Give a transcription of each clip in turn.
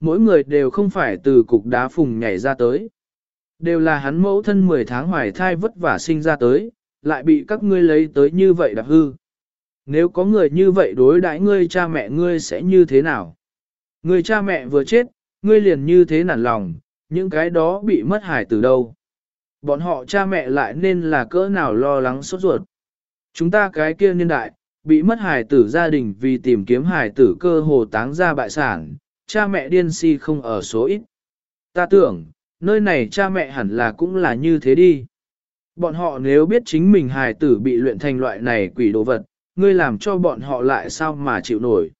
mỗi người đều không phải từ cục đá phùng nhảy ra tới. Đều là hắn mẫu thân 10 tháng hoài thai vất vả sinh ra tới, lại bị các ngươi lấy tới như vậy đạp hư. Nếu có người như vậy đối đãi ngươi cha mẹ ngươi sẽ như thế nào? Người cha mẹ vừa chết, ngươi liền như thế nản lòng, những cái đó bị mất hải từ đâu? Bọn họ cha mẹ lại nên là cỡ nào lo lắng sốt ruột. Chúng ta cái kia niên đại, bị mất hải tử gia đình vì tìm kiếm hải tử cơ hồ táng ra bại sản, cha mẹ điên si không ở số ít. Ta tưởng, nơi này cha mẹ hẳn là cũng là như thế đi. Bọn họ nếu biết chính mình hài tử bị luyện thành loại này quỷ đồ vật, ngươi làm cho bọn họ lại sao mà chịu nổi.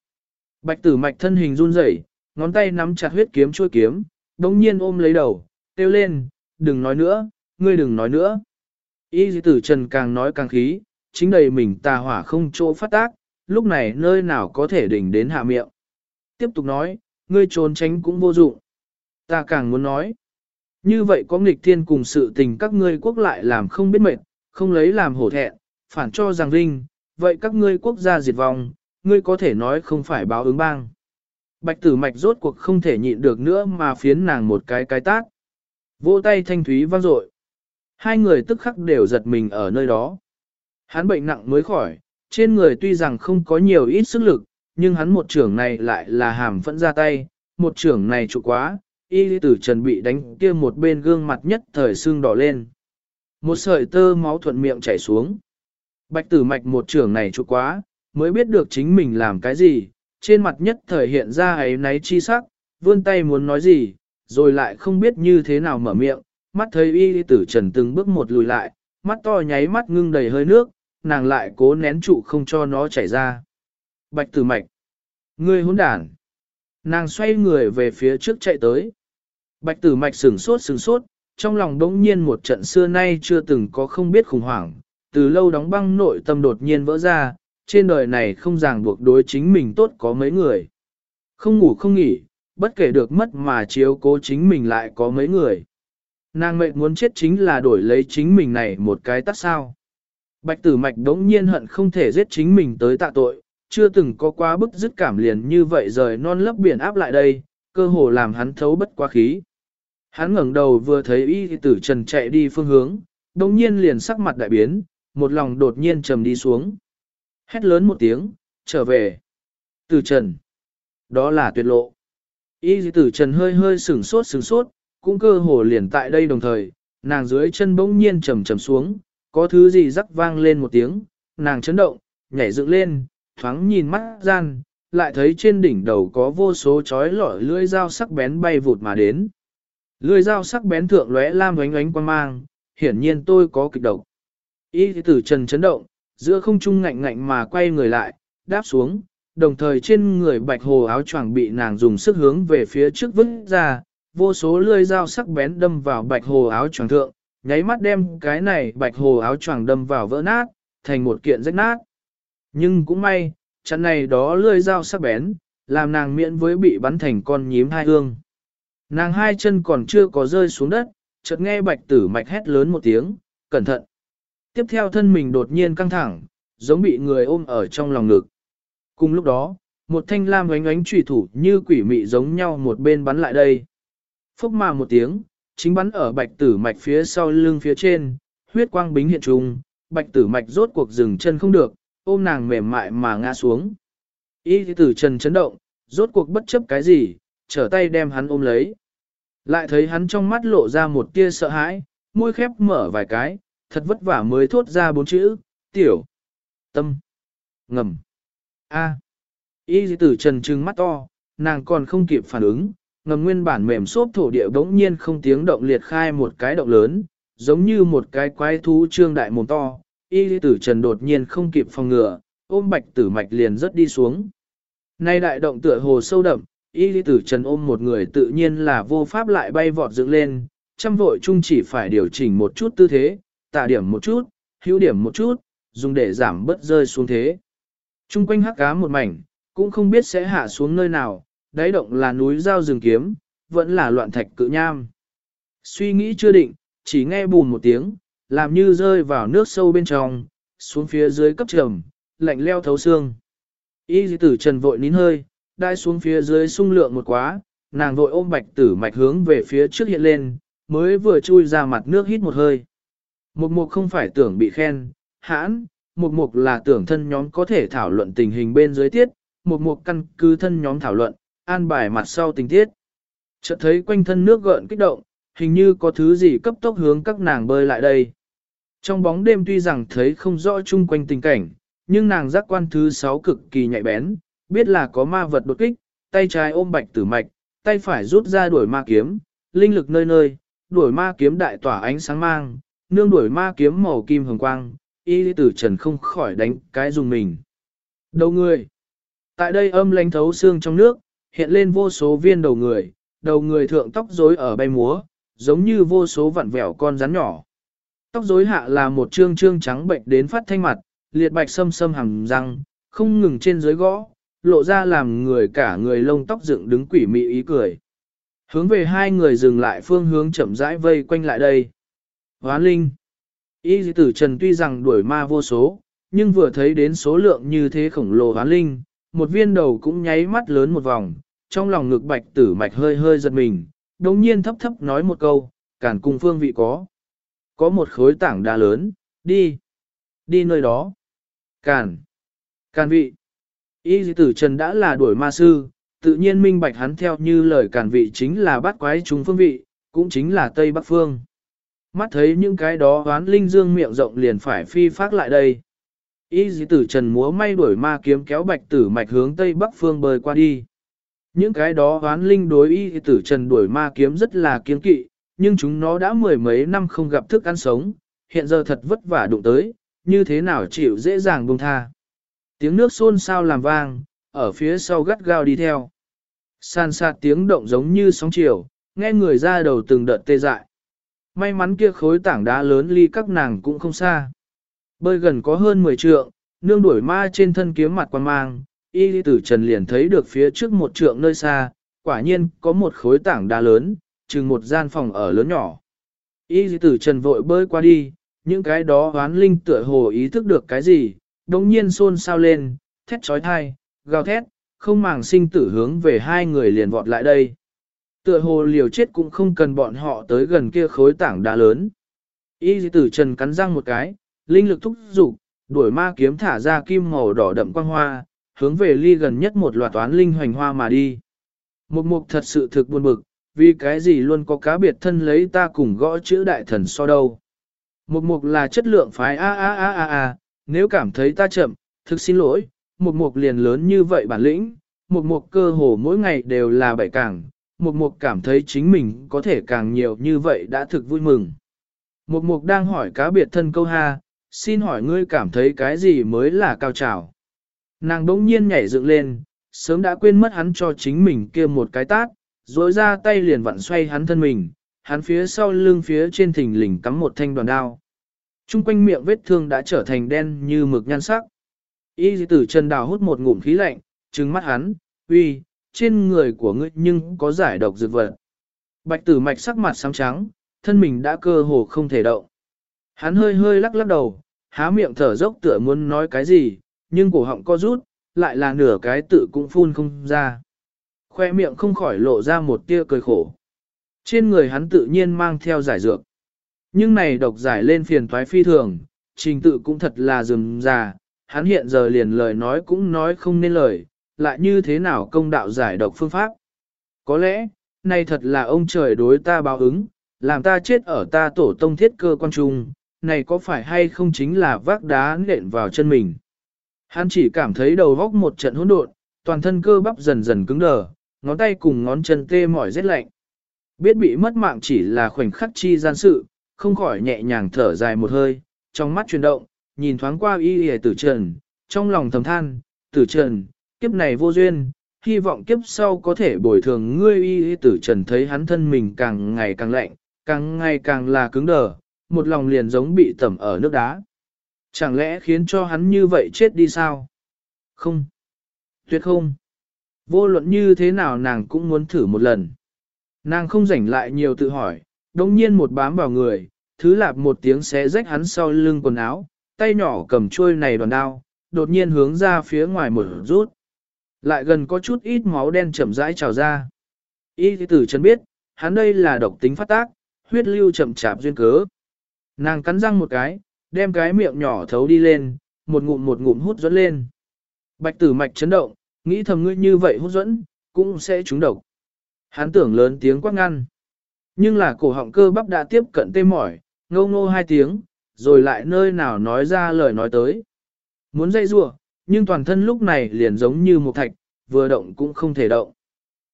Bạch tử mạch thân hình run rẩy, ngón tay nắm chặt huyết kiếm chuôi kiếm, đống nhiên ôm lấy đầu, kêu lên, đừng nói nữa, ngươi đừng nói nữa. Y tử trần càng nói càng khí, chính đầy mình tà hỏa không chỗ phát tác, lúc này nơi nào có thể đỉnh đến hạ miệng. Tiếp tục nói, ngươi trốn tránh cũng vô dụng. Ta càng muốn nói. Như vậy có nghịch thiên cùng sự tình các ngươi quốc lại làm không biết mệt, không lấy làm hổ thẹn, phản cho rằng vinh, vậy các ngươi quốc gia diệt vong, ngươi có thể nói không phải báo ứng bang. Bạch tử mạch rốt cuộc không thể nhịn được nữa mà phiến nàng một cái cái tát, Vỗ tay thanh thúy vang dội. Hai người tức khắc đều giật mình ở nơi đó. Hắn bệnh nặng mới khỏi, trên người tuy rằng không có nhiều ít sức lực, nhưng hắn một trưởng này lại là hàm phẫn ra tay, một trưởng này trụ quá, y tử trần bị đánh kia một bên gương mặt nhất thời xương đỏ lên. Một sợi tơ máu thuận miệng chảy xuống. Bạch tử mạch một trưởng này trụ quá, mới biết được chính mình làm cái gì, trên mặt nhất thời hiện ra ấy náy chi sắc, vươn tay muốn nói gì, rồi lại không biết như thế nào mở miệng, mắt thấy y tử trần từng bước một lùi lại, mắt to nháy mắt ngưng đầy hơi nước, nàng lại cố nén trụ không cho nó chảy ra. Bạch tử mạch. Ngươi hỗn đản. Nàng xoay người về phía trước chạy tới. Bạch tử mạch sửng sốt sửng sốt, trong lòng đống nhiên một trận xưa nay chưa từng có không biết khủng hoảng, từ lâu đóng băng nội tâm đột nhiên vỡ ra, trên đời này không ràng buộc đối chính mình tốt có mấy người. Không ngủ không nghỉ, bất kể được mất mà chiếu cố chính mình lại có mấy người. Nàng mệnh muốn chết chính là đổi lấy chính mình này một cái tắt sao. Bạch tử mạch đống nhiên hận không thể giết chính mình tới tạ tội, chưa từng có quá bức dứt cảm liền như vậy rời non lấp biển áp lại đây, cơ hồ làm hắn thấu bất quá khí. Hắn ngẩng đầu vừa thấy y tử trần chạy đi phương hướng, đồng nhiên liền sắc mặt đại biến, một lòng đột nhiên trầm đi xuống. Hét lớn một tiếng, trở về. Tử trần. Đó là tuyệt lộ. Y tử trần hơi hơi sửng sốt sửng sốt, cũng cơ hồ liền tại đây đồng thời, nàng dưới chân bỗng nhiên trầm trầm xuống, có thứ gì rắc vang lên một tiếng, nàng chấn động, nhảy dựng lên, thoáng nhìn mắt gian, lại thấy trên đỉnh đầu có vô số chói lọi lưỡi dao sắc bén bay vụt mà đến. Lưỡi dao sắc bén thượng lóe lam ánh ánh quan mang, hiển nhiên tôi có kịch độc. Y tử trần chấn động, giữa không trung ngạnh ngạnh mà quay người lại, đáp xuống, đồng thời trên người bạch hồ áo choàng bị nàng dùng sức hướng về phía trước vứt ra, vô số lưỡi dao sắc bén đâm vào bạch hồ áo choàng thượng, nháy mắt đem cái này bạch hồ áo choàng đâm vào vỡ nát, thành một kiện rách nát. Nhưng cũng may, chặn này đó lưỡi dao sắc bén, làm nàng miễn với bị bắn thành con nhím hai hương. Nàng hai chân còn chưa có rơi xuống đất, chợt nghe bạch tử mạch hét lớn một tiếng, cẩn thận. Tiếp theo thân mình đột nhiên căng thẳng, giống bị người ôm ở trong lòng ngực. Cùng lúc đó, một thanh lam ánh ánh trùy thủ như quỷ mị giống nhau một bên bắn lại đây. Phốc mà một tiếng, chính bắn ở bạch tử mạch phía sau lưng phía trên, huyết quang bính hiện trùng, bạch tử mạch rốt cuộc dừng chân không được, ôm nàng mềm mại mà ngã xuống. Y tử trần chấn động, rốt cuộc bất chấp cái gì, trở tay đem hắn ôm lấy. Lại thấy hắn trong mắt lộ ra một tia sợ hãi, môi khép mở vài cái, thật vất vả mới thốt ra bốn chữ, tiểu, tâm, ngầm, a. Y tử trần trừng mắt to, nàng còn không kịp phản ứng, ngầm nguyên bản mềm xốp thổ địa bỗng nhiên không tiếng động liệt khai một cái động lớn, giống như một cái quái thú trương đại mồm to, y tử trần đột nhiên không kịp phòng ngừa, ôm bạch tử mạch liền rất đi xuống. Nay đại động tựa hồ sâu đậm, y tử trần ôm một người tự nhiên là vô pháp lại bay vọt dựng lên, Chăm vội chung chỉ phải điều chỉnh một chút tư thế, tạ điểm một chút, hữu điểm một chút, dùng để giảm bớt rơi xuống thế. Trung quanh hắc cá một mảnh, cũng không biết sẽ hạ xuống nơi nào, đáy động là núi giao rừng kiếm, vẫn là loạn thạch cự nham. Suy nghĩ chưa định, chỉ nghe bùn một tiếng, làm như rơi vào nước sâu bên trong, xuống phía dưới cấp trầm, lạnh leo thấu xương. Y dì tử trần vội nín hơi, đai xuống phía dưới sung lượng một quá, nàng vội ôm bạch tử mạch hướng về phía trước hiện lên, mới vừa chui ra mặt nước hít một hơi. Mục mục không phải tưởng bị khen, hãn, mục mục là tưởng thân nhóm có thể thảo luận tình hình bên dưới tiết, mục mục căn cứ thân nhóm thảo luận, an bài mặt sau tình tiết. Chợt thấy quanh thân nước gợn kích động, hình như có thứ gì cấp tốc hướng các nàng bơi lại đây. Trong bóng đêm tuy rằng thấy không rõ chung quanh tình cảnh, nhưng nàng giác quan thứ sáu cực kỳ nhạy bén, biết là có ma vật đột kích, tay trái ôm bạch tử mạch, tay phải rút ra đuổi ma kiếm, linh lực nơi nơi, đuổi ma kiếm đại tỏa ánh sáng mang, nương đuổi ma kiếm màu kim hồng quang, y tử trần không khỏi đánh cái dùng mình. Đầu người. Tại đây âm lánh thấu xương trong nước, hiện lên vô số viên đầu người, đầu người thượng tóc rối ở bay múa, giống như vô số vặn vẹo con rắn nhỏ. Tóc rối hạ là một trương trương trắng bệnh đến phát thanh mặt, liệt bạch sâm sâm hằng răng, không ngừng trên dưới gõ, lộ ra làm người cả người lông tóc dựng đứng quỷ mị ý cười. Hướng về hai người dừng lại phương hướng chậm rãi vây quanh lại đây. Hoán linh. Y tử trần tuy rằng đuổi ma vô số, nhưng vừa thấy đến số lượng như thế khổng lồ hoán linh, một viên đầu cũng nháy mắt lớn một vòng, trong lòng ngực bạch tử mạch hơi hơi giật mình, đồng nhiên thấp thấp nói một câu, cản cùng phương vị có. Có một khối tảng đá lớn, đi, đi nơi đó. càn càn vị. Y tử trần đã là đuổi ma sư, tự nhiên minh bạch hắn theo như lời càn vị chính là bắt quái trung phương vị, cũng chính là Tây Bắc Phương. Mắt thấy những cái đó hoán linh dương miệng rộng liền phải phi phát lại đây. Y dị tử trần múa may đuổi ma kiếm kéo bạch tử mạch hướng Tây Bắc Phương bơi qua đi. Những cái đó hoán linh đối y tử trần đuổi ma kiếm rất là kiên kỵ, nhưng chúng nó đã mười mấy năm không gặp thức ăn sống, hiện giờ thật vất vả đụng tới, như thế nào chịu dễ dàng buông tha. Tiếng nước xôn xao làm vang, ở phía sau gắt gao đi theo. San sạt tiếng động giống như sóng chiều, nghe người ra đầu từng đợt tê dại. May mắn kia khối tảng đá lớn ly các nàng cũng không xa. Bơi gần có hơn 10 trượng, nương đuổi ma trên thân kiếm mặt quan mang, y tử trần liền thấy được phía trước một trượng nơi xa, quả nhiên có một khối tảng đá lớn, chừng một gian phòng ở lớn nhỏ. Y dì tử trần vội bơi qua đi, những cái đó hoán linh tựa hồ ý thức được cái gì, đồng nhiên xôn xao lên, thét trói thai, gào thét, không màng sinh tử hướng về hai người liền vọt lại đây. Tựa hồ liều chết cũng không cần bọn họ tới gần kia khối tảng đá lớn. Y tử trần cắn răng một cái, linh lực thúc dục đuổi ma kiếm thả ra kim màu đỏ đậm quang hoa, hướng về ly gần nhất một loạt toán linh hoành hoa mà đi. Mục mục thật sự thực buồn bực, vì cái gì luôn có cá biệt thân lấy ta cùng gõ chữ đại thần so đâu. Mục mục là chất lượng phái a a a a a, nếu cảm thấy ta chậm, thực xin lỗi, mục mục liền lớn như vậy bản lĩnh, mục mục cơ hồ mỗi ngày đều là bảy càng, một mục cảm thấy chính mình có thể càng nhiều như vậy đã thực vui mừng. một mục đang hỏi cá biệt thân câu ha, xin hỏi ngươi cảm thấy cái gì mới là cao trào. Nàng đỗng nhiên nhảy dựng lên, sớm đã quên mất hắn cho chính mình kia một cái tát, rồi ra tay liền vặn xoay hắn thân mình, hắn phía sau lưng phía trên thình lình cắm một thanh đoàn đao. Trung quanh miệng vết thương đã trở thành đen như mực nhan sắc. Y tử Trần Đào hút một ngụm khí lạnh, trừng mắt hắn, uy, trên người của ngươi nhưng có giải độc dược vật. Bạch tử mạch sắc mặt sáng trắng, thân mình đã cơ hồ không thể động. Hắn hơi hơi lắc lắc đầu, há miệng thở dốc tựa muốn nói cái gì, nhưng cổ họng co rút, lại là nửa cái tự cũng phun không ra. Khoe miệng không khỏi lộ ra một tia cười khổ. Trên người hắn tự nhiên mang theo giải dược. Nhưng này độc giải lên phiền toái phi thường, trình tự cũng thật là rườm rà, hắn hiện giờ liền lời nói cũng nói không nên lời, lại như thế nào công đạo giải độc phương pháp. Có lẽ, này thật là ông trời đối ta báo ứng, làm ta chết ở ta tổ tông thiết cơ quan trung, này có phải hay không chính là vác đá nện vào chân mình. Hắn chỉ cảm thấy đầu góc một trận hỗn độn, toàn thân cơ bắp dần dần cứng đờ, ngón tay cùng ngón chân tê mỏi rét lạnh. Biết bị mất mạng chỉ là khoảnh khắc chi gian sự, không khỏi nhẹ nhàng thở dài một hơi, trong mắt chuyển động, nhìn thoáng qua y y tử trần, trong lòng thầm than, tử trần, kiếp này vô duyên, hy vọng kiếp sau có thể bồi thường ngươi y y tử trần thấy hắn thân mình càng ngày càng lạnh, càng ngày càng là cứng đờ, một lòng liền giống bị tẩm ở nước đá. Chẳng lẽ khiến cho hắn như vậy chết đi sao? Không. Tuyệt không. Vô luận như thế nào nàng cũng muốn thử một lần. Nàng không rảnh lại nhiều tự hỏi, đồng nhiên một bám vào người, thứ lạp một tiếng xé rách hắn sau lưng quần áo, tay nhỏ cầm chuôi này đoàn đao, đột nhiên hướng ra phía ngoài một rút. Lại gần có chút ít máu đen chậm rãi trào ra. Y tử chân biết, hắn đây là độc tính phát tác, huyết lưu chậm chạp duyên cớ. Nàng cắn răng một cái, đem cái miệng nhỏ thấu đi lên, một ngụm một ngụm hút dẫn lên. Bạch tử mạch chấn động, nghĩ thầm ngươi như vậy hút dẫn, cũng sẽ trúng độc. Hắn tưởng lớn tiếng quát ngăn. Nhưng là cổ họng cơ bắp đã tiếp cận tê mỏi, ngâu ngô hai tiếng, rồi lại nơi nào nói ra lời nói tới. Muốn dây rua, nhưng toàn thân lúc này liền giống như một thạch, vừa động cũng không thể động.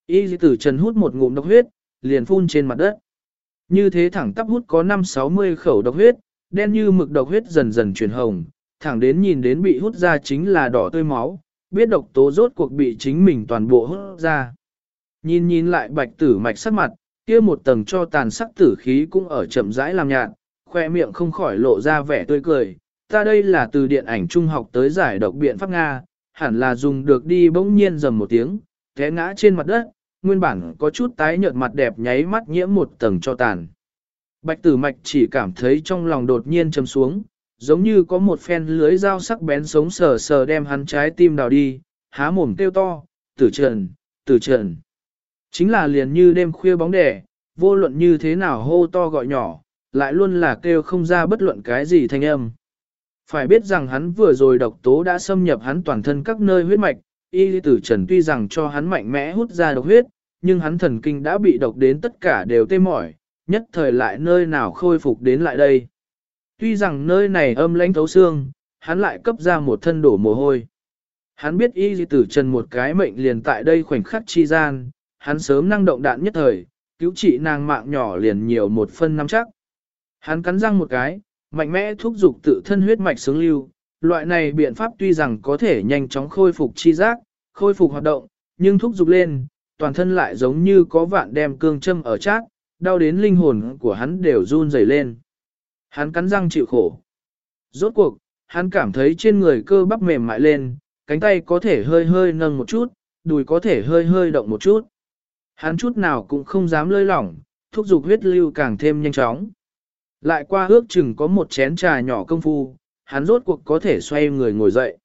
Y tử trần hút một ngụm độc huyết, liền phun trên mặt đất. Như thế thẳng tắp hút có 5-60 khẩu độc huyết, đen như mực độc huyết dần dần chuyển hồng, thẳng đến nhìn đến bị hút ra chính là đỏ tươi máu, biết độc tố rốt cuộc bị chính mình toàn bộ hút ra. Nhìn nhìn lại bạch tử mạch sắc mặt, kia một tầng cho tàn sắc tử khí cũng ở chậm rãi làm nhạt, khoe miệng không khỏi lộ ra vẻ tươi cười. Ta đây là từ điện ảnh trung học tới giải độc biện pháp Nga, hẳn là dùng được đi bỗng nhiên dầm một tiếng, té ngã trên mặt đất, nguyên bản có chút tái nhợt mặt đẹp nháy mắt nhiễm một tầng cho tàn. Bạch tử mạch chỉ cảm thấy trong lòng đột nhiên chấm xuống, giống như có một phen lưới dao sắc bén sống sờ sờ đem hắn trái tim đào đi, há mồm kêu to, tử trần, tử trần. Chính là liền như đêm khuya bóng đẻ, vô luận như thế nào hô to gọi nhỏ, lại luôn là kêu không ra bất luận cái gì thanh âm. Phải biết rằng hắn vừa rồi độc tố đã xâm nhập hắn toàn thân các nơi huyết mạch, y tử trần tuy rằng cho hắn mạnh mẽ hút ra độc huyết, nhưng hắn thần kinh đã bị độc đến tất cả đều tê mỏi, nhất thời lại nơi nào khôi phục đến lại đây. Tuy rằng nơi này âm lãnh thấu xương, hắn lại cấp ra một thân đổ mồ hôi. Hắn biết y tử trần một cái mệnh liền tại đây khoảnh khắc chi gian, hắn sớm năng động đạn nhất thời, cứu trị nàng mạng nhỏ liền nhiều một phân năm chắc. Hắn cắn răng một cái, mạnh mẽ thúc giục tự thân huyết mạch sướng lưu, loại này biện pháp tuy rằng có thể nhanh chóng khôi phục chi giác, khôi phục hoạt động, nhưng thúc giục lên, toàn thân lại giống như có vạn đem cương châm ở chát, đau đến linh hồn của hắn đều run rẩy lên. Hắn cắn răng chịu khổ. Rốt cuộc, hắn cảm thấy trên người cơ bắp mềm mại lên, cánh tay có thể hơi hơi nâng một chút, đùi có thể hơi hơi động một chút. Hắn chút nào cũng không dám lơi lỏng, thúc giục huyết lưu càng thêm nhanh chóng. Lại qua ước chừng có một chén trà nhỏ công phu, hắn rốt cuộc có thể xoay người ngồi dậy.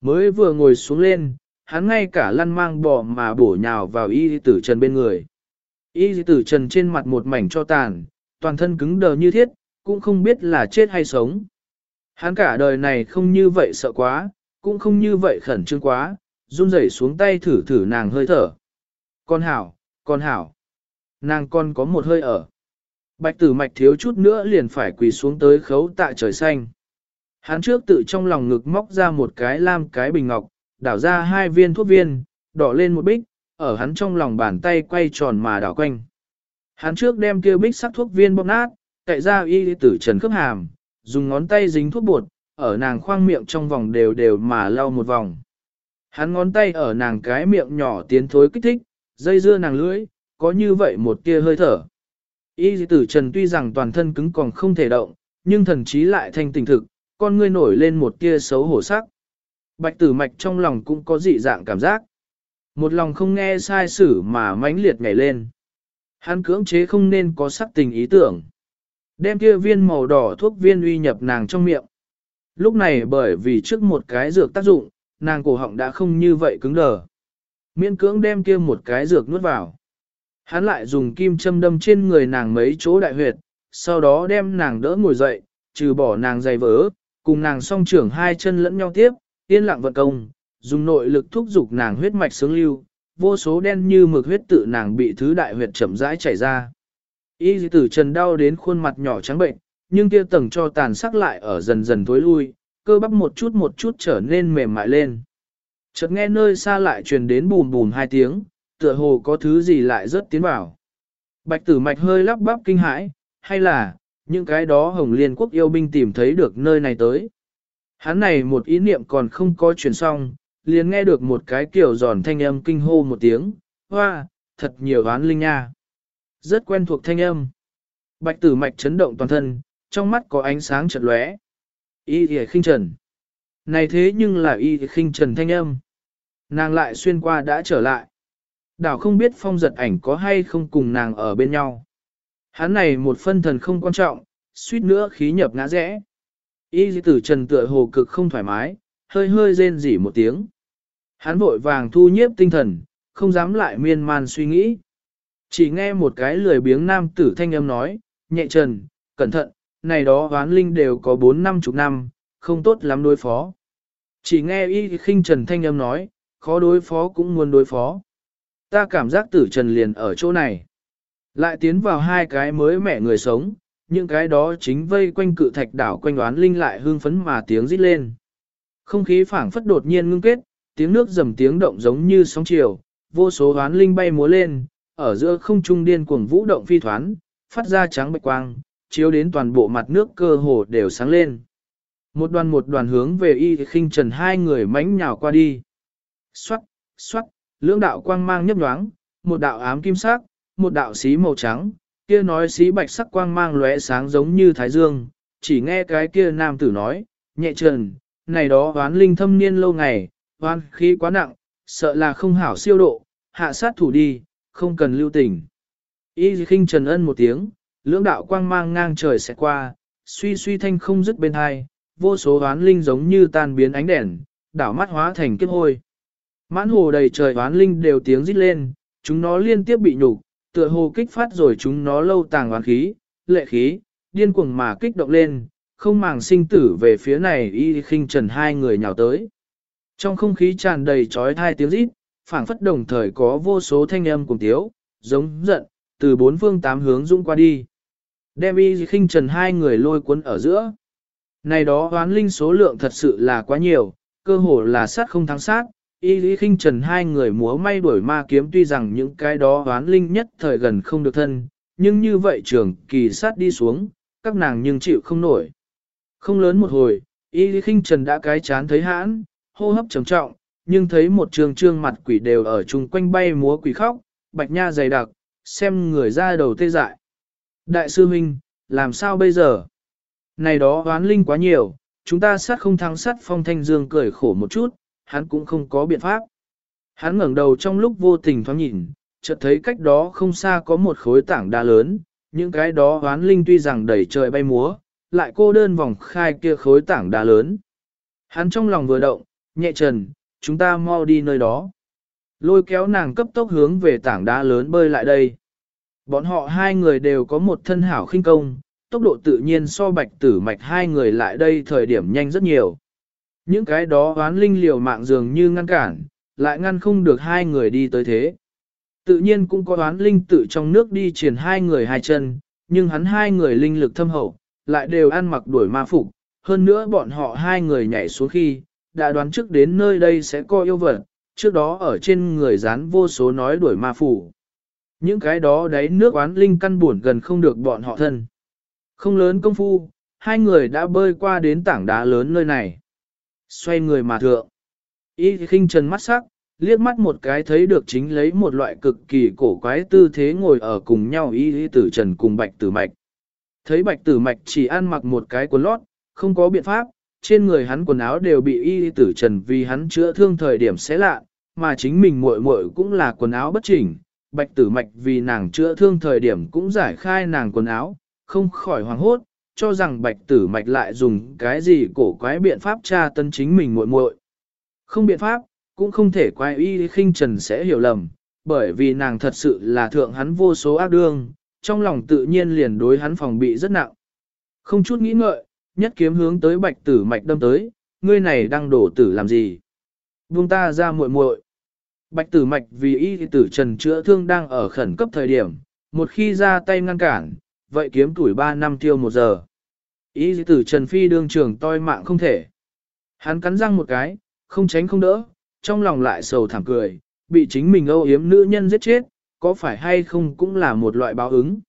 Mới vừa ngồi xuống lên, hắn ngay cả lăn mang bò mà bổ nhào vào y tử trần bên người. Y tử trần trên mặt một mảnh cho tàn, toàn thân cứng đờ như thiết, cũng không biết là chết hay sống. Hắn cả đời này không như vậy sợ quá, cũng không như vậy khẩn trương quá, run rẩy xuống tay thử thử nàng hơi thở. Con hảo, con hảo. Nàng con có một hơi ở. Bạch tử mạch thiếu chút nữa liền phải quỳ xuống tới khấu tạ trời xanh. Hắn trước tự trong lòng ngực móc ra một cái lam cái bình ngọc, đảo ra hai viên thuốc viên, đỏ lên một bích, ở hắn trong lòng bàn tay quay tròn mà đảo quanh. Hắn trước đem kia bích sắc thuốc viên bóp nát, Tại ra y tử trần khớp hàm, dùng ngón tay dính thuốc bột, ở nàng khoang miệng trong vòng đều đều mà lau một vòng. Hắn ngón tay ở nàng cái miệng nhỏ tiến thối kích thích, dây dưa nàng lưỡi, có như vậy một tia hơi thở. Y tử trần tuy rằng toàn thân cứng còn không thể động, nhưng thần trí lại thanh tình thực, con ngươi nổi lên một tia xấu hổ sắc. Bạch tử mạch trong lòng cũng có dị dạng cảm giác. Một lòng không nghe sai sử mà mãnh liệt nhảy lên. Hắn cưỡng chế không nên có sắc tình ý tưởng. Đem kia viên màu đỏ thuốc viên uy nhập nàng trong miệng. Lúc này bởi vì trước một cái dược tác dụng, nàng cổ họng đã không như vậy cứng đờ. Miễn cưỡng đem kia một cái dược nuốt vào. Hắn lại dùng kim châm đâm trên người nàng mấy chỗ đại huyệt, sau đó đem nàng đỡ ngồi dậy, trừ bỏ nàng dày vỡ, cùng nàng song trưởng hai chân lẫn nhau tiếp, yên lặng vận công, dùng nội lực thúc giục nàng huyết mạch sướng lưu, vô số đen như mực huyết tự nàng bị thứ đại huyệt chậm rãi chảy ra. Y tử trần đau đến khuôn mặt nhỏ trắng bệnh, nhưng kia tầng cho tàn sắc lại ở dần dần tối lui, cơ bắp một chút một chút trở nên mềm mại lên. Chợt nghe nơi xa lại truyền đến bùm bùm hai tiếng, tựa hồ có thứ gì lại rất tiến vào. Bạch tử mạch hơi lắp bắp kinh hãi, hay là, những cái đó Hồng Liên quốc yêu binh tìm thấy được nơi này tới. Hắn này một ý niệm còn không có chuyển xong, liền nghe được một cái kiểu giòn thanh âm kinh hô một tiếng, hoa, thật nhiều oán linh nha. Rất quen thuộc thanh âm. Bạch tử mạch chấn động toàn thân, trong mắt có ánh sáng chợt lóe. Y thì khinh trần. Này thế nhưng là y thì khinh trần thanh âm. Nàng lại xuyên qua đã trở lại. Đảo không biết phong giật ảnh có hay không cùng nàng ở bên nhau. Hắn này một phân thần không quan trọng, suýt nữa khí nhập ngã rẽ. Y tử trần tựa hồ cực không thoải mái, hơi hơi rên rỉ một tiếng. Hắn vội vàng thu nhiếp tinh thần, không dám lại miên man suy nghĩ. Chỉ nghe một cái lười biếng nam tử thanh âm nói, nhẹ trần, cẩn thận, này đó ván linh đều có bốn năm chục năm, không tốt lắm đối phó. Chỉ nghe y khinh trần thanh âm nói, khó đối phó cũng muốn đối phó. Ta cảm giác tử trần liền ở chỗ này. Lại tiến vào hai cái mới mẹ người sống, những cái đó chính vây quanh cự thạch đảo quanh đoán linh lại hương phấn mà tiếng rít lên. Không khí phảng phất đột nhiên ngưng kết, tiếng nước dầm tiếng động giống như sóng chiều, vô số đoán linh bay múa lên, ở giữa không trung điên cuồng vũ động phi thoán, phát ra trắng bạch quang, chiếu đến toàn bộ mặt nước cơ hồ đều sáng lên. Một đoàn một đoàn hướng về y khinh trần hai người mánh nhào qua đi. Xoát, xoát, lưỡng đạo quang mang nhấp nhoáng, một đạo ám kim sắc, một đạo xí màu trắng, kia nói xí bạch sắc quang mang lóe sáng giống như thái dương, chỉ nghe cái kia nam tử nói, nhẹ trần, này đó hoán linh thâm niên lâu ngày, hoán khí quá nặng, sợ là không hảo siêu độ, hạ sát thủ đi, không cần lưu tình. Y khinh trần ân một tiếng, lưỡng đạo quang mang ngang trời sẽ qua, suy suy thanh không dứt bên hai, vô số oán linh giống như tan biến ánh đèn, đảo mắt hóa thành kiếp hôi. Mãn hồ đầy trời oán linh đều tiếng rít lên, chúng nó liên tiếp bị nhục, tựa hồ kích phát rồi chúng nó lâu tàng oán khí, lệ khí, điên cuồng mà kích động lên, không màng sinh tử về phía này y khinh trần hai người nhào tới. Trong không khí tràn đầy trói thai tiếng rít, phảng phất đồng thời có vô số thanh âm cùng tiếu, giống giận, từ bốn phương tám hướng dung qua đi. Đem y khinh trần hai người lôi cuốn ở giữa. Này đó hoán linh số lượng thật sự là quá nhiều, cơ hồ là sát không thắng sát. Y lý khinh trần hai người múa may đuổi ma kiếm tuy rằng những cái đó hoán linh nhất thời gần không được thân, nhưng như vậy trường kỳ sát đi xuống, các nàng nhưng chịu không nổi. Không lớn một hồi, y lý khinh trần đã cái chán thấy hãn, hô hấp trầm trọng, nhưng thấy một trường trương mặt quỷ đều ở chung quanh bay múa quỷ khóc, bạch nha dày đặc, xem người ra đầu tê dại. Đại sư huynh, làm sao bây giờ? Này đó oán linh quá nhiều, chúng ta sát không thắng sát phong thanh dương cười khổ một chút, hắn cũng không có biện pháp. Hắn ngẩng đầu trong lúc vô tình thoáng nhìn, chợt thấy cách đó không xa có một khối tảng đá lớn, những cái đó oán linh tuy rằng đầy trời bay múa, lại cô đơn vòng khai kia khối tảng đá lớn. Hắn trong lòng vừa động, nhẹ trần, chúng ta mau đi nơi đó. Lôi kéo nàng cấp tốc hướng về tảng đá lớn bơi lại đây. Bọn họ hai người đều có một thân hảo khinh công, tốc độ tự nhiên so bạch tử mạch hai người lại đây thời điểm nhanh rất nhiều. Những cái đó oán linh liều mạng dường như ngăn cản, lại ngăn không được hai người đi tới thế. Tự nhiên cũng có oán linh tự trong nước đi triển hai người hai chân, nhưng hắn hai người linh lực thâm hậu, lại đều ăn mặc đuổi ma phục. Hơn nữa bọn họ hai người nhảy xuống khi, đã đoán trước đến nơi đây sẽ có yêu vật, trước đó ở trên người dán vô số nói đuổi ma phủ. Những cái đó đấy nước oán linh căn buồn gần không được bọn họ thân. Không lớn công phu, hai người đã bơi qua đến tảng đá lớn nơi này. Xoay người mà thượng. Y khinh trần mắt sắc, liếc mắt một cái thấy được chính lấy một loại cực kỳ cổ quái tư thế ngồi ở cùng nhau y tử trần cùng bạch tử mạch. Thấy bạch tử mạch chỉ ăn mặc một cái quần lót, không có biện pháp, trên người hắn quần áo đều bị y tử trần vì hắn chữa thương thời điểm xé lạ, mà chính mình muội muội cũng là quần áo bất chỉnh. Bạch tử mạch vì nàng chữa thương thời điểm cũng giải khai nàng quần áo, không khỏi hoảng hốt, cho rằng bạch tử mạch lại dùng cái gì cổ quái biện pháp tra tân chính mình muội muội. Không biện pháp, cũng không thể quay y khinh trần sẽ hiểu lầm, bởi vì nàng thật sự là thượng hắn vô số ác đương, trong lòng tự nhiên liền đối hắn phòng bị rất nặng. Không chút nghĩ ngợi, nhất kiếm hướng tới bạch tử mạch đâm tới, ngươi này đang đổ tử làm gì? Buông ta ra muội muội. Bạch tử mạch vì y tử trần chữa thương đang ở khẩn cấp thời điểm, một khi ra tay ngăn cản, vậy kiếm tuổi 3 năm tiêu một giờ. Y tử Trần Phi đương trường toi mạng không thể. Hắn cắn răng một cái, không tránh không đỡ, trong lòng lại sầu thảm cười, bị chính mình âu yếm nữ nhân giết chết, có phải hay không cũng là một loại báo ứng.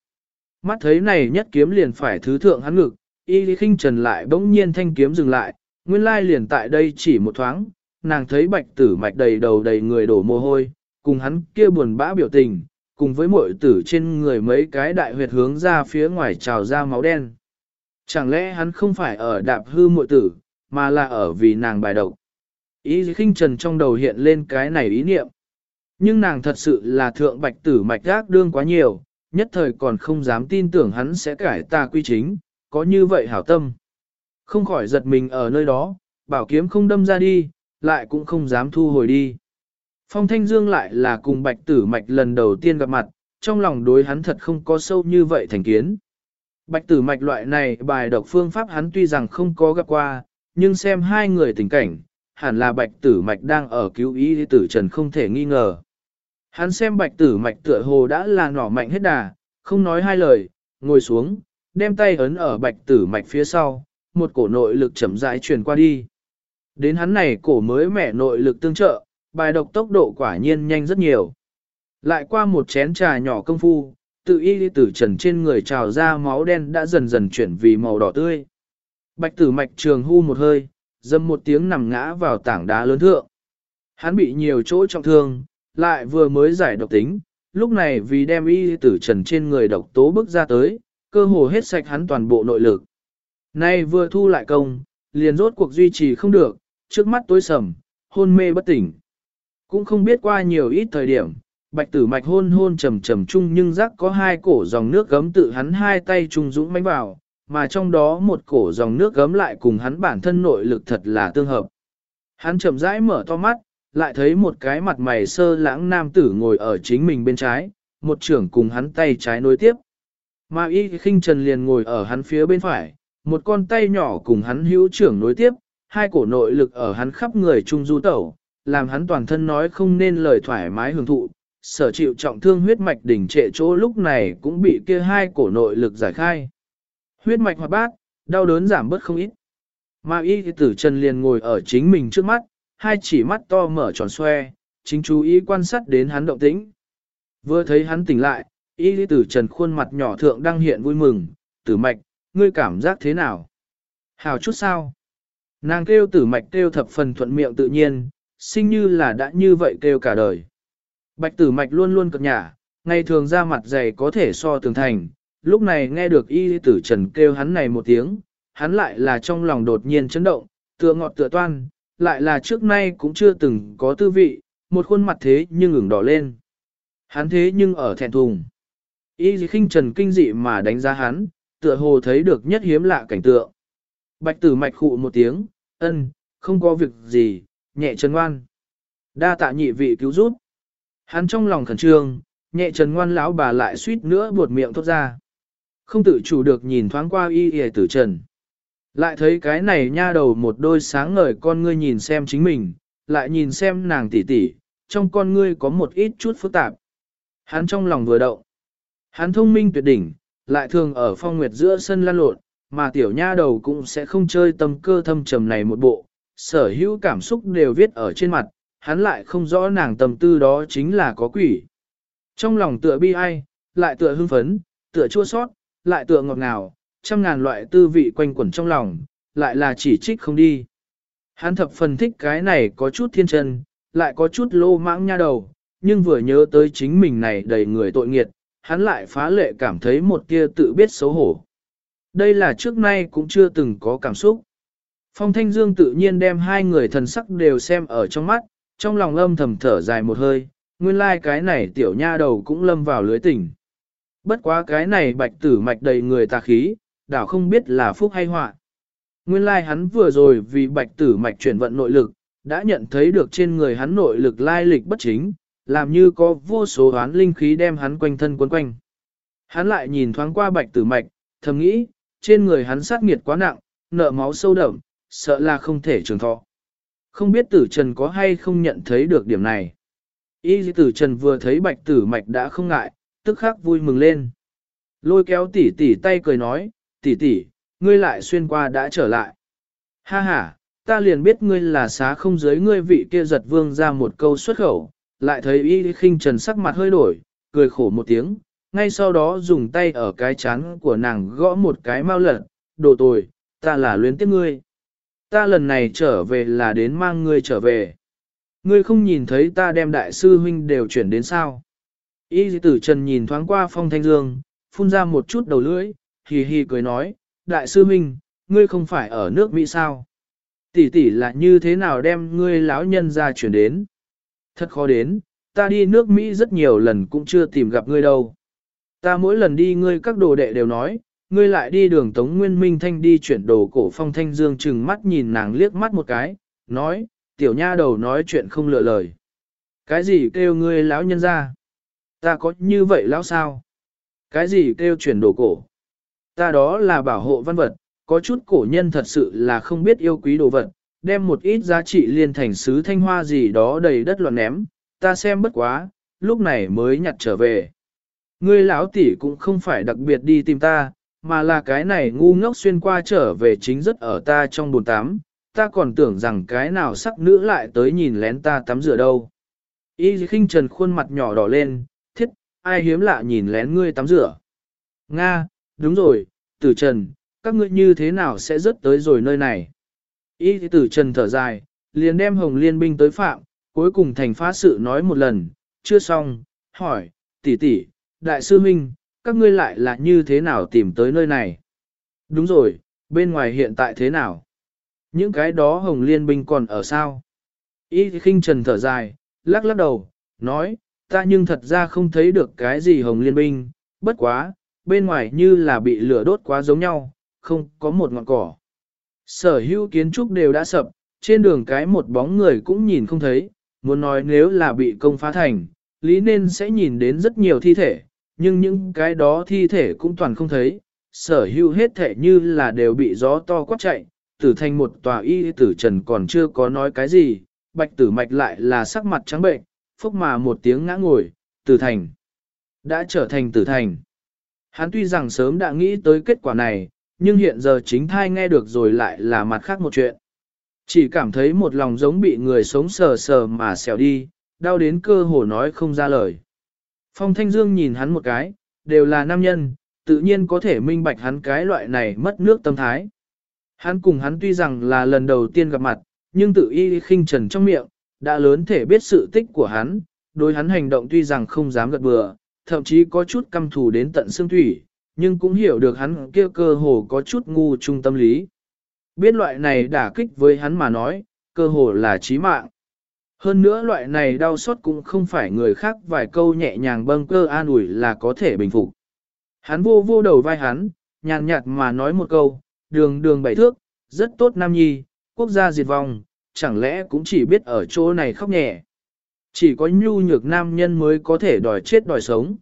Mắt thấy này nhất kiếm liền phải thứ thượng hắn ngực, y lý khinh trần lại bỗng nhiên thanh kiếm dừng lại, nguyên lai liền tại đây chỉ một thoáng, nàng thấy bạch tử mạch đầy đầu đầy người đổ mồ hôi, cùng hắn kia buồn bã biểu tình, cùng với muội tử trên người mấy cái đại huyệt hướng ra phía ngoài trào ra máu đen. Chẳng lẽ hắn không phải ở đạp hư muội tử, mà là ở vì nàng bài độc. Ý khinh trần trong đầu hiện lên cái này ý niệm. Nhưng nàng thật sự là thượng bạch tử mạch gác đương quá nhiều, nhất thời còn không dám tin tưởng hắn sẽ cải ta quy chính, có như vậy hảo tâm. Không khỏi giật mình ở nơi đó, bảo kiếm không đâm ra đi, lại cũng không dám thu hồi đi. Phong Thanh Dương lại là cùng bạch tử mạch lần đầu tiên gặp mặt, trong lòng đối hắn thật không có sâu như vậy thành kiến. Bạch tử mạch loại này bài độc phương pháp hắn tuy rằng không có gặp qua, nhưng xem hai người tình cảnh, hẳn là bạch tử mạch đang ở cứu ý tử trần không thể nghi ngờ. Hắn xem bạch tử mạch tựa hồ đã là nỏ mạnh hết đà, không nói hai lời, ngồi xuống, đem tay ấn ở bạch tử mạch phía sau, một cổ nội lực chậm rãi truyền qua đi. Đến hắn này cổ mới mẻ nội lực tương trợ, bài độc tốc độ quả nhiên nhanh rất nhiều. Lại qua một chén trà nhỏ công phu, tự y tử trần trên người trào ra máu đen đã dần dần chuyển vì màu đỏ tươi. Bạch tử mạch trường hưu một hơi, dâm một tiếng nằm ngã vào tảng đá lớn thượng. Hắn bị nhiều chỗ trọng thương, lại vừa mới giải độc tính, lúc này vì đem y tử trần trên người độc tố bước ra tới, cơ hồ hết sạch hắn toàn bộ nội lực. Nay vừa thu lại công, liền rốt cuộc duy trì không được, trước mắt tối sầm, hôn mê bất tỉnh. Cũng không biết qua nhiều ít thời điểm, bạch tử mạch hôn hôn trầm trầm chung nhưng rắc có hai cổ dòng nước gấm tự hắn hai tay trung dũng mánh vào, mà trong đó một cổ dòng nước gấm lại cùng hắn bản thân nội lực thật là tương hợp. Hắn chậm rãi mở to mắt, lại thấy một cái mặt mày sơ lãng nam tử ngồi ở chính mình bên trái, một trưởng cùng hắn tay trái nối tiếp. Mà y khinh trần liền ngồi ở hắn phía bên phải, một con tay nhỏ cùng hắn hữu trưởng nối tiếp, hai cổ nội lực ở hắn khắp người trung du tẩu, làm hắn toàn thân nói không nên lời thoải mái hưởng thụ, sở chịu trọng thương huyết mạch đỉnh trệ chỗ lúc này cũng bị kia hai cổ nội lực giải khai. Huyết mạch hoạt bát, đau đớn giảm bớt không ít. Mà y tử trần liền ngồi ở chính mình trước mắt, hai chỉ mắt to mở tròn xoe, chính chú ý quan sát đến hắn động tĩnh. Vừa thấy hắn tỉnh lại, y tử trần khuôn mặt nhỏ thượng đang hiện vui mừng, tử mạch, ngươi cảm giác thế nào? Hào chút sao? Nàng kêu tử mạch kêu thập phần thuận miệng tự nhiên, sinh như là đã như vậy kêu cả đời. Bạch tử mạch luôn luôn cập nhả, ngày thường ra mặt dày có thể so tường thành, lúc này nghe được y tử trần kêu hắn này một tiếng, hắn lại là trong lòng đột nhiên chấn động, tựa ngọt tựa toan, lại là trước nay cũng chưa từng có tư vị, một khuôn mặt thế nhưng ửng đỏ lên. Hắn thế nhưng ở thẹn thùng. Y khinh trần kinh dị mà đánh giá hắn, tựa hồ thấy được nhất hiếm lạ cảnh tượng. Bạch tử mạch khụ một tiếng, ân, không có việc gì, nhẹ trần ngoan. Đa tạ nhị vị cứu giúp. Hắn trong lòng khẩn trương, nhẹ trần ngoan lão bà lại suýt nữa buột miệng thốt ra. Không tự chủ được nhìn thoáng qua y y tử trần. Lại thấy cái này nha đầu một đôi sáng ngời con ngươi nhìn xem chính mình, lại nhìn xem nàng tỷ tỷ, trong con ngươi có một ít chút phức tạp. Hắn trong lòng vừa động. Hắn thông minh tuyệt đỉnh, lại thường ở phong nguyệt giữa sân lan lộn, mà tiểu nha đầu cũng sẽ không chơi tâm cơ thâm trầm này một bộ, sở hữu cảm xúc đều viết ở trên mặt, hắn lại không rõ nàng tâm tư đó chính là có quỷ. Trong lòng tựa bi ai, lại tựa hưng phấn, tựa chua sót, lại tựa ngọt ngào, trăm ngàn loại tư vị quanh quẩn trong lòng, lại là chỉ trích không đi. Hắn thập phần thích cái này có chút thiên chân, lại có chút lô mãng nha đầu, nhưng vừa nhớ tới chính mình này đầy người tội nghiệt, hắn lại phá lệ cảm thấy một tia tự biết xấu hổ. Đây là trước nay cũng chưa từng có cảm xúc. Phong Thanh Dương tự nhiên đem hai người thần sắc đều xem ở trong mắt, trong lòng âm thầm thở dài một hơi, nguyên lai like cái này tiểu nha đầu cũng lâm vào lưới tình. Bất quá cái này bạch tử mạch đầy người tà khí, đảo không biết là phúc hay họa. Nguyên lai like hắn vừa rồi vì bạch tử mạch chuyển vận nội lực, đã nhận thấy được trên người hắn nội lực lai lịch bất chính, làm như có vô số hoán linh khí đem hắn quanh thân quấn quanh. Hắn lại nhìn thoáng qua bạch tử mạch, thầm nghĩ, trên người hắn sát nghiệt quá nặng, nợ máu sâu đậm, sợ là không thể trường thọ. Không biết tử trần có hay không nhận thấy được điểm này. Y tử trần vừa thấy bạch tử mạch đã không ngại, tức khắc vui mừng lên. Lôi kéo tỷ tỷ tay cười nói, tỷ tỷ, ngươi lại xuyên qua đã trở lại. Ha ha, ta liền biết ngươi là xá không giới ngươi vị kia giật vương ra một câu xuất khẩu, lại thấy y khinh trần sắc mặt hơi đổi, cười khổ một tiếng, ngay sau đó dùng tay ở cái chán của nàng gõ một cái mau lật, đồ tồi, ta là luyến tiếc ngươi. Ta lần này trở về là đến mang ngươi trở về. Ngươi không nhìn thấy ta đem đại sư huynh đều chuyển đến sao. Y tử trần nhìn thoáng qua phong thanh dương, phun ra một chút đầu lưỡi, hì hì cười nói, đại sư huynh, ngươi không phải ở nước Mỹ sao? Tỷ tỷ là như thế nào đem ngươi lão nhân ra chuyển đến? Thật khó đến, ta đi nước Mỹ rất nhiều lần cũng chưa tìm gặp ngươi đâu. Ta mỗi lần đi ngươi các đồ đệ đều nói, ngươi lại đi đường Tống Nguyên Minh Thanh đi chuyển đồ cổ phong thanh dương chừng mắt nhìn nàng liếc mắt một cái, nói, tiểu nha đầu nói chuyện không lựa lời. Cái gì kêu ngươi lão nhân ra? Ta có như vậy lão sao? Cái gì kêu chuyển đồ cổ? Ta đó là bảo hộ văn vật, có chút cổ nhân thật sự là không biết yêu quý đồ vật, đem một ít giá trị liên thành sứ thanh hoa gì đó đầy đất loạn ném, ta xem bất quá, lúc này mới nhặt trở về. Ngươi lão tỷ cũng không phải đặc biệt đi tìm ta, mà là cái này ngu ngốc xuyên qua trở về chính rất ở ta trong bồn tắm, ta còn tưởng rằng cái nào sắc nữ lại tới nhìn lén ta tắm rửa đâu. Y khinh trần khuôn mặt nhỏ đỏ lên, thiết, ai hiếm lạ nhìn lén ngươi tắm rửa. Nga, đúng rồi, tử trần, các ngươi như thế nào sẽ rớt tới rồi nơi này. Y tử trần thở dài, liền đem hồng liên binh tới phạm, cuối cùng thành phá sự nói một lần, chưa xong, hỏi, tỷ tỷ, đại sư huynh, các ngươi lại là như thế nào tìm tới nơi này? Đúng rồi, bên ngoài hiện tại thế nào? Những cái đó hồng liên binh còn ở sao? Y khinh trần thở dài, lắc lắc đầu, nói, ta nhưng thật ra không thấy được cái gì hồng liên binh, bất quá, bên ngoài như là bị lửa đốt quá giống nhau, không có một ngọn cỏ. Sở hữu kiến trúc đều đã sập, trên đường cái một bóng người cũng nhìn không thấy, muốn nói nếu là bị công phá thành, lý nên sẽ nhìn đến rất nhiều thi thể, nhưng những cái đó thi thể cũng toàn không thấy, sở hữu hết thể như là đều bị gió to quát chạy, tử thành một tòa y tử trần còn chưa có nói cái gì, bạch tử mạch lại là sắc mặt trắng bệnh, phốc mà một tiếng ngã ngồi, tử thành. Đã trở thành tử thành. Hắn tuy rằng sớm đã nghĩ tới kết quả này, nhưng hiện giờ chính thai nghe được rồi lại là mặt khác một chuyện. Chỉ cảm thấy một lòng giống bị người sống sờ sờ mà xẻo đi, đau đến cơ hồ nói không ra lời. Phong Thanh Dương nhìn hắn một cái, đều là nam nhân, tự nhiên có thể minh bạch hắn cái loại này mất nước tâm thái. Hắn cùng hắn tuy rằng là lần đầu tiên gặp mặt, nhưng tự y khinh trần trong miệng, đã lớn thể biết sự tích của hắn, đối hắn hành động tuy rằng không dám gật bừa, thậm chí có chút căm thù đến tận xương thủy, nhưng cũng hiểu được hắn kia cơ hồ có chút ngu trung tâm lý. Biết loại này đả kích với hắn mà nói, cơ hồ là chí mạng. Hơn nữa loại này đau xót cũng không phải người khác vài câu nhẹ nhàng bâng cơ an ủi là có thể bình phục. Hắn vô vô đầu vai hắn, nhàn nhạt mà nói một câu, đường đường bảy thước, rất tốt nam nhi, quốc gia diệt vong, chẳng lẽ cũng chỉ biết ở chỗ này khóc nhẹ. Chỉ có nhu nhược nam nhân mới có thể đòi chết đòi sống.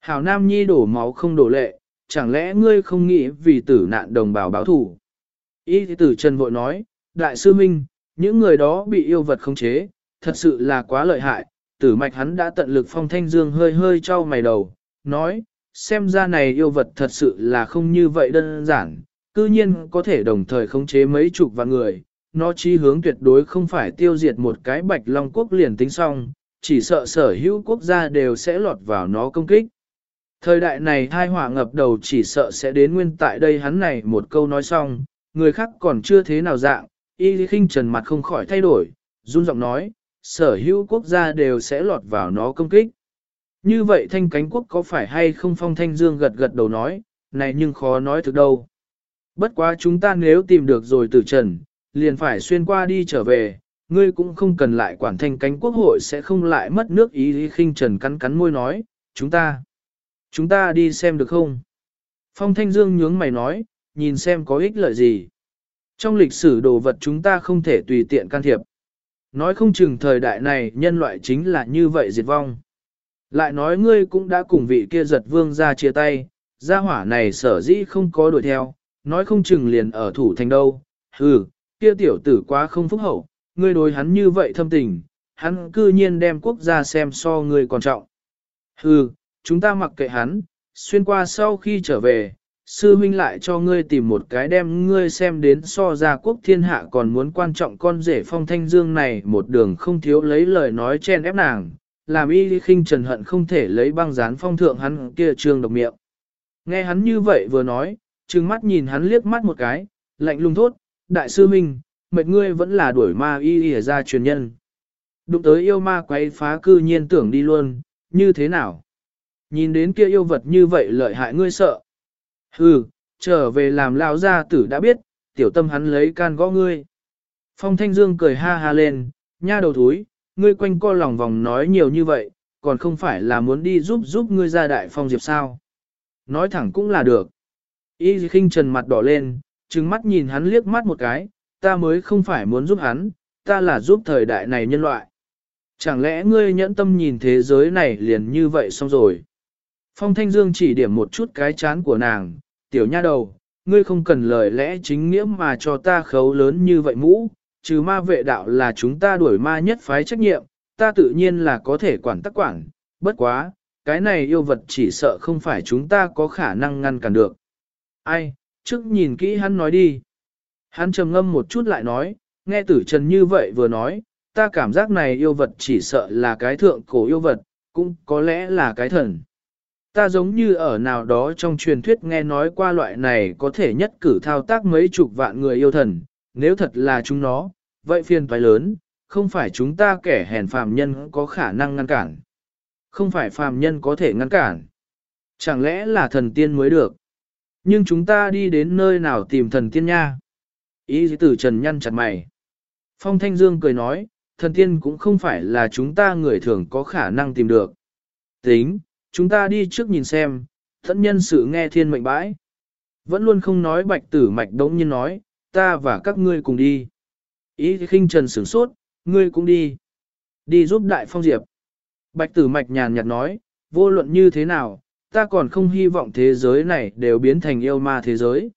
Hảo nam nhi đổ máu không đổ lệ, chẳng lẽ ngươi không nghĩ vì tử nạn đồng bào báo thủ. Y tử Trần vội nói, Đại sư Minh, những người đó bị yêu vật khống chế, thật sự là quá lợi hại, tử mạch hắn đã tận lực phong thanh dương hơi hơi cho mày đầu, nói, xem ra này yêu vật thật sự là không như vậy đơn giản, cư nhiên có thể đồng thời khống chế mấy chục vạn người, nó chi hướng tuyệt đối không phải tiêu diệt một cái bạch long quốc liền tính xong, chỉ sợ sở hữu quốc gia đều sẽ lọt vào nó công kích. Thời đại này hai hỏa ngập đầu chỉ sợ sẽ đến nguyên tại đây hắn này một câu nói xong, người khác còn chưa thế nào dạng, y khinh trần mặt không khỏi thay đổi, run giọng nói, sở hữu quốc gia đều sẽ lọt vào nó công kích. Như vậy thanh cánh quốc có phải hay không phong thanh dương gật gật đầu nói, này nhưng khó nói thực đâu. Bất quá chúng ta nếu tìm được rồi tử trần, liền phải xuyên qua đi trở về, ngươi cũng không cần lại quản thanh cánh quốc hội sẽ không lại mất nước ý khinh trần cắn cắn môi nói, chúng ta, chúng ta đi xem được không? Phong thanh dương nhướng mày nói, nhìn xem có ích lợi gì. Trong lịch sử đồ vật chúng ta không thể tùy tiện can thiệp. Nói không chừng thời đại này nhân loại chính là như vậy diệt vong. Lại nói ngươi cũng đã cùng vị kia giật vương ra chia tay, gia hỏa này sở dĩ không có đuổi theo, nói không chừng liền ở thủ thành đâu. Hừ, kia tiểu tử quá không phúc hậu, ngươi đối hắn như vậy thâm tình, hắn cư nhiên đem quốc gia xem so ngươi còn trọng. Hừ, chúng ta mặc kệ hắn, xuyên qua sau khi trở về, sư huynh lại cho ngươi tìm một cái đem ngươi xem đến so ra quốc thiên hạ còn muốn quan trọng con rể phong thanh dương này một đường không thiếu lấy lời nói chen ép nàng, làm y khinh trần hận không thể lấy băng dán phong thượng hắn kia trương độc miệng. Nghe hắn như vậy vừa nói, trừng mắt nhìn hắn liếc mắt một cái, lạnh lùng thốt, đại sư huynh, mệt ngươi vẫn là đuổi ma y y ra truyền nhân. Đụng tới yêu ma quay phá cư nhiên tưởng đi luôn, như thế nào? Nhìn đến kia yêu vật như vậy lợi hại ngươi sợ. Hừ, trở về làm lão gia tử đã biết, tiểu tâm hắn lấy can gõ ngươi. Phong Thanh Dương cười ha ha lên, nha đầu thúi, ngươi quanh co lòng vòng nói nhiều như vậy, còn không phải là muốn đi giúp giúp ngươi ra đại phong diệp sao. Nói thẳng cũng là được. Y khinh trần mặt đỏ lên, trừng mắt nhìn hắn liếc mắt một cái, ta mới không phải muốn giúp hắn, ta là giúp thời đại này nhân loại. Chẳng lẽ ngươi nhẫn tâm nhìn thế giới này liền như vậy xong rồi? Phong Thanh Dương chỉ điểm một chút cái chán của nàng, tiểu nha đầu, ngươi không cần lời lẽ chính nghĩa mà cho ta khấu lớn như vậy mũ, trừ ma vệ đạo là chúng ta đuổi ma nhất phái trách nhiệm, ta tự nhiên là có thể quản tắc quản, bất quá, cái này yêu vật chỉ sợ không phải chúng ta có khả năng ngăn cản được. Ai, trước nhìn kỹ hắn nói đi. Hắn trầm ngâm một chút lại nói, nghe tử trần như vậy vừa nói, ta cảm giác này yêu vật chỉ sợ là cái thượng cổ yêu vật, cũng có lẽ là cái thần. Ta giống như ở nào đó trong truyền thuyết nghe nói qua loại này có thể nhất cử thao tác mấy chục vạn người yêu thần, nếu thật là chúng nó, vậy phiền toái lớn, không phải chúng ta kẻ hèn phàm nhân có khả năng ngăn cản. Không phải phàm nhân có thể ngăn cản. Chẳng lẽ là thần tiên mới được. Nhưng chúng ta đi đến nơi nào tìm thần tiên nha? Ý tử trần nhăn chặt mày. Phong Thanh Dương cười nói, thần tiên cũng không phải là chúng ta người thường có khả năng tìm được. Tính, chúng ta đi trước nhìn xem, thẫn nhân sự nghe thiên mệnh bãi. Vẫn luôn không nói bạch tử mạch đống nhiên nói, ta và các ngươi cùng đi. Ý khinh trần sửng sốt, ngươi cũng đi. Đi giúp đại phong diệp. Bạch tử mạch nhàn nhạt nói, vô luận như thế nào, ta còn không hy vọng thế giới này đều biến thành yêu ma thế giới.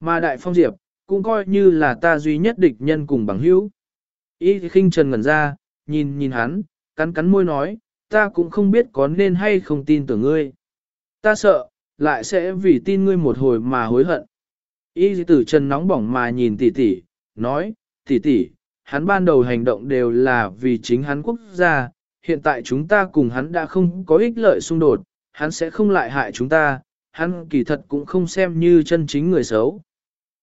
Mà đại phong diệp, cũng coi như là ta duy nhất địch nhân cùng bằng hữu. Ý khinh trần ngẩn ra, nhìn nhìn hắn, cắn cắn môi nói, ta cũng không biết có nên hay không tin tưởng ngươi. Ta sợ, lại sẽ vì tin ngươi một hồi mà hối hận. Y tử trần nóng bỏng mà nhìn tỷ tỷ, nói, tỷ tỷ, hắn ban đầu hành động đều là vì chính hắn quốc gia, hiện tại chúng ta cùng hắn đã không có ích lợi xung đột, hắn sẽ không lại hại chúng ta, hắn kỳ thật cũng không xem như chân chính người xấu.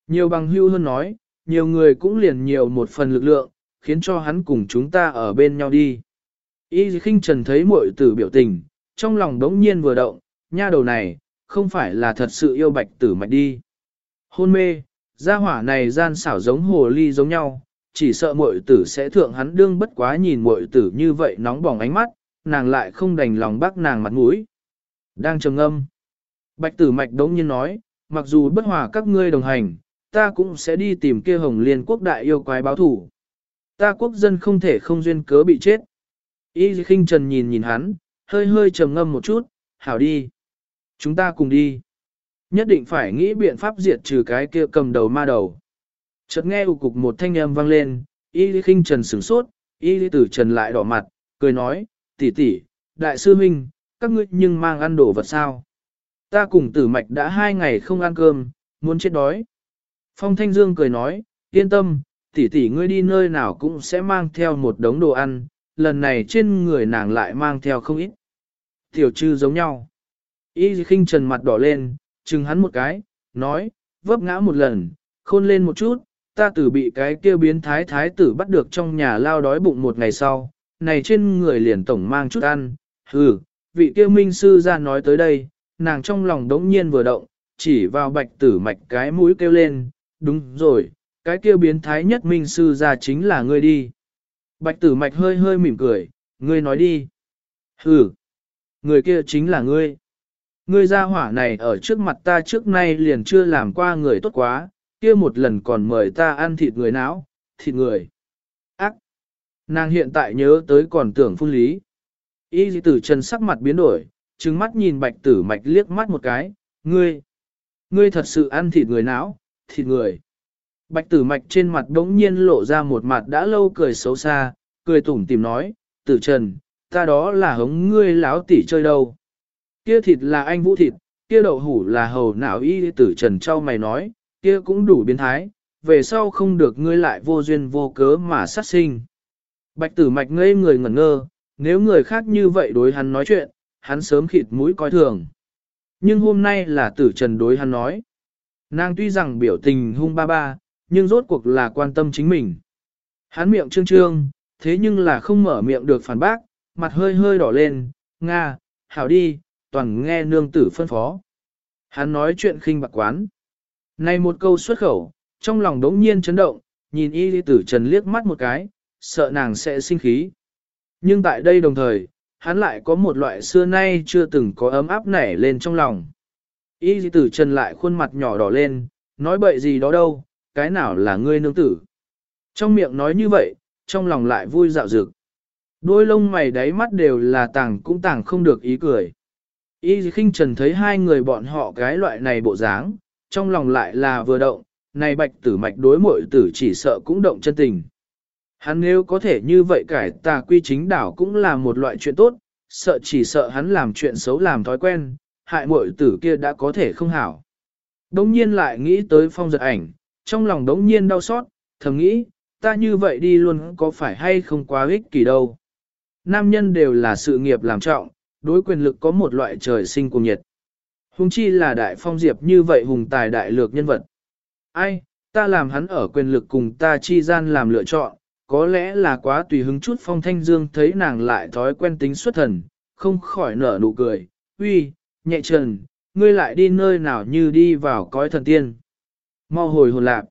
Nhiều bằng hưu hơn nói, nhiều người cũng liền nhiều một phần lực lượng, khiến cho hắn cùng chúng ta ở bên nhau đi. Y khinh trần thấy muội tử biểu tình, trong lòng đống nhiên vừa động, nha đầu này, không phải là thật sự yêu bạch tử mạch đi. Hôn mê, gia hỏa này gian xảo giống hồ ly giống nhau, chỉ sợ muội tử sẽ thượng hắn đương bất quá nhìn muội tử như vậy nóng bỏng ánh mắt, nàng lại không đành lòng bác nàng mặt mũi. Đang trầm ngâm. Bạch tử mạch đống nhiên nói, mặc dù bất hòa các ngươi đồng hành, ta cũng sẽ đi tìm kia hồng liên quốc đại yêu quái báo thủ. Ta quốc dân không thể không duyên cớ bị chết. Y khinh trần nhìn nhìn hắn, hơi hơi trầm ngâm một chút, hảo đi. Chúng ta cùng đi. Nhất định phải nghĩ biện pháp diệt trừ cái kia cầm đầu ma đầu. Chợt nghe ụ cục một thanh âm vang lên, y khinh trần sửng sốt, y tử trần lại đỏ mặt, cười nói, tỷ tỷ, đại sư huynh, các ngươi nhưng mang ăn đồ vật sao. Ta cùng tử mạch đã hai ngày không ăn cơm, muốn chết đói. Phong Thanh Dương cười nói, yên tâm, tỷ tỷ ngươi đi nơi nào cũng sẽ mang theo một đống đồ ăn, lần này trên người nàng lại mang theo không ít. Tiểu trư giống nhau. Y khinh trần mặt đỏ lên, chừng hắn một cái, nói, vấp ngã một lần, khôn lên một chút, ta tử bị cái kia biến thái thái tử bắt được trong nhà lao đói bụng một ngày sau, này trên người liền tổng mang chút ăn, hừ, vị kia minh sư ra nói tới đây, nàng trong lòng đống nhiên vừa động, chỉ vào bạch tử mạch cái mũi kêu lên, đúng rồi, cái kia biến thái nhất minh sư ra chính là ngươi đi. Bạch tử mạch hơi hơi mỉm cười, ngươi nói đi. Hừ, người kia chính là ngươi. Ngươi ra hỏa này ở trước mặt ta trước nay liền chưa làm qua người tốt quá, kia một lần còn mời ta ăn thịt người não, thịt người. Ác! Nàng hiện tại nhớ tới còn tưởng phun lý. Y Dị tử trần sắc mặt biến đổi, trừng mắt nhìn bạch tử mạch liếc mắt một cái, ngươi, ngươi thật sự ăn thịt người não, thịt người. Bạch tử mạch trên mặt đống nhiên lộ ra một mặt đã lâu cười xấu xa, cười tủm tìm nói, tử trần, ta đó là hống ngươi láo tỉ chơi đâu. Kia thịt là anh vũ thịt, kia đậu hủ là hầu não y tử trần trao mày nói, kia cũng đủ biến thái, về sau không được ngươi lại vô duyên vô cớ mà sát sinh. Bạch tử mạch ngây người ngẩn ngơ, nếu người khác như vậy đối hắn nói chuyện, hắn sớm khịt mũi coi thường. Nhưng hôm nay là tử trần đối hắn nói. Nàng tuy rằng biểu tình hung ba ba, nhưng rốt cuộc là quan tâm chính mình. Hắn miệng trương trương, thế nhưng là không mở miệng được phản bác, mặt hơi hơi đỏ lên, Nga, hảo đi, toàn nghe nương tử phân phó. Hắn nói chuyện khinh bạc quán. Này một câu xuất khẩu, trong lòng đống nhiên chấn động, nhìn y lý tử trần liếc mắt một cái, sợ nàng sẽ sinh khí. Nhưng tại đây đồng thời, hắn lại có một loại xưa nay chưa từng có ấm áp nảy lên trong lòng. Y lý tử trần lại khuôn mặt nhỏ đỏ lên, nói bậy gì đó đâu, cái nào là ngươi nương tử. Trong miệng nói như vậy, trong lòng lại vui dạo dực. Đôi lông mày đáy mắt đều là tàng cũng tàng không được ý cười. Y khinh trần thấy hai người bọn họ cái loại này bộ dáng, trong lòng lại là vừa động, này bạch tử mạch đối mội tử chỉ sợ cũng động chân tình. Hắn nếu có thể như vậy cải tà quy chính đảo cũng là một loại chuyện tốt, sợ chỉ sợ hắn làm chuyện xấu làm thói quen, hại mội tử kia đã có thể không hảo. Đống nhiên lại nghĩ tới phong giật ảnh, trong lòng đống nhiên đau xót, thầm nghĩ, ta như vậy đi luôn có phải hay không quá ích kỷ đâu. Nam nhân đều là sự nghiệp làm trọng, đối quyền lực có một loại trời sinh cùng nhiệt. Hùng chi là đại phong diệp như vậy hùng tài đại lược nhân vật. Ai, ta làm hắn ở quyền lực cùng ta chi gian làm lựa chọn, có lẽ là quá tùy hứng chút phong thanh dương thấy nàng lại thói quen tính xuất thần, không khỏi nở nụ cười, uy, nhẹ trần, ngươi lại đi nơi nào như đi vào cõi thần tiên. Mau hồi hồn lạc,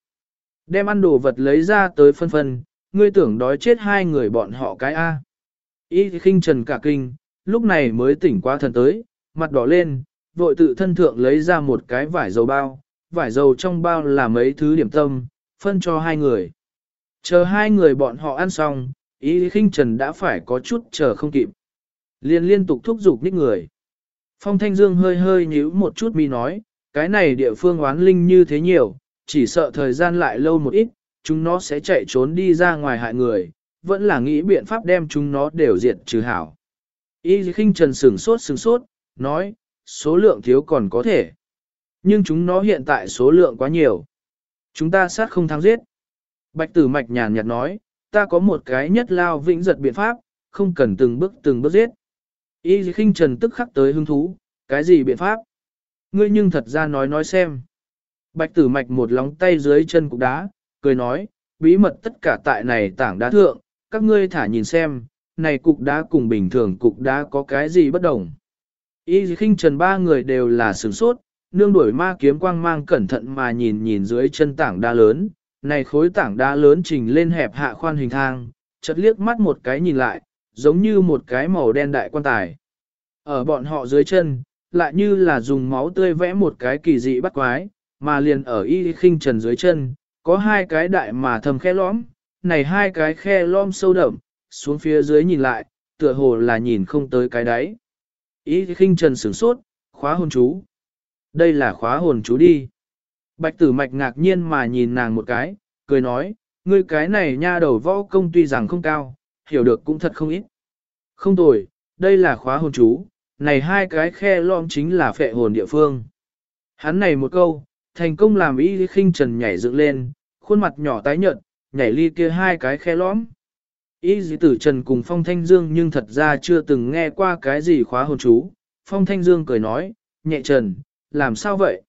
đem ăn đồ vật lấy ra tới phân phân, ngươi tưởng đói chết hai người bọn họ cái A. Y khinh trần cả kinh, lúc này mới tỉnh qua thần tới, mặt đỏ lên, vội tự thân thượng lấy ra một cái vải dầu bao, vải dầu trong bao là mấy thứ điểm tâm, phân cho hai người. Chờ hai người bọn họ ăn xong, Y khinh trần đã phải có chút chờ không kịp. Liên liên tục thúc giục nít người. Phong Thanh Dương hơi hơi nhíu một chút mi nói, cái này địa phương oán linh như thế nhiều, chỉ sợ thời gian lại lâu một ít, chúng nó sẽ chạy trốn đi ra ngoài hại người, vẫn là nghĩ biện pháp đem chúng nó đều diệt trừ hảo. Y khinh trần sừng sốt sừng sốt, nói, số lượng thiếu còn có thể. Nhưng chúng nó hiện tại số lượng quá nhiều. Chúng ta sát không thắng giết. Bạch tử mạch nhàn nhạt nói, ta có một cái nhất lao vĩnh giật biện pháp, không cần từng bước từng bước giết. Y khinh trần tức khắc tới hứng thú, cái gì biện pháp? Ngươi nhưng thật ra nói nói xem. Bạch tử mạch một lóng tay dưới chân cục đá, cười nói, bí mật tất cả tại này tảng đá thượng, các ngươi thả nhìn xem, này cục đá cùng bình thường cục đá có cái gì bất đồng. Y khinh trần ba người đều là sửng sốt, nương đuổi ma kiếm quang mang cẩn thận mà nhìn nhìn dưới chân tảng đá lớn, này khối tảng đá lớn trình lên hẹp hạ khoan hình thang, chợt liếc mắt một cái nhìn lại, giống như một cái màu đen đại quan tài. Ở bọn họ dưới chân, lại như là dùng máu tươi vẽ một cái kỳ dị bắt quái, mà liền ở y khinh trần dưới chân, có hai cái đại mà thầm khe lõm, này hai cái khe lõm sâu đậm, xuống phía dưới nhìn lại, tựa hồ là nhìn không tới cái đáy. Y khinh trần sửng sốt, khóa hồn chú. Đây là khóa hồn chú đi. Bạch tử mạch ngạc nhiên mà nhìn nàng một cái, cười nói, ngươi cái này nha đầu võ công tuy rằng không cao, hiểu được cũng thật không ít. Không tồi, đây là khóa hồn chú, này hai cái khe lõm chính là phệ hồn địa phương. Hắn này một câu, thành công làm y khinh trần nhảy dựng lên, khuôn mặt nhỏ tái nhợt, nhảy ly kia hai cái khe lõm. Y dĩ tử trần cùng Phong Thanh Dương nhưng thật ra chưa từng nghe qua cái gì khóa hồn chú. Phong Thanh Dương cười nói, nhẹ trần, làm sao vậy?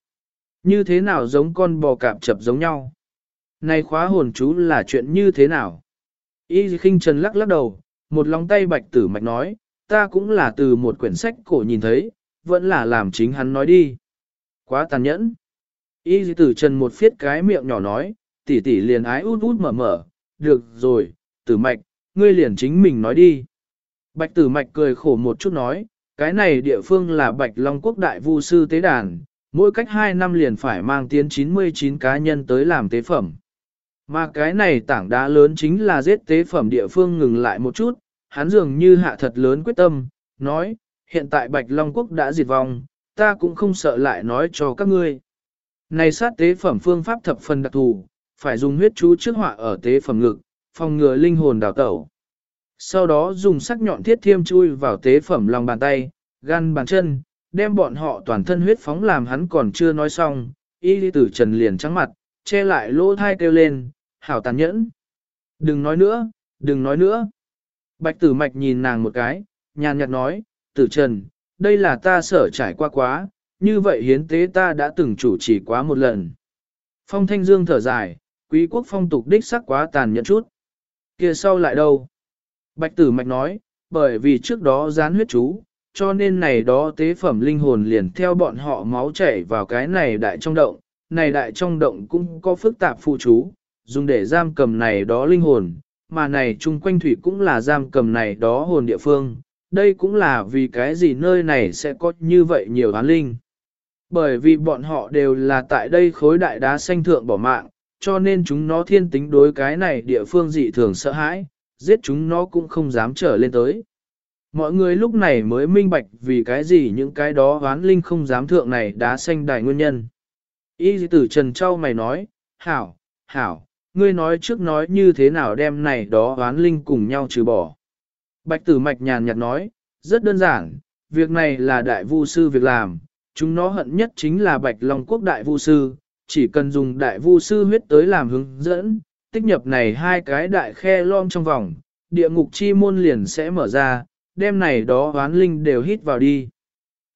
Như thế nào giống con bò cạp chập giống nhau? Này khóa hồn chú là chuyện như thế nào? Y khinh trần lắc lắc đầu, một lòng tay bạch tử mạch nói, ta cũng là từ một quyển sách cổ nhìn thấy, vẫn là làm chính hắn nói đi. Quá tàn nhẫn. Y tử trần một phiết cái miệng nhỏ nói, tỷ tỷ liền ái út út mở mở, được rồi, tử mạch, ngươi liền chính mình nói đi. Bạch tử mạch cười khổ một chút nói, cái này địa phương là Bạch Long Quốc Đại Vu Sư Tế Đàn, mỗi cách 2 năm liền phải mang tiến 99 cá nhân tới làm tế phẩm. Mà cái này tảng đá lớn chính là giết tế phẩm địa phương ngừng lại một chút, hắn dường như hạ thật lớn quyết tâm, nói, hiện tại Bạch Long Quốc đã diệt vong, ta cũng không sợ lại nói cho các ngươi. Này sát tế phẩm phương pháp thập phần đặc thù, phải dùng huyết chú trước họa ở tế phẩm ngực, phòng ngừa linh hồn đào tẩu. Sau đó dùng sắc nhọn thiết thiêm chui vào tế phẩm lòng bàn tay, gan bàn chân, đem bọn họ toàn thân huyết phóng làm hắn còn chưa nói xong, y lý tử trần liền trắng mặt, che lại lỗ thai kêu lên, hảo tàn nhẫn. Đừng nói nữa, đừng nói nữa. Bạch tử mạch nhìn nàng một cái, nhàn nhạt nói, tử trần, đây là ta sở trải qua quá, như vậy hiến tế ta đã từng chủ trì quá một lần. Phong thanh dương thở dài, quý quốc phong tục đích sắc quá tàn nhẫn chút. kia sau lại đâu? Bạch tử mạch nói, bởi vì trước đó gián huyết chú, cho nên này đó tế phẩm linh hồn liền theo bọn họ máu chảy vào cái này đại trong động, này đại trong động cũng có phức tạp phụ chú, dùng để giam cầm này đó linh hồn, mà này chung quanh thủy cũng là giam cầm này đó hồn địa phương, đây cũng là vì cái gì nơi này sẽ có như vậy nhiều án linh. Bởi vì bọn họ đều là tại đây khối đại đá xanh thượng bỏ mạng, cho nên chúng nó thiên tính đối cái này địa phương dị thường sợ hãi, giết chúng nó cũng không dám trở lên tới. Mọi người lúc này mới minh bạch vì cái gì những cái đó oán linh không dám thượng này đá xanh đài nguyên nhân. Y tử Trần Châu mày nói, hảo, hảo, ngươi nói trước nói như thế nào đem này đó oán linh cùng nhau trừ bỏ. Bạch tử mạch nhàn nhạt nói, rất đơn giản, việc này là đại vu sư việc làm, chúng nó hận nhất chính là bạch long quốc đại vu sư, chỉ cần dùng đại vu sư huyết tới làm hướng dẫn, tích nhập này hai cái đại khe lom trong vòng, địa ngục chi môn liền sẽ mở ra, đem này đó oán linh đều hít vào đi.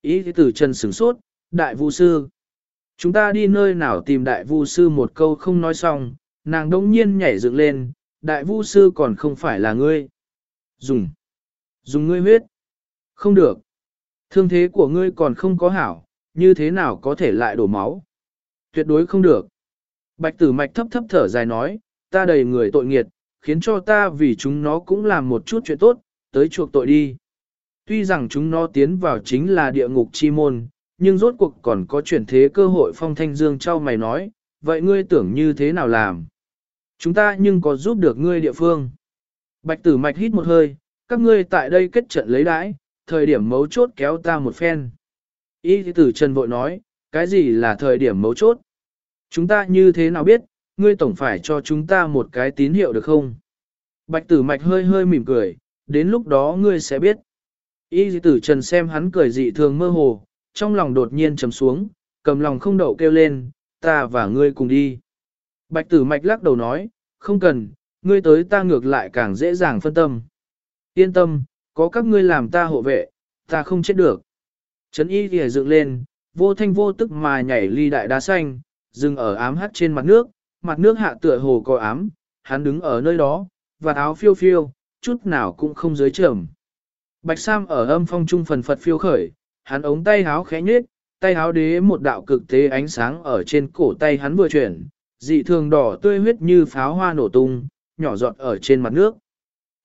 Ý tử trần sửng sốt, đại vu sư. Chúng ta đi nơi nào tìm đại vu sư một câu không nói xong, nàng đông nhiên nhảy dựng lên, đại vu sư còn không phải là ngươi. Dùng. Dùng ngươi huyết. Không được. Thương thế của ngươi còn không có hảo, như thế nào có thể lại đổ máu. Tuyệt đối không được. Bạch tử mạch thấp thấp thở dài nói, ta đầy người tội nghiệt, khiến cho ta vì chúng nó cũng làm một chút chuyện tốt, tới chuộc tội đi. Tuy rằng chúng nó tiến vào chính là địa ngục chi môn, nhưng rốt cuộc còn có chuyển thế cơ hội phong thanh dương trao mày nói, vậy ngươi tưởng như thế nào làm? Chúng ta nhưng có giúp được ngươi địa phương. Bạch tử mạch hít một hơi, các ngươi tại đây kết trận lấy đãi, thời điểm mấu chốt kéo ta một phen. Y tử Trần vội nói, cái gì là thời điểm mấu chốt? Chúng ta như thế nào biết, ngươi tổng phải cho chúng ta một cái tín hiệu được không? Bạch tử mạch hơi hơi mỉm cười, đến lúc đó ngươi sẽ biết. Y tử Trần xem hắn cười dị thường mơ hồ, trong lòng đột nhiên trầm xuống, cầm lòng không đậu kêu lên, ta và ngươi cùng đi. Bạch tử mạch lắc đầu nói, không cần, ngươi tới ta ngược lại càng dễ dàng phân tâm. Yên tâm, có các ngươi làm ta hộ vệ, ta không chết được. Trấn y thì dựng lên, vô thanh vô tức mà nhảy ly đại đá xanh, dừng ở ám hắt trên mặt nước, mặt nước hạ tựa hồ có ám, hắn đứng ở nơi đó, và áo phiêu phiêu, chút nào cũng không dưới trầm. Bạch Sam ở âm phong trung phần phật phiêu khởi, hắn ống tay háo khẽ nhết, tay háo đế một đạo cực tế ánh sáng ở trên cổ tay hắn vừa chuyển, dị thường đỏ tươi huyết như pháo hoa nổ tung, nhỏ giọt ở trên mặt nước.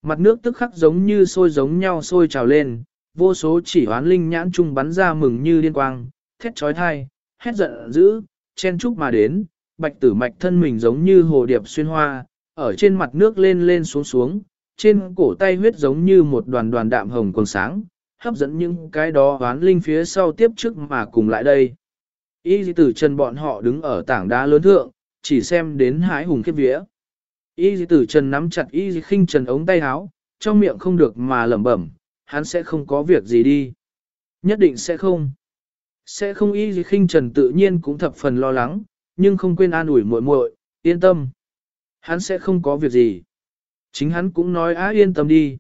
Mặt nước tức khắc giống như sôi giống nhau sôi trào lên, vô số chỉ hoán linh nhãn trung bắn ra mừng như liên quang, thét trói thai, hét giận dữ, chen chúc mà đến, bạch tử mạch thân mình giống như hồ điệp xuyên hoa, ở trên mặt nước lên lên xuống xuống, trên cổ tay huyết giống như một đoàn đoàn đạm hồng còn sáng, hấp dẫn những cái đó hoán linh phía sau tiếp trước mà cùng lại đây. Y tử trần bọn họ đứng ở tảng đá lớn thượng, chỉ xem đến hái hùng kết vía. Y tử trần nắm chặt y khinh trần ống tay áo, trong miệng không được mà lẩm bẩm, hắn sẽ không có việc gì đi. Nhất định sẽ không. Sẽ không y gì khinh trần tự nhiên cũng thập phần lo lắng, nhưng không quên an ủi muội muội, yên tâm. Hắn sẽ không có việc gì. Chính hắn cũng nói á yên tâm đi.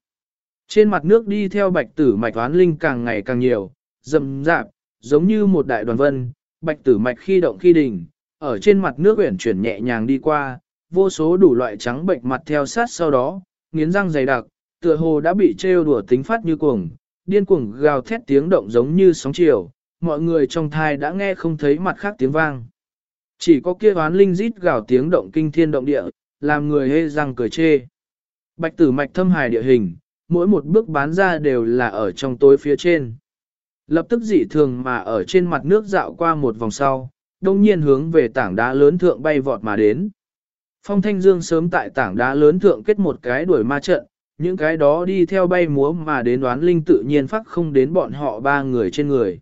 Trên mặt nước đi theo bạch tử mạch toán linh càng ngày càng nhiều, rầm rạp, giống như một đại đoàn vân, bạch tử mạch khi động khi đỉnh, ở trên mặt nước uyển chuyển nhẹ nhàng đi qua, vô số đủ loại trắng bệnh mặt theo sát sau đó, nghiến răng dày đặc, tựa hồ đã bị trêu đùa tính phát như cuồng, điên cuồng gào thét tiếng động giống như sóng chiều, mọi người trong thai đã nghe không thấy mặt khác tiếng vang. Chỉ có kia oán linh rít gào tiếng động kinh thiên động địa, làm người hê răng cười chê. Bạch tử mạch thâm hài địa hình, mỗi một bước bán ra đều là ở trong tối phía trên. Lập tức dị thường mà ở trên mặt nước dạo qua một vòng sau, đông nhiên hướng về tảng đá lớn thượng bay vọt mà đến. Phong Thanh Dương sớm tại tảng đá lớn thượng kết một cái đuổi ma trận, những cái đó đi theo bay múa mà đến đoán linh tự nhiên phát không đến bọn họ ba người trên người.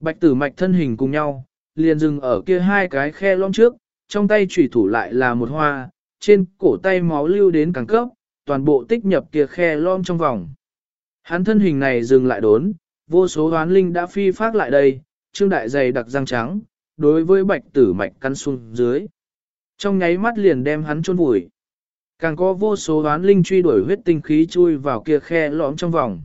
Bạch tử mạch thân hình cùng nhau, liền dừng ở kia hai cái khe lõm trước, trong tay chủy thủ lại là một hoa, trên cổ tay máu lưu đến càng cấp, toàn bộ tích nhập kia khe lõm trong vòng. Hắn thân hình này dừng lại đốn, vô số hoán linh đã phi phát lại đây, trương đại dày đặc răng trắng, đối với bạch tử mạch căn xuống dưới. Trong nháy mắt liền đem hắn chôn vùi. Càng có vô số đoán linh truy đuổi huyết tinh khí chui vào kia khe lõm trong vòng.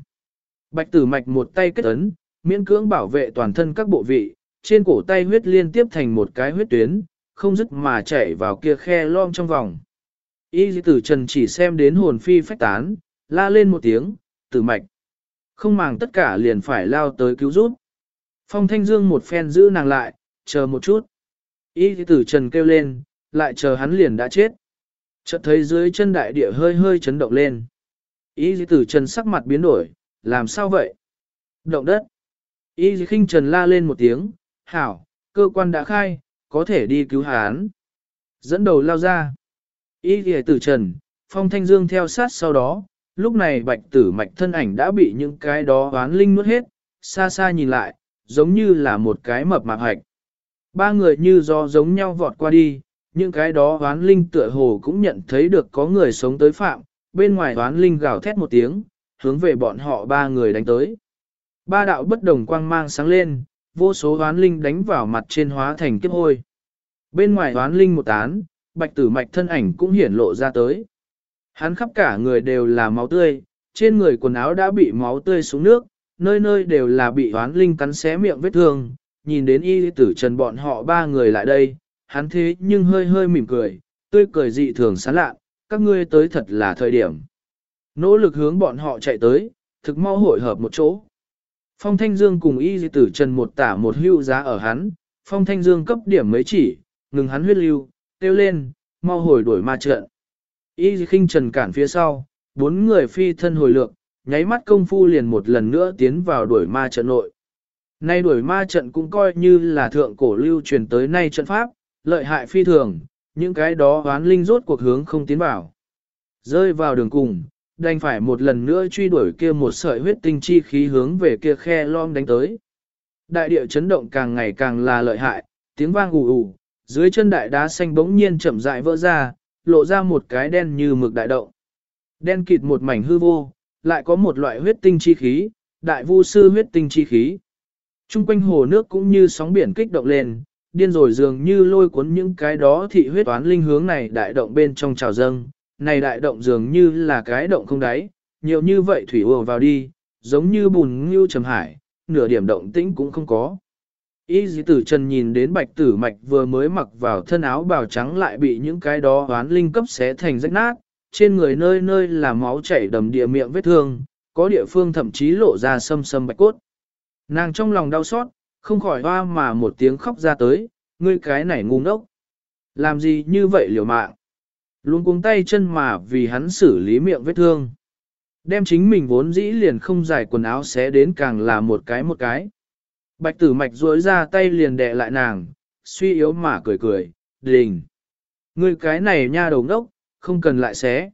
Bạch tử mạch một tay kết ấn, miễn cưỡng bảo vệ toàn thân các bộ vị, trên cổ tay huyết liên tiếp thành một cái huyết tuyến, không dứt mà chảy vào kia khe lõm trong vòng. Y tử trần chỉ xem đến hồn phi phách tán, la lên một tiếng, tử mạch. Không màng tất cả liền phải lao tới cứu giúp. Phong thanh dương một phen giữ nàng lại, chờ một chút. Y tử trần kêu lên, lại chờ hắn liền đã chết. Chợt thấy dưới chân đại địa hơi hơi chấn động lên. Y tử trần sắc mặt biến đổi, làm sao vậy? Động đất. Y khinh trần la lên một tiếng, hảo, cơ quan đã khai, có thể đi cứu hắn. Dẫn đầu lao ra. Y tử trần, phong thanh dương theo sát sau đó, lúc này bạch tử mạch thân ảnh đã bị những cái đó oán linh nuốt hết, xa xa nhìn lại, giống như là một cái mập mạp hạch. Ba người như do giống nhau vọt qua đi, những cái đó hoán linh tựa hồ cũng nhận thấy được có người sống tới phạm, bên ngoài hoán linh gào thét một tiếng, hướng về bọn họ ba người đánh tới. Ba đạo bất đồng quang mang sáng lên, vô số hoán linh đánh vào mặt trên hóa thành kiếp hôi. Bên ngoài hoán linh một tán, bạch tử mạch thân ảnh cũng hiển lộ ra tới. Hắn khắp cả người đều là máu tươi, trên người quần áo đã bị máu tươi xuống nước, nơi nơi đều là bị hoán linh cắn xé miệng vết thương, nhìn đến y tử trần bọn họ ba người lại đây, hắn thế nhưng hơi hơi mỉm cười, tươi cười dị thường sán lạ, các ngươi tới thật là thời điểm. Nỗ lực hướng bọn họ chạy tới, thực mau hội hợp một chỗ. Phong Thanh Dương cùng y dị tử trần một tả một hưu giá ở hắn, Phong Thanh Dương cấp điểm mấy chỉ, ngừng hắn huyết lưu, tiêu lên, mau hồi đuổi ma trận. Y dị khinh trần cản phía sau, bốn người phi thân hồi lượng, nháy mắt công phu liền một lần nữa tiến vào đuổi ma trận nội. Nay đuổi ma trận cũng coi như là thượng cổ lưu truyền tới nay trận pháp, lợi hại phi thường, những cái đó oán linh rốt cuộc hướng không tiến vào. Rơi vào đường cùng, đành phải một lần nữa truy đuổi kia một sợi huyết tinh chi khí hướng về kia khe lom đánh tới. Đại địa chấn động càng ngày càng là lợi hại, tiếng vang ù ù, dưới chân đại đá xanh bỗng nhiên chậm rãi vỡ ra, lộ ra một cái đen như mực đại động. Đen kịt một mảnh hư vô, lại có một loại huyết tinh chi khí, đại vu sư huyết tinh chi khí. Trung quanh hồ nước cũng như sóng biển kích động lên, điên rồi dường như lôi cuốn những cái đó thị huyết toán linh hướng này đại động bên trong trào dâng, này đại động dường như là cái động không đáy, nhiều như vậy thủy ùa vào đi, giống như bùn như trầm hải, nửa điểm động tĩnh cũng không có. Y dĩ tử trần nhìn đến bạch tử mạch vừa mới mặc vào thân áo bào trắng lại bị những cái đó hoán linh cấp xé thành rách nát, trên người nơi nơi là máu chảy đầm địa miệng vết thương, có địa phương thậm chí lộ ra sâm sâm bạch cốt. Nàng trong lòng đau xót, không khỏi hoa mà một tiếng khóc ra tới, ngươi cái này ngu ngốc. Làm gì như vậy liều mạng? Luôn cuống tay chân mà vì hắn xử lý miệng vết thương. Đem chính mình vốn dĩ liền không giải quần áo xé đến càng là một cái một cái. Bạch tử mạch duỗi ra tay liền đè lại nàng, suy yếu mà cười cười, đình. Ngươi cái này nha đầu ngốc, không cần lại xé.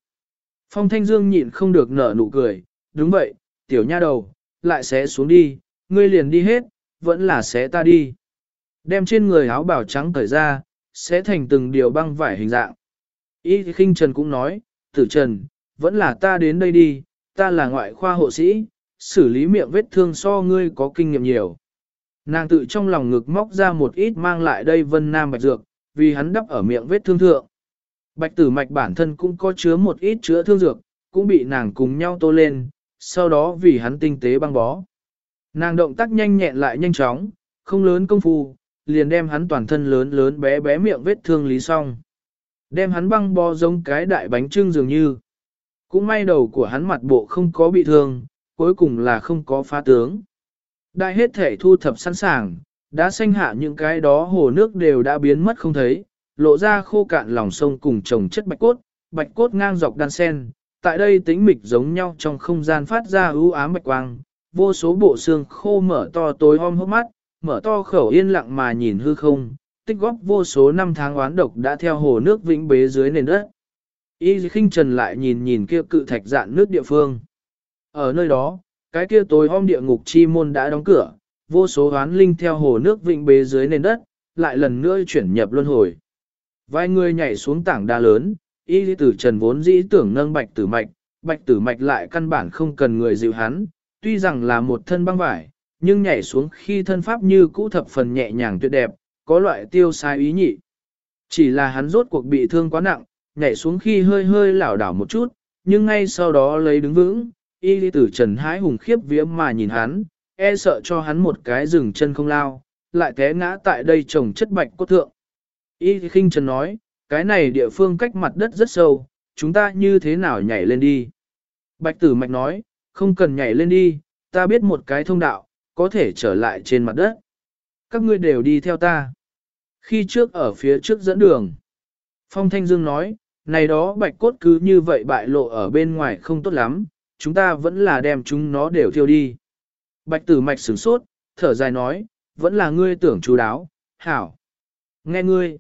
Phong Thanh Dương nhịn không được nở nụ cười, đúng vậy, tiểu nha đầu, lại xé xuống đi, ngươi liền đi hết, vẫn là xé ta đi. Đem trên người áo bảo trắng cởi ra, sẽ thành từng điều băng vải hình dạng. Y khinh Trần cũng nói, tử Trần, vẫn là ta đến đây đi, ta là ngoại khoa hộ sĩ, xử lý miệng vết thương so ngươi có kinh nghiệm nhiều. Nàng tự trong lòng ngực móc ra một ít mang lại đây vân nam bạch dược, vì hắn đắp ở miệng vết thương thượng. Bạch tử mạch bản thân cũng có chứa một ít chữa thương dược, cũng bị nàng cùng nhau tô lên, sau đó vì hắn tinh tế băng bó. Nàng động tác nhanh nhẹn lại nhanh chóng, không lớn công phu, liền đem hắn toàn thân lớn lớn bé bé miệng vết thương lý xong. Đem hắn băng bó giống cái đại bánh trưng dường như. Cũng may đầu của hắn mặt bộ không có bị thương, cuối cùng là không có phá tướng. Đại hết thể thu thập sẵn sàng, đã xanh hạ những cái đó hồ nước đều đã biến mất không thấy, lộ ra khô cạn lòng sông cùng trồng chất bạch cốt, bạch cốt ngang dọc đan sen, tại đây tính mịch giống nhau trong không gian phát ra ưu ám bạch quang, vô số bộ xương khô mở to tối om hốc mắt, mở to khẩu yên lặng mà nhìn hư không, tích góp vô số năm tháng oán độc đã theo hồ nước vĩnh bế dưới nền đất. Y khinh trần lại nhìn nhìn kia cự thạch dạn nước địa phương. Ở nơi đó, cái kia tối om địa ngục chi môn đã đóng cửa, vô số oán linh theo hồ nước vĩnh bế dưới nền đất, lại lần nữa chuyển nhập luân hồi. Vài người nhảy xuống tảng đá lớn, y tử trần vốn dĩ tưởng nâng bạch tử mạch, bạch tử mạch lại căn bản không cần người dịu hắn, tuy rằng là một thân băng vải, nhưng nhảy xuống khi thân pháp như cũ thập phần nhẹ nhàng tuyệt đẹp, có loại tiêu sai ý nhị. Chỉ là hắn rốt cuộc bị thương quá nặng, nhảy xuống khi hơi hơi lảo đảo một chút, nhưng ngay sau đó lấy đứng vững, y lý tử trần hái hùng khiếp vía mà nhìn hắn, e sợ cho hắn một cái rừng chân không lao, lại té ngã tại đây trồng chất bạch cốt thượng. Y khinh trần nói, cái này địa phương cách mặt đất rất sâu, chúng ta như thế nào nhảy lên đi. Bạch tử mạch nói, không cần nhảy lên đi, ta biết một cái thông đạo, có thể trở lại trên mặt đất. Các ngươi đều đi theo ta. Khi trước ở phía trước dẫn đường, Phong Thanh Dương nói, này đó bạch cốt cứ như vậy bại lộ ở bên ngoài không tốt lắm, chúng ta vẫn là đem chúng nó đều thiêu đi. Bạch tử mạch sửng sốt, thở dài nói, vẫn là ngươi tưởng chú đáo, hảo. Nghe ngươi.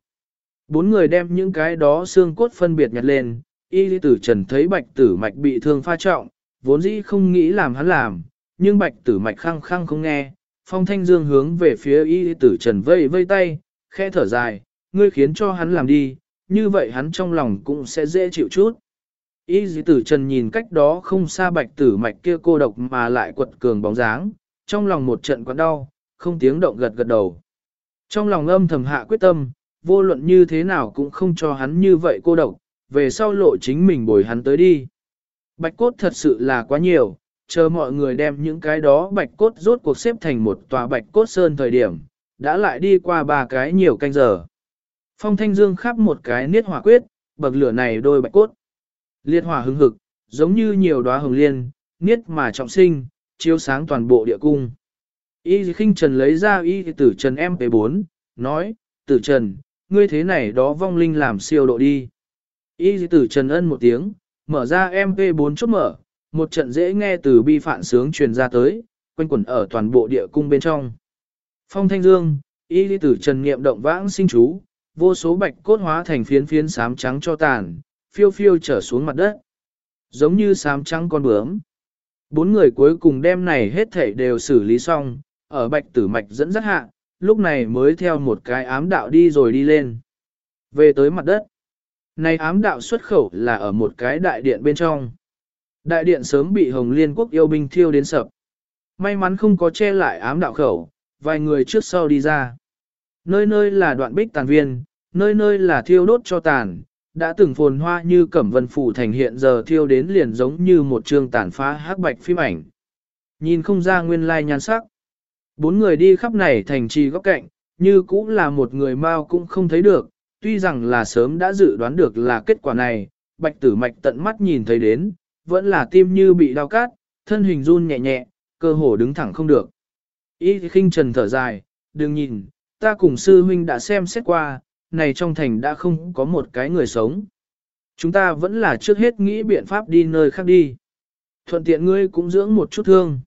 Bốn người đem những cái đó xương cốt phân biệt nhặt lên, Y tử trần thấy bạch tử mạch bị thương pha trọng, vốn dĩ không nghĩ làm hắn làm, nhưng bạch tử mạch khăng khăng không nghe. Phong thanh dương hướng về phía y tử trần vây vây tay, khẽ thở dài, ngươi khiến cho hắn làm đi, như vậy hắn trong lòng cũng sẽ dễ chịu chút. Y dì tử trần nhìn cách đó không xa bạch tử mạch kia cô độc mà lại quật cường bóng dáng, trong lòng một trận quặn đau, không tiếng động gật gật đầu. Trong lòng âm thầm hạ quyết tâm, vô luận như thế nào cũng không cho hắn như vậy cô độc, về sau lộ chính mình bồi hắn tới đi. Bạch cốt thật sự là quá nhiều, chờ mọi người đem những cái đó bạch cốt rốt cuộc xếp thành một tòa bạch cốt sơn thời điểm, đã lại đi qua ba cái nhiều canh giờ. Phong Thanh Dương khắp một cái niết hỏa quyết, bậc lửa này đôi bạch cốt. Liệt hỏa hứng hực, giống như nhiều đóa hồng liên, niết mà trọng sinh, chiếu sáng toàn bộ địa cung. Y khinh trần lấy ra y tử trần em về 4 nói, tử trần, ngươi thế này đó vong linh làm siêu độ đi. Y tử trần ân một tiếng, mở ra MP4 chốt mở, một trận dễ nghe từ bi phản sướng truyền ra tới, quanh quẩn ở toàn bộ địa cung bên trong. Phong thanh dương, y tử trần nghiệm động vãng sinh chú, vô số bạch cốt hóa thành phiến phiến sám trắng cho tàn, phiêu phiêu trở xuống mặt đất. Giống như sám trắng con bướm. Bốn người cuối cùng đem này hết thảy đều xử lý xong, ở bạch tử mạch dẫn dắt hạ, lúc này mới theo một cái ám đạo đi rồi đi lên. Về tới mặt đất. Này ám đạo xuất khẩu là ở một cái đại điện bên trong. Đại điện sớm bị Hồng Liên quốc yêu binh thiêu đến sập. May mắn không có che lại ám đạo khẩu, vài người trước sau đi ra. Nơi nơi là đoạn bích tàn viên, nơi nơi là thiêu đốt cho tàn, đã từng phồn hoa như cẩm vân phủ thành hiện giờ thiêu đến liền giống như một trường tàn phá hắc bạch phim ảnh. Nhìn không ra nguyên lai nhan sắc. Bốn người đi khắp này thành trì góc cạnh, như cũng là một người mau cũng không thấy được, tuy rằng là sớm đã dự đoán được là kết quả này, bạch tử mạch tận mắt nhìn thấy đến, vẫn là tim như bị đau cát, thân hình run nhẹ nhẹ, cơ hồ đứng thẳng không được. Y khinh trần thở dài, đừng nhìn, ta cùng sư huynh đã xem xét qua, này trong thành đã không có một cái người sống. Chúng ta vẫn là trước hết nghĩ biện pháp đi nơi khác đi. Thuận tiện ngươi cũng dưỡng một chút thương.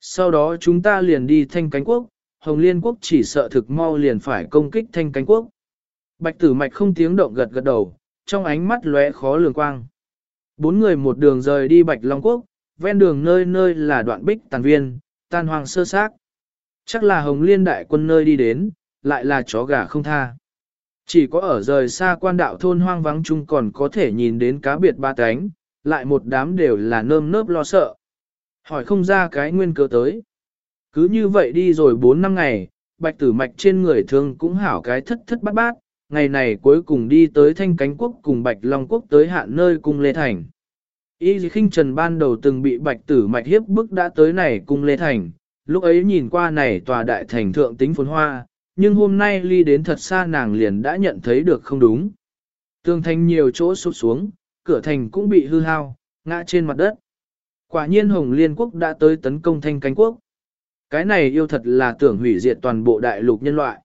Sau đó chúng ta liền đi thanh cánh quốc, Hồng Liên quốc chỉ sợ thực mau liền phải công kích thanh cánh quốc. Bạch tử mạch không tiếng động gật gật đầu, trong ánh mắt lóe khó lường quang. Bốn người một đường rời đi Bạch Long quốc, ven đường nơi nơi là đoạn bích tàn viên, tan hoàng sơ xác. Chắc là Hồng Liên đại quân nơi đi đến, lại là chó gà không tha. Chỉ có ở rời xa quan đạo thôn hoang vắng chung còn có thể nhìn đến cá biệt ba cánh, lại một đám đều là nơm nớp lo sợ. Hỏi không ra cái nguyên cớ tới. Cứ như vậy đi rồi 4 năm ngày, bạch tử mạch trên người thương cũng hảo cái thất thất bát bát, ngày này cuối cùng đi tới thanh cánh quốc cùng bạch long quốc tới hạn nơi cung Lê Thành. Y khinh trần ban đầu từng bị bạch tử mạch hiếp bức đã tới này cung Lê Thành, lúc ấy nhìn qua này tòa đại thành thượng tính phồn hoa, nhưng hôm nay ly đến thật xa nàng liền đã nhận thấy được không đúng. Tường thành nhiều chỗ sụt xuống, cửa thành cũng bị hư hao, ngã trên mặt đất. Quả nhiên Hồng Liên quốc đã tới tấn công thanh cánh quốc. Cái này yêu thật là tưởng hủy diệt toàn bộ đại lục nhân loại.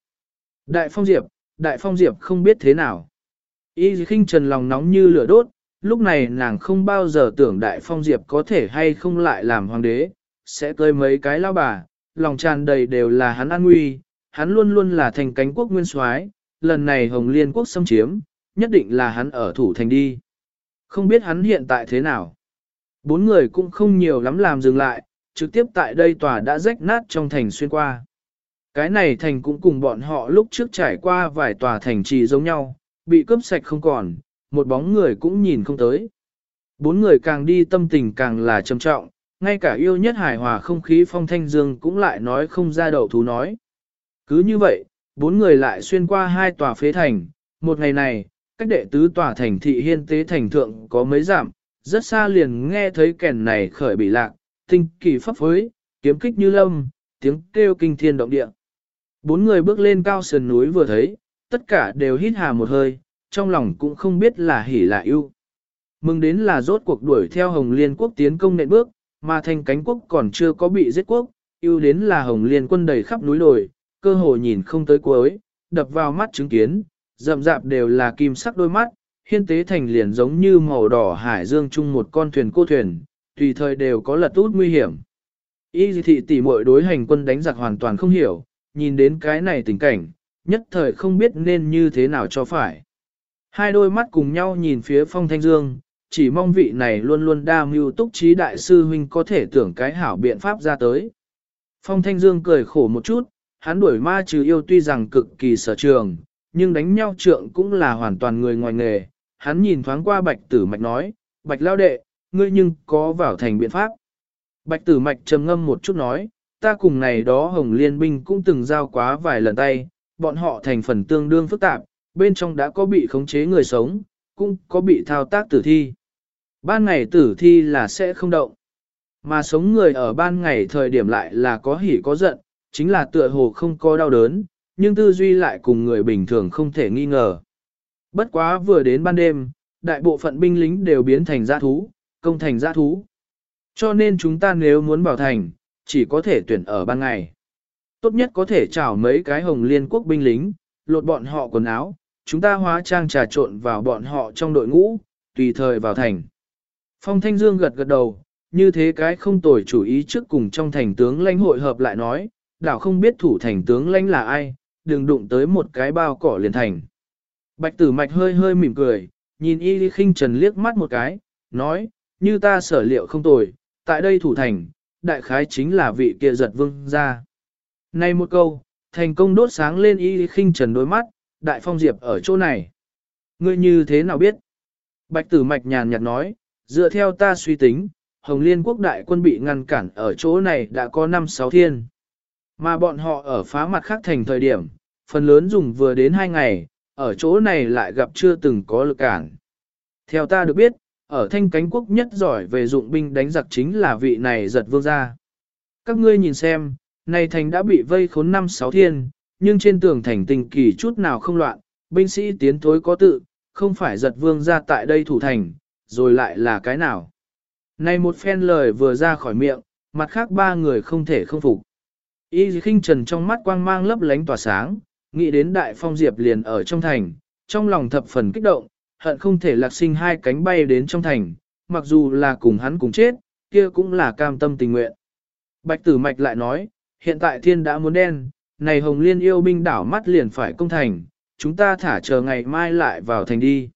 Đại Phong Diệp, Đại Phong Diệp không biết thế nào. Y khinh trần lòng nóng như lửa đốt, lúc này nàng không bao giờ tưởng Đại Phong Diệp có thể hay không lại làm hoàng đế, sẽ tới mấy cái lao bà, lòng tràn đầy đều là hắn an nguy, hắn luôn luôn là thành cánh quốc nguyên soái, lần này Hồng Liên quốc xâm chiếm, nhất định là hắn ở thủ thành đi. Không biết hắn hiện tại thế nào. Bốn người cũng không nhiều lắm làm dừng lại, trực tiếp tại đây tòa đã rách nát trong thành xuyên qua. Cái này thành cũng cùng bọn họ lúc trước trải qua vài tòa thành trì giống nhau, bị cướp sạch không còn, một bóng người cũng nhìn không tới. Bốn người càng đi tâm tình càng là trầm trọng, ngay cả yêu nhất hài hòa không khí phong thanh dương cũng lại nói không ra đầu thú nói. Cứ như vậy, bốn người lại xuyên qua hai tòa phế thành, một ngày này, cách đệ tứ tòa thành thị hiên tế thành thượng có mấy giảm, rất xa liền nghe thấy kèn này khởi bị lạc, tinh kỳ pháp phối, kiếm kích như lâm, tiếng kêu kinh thiên động địa. Bốn người bước lên cao sườn núi vừa thấy, tất cả đều hít hà một hơi, trong lòng cũng không biết là hỉ là ưu. Mừng đến là rốt cuộc đuổi theo Hồng Liên quốc tiến công nện bước, mà thành cánh quốc còn chưa có bị giết quốc, ưu đến là Hồng Liên quân đầy khắp núi đồi, cơ hồ nhìn không tới cuối, đập vào mắt chứng kiến, rậm rạp đều là kim sắc đôi mắt, hiên tế thành liền giống như màu đỏ hải dương chung một con thuyền cô thuyền, tùy thời đều có lật út nguy hiểm. Y thị tỷ muội đối hành quân đánh giặc hoàn toàn không hiểu, nhìn đến cái này tình cảnh, nhất thời không biết nên như thế nào cho phải. Hai đôi mắt cùng nhau nhìn phía phong thanh dương, chỉ mong vị này luôn luôn đa mưu túc trí đại sư huynh có thể tưởng cái hảo biện pháp ra tới. Phong thanh dương cười khổ một chút, hắn đuổi ma trừ yêu tuy rằng cực kỳ sở trường, nhưng đánh nhau trượng cũng là hoàn toàn người ngoài nghề. Hắn nhìn thoáng qua bạch tử mạch nói, bạch lao đệ, ngươi nhưng có vào thành biện pháp. Bạch tử mạch trầm ngâm một chút nói, ta cùng này đó hồng liên binh cũng từng giao quá vài lần tay, bọn họ thành phần tương đương phức tạp, bên trong đã có bị khống chế người sống, cũng có bị thao tác tử thi. Ban ngày tử thi là sẽ không động, mà sống người ở ban ngày thời điểm lại là có hỉ có giận, chính là tựa hồ không có đau đớn, nhưng tư duy lại cùng người bình thường không thể nghi ngờ. Bất quá vừa đến ban đêm, đại bộ phận binh lính đều biến thành giã thú, công thành giã thú. Cho nên chúng ta nếu muốn bảo thành, chỉ có thể tuyển ở ban ngày. Tốt nhất có thể chào mấy cái hồng liên quốc binh lính, lột bọn họ quần áo, chúng ta hóa trang trà trộn vào bọn họ trong đội ngũ, tùy thời vào thành. Phong Thanh Dương gật gật đầu, như thế cái không tồi chủ ý trước cùng trong thành tướng lãnh hội hợp lại nói, đảo không biết thủ thành tướng lãnh là ai, đừng đụng tới một cái bao cỏ liền thành. Bạch tử mạch hơi hơi mỉm cười, nhìn y khinh trần liếc mắt một cái, nói, như ta sở liệu không tồi, tại đây thủ thành, đại khái chính là vị kia giật vương ra. Này một câu, thành công đốt sáng lên y khinh trần đôi mắt, đại phong diệp ở chỗ này. Ngươi như thế nào biết? Bạch tử mạch nhàn nhạt nói, dựa theo ta suy tính, Hồng Liên quốc đại quân bị ngăn cản ở chỗ này đã có 5-6 thiên. Mà bọn họ ở phá mặt khác thành thời điểm, phần lớn dùng vừa đến 2 ngày, ở chỗ này lại gặp chưa từng có lực cản. Theo ta được biết, ở thanh cánh quốc nhất giỏi về dụng binh đánh giặc chính là vị này giật vương gia. Các ngươi nhìn xem, này thành đã bị vây khốn năm sáu thiên, nhưng trên tường thành tình kỳ chút nào không loạn, binh sĩ tiến thối có tự, không phải giật vương gia tại đây thủ thành, rồi lại là cái nào. Này một phen lời vừa ra khỏi miệng, mặt khác ba người không thể không phục. Y khinh trần trong mắt quang mang lấp lánh tỏa sáng, nghĩ đến đại phong diệp liền ở trong thành, trong lòng thập phần kích động, hận không thể lạc sinh hai cánh bay đến trong thành, mặc dù là cùng hắn cùng chết, kia cũng là cam tâm tình nguyện. Bạch tử mạch lại nói, hiện tại thiên đã muốn đen, này hồng liên yêu binh đảo mắt liền phải công thành, chúng ta thả chờ ngày mai lại vào thành đi.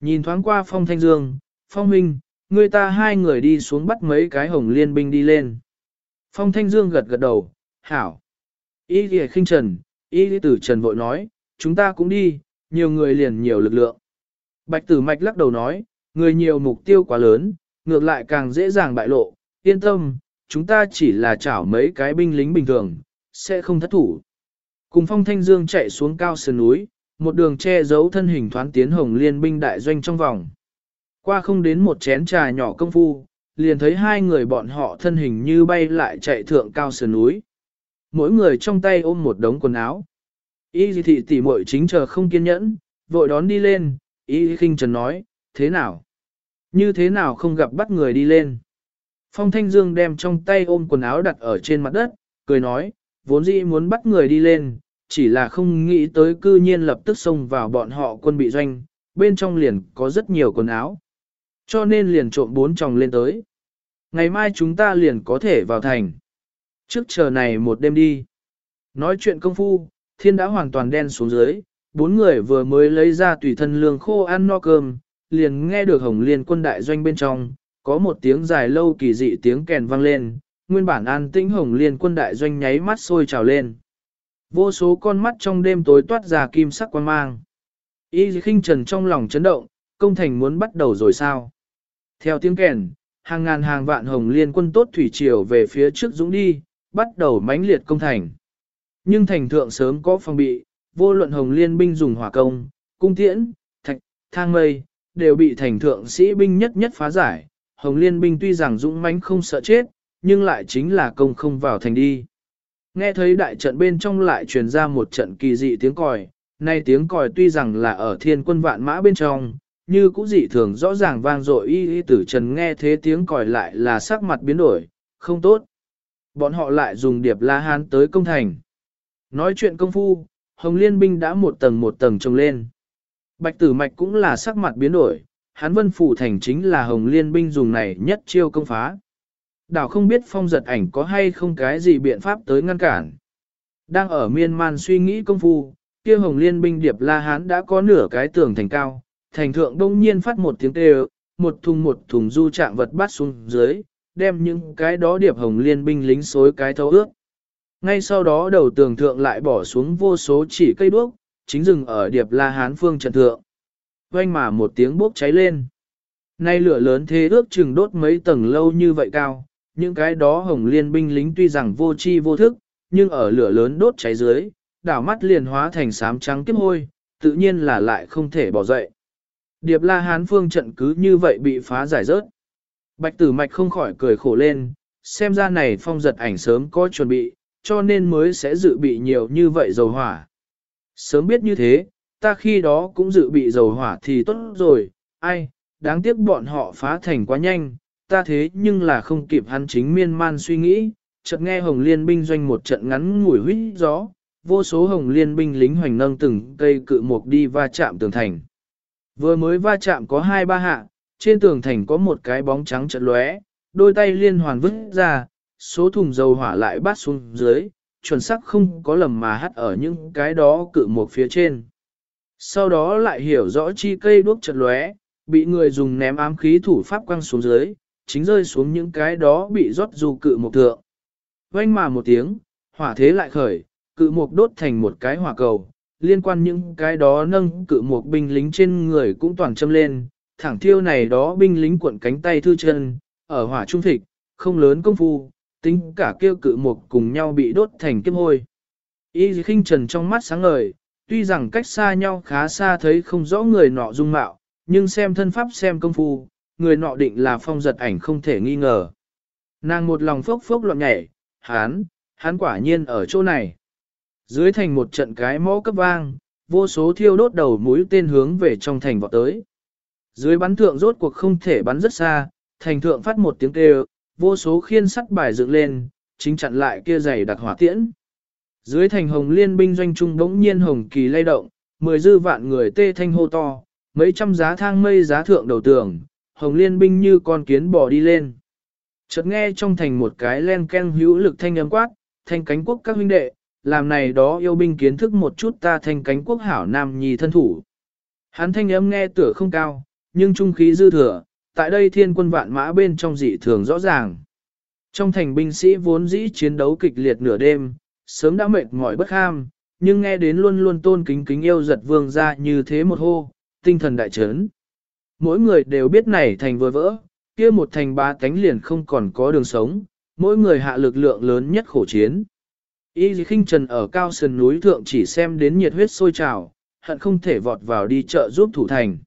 Nhìn thoáng qua phong thanh dương, phong Minh, người ta hai người đi xuống bắt mấy cái hồng liên binh đi lên. Phong thanh dương gật gật đầu, hảo. Y thì khinh trần, y tử trần vội nói, chúng ta cũng đi, nhiều người liền nhiều lực lượng. Bạch tử mạch lắc đầu nói, người nhiều mục tiêu quá lớn, ngược lại càng dễ dàng bại lộ, yên tâm, chúng ta chỉ là chảo mấy cái binh lính bình thường, sẽ không thất thủ. Cùng phong thanh dương chạy xuống cao sườn núi, một đường che giấu thân hình thoán tiến hồng liên binh đại doanh trong vòng. Qua không đến một chén trà nhỏ công phu, liền thấy hai người bọn họ thân hình như bay lại chạy thượng cao sườn núi. Mỗi người trong tay ôm một đống quần áo. Y thị tỷ muội chính chờ không kiên nhẫn, vội đón đi lên, Y khinh trần nói, thế nào? Như thế nào không gặp bắt người đi lên? Phong Thanh Dương đem trong tay ôm quần áo đặt ở trên mặt đất, cười nói, vốn dĩ muốn bắt người đi lên, chỉ là không nghĩ tới cư nhiên lập tức xông vào bọn họ quân bị doanh, bên trong liền có rất nhiều quần áo. Cho nên liền trộm bốn chồng lên tới. Ngày mai chúng ta liền có thể vào thành. Trước chờ này một đêm đi. Nói chuyện công phu, thiên đã hoàn toàn đen xuống dưới, bốn người vừa mới lấy ra tùy thân lương khô ăn no cơm, liền nghe được hồng liên quân đại doanh bên trong, có một tiếng dài lâu kỳ dị tiếng kèn vang lên, nguyên bản an tĩnh hồng liên quân đại doanh nháy mắt sôi trào lên. Vô số con mắt trong đêm tối toát ra kim sắc quan mang. Y khinh trần trong lòng chấn động, công thành muốn bắt đầu rồi sao? Theo tiếng kèn, hàng ngàn hàng vạn hồng liên quân tốt thủy triều về phía trước dũng đi, bắt đầu mãnh liệt công thành. Nhưng thành thượng sớm có phòng bị, vô luận hồng liên binh dùng hỏa công, cung tiễn, thạch, thang mây, đều bị thành thượng sĩ binh nhất nhất phá giải. Hồng liên binh tuy rằng dũng mãnh không sợ chết, nhưng lại chính là công không vào thành đi. Nghe thấy đại trận bên trong lại truyền ra một trận kỳ dị tiếng còi, nay tiếng còi tuy rằng là ở thiên quân vạn mã bên trong, như cũ dị thường rõ ràng vang dội y y tử trần nghe thế tiếng còi lại là sắc mặt biến đổi, không tốt. Bọn họ lại dùng điệp la hán tới công thành. Nói chuyện công phu, Hồng Liên binh đã một tầng một tầng trồng lên. Bạch tử mạch cũng là sắc mặt biến đổi, hắn vân phủ thành chính là Hồng Liên binh dùng này nhất chiêu công phá. Đảo không biết phong giật ảnh có hay không cái gì biện pháp tới ngăn cản. Đang ở miên man suy nghĩ công phu, kia hồng liên binh điệp La Hán đã có nửa cái tường thành cao, thành thượng đông nhiên phát một tiếng kêu, một thùng một thùng du trạng vật bắt xuống dưới, đem những cái đó điệp hồng liên binh lính xối cái thấu ước. Ngay sau đó đầu tường thượng lại bỏ xuống vô số chỉ cây đuốc, chính rừng ở điệp La Hán phương trận thượng. Quanh mà một tiếng bốc cháy lên. Nay lửa lớn thế ước chừng đốt mấy tầng lâu như vậy cao, những cái đó hồng liên binh lính tuy rằng vô chi vô thức, nhưng ở lửa lớn đốt cháy dưới, đảo mắt liền hóa thành sám trắng kiếp hôi, tự nhiên là lại không thể bỏ dậy. Điệp la hán phương trận cứ như vậy bị phá giải rớt. Bạch tử mạch không khỏi cười khổ lên, xem ra này phong giật ảnh sớm có chuẩn bị, cho nên mới sẽ dự bị nhiều như vậy dầu hỏa. Sớm biết như thế, ta khi đó cũng dự bị dầu hỏa thì tốt rồi, ai, đáng tiếc bọn họ phá thành quá nhanh, ta thế nhưng là không kịp hắn chính miên man suy nghĩ, chợt nghe Hồng Liên binh doanh một trận ngắn ngủi huyết gió, vô số Hồng Liên binh lính hoành nâng từng cây cự mục đi va chạm tường thành. Vừa mới va chạm có hai ba hạ, trên tường thành có một cái bóng trắng chợt lóe, đôi tay liên hoàn vứt ra, số thùng dầu hỏa lại bắt xuống dưới, chuẩn xác không có lầm mà hắt ở những cái đó cự một phía trên. Sau đó lại hiểu rõ chi cây đuốc chật lóe, bị người dùng ném ám khí thủ pháp quăng xuống dưới, chính rơi xuống những cái đó bị rót dù cự một thượng. Vanh mà một tiếng, hỏa thế lại khởi, cự mục đốt thành một cái hỏa cầu, liên quan những cái đó nâng cự mục binh lính trên người cũng toàn châm lên, thẳng thiêu này đó binh lính cuộn cánh tay thư chân, ở hỏa trung thịt, không lớn công phu, tính cả kêu cự mục cùng nhau bị đốt thành kiếp hôi. Y khinh trần trong mắt sáng ngời, tuy rằng cách xa nhau khá xa thấy không rõ người nọ dung mạo, nhưng xem thân pháp xem công phu, người nọ định là phong giật ảnh không thể nghi ngờ. Nàng một lòng phốc phốc loạn nhảy, hán, hán quả nhiên ở chỗ này. Dưới thành một trận cái mõ cấp vang, vô số thiêu đốt đầu mũi tên hướng về trong thành vọt tới. Dưới bắn thượng rốt cuộc không thể bắn rất xa, thành thượng phát một tiếng kêu, vô số khiên sắt bài dựng lên, chính chặn lại kia dày đặc hỏa tiễn. Dưới thành hồng liên binh doanh trung bỗng nhiên hồng kỳ lay động, mười dư vạn người tê thanh hô to, mấy trăm giá thang mây giá thượng đầu tường, hồng liên binh như con kiến bò đi lên. Chợt nghe trong thành một cái len ken hữu lực thanh âm quát, thanh cánh quốc các huynh đệ, làm này đó yêu binh kiến thức một chút ta thanh cánh quốc hảo nam nhì thân thủ. Hắn thanh âm nghe tựa không cao, nhưng trung khí dư thừa, tại đây thiên quân vạn mã bên trong dị thường rõ ràng. Trong thành binh sĩ vốn dĩ chiến đấu kịch liệt nửa đêm, sớm đã mệt mỏi bất ham, nhưng nghe đến luôn luôn tôn kính kính yêu giật vương ra như thế một hô, tinh thần đại chấn. Mỗi người đều biết này thành vừa vỡ, kia một thành ba cánh liền không còn có đường sống, mỗi người hạ lực lượng lớn nhất khổ chiến. Y khinh trần ở cao sườn núi thượng chỉ xem đến nhiệt huyết sôi trào, hận không thể vọt vào đi chợ giúp thủ thành.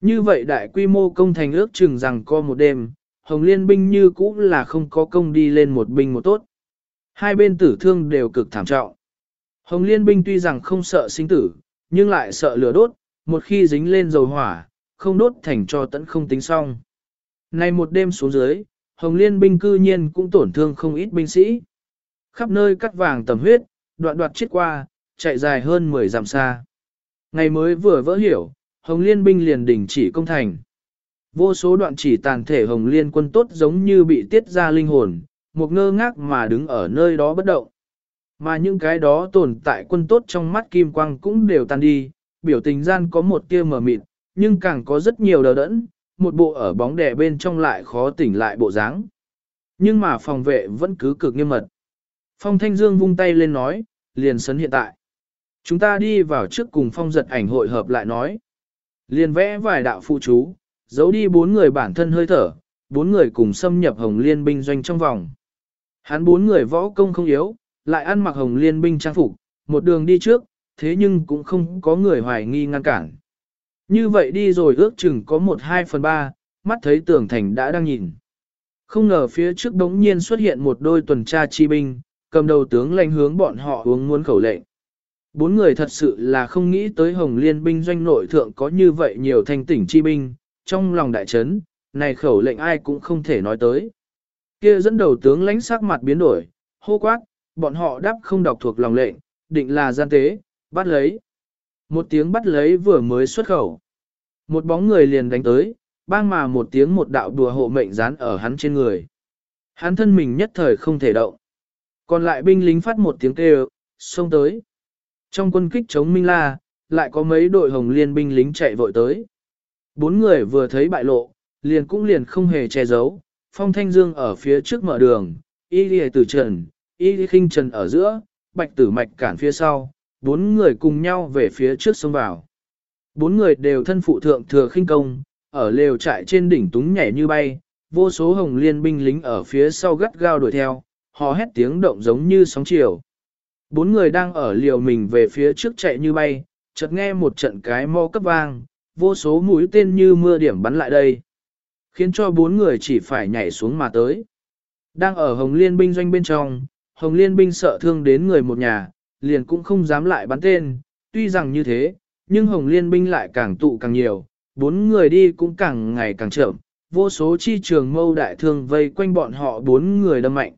Như vậy đại quy mô công thành ước chừng rằng co một đêm, Hồng Liên binh như cũ là không có công đi lên một binh một tốt. Hai bên tử thương đều cực thảm trọng. Hồng Liên binh tuy rằng không sợ sinh tử, nhưng lại sợ lửa đốt, một khi dính lên dầu hỏa, không đốt thành cho tận không tính xong. Nay một đêm xuống dưới, Hồng Liên binh cư nhiên cũng tổn thương không ít binh sĩ. Khắp nơi cắt vàng tầm huyết, đoạn đoạt chết qua, chạy dài hơn 10 dặm xa. Ngày mới vừa vỡ hiểu, Hồng Liên binh liền đình chỉ công thành. Vô số đoạn chỉ tàn thể Hồng Liên quân tốt giống như bị tiết ra linh hồn, một ngơ ngác mà đứng ở nơi đó bất động. Mà những cái đó tồn tại quân tốt trong mắt kim quang cũng đều tan đi, biểu tình gian có một tia mờ mịt, nhưng càng có rất nhiều đờ đẫn, một bộ ở bóng đè bên trong lại khó tỉnh lại bộ dáng. Nhưng mà phòng vệ vẫn cứ cực nghiêm mật. Phong Thanh Dương vung tay lên nói, liền sấn hiện tại. Chúng ta đi vào trước cùng phong giật ảnh hội hợp lại nói. Liền vẽ vài đạo phụ chú, giấu đi bốn người bản thân hơi thở, bốn người cùng xâm nhập hồng liên binh doanh trong vòng. Hắn bốn người võ công không yếu, lại ăn mặc hồng liên binh trang phục, một đường đi trước, thế nhưng cũng không có người hoài nghi ngăn cản. Như vậy đi rồi ước chừng có một hai phần ba, mắt thấy tưởng thành đã đang nhìn. Không ngờ phía trước đống nhiên xuất hiện một đôi tuần tra chi binh, cầm đầu tướng lãnh hướng bọn họ uống muốn khẩu lệnh. Bốn người thật sự là không nghĩ tới Hồng Liên binh doanh nội thượng có như vậy nhiều thanh tỉnh chi binh, trong lòng đại trấn này khẩu lệnh ai cũng không thể nói tới. Kia dẫn đầu tướng lãnh sắc mặt biến đổi, hô quát, bọn họ đáp không đọc thuộc lòng lệnh, định là gian tế, bắt lấy. Một tiếng bắt lấy vừa mới xuất khẩu. Một bóng người liền đánh tới, bang mà một tiếng một đạo đùa hộ mệnh dán ở hắn trên người. Hắn thân mình nhất thời không thể động. Còn lại binh lính phát một tiếng kêu, xông tới. Trong quân kích chống Minh La, lại có mấy đội hồng liên binh lính chạy vội tới. Bốn người vừa thấy bại lộ, liền cũng liền không hề che giấu, phong thanh dương ở phía trước mở đường, y lìa tử trần, y lìa khinh trần ở giữa, bạch tử mạch cản phía sau, bốn người cùng nhau về phía trước xông vào. Bốn người đều thân phụ thượng thừa khinh công, ở lều trại trên đỉnh túng nhảy như bay, vô số hồng liên binh lính ở phía sau gắt gao đuổi theo, họ hét tiếng động giống như sóng chiều. Bốn người đang ở liều mình về phía trước chạy như bay, chợt nghe một trận cái mò cấp vang, vô số mũi tên như mưa điểm bắn lại đây. Khiến cho bốn người chỉ phải nhảy xuống mà tới. Đang ở Hồng Liên binh doanh bên trong, Hồng Liên binh sợ thương đến người một nhà, liền cũng không dám lại bắn tên. Tuy rằng như thế, nhưng Hồng Liên binh lại càng tụ càng nhiều, bốn người đi cũng càng ngày càng chậm, vô số chi trường mâu đại thương vây quanh bọn họ bốn người đâm mạnh.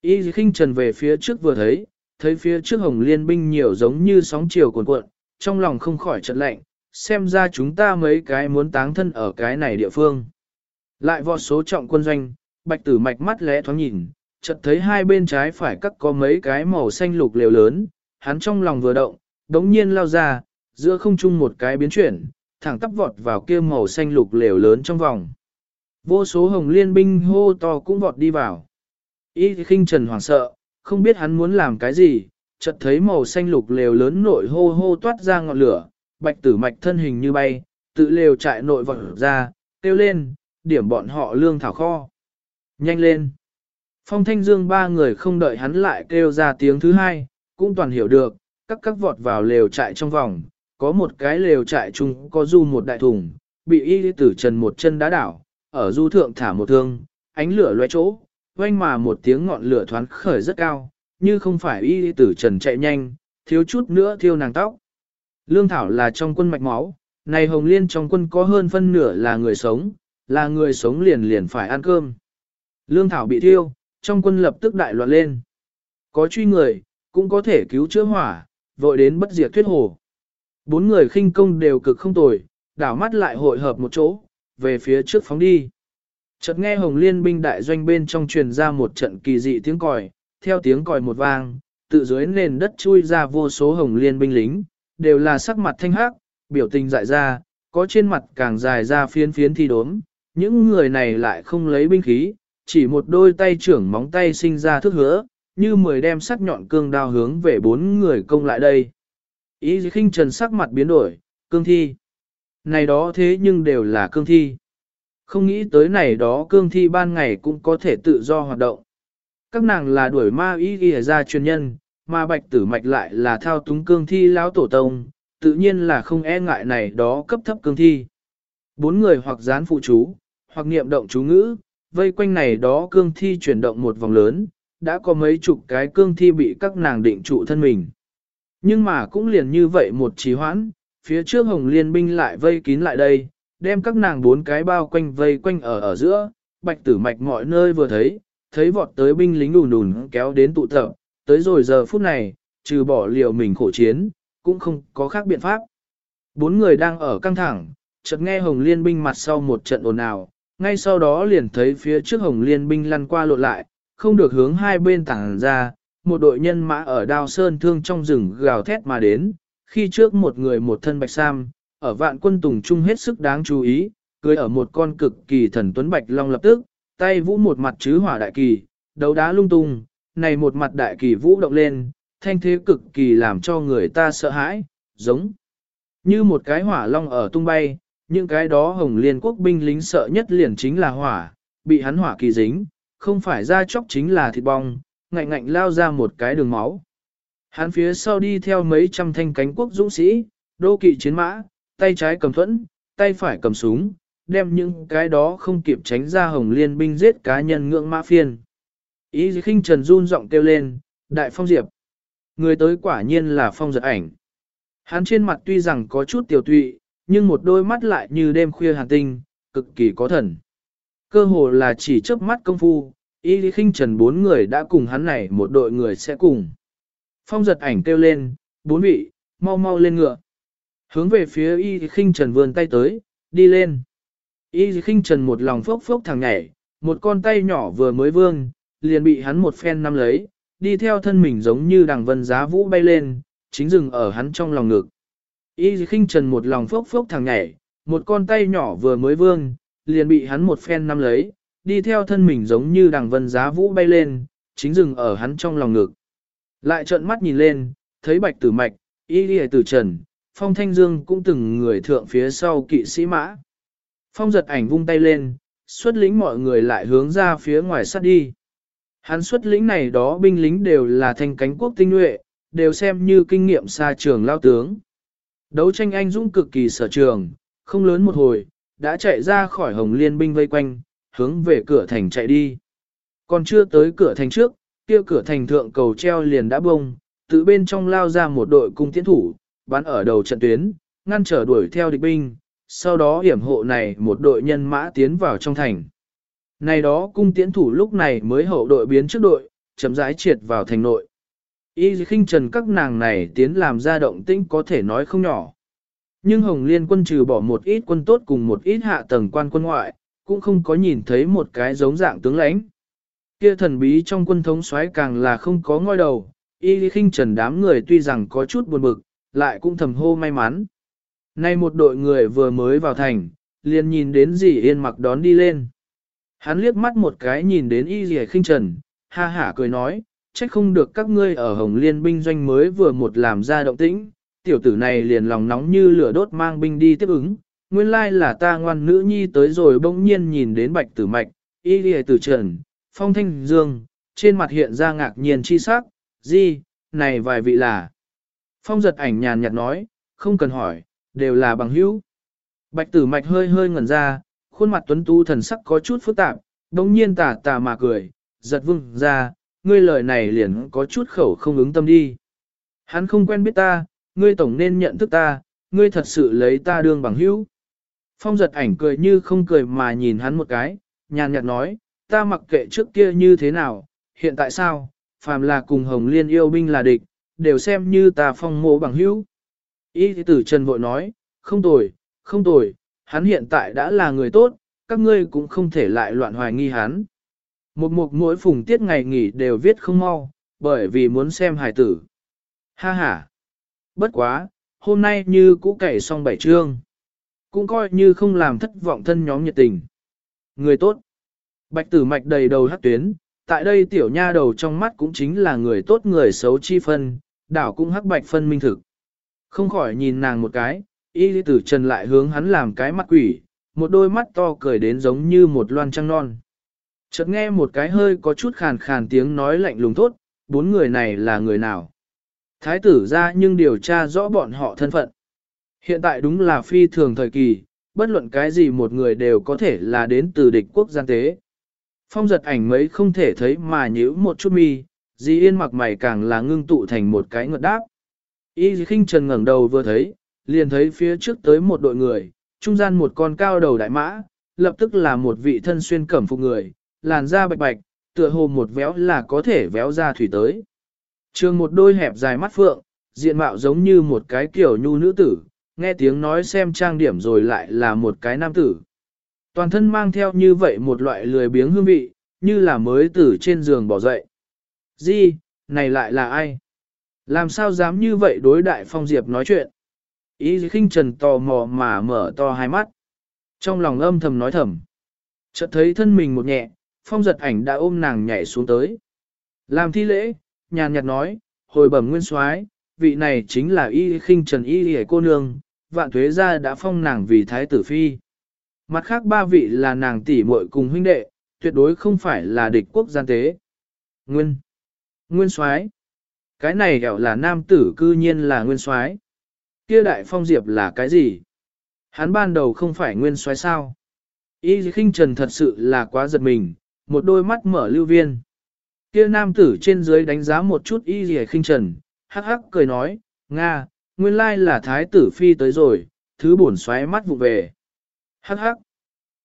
Y khinh trần về phía trước vừa thấy, thấy phía trước Hồng Liên binh nhiều giống như sóng chiều cuồn cuộn, trong lòng không khỏi trận lạnh, xem ra chúng ta mấy cái muốn táng thân ở cái này địa phương. Lại vọt số trọng quân doanh, bạch tử mạch mắt lẽ thoáng nhìn, chợt thấy hai bên trái phải cắt có mấy cái màu xanh lục liều lớn, hắn trong lòng vừa động, đống nhiên lao ra, giữa không trung một cái biến chuyển, thẳng tắp vọt vào kia màu xanh lục liều lớn trong vòng. Vô số hồng liên binh hô to cũng vọt đi vào. Y khinh trần hoảng sợ, không biết hắn muốn làm cái gì, chợt thấy màu xanh lục lều lớn nội hô hô toát ra ngọn lửa, bạch tử mạch thân hình như bay, tự lều trại nội vọt ra, kêu lên, điểm bọn họ lương thảo kho. Nhanh lên! Phong Thanh Dương ba người không đợi hắn lại kêu ra tiếng thứ hai, cũng toàn hiểu được, các các vọt vào lều trại trong vòng, có một cái lều trại chung có du một đại thùng, bị y tử trần một chân đá đảo, ở du thượng thả một thương, ánh lửa loe chỗ, oanh mà một tiếng ngọn lửa thoáng khởi rất cao, như không phải y tử trần chạy nhanh, thiếu chút nữa thiêu nàng tóc. Lương Thảo là trong quân mạch máu, này Hồng Liên trong quân có hơn phân nửa là người sống, là người sống liền liền phải ăn cơm. Lương Thảo bị thiêu, trong quân lập tức đại loạn lên. Có truy người, cũng có thể cứu chữa hỏa, vội đến bất diệt thuyết hồ. Bốn người khinh công đều cực không tồi, đảo mắt lại hội hợp một chỗ, về phía trước phóng đi. Chợt nghe Hồng Liên binh đại doanh bên trong truyền ra một trận kỳ dị tiếng còi, theo tiếng còi một vang, tự dưới nền đất chui ra vô số Hồng Liên binh lính, đều là sắc mặt thanh hắc, biểu tình dại ra, có trên mặt càng dài ra phiến phiến thi đốm. Những người này lại không lấy binh khí, chỉ một đôi tay trưởng móng tay sinh ra thước hứa, như mười đem sắc nhọn cương đao hướng về bốn người công lại đây. Ý khinh trần sắc mặt biến đổi, cương thi. Này đó thế nhưng đều là cương thi. Không nghĩ tới này đó cương thi ban ngày cũng có thể tự do hoạt động. Các nàng là đuổi ma ý ghi ra chuyên nhân, mà bạch tử mạch lại là thao túng cương thi lão tổ tông, tự nhiên là không e ngại này đó cấp thấp cương thi. Bốn người hoặc dán phụ chú, hoặc niệm động chú ngữ, vây quanh này đó cương thi chuyển động một vòng lớn, đã có mấy chục cái cương thi bị các nàng định trụ thân mình. Nhưng mà cũng liền như vậy một trì hoãn, phía trước hồng liên binh lại vây kín lại đây, đem các nàng bốn cái bao quanh vây quanh ở ở giữa, bạch tử mạch mọi nơi vừa thấy, thấy vọt tới binh lính đùn đùn kéo đến tụ tập, tới rồi giờ phút này, trừ bỏ liều mình khổ chiến, cũng không có khác biện pháp. Bốn người đang ở căng thẳng, chợt nghe Hồng Liên binh mặt sau một trận ồn ào, ngay sau đó liền thấy phía trước Hồng Liên binh lăn qua lộn lại, không được hướng hai bên tảng ra, một đội nhân mã ở đao sơn thương trong rừng gào thét mà đến, khi trước một người một thân bạch sam, ở vạn quân tùng trung hết sức đáng chú ý, cưới ở một con cực kỳ thần tuấn bạch long lập tức, tay vũ một mặt chứ hỏa đại kỳ, đấu đá lung tung, này một mặt đại kỳ vũ động lên, thanh thế cực kỳ làm cho người ta sợ hãi, giống như một cái hỏa long ở tung bay, những cái đó hồng liên quốc binh lính sợ nhất liền chính là hỏa, bị hắn hỏa kỳ dính, không phải ra chóc chính là thịt bong, ngạnh ngạnh lao ra một cái đường máu. Hắn phía sau đi theo mấy trăm thanh cánh quốc dũng sĩ, đô kỵ chiến mã, tay trái cầm thuẫn, tay phải cầm súng, đem những cái đó không kịp tránh ra hồng liên binh giết cá nhân ngưỡng mã phiên. Ý khinh trần run giọng kêu lên, đại phong diệp. Người tới quả nhiên là phong giật ảnh. Hắn trên mặt tuy rằng có chút tiểu tụy, nhưng một đôi mắt lại như đêm khuya hàn tinh, cực kỳ có thần. Cơ hồ là chỉ chớp mắt công phu, y khinh trần bốn người đã cùng hắn này một đội người sẽ cùng. Phong giật ảnh kêu lên, bốn vị, mau mau lên ngựa. Hướng về phía y khinh trần vươn tay tới, đi lên. Y khinh trần một lòng phốc phốc thằng nhảy, một con tay nhỏ vừa mới vương, liền bị hắn một phen nắm lấy, đi theo thân mình giống như đằng vân giá vũ bay lên, chính dừng ở hắn trong lòng ngực. Y khinh trần một lòng phốc phốc thằng nhảy, một con tay nhỏ vừa mới vương, liền bị hắn một phen nắm lấy, đi theo thân mình giống như đằng vân giá vũ bay lên, chính dừng ở hắn trong lòng ngực. Lại trợn mắt nhìn lên, thấy bạch tử mạch, y lìa tử trần, phong thanh dương cũng từng người thượng phía sau kỵ sĩ mã. Phong giật ảnh vung tay lên, xuất lĩnh mọi người lại hướng ra phía ngoài sát đi. Hắn xuất lĩnh này đó binh lính đều là thanh cánh quốc tinh nhuệ, đều xem như kinh nghiệm xa trường lao tướng. Đấu tranh anh dũng cực kỳ sở trường, không lớn một hồi, đã chạy ra khỏi hồng liên binh vây quanh, hướng về cửa thành chạy đi. Còn chưa tới cửa thành trước, kia cửa thành thượng cầu treo liền đã bông, từ bên trong lao ra một đội cung tiến thủ, bắn ở đầu trận tuyến, ngăn trở đuổi theo địch binh, sau đó hiểm hộ này một đội nhân mã tiến vào trong thành. Này đó cung tiễn thủ lúc này mới hậu đội biến trước đội, chậm rãi triệt vào thành nội. Y khinh trần các nàng này tiến làm ra động tĩnh có thể nói không nhỏ. Nhưng Hồng Liên quân trừ bỏ một ít quân tốt cùng một ít hạ tầng quan quân ngoại, cũng không có nhìn thấy một cái giống dạng tướng lãnh. Kia thần bí trong quân thống soái càng là không có ngôi đầu, y khinh trần đám người tuy rằng có chút buồn bực, lại cũng thầm hô may mắn. Nay một đội người vừa mới vào thành, liền nhìn đến dì yên mặc đón đi lên. Hắn liếc mắt một cái nhìn đến y dì khinh trần, ha hả cười nói, trách không được các ngươi ở Hồng Liên binh doanh mới vừa một làm ra động tĩnh, tiểu tử này liền lòng nóng như lửa đốt mang binh đi tiếp ứng, nguyên lai là ta ngoan nữ nhi tới rồi bỗng nhiên nhìn đến bạch tử mạch, y dì tử trần, phong thanh dương, trên mặt hiện ra ngạc nhiên chi sắc, gì, này vài vị là. Phong giật ảnh nhàn nhạt nói, không cần hỏi, đều là bằng hữu. Bạch tử mạch hơi hơi ngẩn ra, khuôn mặt tuấn tu thần sắc có chút phức tạp, đồng nhiên tà tà mà cười, giật vương ra, ngươi lời này liền có chút khẩu không ứng tâm đi. Hắn không quen biết ta, ngươi tổng nên nhận thức ta, ngươi thật sự lấy ta đương bằng hữu. Phong giật ảnh cười như không cười mà nhìn hắn một cái, nhàn nhạt nói, ta mặc kệ trước kia như thế nào, hiện tại sao, phàm là cùng Hồng Liên yêu binh là địch, đều xem như ta phong mộ bằng hữu. Y tử Trần vội nói, không tồi, không tồi, hắn hiện tại đã là người tốt, các ngươi cũng không thể lại loạn hoài nghi hắn. Một mục mỗi phùng tiết ngày nghỉ đều viết không mau, bởi vì muốn xem hài tử. Ha ha! Bất quá, hôm nay như cũ cày xong bảy chương. Cũng coi như không làm thất vọng thân nhóm nhiệt tình. Người tốt. Bạch tử mạch đầy đầu hát tuyến, tại đây tiểu nha đầu trong mắt cũng chính là người tốt người xấu chi phân, đảo cũng hắc bạch phân minh thực. Không khỏi nhìn nàng một cái, y lý tử trần lại hướng hắn làm cái mặt quỷ, một đôi mắt to cười đến giống như một loan trăng non. Chợt nghe một cái hơi có chút khàn khàn tiếng nói lạnh lùng thốt, bốn người này là người nào? Thái tử ra nhưng điều tra rõ bọn họ thân phận. Hiện tại đúng là phi thường thời kỳ, bất luận cái gì một người đều có thể là đến từ địch quốc gian tế. Phong giật ảnh mấy không thể thấy mà nhíu một chút mi, Di Yên mặc mày càng là ngưng tụ thành một cái ngợt đáp. Y khinh trần ngẩng đầu vừa thấy, liền thấy phía trước tới một đội người, trung gian một con cao đầu đại mã, lập tức là một vị thân xuyên cẩm phục người, làn da bạch bạch, tựa hồ một véo là có thể véo ra thủy tới. Trường một đôi hẹp dài mắt phượng, diện mạo giống như một cái kiểu nhu nữ tử, nghe tiếng nói xem trang điểm rồi lại là một cái nam tử. Toàn thân mang theo như vậy một loại lười biếng hương vị, như là mới từ trên giường bỏ dậy. Di, này lại là ai? Làm sao dám như vậy đối đại phong diệp nói chuyện? Ý khinh trần tò mò mà mở to hai mắt. Trong lòng âm thầm nói thầm. Chợt thấy thân mình một nhẹ, phong giật ảnh đã ôm nàng nhảy xuống tới. Làm thi lễ, nhàn nhạt nói, hồi bẩm nguyên soái, vị này chính là y khinh trần y hề cô nương, vạn thuế gia đã phong nàng vì thái tử phi. Mặt khác ba vị là nàng tỷ muội cùng huynh đệ, tuyệt đối không phải là địch quốc gian tế. Nguyên. Nguyên soái Cái này hẻo là nam tử cư nhiên là nguyên soái Kia đại phong diệp là cái gì? Hắn ban đầu không phải nguyên soái sao? Y khinh trần thật sự là quá giật mình, một đôi mắt mở lưu viên. Kia nam tử trên dưới đánh giá một chút y khinh trần, hắc hắc cười nói, Nga, nguyên lai là thái tử phi tới rồi, thứ bổn xoáy mắt vụ về. Hắc hắc.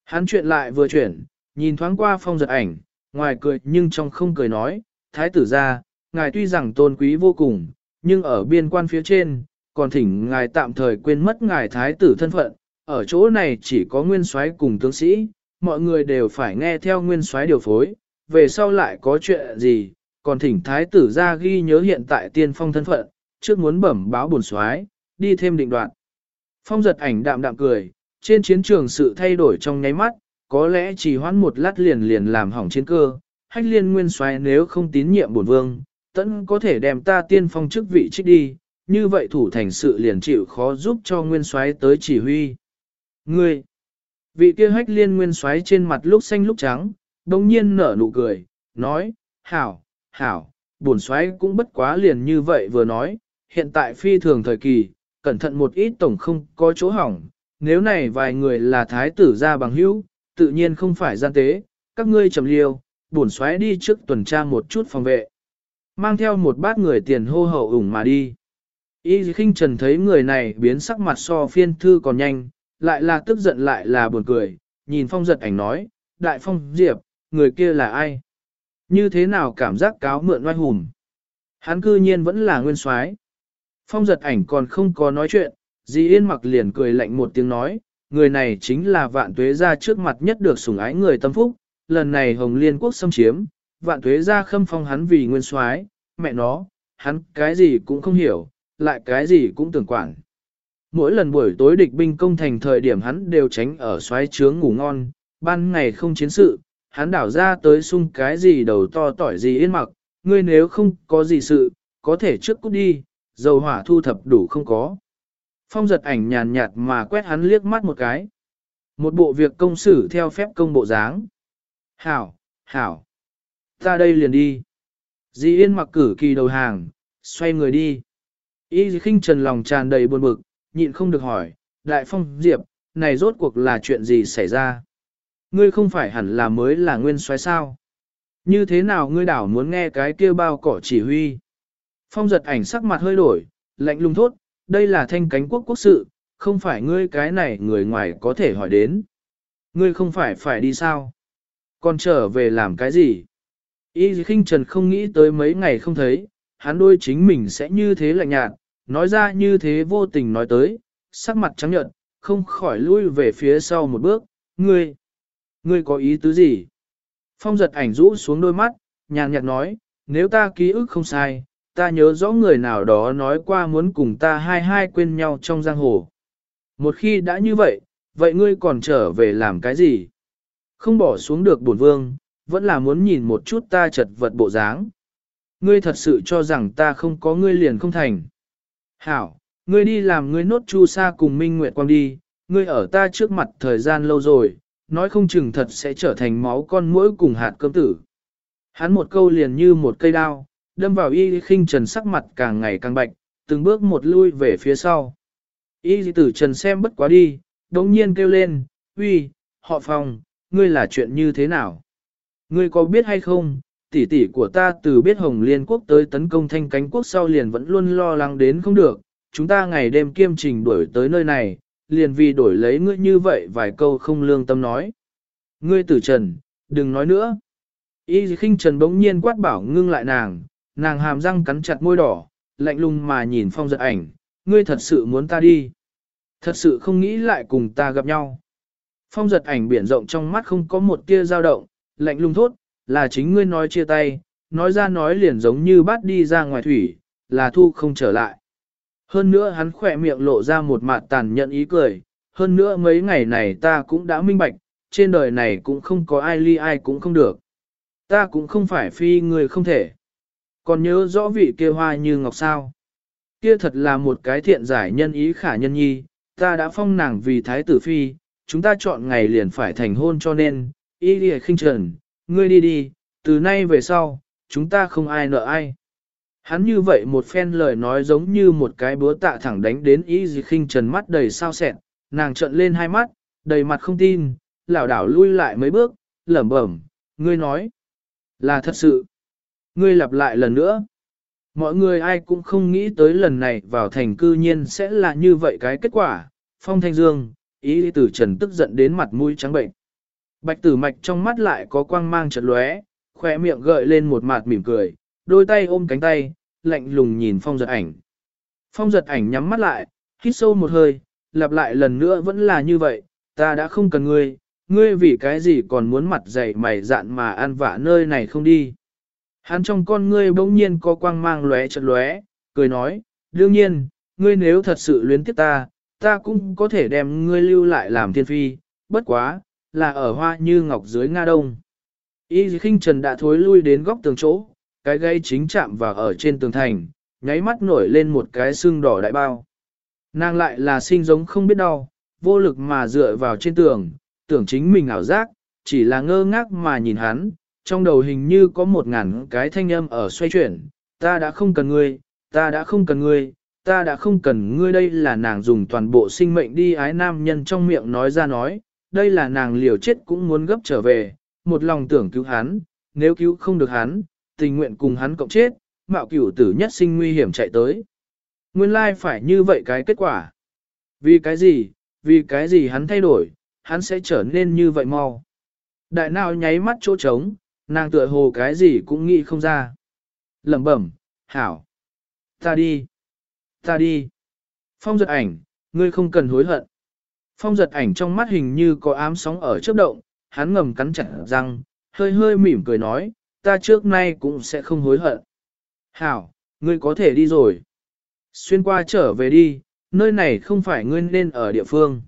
Hắn chuyện lại vừa chuyển, nhìn thoáng qua phong giật ảnh, ngoài cười nhưng trong không cười nói, thái tử ra, ngài tuy rằng tôn quý vô cùng, nhưng ở biên quan phía trên, còn thỉnh ngài tạm thời quên mất ngài thái tử thân phận, ở chỗ này chỉ có nguyên soái cùng tướng sĩ, mọi người đều phải nghe theo nguyên soái điều phối, về sau lại có chuyện gì, còn thỉnh thái tử ra ghi nhớ hiện tại tiên phong thân phận, trước muốn bẩm báo buồn soái, đi thêm định đoạn. Phong giật ảnh đạm đạm cười, trên chiến trường sự thay đổi trong nháy mắt, có lẽ chỉ hoãn một lát liền liền làm hỏng chiến cơ, hách liên nguyên soái nếu không tín nhiệm bổn vương, tẫn có thể đem ta tiên phong chức vị trích đi, như vậy thủ thành sự liền chịu khó giúp cho nguyên soái tới chỉ huy. Ngươi, vị kia hách liên nguyên soái trên mặt lúc xanh lúc trắng, đồng nhiên nở nụ cười, nói, hảo, hảo, bổn soái cũng bất quá liền như vậy vừa nói, hiện tại phi thường thời kỳ, cẩn thận một ít tổng không có chỗ hỏng, nếu này vài người là thái tử gia bằng hữu, tự nhiên không phải gian tế, các ngươi trầm liêu, bổn xoáy đi trước tuần tra một chút phòng vệ. Mang theo một bát người tiền hô hậu ủng mà đi. Y khinh trần thấy người này biến sắc mặt so phiên thư còn nhanh, lại là tức giận lại là buồn cười, nhìn phong giật ảnh nói, đại phong diệp, người kia là ai? Như thế nào cảm giác cáo mượn oai hùm? Hắn cư nhiên vẫn là nguyên soái. Phong giật ảnh còn không có nói chuyện, dì yên mặc liền cười lạnh một tiếng nói, người này chính là vạn tuế ra trước mặt nhất được sủng ái người tâm phúc, lần này Hồng Liên quốc xâm chiếm, vạn thuế ra khâm phong hắn vì nguyên soái, mẹ nó, hắn cái gì cũng không hiểu, lại cái gì cũng tưởng quản. Mỗi lần buổi tối địch binh công thành thời điểm hắn đều tránh ở xoáy trướng ngủ ngon, ban ngày không chiến sự, hắn đảo ra tới sung cái gì đầu to tỏi gì yên mặc, ngươi nếu không có gì sự, có thể trước cút đi, dầu hỏa thu thập đủ không có. Phong giật ảnh nhàn nhạt mà quét hắn liếc mắt một cái. Một bộ việc công xử theo phép công bộ dáng. Hảo, hảo. Ta đây liền đi. Di Yên mặc cử kỳ đầu hàng, xoay người đi. Y khinh trần lòng tràn đầy buồn bực, nhịn không được hỏi, Đại Phong Diệp, này rốt cuộc là chuyện gì xảy ra? Ngươi không phải hẳn là mới là nguyên soái sao? Như thế nào ngươi đảo muốn nghe cái kia bao cỏ chỉ huy? Phong giật ảnh sắc mặt hơi đổi, lạnh lùng thốt, đây là thanh cánh quốc quốc sự, không phải ngươi cái này người ngoài có thể hỏi đến. Ngươi không phải phải đi sao? Còn trở về làm cái gì? Y khinh trần không nghĩ tới mấy ngày không thấy, hắn đôi chính mình sẽ như thế lạnh nhạt, nói ra như thế vô tình nói tới, sắc mặt trắng nhợt, không khỏi lui về phía sau một bước, ngươi, ngươi có ý tứ gì? Phong giật ảnh rũ xuống đôi mắt, nhàn nhạt nói, nếu ta ký ức không sai, ta nhớ rõ người nào đó nói qua muốn cùng ta hai hai quên nhau trong giang hồ. Một khi đã như vậy, vậy ngươi còn trở về làm cái gì? Không bỏ xuống được bổn vương, vẫn là muốn nhìn một chút ta chật vật bộ dáng. Ngươi thật sự cho rằng ta không có ngươi liền không thành. Hảo, ngươi đi làm ngươi nốt chu sa cùng Minh Nguyệt Quang đi, ngươi ở ta trước mặt thời gian lâu rồi, nói không chừng thật sẽ trở thành máu con mũi cùng hạt cơm tử. Hắn một câu liền như một cây đao, đâm vào y khinh trần sắc mặt càng ngày càng bạch, từng bước một lui về phía sau. Y tử trần xem bất quá đi, đống nhiên kêu lên, uy, họ phòng, ngươi là chuyện như thế nào? Ngươi có biết hay không, tỷ tỷ của ta từ biết Hồng Liên quốc tới tấn công thanh cánh quốc sau liền vẫn luôn lo lắng đến không được, chúng ta ngày đêm kiêm trình đuổi tới nơi này, liền vì đổi lấy ngươi như vậy vài câu không lương tâm nói. Ngươi tử trần, đừng nói nữa. Y khinh trần bỗng nhiên quát bảo ngưng lại nàng, nàng hàm răng cắn chặt môi đỏ, lạnh lùng mà nhìn phong giật ảnh, ngươi thật sự muốn ta đi. Thật sự không nghĩ lại cùng ta gặp nhau. Phong giật ảnh biển rộng trong mắt không có một tia dao động, lạnh lùng thốt, là chính ngươi nói chia tay, nói ra nói liền giống như bắt đi ra ngoài thủy, là thu không trở lại. Hơn nữa hắn khỏe miệng lộ ra một mặt tàn nhẫn ý cười, hơn nữa mấy ngày này ta cũng đã minh bạch, trên đời này cũng không có ai ly ai cũng không được. Ta cũng không phải phi người không thể. Còn nhớ rõ vị kia hoa như ngọc sao. Kia thật là một cái thiện giải nhân ý khả nhân nhi, ta đã phong nàng vì thái tử phi, chúng ta chọn ngày liền phải thành hôn cho nên, y đi khinh trần, ngươi đi đi, từ nay về sau, chúng ta không ai nợ ai. Hắn như vậy một phen lời nói giống như một cái búa tạ thẳng đánh đến y gì khinh trần mắt đầy sao sẹn, nàng trợn lên hai mắt, đầy mặt không tin, lảo đảo lui lại mấy bước, lẩm bẩm, ngươi nói, là thật sự. Ngươi lặp lại lần nữa. Mọi người ai cũng không nghĩ tới lần này vào thành cư nhiên sẽ là như vậy cái kết quả. Phong Thanh Dương, ý tử trần tức giận đến mặt mũi trắng bệnh. Bạch tử mạch trong mắt lại có quang mang chật lóe, khỏe miệng gợi lên một mặt mỉm cười, đôi tay ôm cánh tay, lạnh lùng nhìn phong giật ảnh. Phong giật ảnh nhắm mắt lại, hít sâu một hơi, lặp lại lần nữa vẫn là như vậy, ta đã không cần ngươi, ngươi vì cái gì còn muốn mặt dày mày dạn mà ăn vạ nơi này không đi. Hắn trong con ngươi bỗng nhiên có quang mang lóe chật lóe, cười nói, đương nhiên, ngươi nếu thật sự luyến tiếc ta, ta cũng có thể đem ngươi lưu lại làm thiên phi, bất quá, là ở hoa như ngọc dưới Nga Đông. Y khinh trần đã thối lui đến góc tường chỗ, cái gây chính chạm vào ở trên tường thành, nháy mắt nổi lên một cái xương đỏ đại bao. Nàng lại là sinh giống không biết đau, vô lực mà dựa vào trên tường, tưởng chính mình ảo giác, chỉ là ngơ ngác mà nhìn hắn, trong đầu hình như có một ngàn cái thanh âm ở xoay chuyển, ta đã không cần ngươi, ta đã không cần ngươi, ta đã không cần ngươi đây là nàng dùng toàn bộ sinh mệnh đi ái nam nhân trong miệng nói ra nói, đây là nàng liều chết cũng muốn gấp trở về, một lòng tưởng cứu hắn, nếu cứu không được hắn, tình nguyện cùng hắn cộng chết, mạo cửu tử nhất sinh nguy hiểm chạy tới. Nguyên lai phải như vậy cái kết quả. Vì cái gì, vì cái gì hắn thay đổi, hắn sẽ trở nên như vậy mau. Đại nào nháy mắt chỗ trống, nàng tựa hồ cái gì cũng nghĩ không ra. lẩm bẩm, hảo. Ta đi. Ta đi. Phong giật ảnh, ngươi không cần hối hận. Phong giật ảnh trong mắt hình như có ám sóng ở chớp động, hắn ngầm cắn chặt răng, hơi hơi mỉm cười nói, ta trước nay cũng sẽ không hối hận. Hảo, ngươi có thể đi rồi. Xuyên qua trở về đi, nơi này không phải ngươi nên ở địa phương.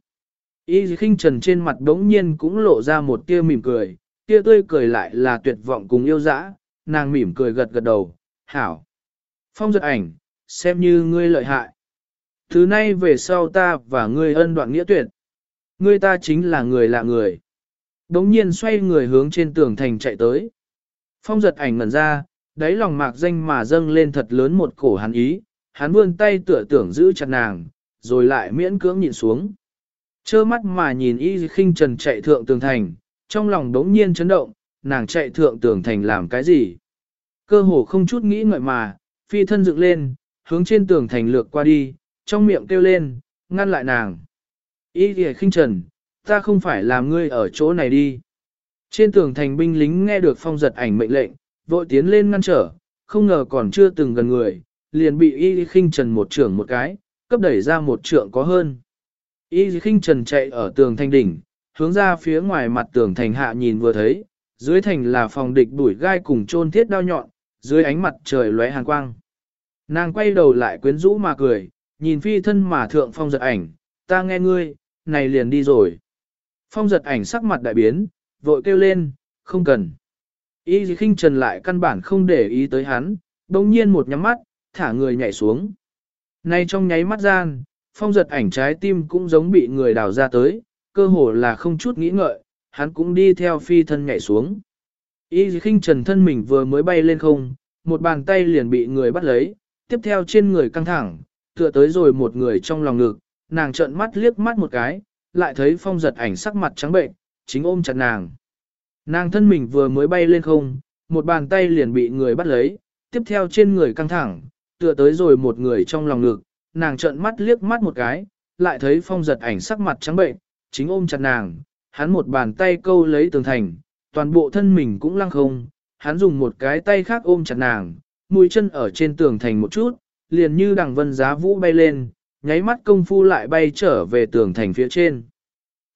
Y khinh trần trên mặt đống nhiên cũng lộ ra một tia mỉm cười, tia tươi cười lại là tuyệt vọng cùng yêu dã, nàng mỉm cười gật gật đầu, hảo. Phong giật ảnh, xem như ngươi lợi hại. Thứ nay về sau ta và ngươi ân đoạn nghĩa tuyệt. Ngươi ta chính là người lạ người. Đống nhiên xoay người hướng trên tường thành chạy tới. Phong giật ảnh ngẩn ra, đáy lòng mạc danh mà dâng lên thật lớn một cổ hắn ý, hắn vươn tay tựa tưởng giữ chặt nàng, rồi lại miễn cưỡng nhìn xuống. Chơ mắt mà nhìn y khinh trần chạy thượng tường thành, trong lòng đống nhiên chấn động, nàng chạy thượng tường thành làm cái gì? Cơ hồ không chút nghĩ ngợi mà, phi thân dựng lên, hướng trên tường thành lược qua đi, trong miệng kêu lên, ngăn lại nàng. Y thì khinh trần, ta không phải làm ngươi ở chỗ này đi. Trên tường thành binh lính nghe được phong giật ảnh mệnh lệnh, vội tiến lên ngăn trở, không ngờ còn chưa từng gần người, liền bị y khinh trần một trưởng một cái, cấp đẩy ra một trượng có hơn. Y khinh trần chạy ở tường thành đỉnh, hướng ra phía ngoài mặt tường thành hạ nhìn vừa thấy, dưới thành là phòng địch đuổi gai cùng chôn thiết đao nhọn, dưới ánh mặt trời lóe hàn quang. Nàng quay đầu lại quyến rũ mà cười, nhìn phi thân mà thượng phong giật ảnh, ta nghe ngươi, này liền đi rồi. Phong giật ảnh sắc mặt đại biến, vội kêu lên, không cần. Y khinh trần lại căn bản không để ý tới hắn, đồng nhiên một nhắm mắt, thả người nhảy xuống. Nay trong nháy mắt gian, phong giật ảnh trái tim cũng giống bị người đào ra tới, cơ hồ là không chút nghĩ ngợi, hắn cũng đi theo phi thân nhảy xuống. Y khinh trần thân mình vừa mới bay lên không, một bàn tay liền bị người bắt lấy, tiếp theo trên người căng thẳng, tựa tới rồi một người trong lòng ngực, nàng trợn mắt liếc mắt một cái, lại thấy phong giật ảnh sắc mặt trắng bệnh, chính ôm chặt nàng. Nàng thân mình vừa mới bay lên không, một bàn tay liền bị người bắt lấy, tiếp theo trên người căng thẳng, tựa tới rồi một người trong lòng ngực, nàng trợn mắt liếc mắt một cái, lại thấy phong giật ảnh sắc mặt trắng bệnh, chính ôm chặt nàng, hắn một bàn tay câu lấy tường thành, toàn bộ thân mình cũng lăng không, hắn dùng một cái tay khác ôm chặt nàng, mũi chân ở trên tường thành một chút, liền như đằng vân giá vũ bay lên, nháy mắt công phu lại bay trở về tường thành phía trên.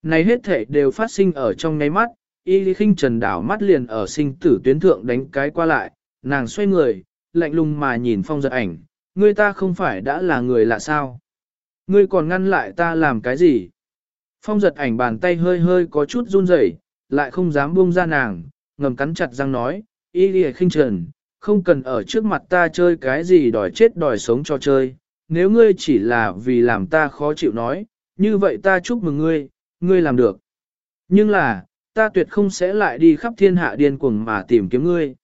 Này hết thể đều phát sinh ở trong nháy mắt, y lý khinh trần đảo mắt liền ở sinh tử tuyến thượng đánh cái qua lại, nàng xoay người, lạnh lùng mà nhìn phong giật ảnh, ngươi ta không phải đã là người lạ sao? Ngươi còn ngăn lại ta làm cái gì? Phong giật ảnh bàn tay hơi hơi có chút run rẩy, lại không dám buông ra nàng, ngầm cắn chặt răng nói, y lý khinh trần, không cần ở trước mặt ta chơi cái gì đòi chết đòi sống cho chơi, nếu ngươi chỉ là vì làm ta khó chịu nói, như vậy ta chúc mừng ngươi, ngươi làm được. Nhưng là, ta tuyệt không sẽ lại đi khắp thiên hạ điên cuồng mà tìm kiếm ngươi.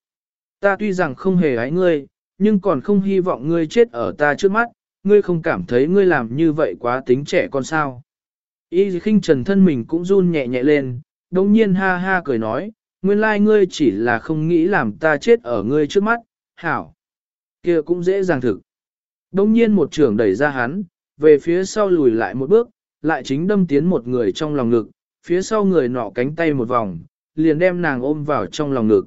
Ta tuy rằng không hề ái ngươi, nhưng còn không hy vọng ngươi chết ở ta trước mắt, ngươi không cảm thấy ngươi làm như vậy quá tính trẻ con sao. Y khinh trần thân mình cũng run nhẹ nhẹ lên, đồng nhiên ha ha cười nói, nguyên lai ngươi chỉ là không nghĩ làm ta chết ở ngươi trước mắt, hảo. kia cũng dễ dàng thực. Đông nhiên một trưởng đẩy ra hắn, về phía sau lùi lại một bước, lại chính đâm tiến một người trong lòng ngực, phía sau người nọ cánh tay một vòng, liền đem nàng ôm vào trong lòng ngực.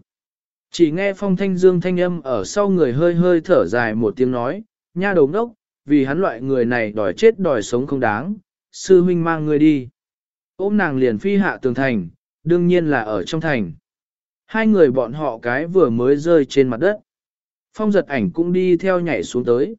Chỉ nghe phong thanh dương thanh âm ở sau người hơi hơi thở dài một tiếng nói, nha đầu ngốc, vì hắn loại người này đòi chết đòi sống không đáng, sư huynh mang người đi. Ôm nàng liền phi hạ tường thành, đương nhiên là ở trong thành. Hai người bọn họ cái vừa mới rơi trên mặt đất. Phong giật ảnh cũng đi theo nhảy xuống tới.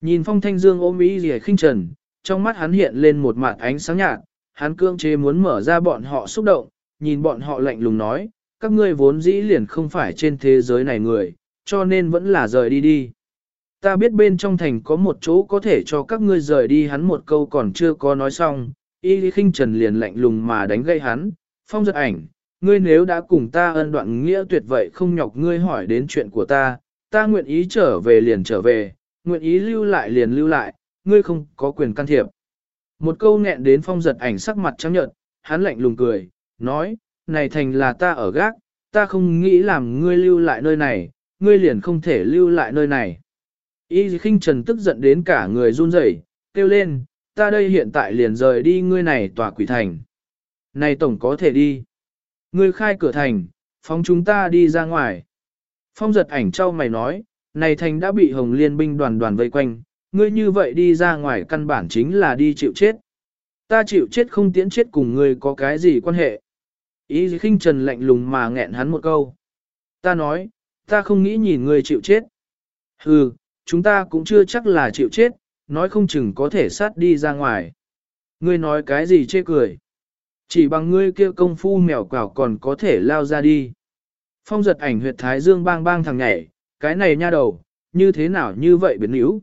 Nhìn phong thanh dương ôm ý gì khinh trần, trong mắt hắn hiện lên một mặt ánh sáng nhạt, hắn cương chế muốn mở ra bọn họ xúc động, nhìn bọn họ lạnh lùng nói, các ngươi vốn dĩ liền không phải trên thế giới này người, cho nên vẫn là rời đi đi. Ta biết bên trong thành có một chỗ có thể cho các ngươi rời đi hắn một câu còn chưa có nói xong, y lý khinh trần liền lạnh lùng mà đánh gây hắn, phong giật ảnh, ngươi nếu đã cùng ta ân đoạn nghĩa tuyệt vậy không nhọc ngươi hỏi đến chuyện của ta, ta nguyện ý trở về liền trở về, nguyện ý lưu lại liền lưu lại, ngươi không có quyền can thiệp. Một câu nghẹn đến phong giật ảnh sắc mặt trắng nhợt, hắn lạnh lùng cười, nói, này thành là ta ở gác, ta không nghĩ làm ngươi lưu lại nơi này, ngươi liền không thể lưu lại nơi này. Y khinh trần tức giận đến cả người run rẩy, kêu lên, ta đây hiện tại liền rời đi ngươi này tòa quỷ thành. Này tổng có thể đi. Ngươi khai cửa thành, phóng chúng ta đi ra ngoài. Phong giật ảnh trao mày nói, này thành đã bị hồng liên binh đoàn đoàn vây quanh, ngươi như vậy đi ra ngoài căn bản chính là đi chịu chết. Ta chịu chết không tiễn chết cùng ngươi có cái gì quan hệ. Ý khinh trần lạnh lùng mà nghẹn hắn một câu. Ta nói, ta không nghĩ nhìn ngươi chịu chết. Hừ, chúng ta cũng chưa chắc là chịu chết, nói không chừng có thể sát đi ra ngoài. Ngươi nói cái gì chê cười. Chỉ bằng ngươi kia công phu mèo quảo còn có thể lao ra đi. Phong giật ảnh huyệt thái dương bang bang thằng nhảy, cái này nha đầu, như thế nào như vậy biến yếu.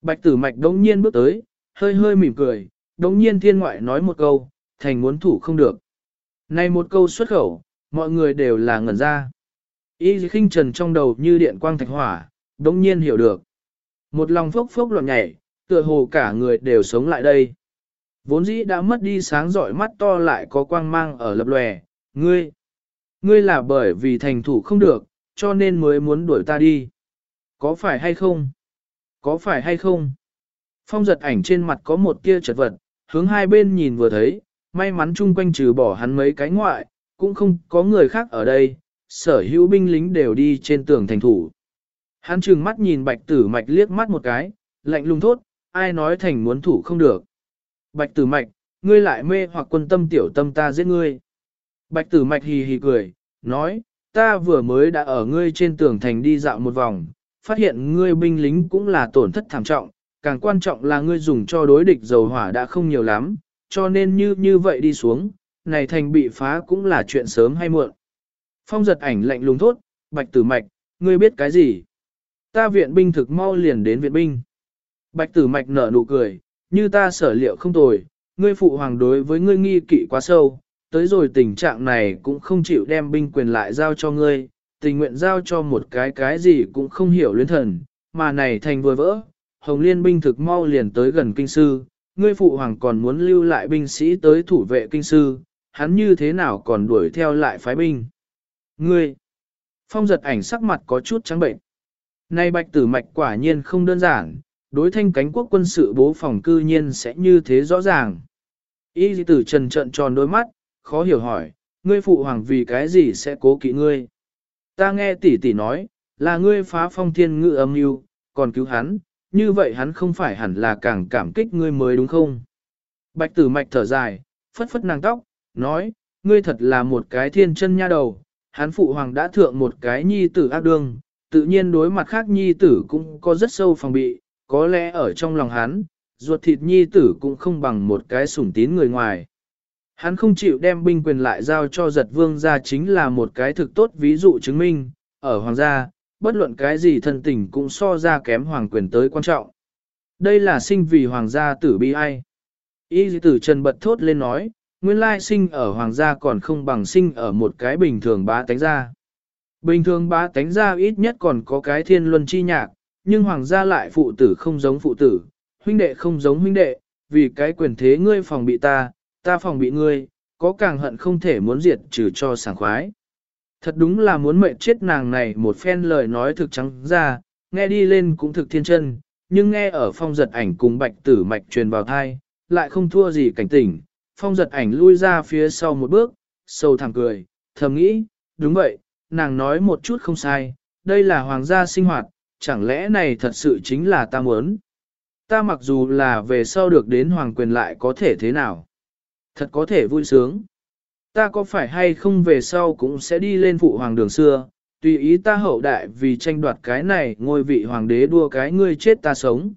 Bạch tử mạch đống nhiên bước tới, hơi hơi mỉm cười, đống nhiên thiên ngoại nói một câu, thành muốn thủ không được. Này một câu xuất khẩu, mọi người đều là ngẩn ra. Y khinh trần trong đầu như điện quang thạch hỏa, đống nhiên hiểu được. Một lòng phốc phốc loạn nhảy, tựa hồ cả người đều sống lại đây. Vốn dĩ đã mất đi sáng giỏi mắt to lại có quang mang ở lập lòe, ngươi. Ngươi là bởi vì thành thủ không được, cho nên mới muốn đuổi ta đi. Có phải hay không? Có phải hay không? Phong giật ảnh trên mặt có một tia chật vật, hướng hai bên nhìn vừa thấy, may mắn chung quanh trừ bỏ hắn mấy cái ngoại, cũng không có người khác ở đây, sở hữu binh lính đều đi trên tường thành thủ. Hắn trừng mắt nhìn bạch tử mạch liếc mắt một cái, lạnh lùng thốt, ai nói thành muốn thủ không được. Bạch tử mạch, ngươi lại mê hoặc quân tâm tiểu tâm ta giết ngươi. Bạch tử mạch hì hì cười, nói, ta vừa mới đã ở ngươi trên tường thành đi dạo một vòng, phát hiện ngươi binh lính cũng là tổn thất thảm trọng, càng quan trọng là ngươi dùng cho đối địch dầu hỏa đã không nhiều lắm, cho nên như như vậy đi xuống, này thành bị phá cũng là chuyện sớm hay muộn. Phong giật ảnh lạnh lùng thốt, bạch tử mạch, ngươi biết cái gì? Ta viện binh thực mau liền đến viện binh. Bạch tử mạch nở nụ cười, như ta sở liệu không tồi, ngươi phụ hoàng đối với ngươi nghi kỵ quá sâu, tới rồi tình trạng này cũng không chịu đem binh quyền lại giao cho ngươi, tình nguyện giao cho một cái cái gì cũng không hiểu luyến thần, mà này thành vừa vỡ, Hồng Liên binh thực mau liền tới gần kinh sư, ngươi phụ hoàng còn muốn lưu lại binh sĩ tới thủ vệ kinh sư, hắn như thế nào còn đuổi theo lại phái binh. Ngươi, phong giật ảnh sắc mặt có chút trắng bệnh. Nay bạch tử mạch quả nhiên không đơn giản, đối thanh cánh quốc quân sự bố phòng cư nhiên sẽ như thế rõ ràng. Y tử trần trận tròn đôi mắt, khó hiểu hỏi, ngươi phụ hoàng vì cái gì sẽ cố kỵ ngươi. Ta nghe tỷ tỷ nói, là ngươi phá phong thiên ngự âm mưu, còn cứu hắn, như vậy hắn không phải hẳn là càng cảm kích ngươi mới đúng không? Bạch tử mạch thở dài, phất phất nàng tóc, nói, ngươi thật là một cái thiên chân nha đầu, hắn phụ hoàng đã thượng một cái nhi tử ác đương, tự nhiên đối mặt khác nhi tử cũng có rất sâu phòng bị, có lẽ ở trong lòng hắn, ruột thịt nhi tử cũng không bằng một cái sủng tín người ngoài. Hắn không chịu đem binh quyền lại giao cho giật vương gia chính là một cái thực tốt ví dụ chứng minh, ở hoàng gia, bất luận cái gì thân tình cũng so ra kém hoàng quyền tới quan trọng. Đây là sinh vì hoàng gia tử bi ai. Y tử trần bật thốt lên nói, nguyên lai sinh ở hoàng gia còn không bằng sinh ở một cái bình thường bá tánh gia. Bình thường bá tánh gia ít nhất còn có cái thiên luân chi nhạc, nhưng hoàng gia lại phụ tử không giống phụ tử, huynh đệ không giống huynh đệ, vì cái quyền thế ngươi phòng bị ta, ta phòng bị ngươi, có càng hận không thể muốn diệt trừ cho sảng khoái. Thật đúng là muốn mệnh chết nàng này một phen lời nói thực trắng ra, nghe đi lên cũng thực thiên chân, nhưng nghe ở phong giật ảnh cùng bạch tử mạch truyền vào thai, lại không thua gì cảnh tỉnh. Phong giật ảnh lui ra phía sau một bước, sâu thẳng cười, thầm nghĩ, đúng vậy, nàng nói một chút không sai, đây là hoàng gia sinh hoạt, chẳng lẽ này thật sự chính là ta muốn. Ta mặc dù là về sau được đến hoàng quyền lại có thể thế nào. Thật có thể vui sướng. Ta có phải hay không về sau cũng sẽ đi lên phụ hoàng đường xưa, tùy ý ta hậu đại vì tranh đoạt cái này ngôi vị hoàng đế đua cái ngươi chết ta sống.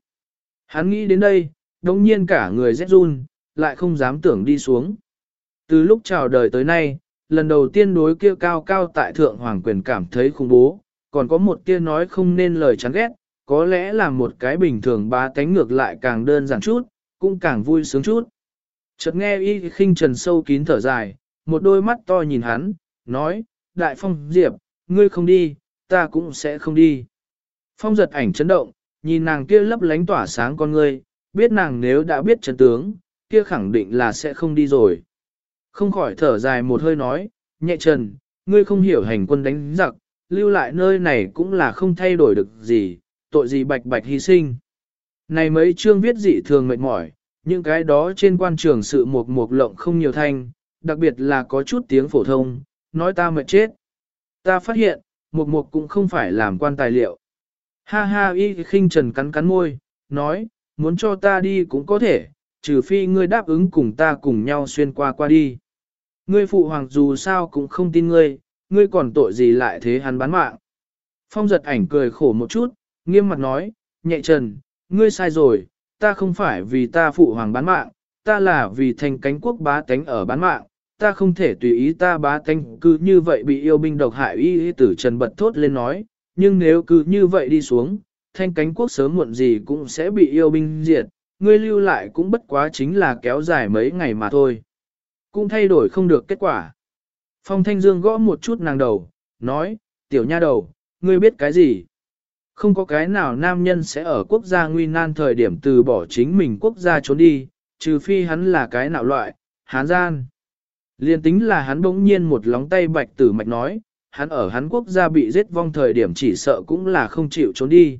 Hắn nghĩ đến đây, đồng nhiên cả người rét run, lại không dám tưởng đi xuống. Từ lúc chào đời tới nay, lần đầu tiên đối kia cao cao tại thượng hoàng quyền cảm thấy khủng bố, còn có một tia nói không nên lời chán ghét, có lẽ là một cái bình thường ba tánh ngược lại càng đơn giản chút, cũng càng vui sướng chút. Chợt nghe y khinh trần sâu kín thở dài, một đôi mắt to nhìn hắn, nói, Đại Phong Diệp, ngươi không đi, ta cũng sẽ không đi. Phong giật ảnh chấn động, nhìn nàng kia lấp lánh tỏa sáng con ngươi, biết nàng nếu đã biết trận tướng, kia khẳng định là sẽ không đi rồi. Không khỏi thở dài một hơi nói, nhẹ trần, ngươi không hiểu hành quân đánh giặc, lưu lại nơi này cũng là không thay đổi được gì, tội gì bạch bạch hy sinh. Này mấy chương viết dị thường mệt mỏi, những cái đó trên quan trường sự mục mục lộng không nhiều thanh, đặc biệt là có chút tiếng phổ thông, nói ta mệt chết. Ta phát hiện, mục mục cũng không phải làm quan tài liệu. Ha ha y khinh trần cắn cắn môi, nói, muốn cho ta đi cũng có thể, trừ phi ngươi đáp ứng cùng ta cùng nhau xuyên qua qua đi. Ngươi phụ hoàng dù sao cũng không tin ngươi, ngươi còn tội gì lại thế hắn bán mạng. Phong giật ảnh cười khổ một chút, nghiêm mặt nói, nhẹ trần, ngươi sai rồi, ta không phải vì ta phụ hoàng bán mạng, ta là vì thành cánh quốc bá tánh ở bán mạng, ta không thể tùy ý ta bá tánh cứ như vậy bị yêu binh độc hại y y tử trần bật thốt lên nói, nhưng nếu cứ như vậy đi xuống, thanh cánh quốc sớm muộn gì cũng sẽ bị yêu binh diệt, ngươi lưu lại cũng bất quá chính là kéo dài mấy ngày mà thôi. Cũng thay đổi không được kết quả. Phong Thanh Dương gõ một chút nàng đầu, nói, tiểu nha đầu, ngươi biết cái gì? Không có cái nào nam nhân sẽ ở quốc gia nguy nan thời điểm từ bỏ chính mình quốc gia trốn đi, trừ phi hắn là cái nào loại, hán gian. Liên tính là hắn bỗng nhiên một lóng tay bạch tử mạch nói, hắn ở hắn quốc gia bị giết vong thời điểm chỉ sợ cũng là không chịu trốn đi.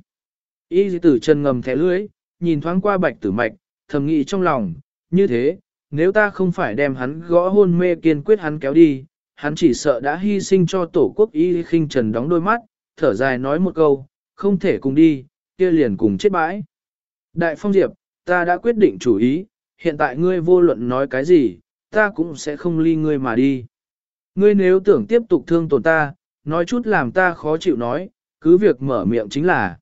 Y tử chân ngầm thẻ lưới, nhìn thoáng qua bạch tử mạch, thầm nghĩ trong lòng, như thế, nếu ta không phải đem hắn gõ hôn mê kiên quyết hắn kéo đi, hắn chỉ sợ đã hy sinh cho tổ quốc y khinh trần đóng đôi mắt, thở dài nói một câu, không thể cùng đi, kia liền cùng chết bãi. Đại Phong Diệp, ta đã quyết định chủ ý, hiện tại ngươi vô luận nói cái gì, ta cũng sẽ không ly ngươi mà đi. Ngươi nếu tưởng tiếp tục thương tổn ta, nói chút làm ta khó chịu nói, cứ việc mở miệng chính là.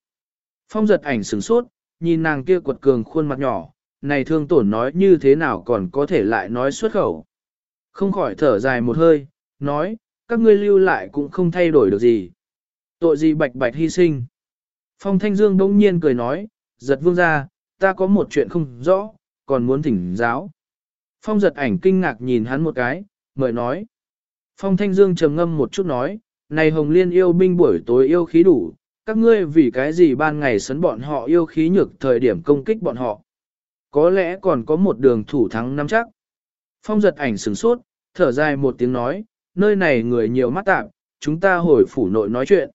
Phong giật ảnh sửng sốt, nhìn nàng kia quật cường khuôn mặt nhỏ, này thương tổn nói như thế nào còn có thể lại nói xuất khẩu. Không khỏi thở dài một hơi, nói, các ngươi lưu lại cũng không thay đổi được gì. Tội gì bạch bạch hy sinh. Phong Thanh Dương đông nhiên cười nói, giật vương ra, ta có một chuyện không rõ, còn muốn thỉnh giáo. Phong giật ảnh kinh ngạc nhìn hắn một cái, mời nói. Phong Thanh Dương trầm ngâm một chút nói, này Hồng Liên yêu binh buổi tối yêu khí đủ, các ngươi vì cái gì ban ngày sấn bọn họ yêu khí nhược thời điểm công kích bọn họ. Có lẽ còn có một đường thủ thắng nắm chắc. Phong giật ảnh sửng sốt, thở dài một tiếng nói, nơi này người nhiều mắt tạm, chúng ta hồi phủ nội nói chuyện.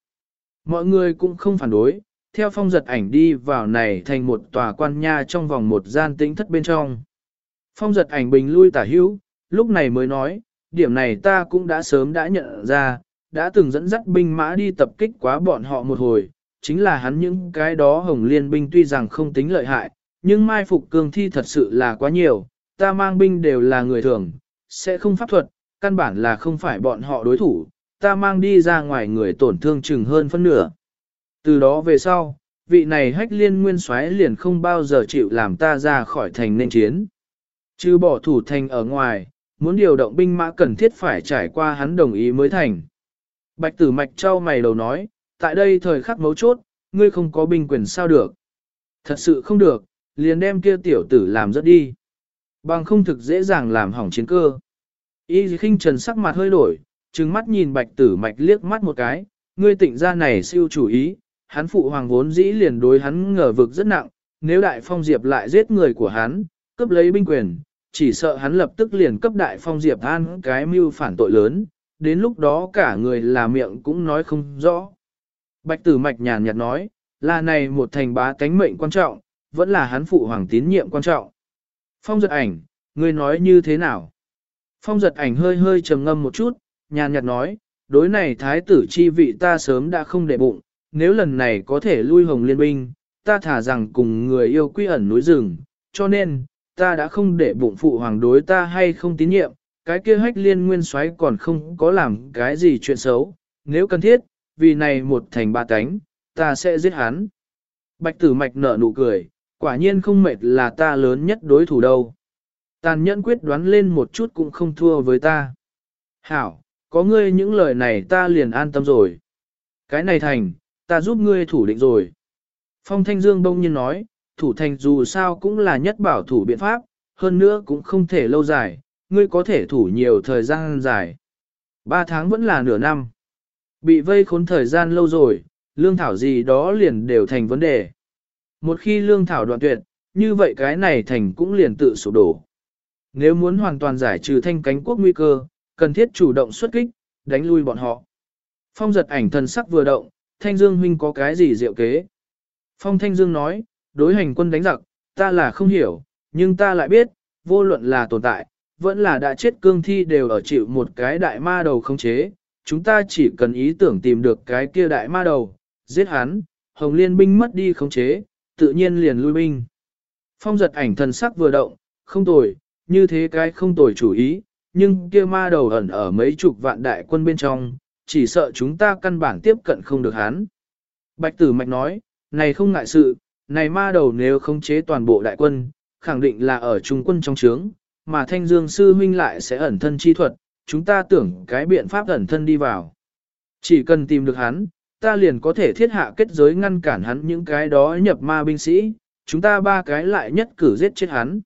Mọi người cũng không phản đối, theo phong giật ảnh đi vào này thành một tòa quan nha trong vòng một gian tĩnh thất bên trong. Phong giật ảnh bình lui tả hữu, lúc này mới nói, điểm này ta cũng đã sớm đã nhận ra, đã từng dẫn dắt binh mã đi tập kích quá bọn họ một hồi, chính là hắn những cái đó hồng liên binh tuy rằng không tính lợi hại, nhưng mai phục cường thi thật sự là quá nhiều, ta mang binh đều là người thường, sẽ không pháp thuật, căn bản là không phải bọn họ đối thủ, ta mang đi ra ngoài người tổn thương chừng hơn phân nửa. Từ đó về sau, vị này hách liên nguyên soái liền không bao giờ chịu làm ta ra khỏi thành nên chiến. Chứ bỏ thủ thành ở ngoài, muốn điều động binh mã cần thiết phải trải qua hắn đồng ý mới thành. Bạch tử mạch trao mày đầu nói, tại đây thời khắc mấu chốt, ngươi không có binh quyền sao được. Thật sự không được, liền đem kia tiểu tử làm rất đi. Bằng không thực dễ dàng làm hỏng chiến cơ. Y khinh trần sắc mặt hơi đổi, trừng mắt nhìn bạch tử mạch liếc mắt một cái, ngươi tỉnh ra này siêu chủ ý, hắn phụ hoàng vốn dĩ liền đối hắn ngờ vực rất nặng, nếu đại phong diệp lại giết người của hắn, cướp lấy binh quyền, chỉ sợ hắn lập tức liền cấp đại phong diệp an cái mưu phản tội lớn, đến lúc đó cả người là miệng cũng nói không rõ. Bạch tử mạch nhàn nhạt nói, là này một thành bá cánh mệnh quan trọng, vẫn là hắn phụ hoàng tín nhiệm quan trọng. Phong giật ảnh, ngươi nói như thế nào? Phong giật ảnh hơi hơi trầm ngâm một chút, nhàn nhạt nói, đối này thái tử chi vị ta sớm đã không để bụng, nếu lần này có thể lui hồng liên binh, ta thả rằng cùng người yêu quy ẩn núi rừng, cho nên, ta đã không để bụng phụ hoàng đối ta hay không tín nhiệm, cái kia hách liên nguyên soái còn không có làm cái gì chuyện xấu, nếu cần thiết, vì này một thành ba cánh, ta sẽ giết hắn. Bạch tử mạch nở nụ cười, Quả nhiên không mệt là ta lớn nhất đối thủ đâu. Tàn nhẫn quyết đoán lên một chút cũng không thua với ta. Hảo, có ngươi những lời này ta liền an tâm rồi. Cái này thành, ta giúp ngươi thủ định rồi. Phong Thanh Dương bông nhiên nói, thủ thành dù sao cũng là nhất bảo thủ biện pháp, hơn nữa cũng không thể lâu dài, ngươi có thể thủ nhiều thời gian dài. Ba tháng vẫn là nửa năm. Bị vây khốn thời gian lâu rồi, lương thảo gì đó liền đều thành vấn đề. Một khi lương thảo đoạn tuyệt, như vậy cái này thành cũng liền tự sụp đổ. Nếu muốn hoàn toàn giải trừ thanh cánh quốc nguy cơ, cần thiết chủ động xuất kích, đánh lui bọn họ. Phong giật ảnh thần sắc vừa động, Thanh Dương huynh có cái gì diệu kế? Phong Thanh Dương nói, đối hành quân đánh giặc, ta là không hiểu, nhưng ta lại biết, vô luận là tồn tại, vẫn là đã chết cương thi đều ở chịu một cái đại ma đầu không chế. Chúng ta chỉ cần ý tưởng tìm được cái kia đại ma đầu, giết hắn, Hồng Liên binh mất đi khống chế, tự nhiên liền lui binh. Phong giật ảnh thần sắc vừa động, không tồi, như thế cái không tồi chủ ý, nhưng kia ma đầu ẩn ở mấy chục vạn đại quân bên trong, chỉ sợ chúng ta căn bản tiếp cận không được hắn. Bạch tử mạch nói, này không ngại sự, này ma đầu nếu không chế toàn bộ đại quân, khẳng định là ở trung quân trong trướng, mà thanh dương sư huynh lại sẽ ẩn thân chi thuật, chúng ta tưởng cái biện pháp ẩn thân đi vào. Chỉ cần tìm được hắn, ta liền có thể thiết hạ kết giới ngăn cản hắn những cái đó nhập ma binh sĩ, chúng ta ba cái lại nhất cử giết chết hắn.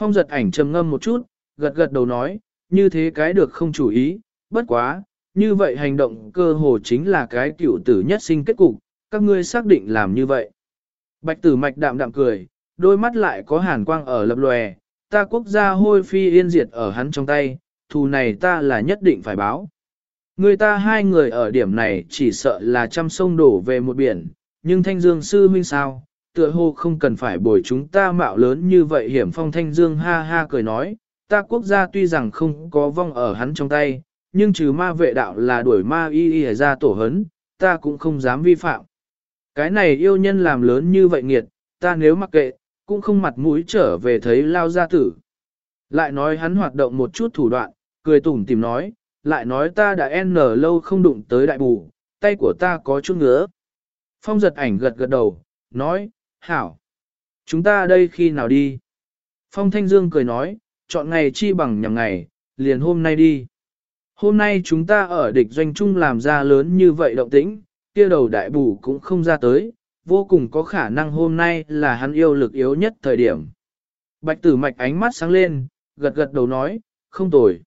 Phong giật ảnh trầm ngâm một chút, gật gật đầu nói, như thế cái được không chủ ý, bất quá, như vậy hành động cơ hồ chính là cái cựu tử nhất sinh kết cục, các ngươi xác định làm như vậy. Bạch tử mạch đạm đạm cười, đôi mắt lại có hàn quang ở lập lòe, ta quốc gia hôi phi yên diệt ở hắn trong tay, thù này ta là nhất định phải báo. Người ta hai người ở điểm này chỉ sợ là trăm sông đổ về một biển, nhưng thanh dương sư huynh sao, tựa hồ không cần phải bồi chúng ta mạo lớn như vậy hiểm phong thanh dương ha ha cười nói, ta quốc gia tuy rằng không có vong ở hắn trong tay, nhưng trừ ma vệ đạo là đuổi ma y y ra tổ hấn, ta cũng không dám vi phạm. Cái này yêu nhân làm lớn như vậy nghiệt, ta nếu mặc kệ, cũng không mặt mũi trở về thấy lao gia tử. Lại nói hắn hoạt động một chút thủ đoạn, cười tủm tìm nói, lại nói ta đã n lâu không đụng tới đại bù, tay của ta có chút ngứa. Phong giật ảnh gật gật đầu, nói, hảo, chúng ta đây khi nào đi? Phong Thanh Dương cười nói, chọn ngày chi bằng nhằm ngày, liền hôm nay đi. Hôm nay chúng ta ở địch doanh trung làm ra lớn như vậy động tĩnh, kia đầu đại bù cũng không ra tới, vô cùng có khả năng hôm nay là hắn yêu lực yếu nhất thời điểm. Bạch tử mạch ánh mắt sáng lên, gật gật đầu nói, không tồi.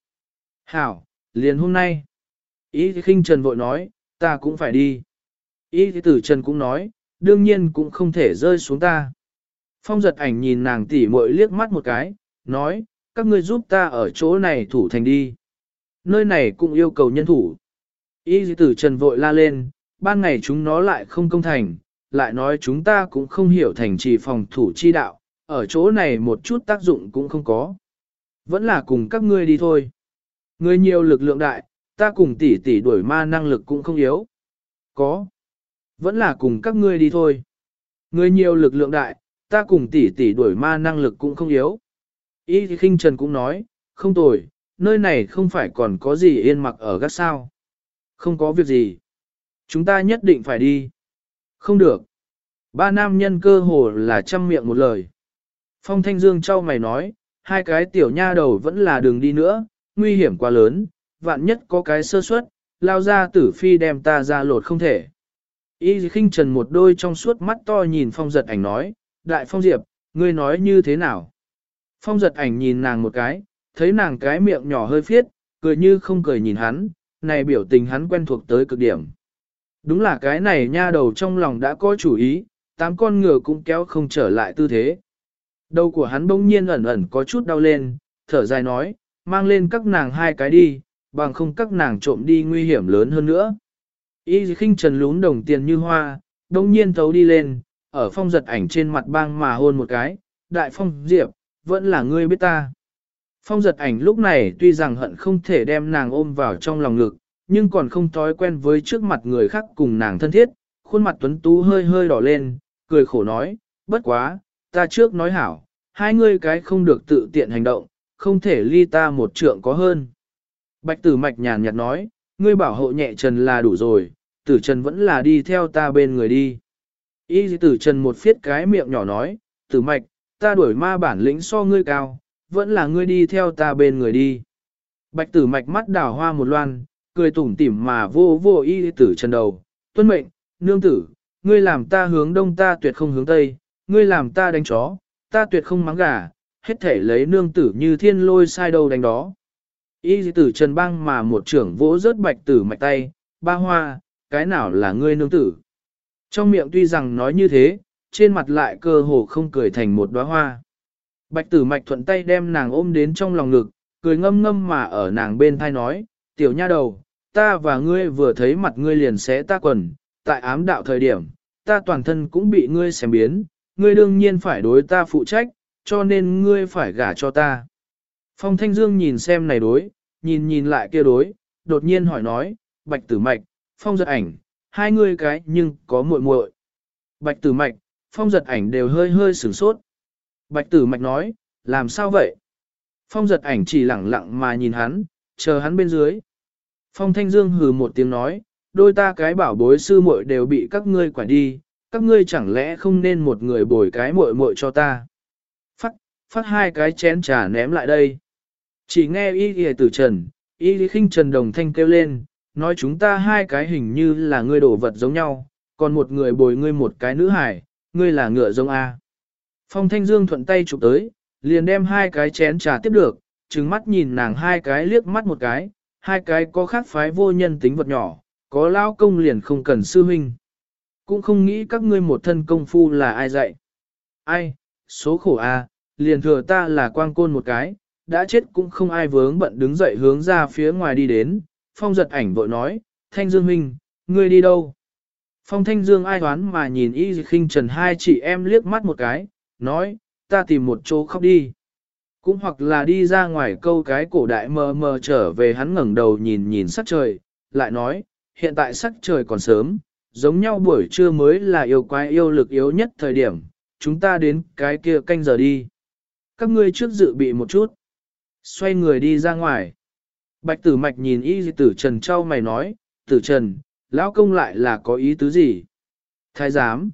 Hảo, liền hôm nay. Ý thì khinh trần vội nói, ta cũng phải đi. Ý thì tử trần cũng nói, đương nhiên cũng không thể rơi xuống ta. Phong giật ảnh nhìn nàng tỉ muội liếc mắt một cái, nói, các ngươi giúp ta ở chỗ này thủ thành đi. Nơi này cũng yêu cầu nhân thủ. Y tử trần vội la lên, ban ngày chúng nó lại không công thành, lại nói chúng ta cũng không hiểu thành trì phòng thủ chi đạo, ở chỗ này một chút tác dụng cũng không có. Vẫn là cùng các ngươi đi thôi. Người nhiều lực lượng đại, ta cùng tỷ tỷ đuổi ma năng lực cũng không yếu. Có. Vẫn là cùng các ngươi đi thôi. Người nhiều lực lượng đại, ta cùng tỷ tỷ đuổi ma năng lực cũng không yếu. Y thì khinh trần cũng nói, không tồi, nơi này không phải còn có gì yên mặc ở gác sao. Không có việc gì. Chúng ta nhất định phải đi. Không được. Ba nam nhân cơ hồ là trăm miệng một lời. Phong Thanh Dương trao mày nói, hai cái tiểu nha đầu vẫn là đường đi nữa, nguy hiểm quá lớn, vạn nhất có cái sơ suất, lao ra tử phi đem ta ra lột không thể. Y khinh trần một đôi trong suốt mắt to nhìn phong giật ảnh nói, đại phong diệp, ngươi nói như thế nào? Phong giật ảnh nhìn nàng một cái, thấy nàng cái miệng nhỏ hơi phiết, cười như không cười nhìn hắn, này biểu tình hắn quen thuộc tới cực điểm. Đúng là cái này nha đầu trong lòng đã có chủ ý, tám con ngựa cũng kéo không trở lại tư thế. Đầu của hắn bỗng nhiên ẩn ẩn có chút đau lên, thở dài nói, mang lên các nàng hai cái đi, bằng không các nàng trộm đi nguy hiểm lớn hơn nữa. Y khinh trần lún đồng tiền như hoa, đông nhiên thấu đi lên, ở phong giật ảnh trên mặt bang mà hôn một cái, đại phong diệp, vẫn là ngươi biết ta. Phong giật ảnh lúc này tuy rằng hận không thể đem nàng ôm vào trong lòng ngực, nhưng còn không thói quen với trước mặt người khác cùng nàng thân thiết, khuôn mặt tuấn tú hơi hơi đỏ lên, cười khổ nói, bất quá, ta trước nói hảo, hai ngươi cái không được tự tiện hành động, không thể ly ta một trượng có hơn. Bạch tử mạch nhàn nhạt nói, ngươi bảo hộ nhẹ trần là đủ rồi, tử trần vẫn là đi theo ta bên người đi. Y tử trần một phiết cái miệng nhỏ nói, tử mạch, ta đuổi ma bản lĩnh so ngươi cao, vẫn là ngươi đi theo ta bên người đi. Bạch tử mạch mắt đào hoa một loan, cười tủm tỉm mà vô vô y tử Trần đầu, tuân mệnh, nương tử, ngươi làm ta hướng đông ta tuyệt không hướng tây, ngươi làm ta đánh chó, ta tuyệt không mắng gà, hết thể lấy nương tử như thiên lôi sai đâu đánh đó. Y tử trần băng mà một trưởng vỗ rớt bạch tử mạch tay, ba hoa, cái nào là ngươi nương tử. Trong miệng tuy rằng nói như thế, trên mặt lại cơ hồ không cười thành một đóa hoa. Bạch tử mạch thuận tay đem nàng ôm đến trong lòng ngực, cười ngâm ngâm mà ở nàng bên thai nói, tiểu nha đầu, ta và ngươi vừa thấy mặt ngươi liền sẽ ta quần, tại ám đạo thời điểm, ta toàn thân cũng bị ngươi xém biến, ngươi đương nhiên phải đối ta phụ trách, cho nên ngươi phải gả cho ta. Phong Thanh Dương nhìn xem này đối, nhìn nhìn lại kia đối, đột nhiên hỏi nói, Bạch Tử Mạch, Phong giật ảnh, hai người cái nhưng có muội muội. Bạch Tử Mạch, Phong giật ảnh đều hơi hơi sửng sốt. Bạch Tử Mạch nói, làm sao vậy? Phong giật ảnh chỉ lặng lặng mà nhìn hắn, chờ hắn bên dưới. Phong Thanh Dương hừ một tiếng nói, đôi ta cái bảo bối sư muội đều bị các ngươi quản đi, các ngươi chẳng lẽ không nên một người bồi cái muội muội cho ta. Phát, phát hai cái chén trà ném lại đây. Chỉ nghe y y tử trần, y lý khinh trần đồng thanh kêu lên, nói chúng ta hai cái hình như là ngươi đổ vật giống nhau, còn một người bồi ngươi một cái nữ hải, ngươi là ngựa giống A. Phong Thanh Dương thuận tay chụp tới, liền đem hai cái chén trà tiếp được, trừng mắt nhìn nàng hai cái liếc mắt một cái, hai cái có khác phái vô nhân tính vật nhỏ, có lao công liền không cần sư huynh. Cũng không nghĩ các ngươi một thân công phu là ai dạy. Ai, số khổ a, liền thừa ta là quang côn một cái, đã chết cũng không ai vướng bận đứng dậy hướng ra phía ngoài đi đến. Phong giật ảnh vội nói, Thanh Dương huynh, ngươi đi đâu? Phong Thanh Dương ai đoán mà nhìn Y khinh trần hai chị em liếc mắt một cái, nói, ta tìm một chỗ khóc đi. Cũng hoặc là đi ra ngoài câu cái cổ đại mờ mờ trở về hắn ngẩng đầu nhìn nhìn sắc trời, lại nói, hiện tại sắc trời còn sớm, giống nhau buổi trưa mới là yêu quái yêu lực yếu nhất thời điểm, chúng ta đến cái kia canh giờ đi. Các ngươi trước dự bị một chút. Xoay người đi ra ngoài. Bạch tử mạch nhìn y tử trần trao mày nói, tử trần, lão công lại là có ý tứ gì? Thái giám.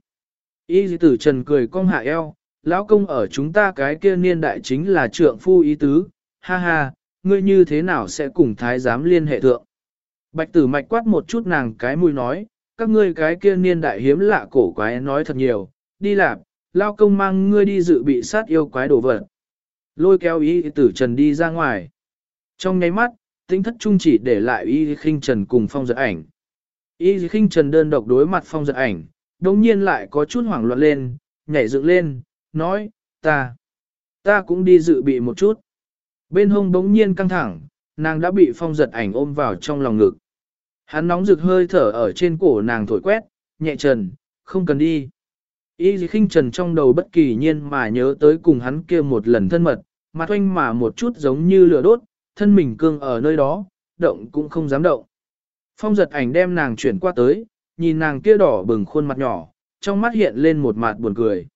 Y tử trần cười cong hạ eo, lão công ở chúng ta cái kia niên đại chính là trượng phu ý tứ, ha ha, ngươi như thế nào sẽ cùng thái giám liên hệ thượng. Bạch tử mạch quát một chút nàng cái mũi nói, các ngươi cái kia niên đại hiếm lạ cổ quái nói thật nhiều, đi lạp, lao công mang ngươi đi dự bị sát yêu quái đồ vật. Lôi kéo y tử trần đi ra ngoài. Trong nháy mắt, tính thất trung chỉ để lại y khinh trần cùng phong giật ảnh. Y khinh trần đơn độc đối mặt phong giật ảnh, đồng nhiên lại có chút hoảng loạn lên, nhảy dựng lên, nói, ta, ta cũng đi dự bị một chút. Bên hông bỗng nhiên căng thẳng, nàng đã bị phong giật ảnh ôm vào trong lòng ngực. Hắn nóng rực hơi thở ở trên cổ nàng thổi quét, nhẹ trần, không cần đi. Y khinh trần trong đầu bất kỳ nhiên mà nhớ tới cùng hắn kia một lần thân mật, mặt oanh mà một chút giống như lửa đốt, thân mình cương ở nơi đó, động cũng không dám động. Phong giật ảnh đem nàng chuyển qua tới, nhìn nàng kia đỏ bừng khuôn mặt nhỏ, trong mắt hiện lên một mặt buồn cười.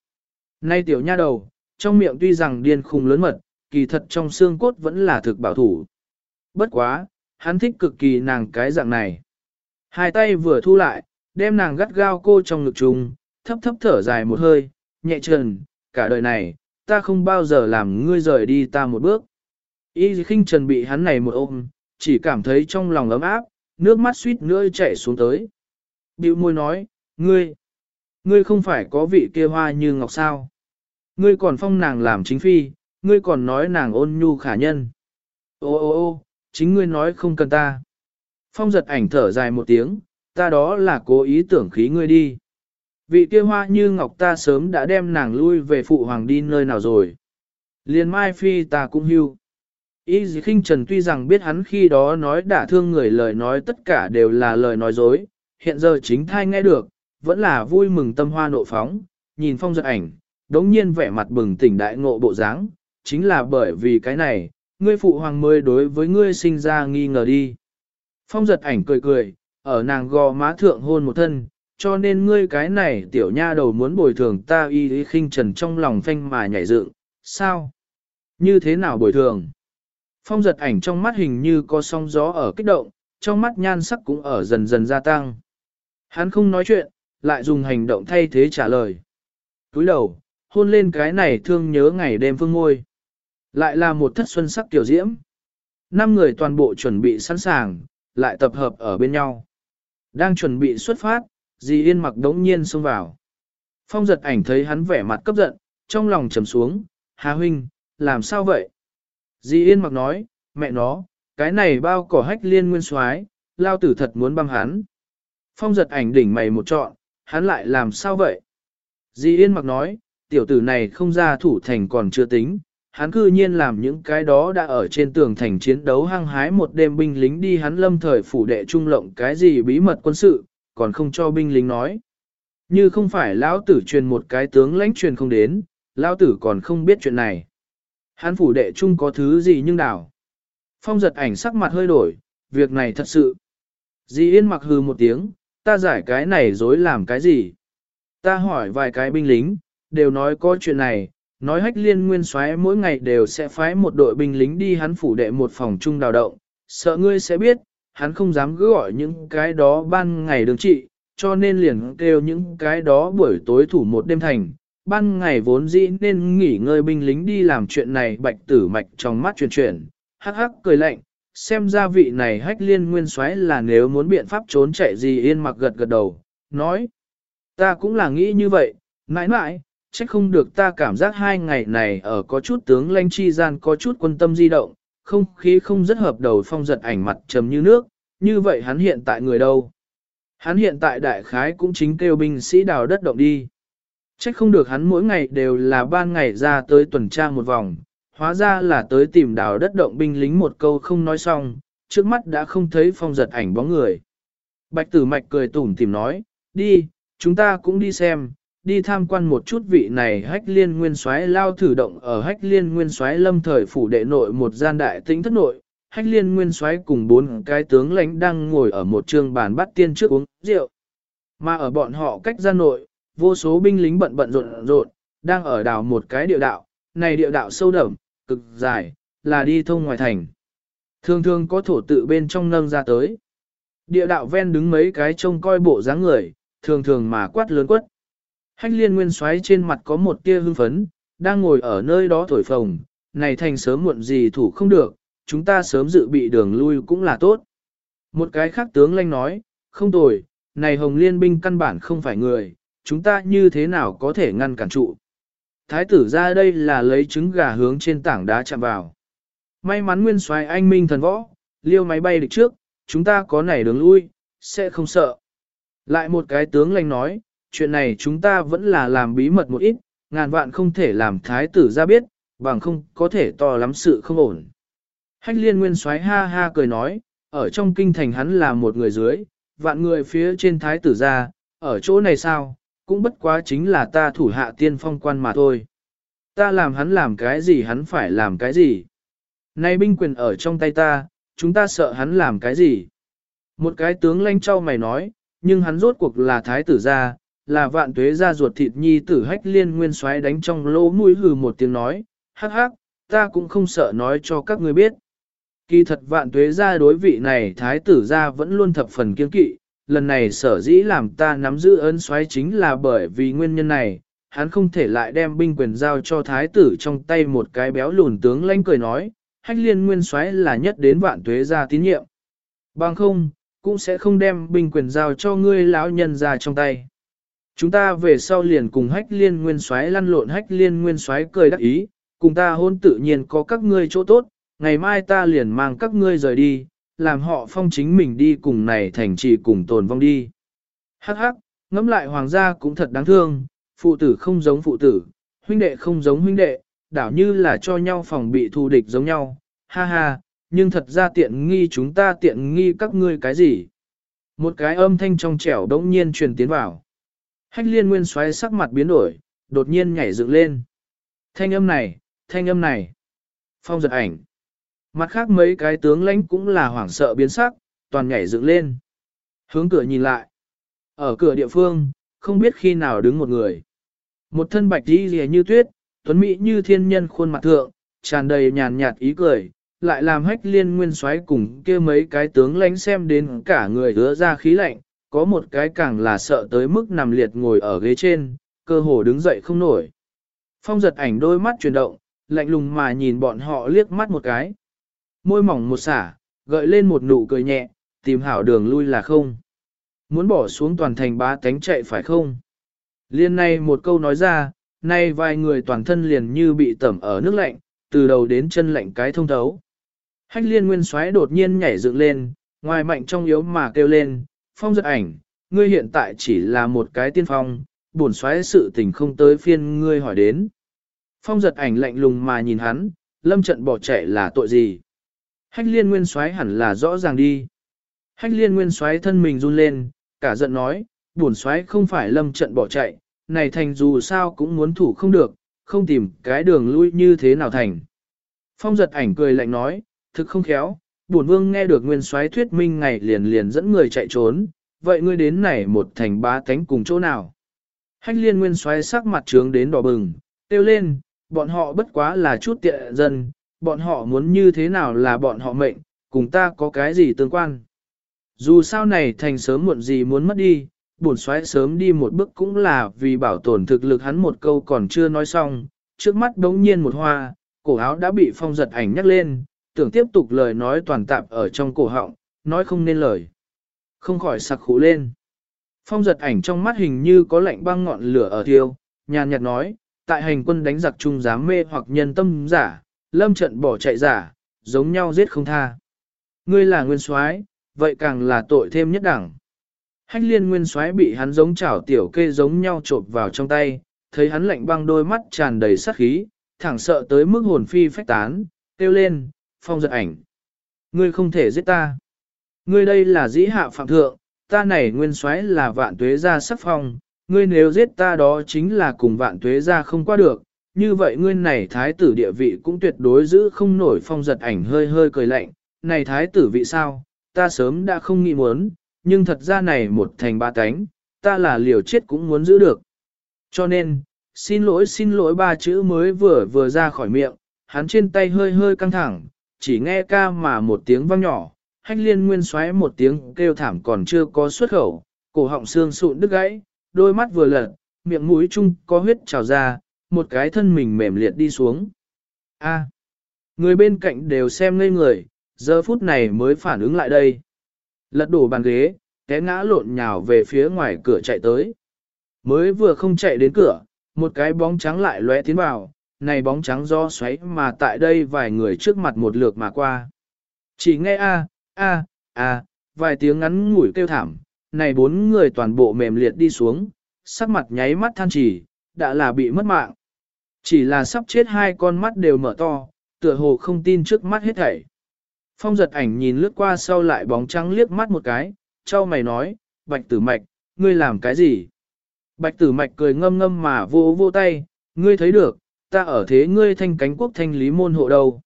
Nay tiểu nha đầu, trong miệng tuy rằng điên khùng lớn mật, kỳ thật trong xương cốt vẫn là thực bảo thủ. Bất quá, hắn thích cực kỳ nàng cái dạng này. Hai tay vừa thu lại, đem nàng gắt gao cô trong ngực trùng, thấp thấp thở dài một hơi, nhẹ trần, cả đời này, ta không bao giờ làm ngươi rời đi ta một bước. Y khinh trần bị hắn này một ôm, chỉ cảm thấy trong lòng ấm áp, nước mắt suýt nữa chảy xuống tới. Biểu môi nói, ngươi, ngươi không phải có vị kia hoa như ngọc sao. Ngươi còn phong nàng làm chính phi, ngươi còn nói nàng ôn nhu khả nhân. Ô ô ô, chính ngươi nói không cần ta. Phong giật ảnh thở dài một tiếng, ta đó là cố ý tưởng khí ngươi đi. Vị kia hoa như ngọc ta sớm đã đem nàng lui về phụ hoàng đi nơi nào rồi. Liền mai phi ta cũng hưu. Ý gì khinh trần tuy rằng biết hắn khi đó nói đả thương người lời nói tất cả đều là lời nói dối, hiện giờ chính thai nghe được, vẫn là vui mừng tâm hoa nộ phóng, nhìn phong giật ảnh, đống nhiên vẻ mặt bừng tỉnh đại ngộ bộ dáng, chính là bởi vì cái này, ngươi phụ hoàng mới đối với ngươi sinh ra nghi ngờ đi. Phong giật ảnh cười cười, ở nàng gò má thượng hôn một thân, cho nên ngươi cái này tiểu nha đầu muốn bồi thường ta y y khinh trần trong lòng phanh mà nhảy dựng, sao? Như thế nào bồi thường? Phong giật ảnh trong mắt hình như có sóng gió ở kích động, trong mắt nhan sắc cũng ở dần dần gia tăng. Hắn không nói chuyện, lại dùng hành động thay thế trả lời. Túi đầu, hôn lên cái này thương nhớ ngày đêm phương ngôi. Lại là một thất xuân sắc tiểu diễm. Năm người toàn bộ chuẩn bị sẵn sàng, lại tập hợp ở bên nhau. Đang chuẩn bị xuất phát, dì yên mặc đống nhiên xông vào. Phong giật ảnh thấy hắn vẻ mặt cấp giận, trong lòng trầm xuống, Hà huynh, làm sao vậy? Dì yên mặc nói, mẹ nó, cái này bao cỏ hách liên nguyên soái, lao tử thật muốn băm hắn. Phong giật ảnh đỉnh mày một trọn, hắn lại làm sao vậy? Dì yên mặc nói, tiểu tử này không ra thủ thành còn chưa tính, hắn cư nhiên làm những cái đó đã ở trên tường thành chiến đấu hăng hái một đêm binh lính đi hắn lâm thời phủ đệ trung lộng cái gì bí mật quân sự, còn không cho binh lính nói. Như không phải lão tử truyền một cái tướng lãnh truyền không đến, lão tử còn không biết chuyện này. Hán phủ đệ trung có thứ gì nhưng đảo. Phong giật ảnh sắc mặt hơi đổi, việc này thật sự. Dì Yên mặc hừ một tiếng, ta giải cái này dối làm cái gì? Ta hỏi vài cái binh lính, đều nói có chuyện này, nói hách liên nguyên soái mỗi ngày đều sẽ phái một đội binh lính đi hắn phủ đệ một phòng trung đào động, sợ ngươi sẽ biết, hắn không dám cứ gọi những cái đó ban ngày đường trị, cho nên liền kêu những cái đó buổi tối thủ một đêm thành, ban ngày vốn dĩ nên nghỉ ngơi binh lính đi làm chuyện này bạch tử mạch trong mắt chuyển chuyển, hắc hắc cười lạnh, xem ra vị này hách liên nguyên soái là nếu muốn biện pháp trốn chạy gì yên mặc gật gật đầu, nói, ta cũng là nghĩ như vậy, mãi mãi, trách không được ta cảm giác hai ngày này ở có chút tướng lanh chi gian có chút quân tâm di động, không khí không rất hợp đầu phong giật ảnh mặt trầm như nước, như vậy hắn hiện tại người đâu? Hắn hiện tại đại khái cũng chính kêu binh sĩ đào đất động đi. Trách không được hắn mỗi ngày đều là ban ngày ra tới tuần tra một vòng, hóa ra là tới tìm đào đất động binh lính một câu không nói xong, trước mắt đã không thấy phong giật ảnh bóng người. Bạch tử mạch cười tủm tìm nói, đi, chúng ta cũng đi xem, đi tham quan một chút vị này hách liên nguyên soái lao thử động ở hách liên nguyên soái lâm thời phủ đệ nội một gian đại tĩnh thất nội. Hách liên nguyên soái cùng bốn cái tướng lãnh đang ngồi ở một trường bàn bắt tiên trước uống rượu. Mà ở bọn họ cách ra nội, vô số binh lính bận bận rộn rộn, đang ở đào một cái địa đạo, này địa đạo sâu đậm, cực dài, là đi thông ngoài thành. Thường thường có thổ tự bên trong nâng ra tới. Địa đạo ven đứng mấy cái trông coi bộ dáng người, thường thường mà quát lớn quất. Hách liên nguyên xoáy trên mặt có một tia hưng phấn, đang ngồi ở nơi đó thổi phồng, này thành sớm muộn gì thủ không được, chúng ta sớm dự bị đường lui cũng là tốt. Một cái khác tướng lanh nói, không tồi, này hồng liên binh căn bản không phải người, chúng ta như thế nào có thể ngăn cản trụ. Thái tử ra đây là lấy trứng gà hướng trên tảng đá chạm vào. May mắn nguyên soái anh minh thần võ, liêu máy bay địch trước, chúng ta có nảy đường lui, sẽ không sợ. Lại một cái tướng lanh nói, chuyện này chúng ta vẫn là làm bí mật một ít, ngàn vạn không thể làm thái tử ra biết, bằng không có thể to lắm sự không ổn. Hách liên nguyên soái ha ha cười nói, ở trong kinh thành hắn là một người dưới, vạn người phía trên thái tử ra, ở chỗ này sao, cũng bất quá chính là ta thủ hạ tiên phong quan mà thôi. Ta làm hắn làm cái gì hắn phải làm cái gì. Nay binh quyền ở trong tay ta, chúng ta sợ hắn làm cái gì. Một cái tướng lanh trao mày nói, nhưng hắn rốt cuộc là thái tử gia, là vạn tuế ra ruột thịt nhi tử hách liên nguyên xoáy đánh trong lỗ mũi hừ một tiếng nói, hắc hắc, ta cũng không sợ nói cho các ngươi biết. Kỳ thật vạn tuế ra đối vị này thái tử ra vẫn luôn thập phần kiên kỵ, lần này sở dĩ làm ta nắm giữ ơn xoáy chính là bởi vì nguyên nhân này, hắn không thể lại đem binh quyền giao cho thái tử trong tay một cái béo lùn tướng lanh cười nói, hách liên nguyên xoáy là nhất đến vạn tuế ra tín nhiệm. Bằng không, cũng sẽ không đem binh quyền giao cho ngươi lão nhân ra trong tay. Chúng ta về sau liền cùng hách liên nguyên xoáy lăn lộn hách liên nguyên xoáy cười đắc ý, cùng ta hôn tự nhiên có các ngươi chỗ tốt, ngày mai ta liền mang các ngươi rời đi, làm họ phong chính mình đi cùng này thành trì cùng tồn vong đi. Hắc hắc, ngẫm lại hoàng gia cũng thật đáng thương, phụ tử không giống phụ tử, huynh đệ không giống huynh đệ, đảo như là cho nhau phòng bị thù địch giống nhau, ha ha, nhưng thật ra tiện nghi chúng ta tiện nghi các ngươi cái gì. Một cái âm thanh trong trẻo đống nhiên truyền tiến vào. Hách liên nguyên xoáy sắc mặt biến đổi, đột nhiên nhảy dựng lên. Thanh âm này, thanh âm này. Phong giật ảnh. Mặt khác mấy cái tướng lãnh cũng là hoảng sợ biến sắc, toàn nhảy dựng lên. Hướng cửa nhìn lại. Ở cửa địa phương, không biết khi nào đứng một người. Một thân bạch đi rìa như tuyết, tuấn mỹ như thiên nhân khuôn mặt thượng, tràn đầy nhàn nhạt ý cười, lại làm hách liên nguyên xoáy cùng kia mấy cái tướng lãnh xem đến cả người hứa ra khí lạnh, có một cái càng là sợ tới mức nằm liệt ngồi ở ghế trên, cơ hồ đứng dậy không nổi. Phong giật ảnh đôi mắt chuyển động, lạnh lùng mà nhìn bọn họ liếc mắt một cái. Môi mỏng một xả, gợi lên một nụ cười nhẹ, tìm hảo đường lui là không. Muốn bỏ xuống toàn thành bá tánh chạy phải không? Liên này một câu nói ra, nay vài người toàn thân liền như bị tẩm ở nước lạnh, từ đầu đến chân lạnh cái thông thấu. Hách liên nguyên xoáy đột nhiên nhảy dựng lên, ngoài mạnh trong yếu mà kêu lên, phong giật ảnh, ngươi hiện tại chỉ là một cái tiên phong, buồn xoáy sự tình không tới phiên ngươi hỏi đến. Phong giật ảnh lạnh lùng mà nhìn hắn, lâm trận bỏ chạy là tội gì? Hách liên nguyên xoáy hẳn là rõ ràng đi. Hách liên nguyên xoáy thân mình run lên, cả giận nói, buồn xoáy không phải lâm trận bỏ chạy, này thành dù sao cũng muốn thủ không được, không tìm cái đường lui như thế nào thành. Phong giật ảnh cười lạnh nói, thực không khéo, bổn vương nghe được nguyên soái thuyết minh ngày liền liền dẫn người chạy trốn, vậy ngươi đến này một thành ba cánh cùng chỗ nào? Hách liên nguyên soái sắc mặt trướng đến đỏ bừng, tiêu lên, bọn họ bất quá là chút tiện dân, bọn họ muốn như thế nào là bọn họ mệnh, cùng ta có cái gì tương quan. Dù sao này thành sớm muộn gì muốn mất đi, bổn xoáy sớm đi một bước cũng là vì bảo tồn thực lực hắn một câu còn chưa nói xong, trước mắt đống nhiên một hoa, cổ áo đã bị phong giật ảnh nhắc lên, tưởng tiếp tục lời nói toàn tạp ở trong cổ họng, nói không nên lời. Không khỏi sặc khủ lên. Phong giật ảnh trong mắt hình như có lạnh băng ngọn lửa ở thiêu, nhàn nhạt nói, tại hành quân đánh giặc trung dám mê hoặc nhân tâm giả, lâm trận bỏ chạy giả, giống nhau giết không tha. Ngươi là nguyên soái, vậy càng là tội thêm nhất đẳng. Hách liên nguyên soái bị hắn giống chảo tiểu kê giống nhau trộp vào trong tay, thấy hắn lạnh băng đôi mắt tràn đầy sát khí, thẳng sợ tới mức hồn phi phách tán, kêu lên, phong giật ảnh. Ngươi không thể giết ta. Ngươi đây là dĩ hạ phạm thượng, ta này nguyên soái là vạn tuế gia sắc phong, ngươi nếu giết ta đó chính là cùng vạn tuế gia không qua được, như vậy ngươi này thái tử địa vị cũng tuyệt đối giữ không nổi phong giật ảnh hơi hơi cười lạnh, này thái tử vị sao, ta sớm đã không nghĩ muốn, nhưng thật ra này một thành ba cánh, ta là liều chết cũng muốn giữ được. Cho nên, xin lỗi xin lỗi ba chữ mới vừa vừa ra khỏi miệng, hắn trên tay hơi hơi căng thẳng, chỉ nghe ca mà một tiếng vang nhỏ, hách liên nguyên xoáy một tiếng kêu thảm còn chưa có xuất khẩu, cổ họng xương sụn đứt gãy, đôi mắt vừa lật, miệng mũi chung có huyết trào ra, một cái thân mình mềm liệt đi xuống. A, người bên cạnh đều xem ngây người, giờ phút này mới phản ứng lại đây. Lật đổ bàn ghế, té ngã lộn nhào về phía ngoài cửa chạy tới. Mới vừa không chạy đến cửa, một cái bóng trắng lại lóe tiến vào, này bóng trắng do xoáy mà tại đây vài người trước mặt một lượt mà qua. Chỉ nghe a, a, a, vài tiếng ngắn ngủi kêu thảm, này bốn người toàn bộ mềm liệt đi xuống, sắc mặt nháy mắt than chỉ, đã là bị mất mạng. Chỉ là sắp chết hai con mắt đều mở to, tựa hồ không tin trước mắt hết thảy. Phong giật ảnh nhìn lướt qua sau lại bóng trắng liếc mắt một cái, trao mày nói, bạch tử mạch, ngươi làm cái gì? Bạch tử mạch cười ngâm ngâm mà vô vô tay, ngươi thấy được, ta ở thế ngươi thanh cánh quốc thanh lý môn hộ đâu.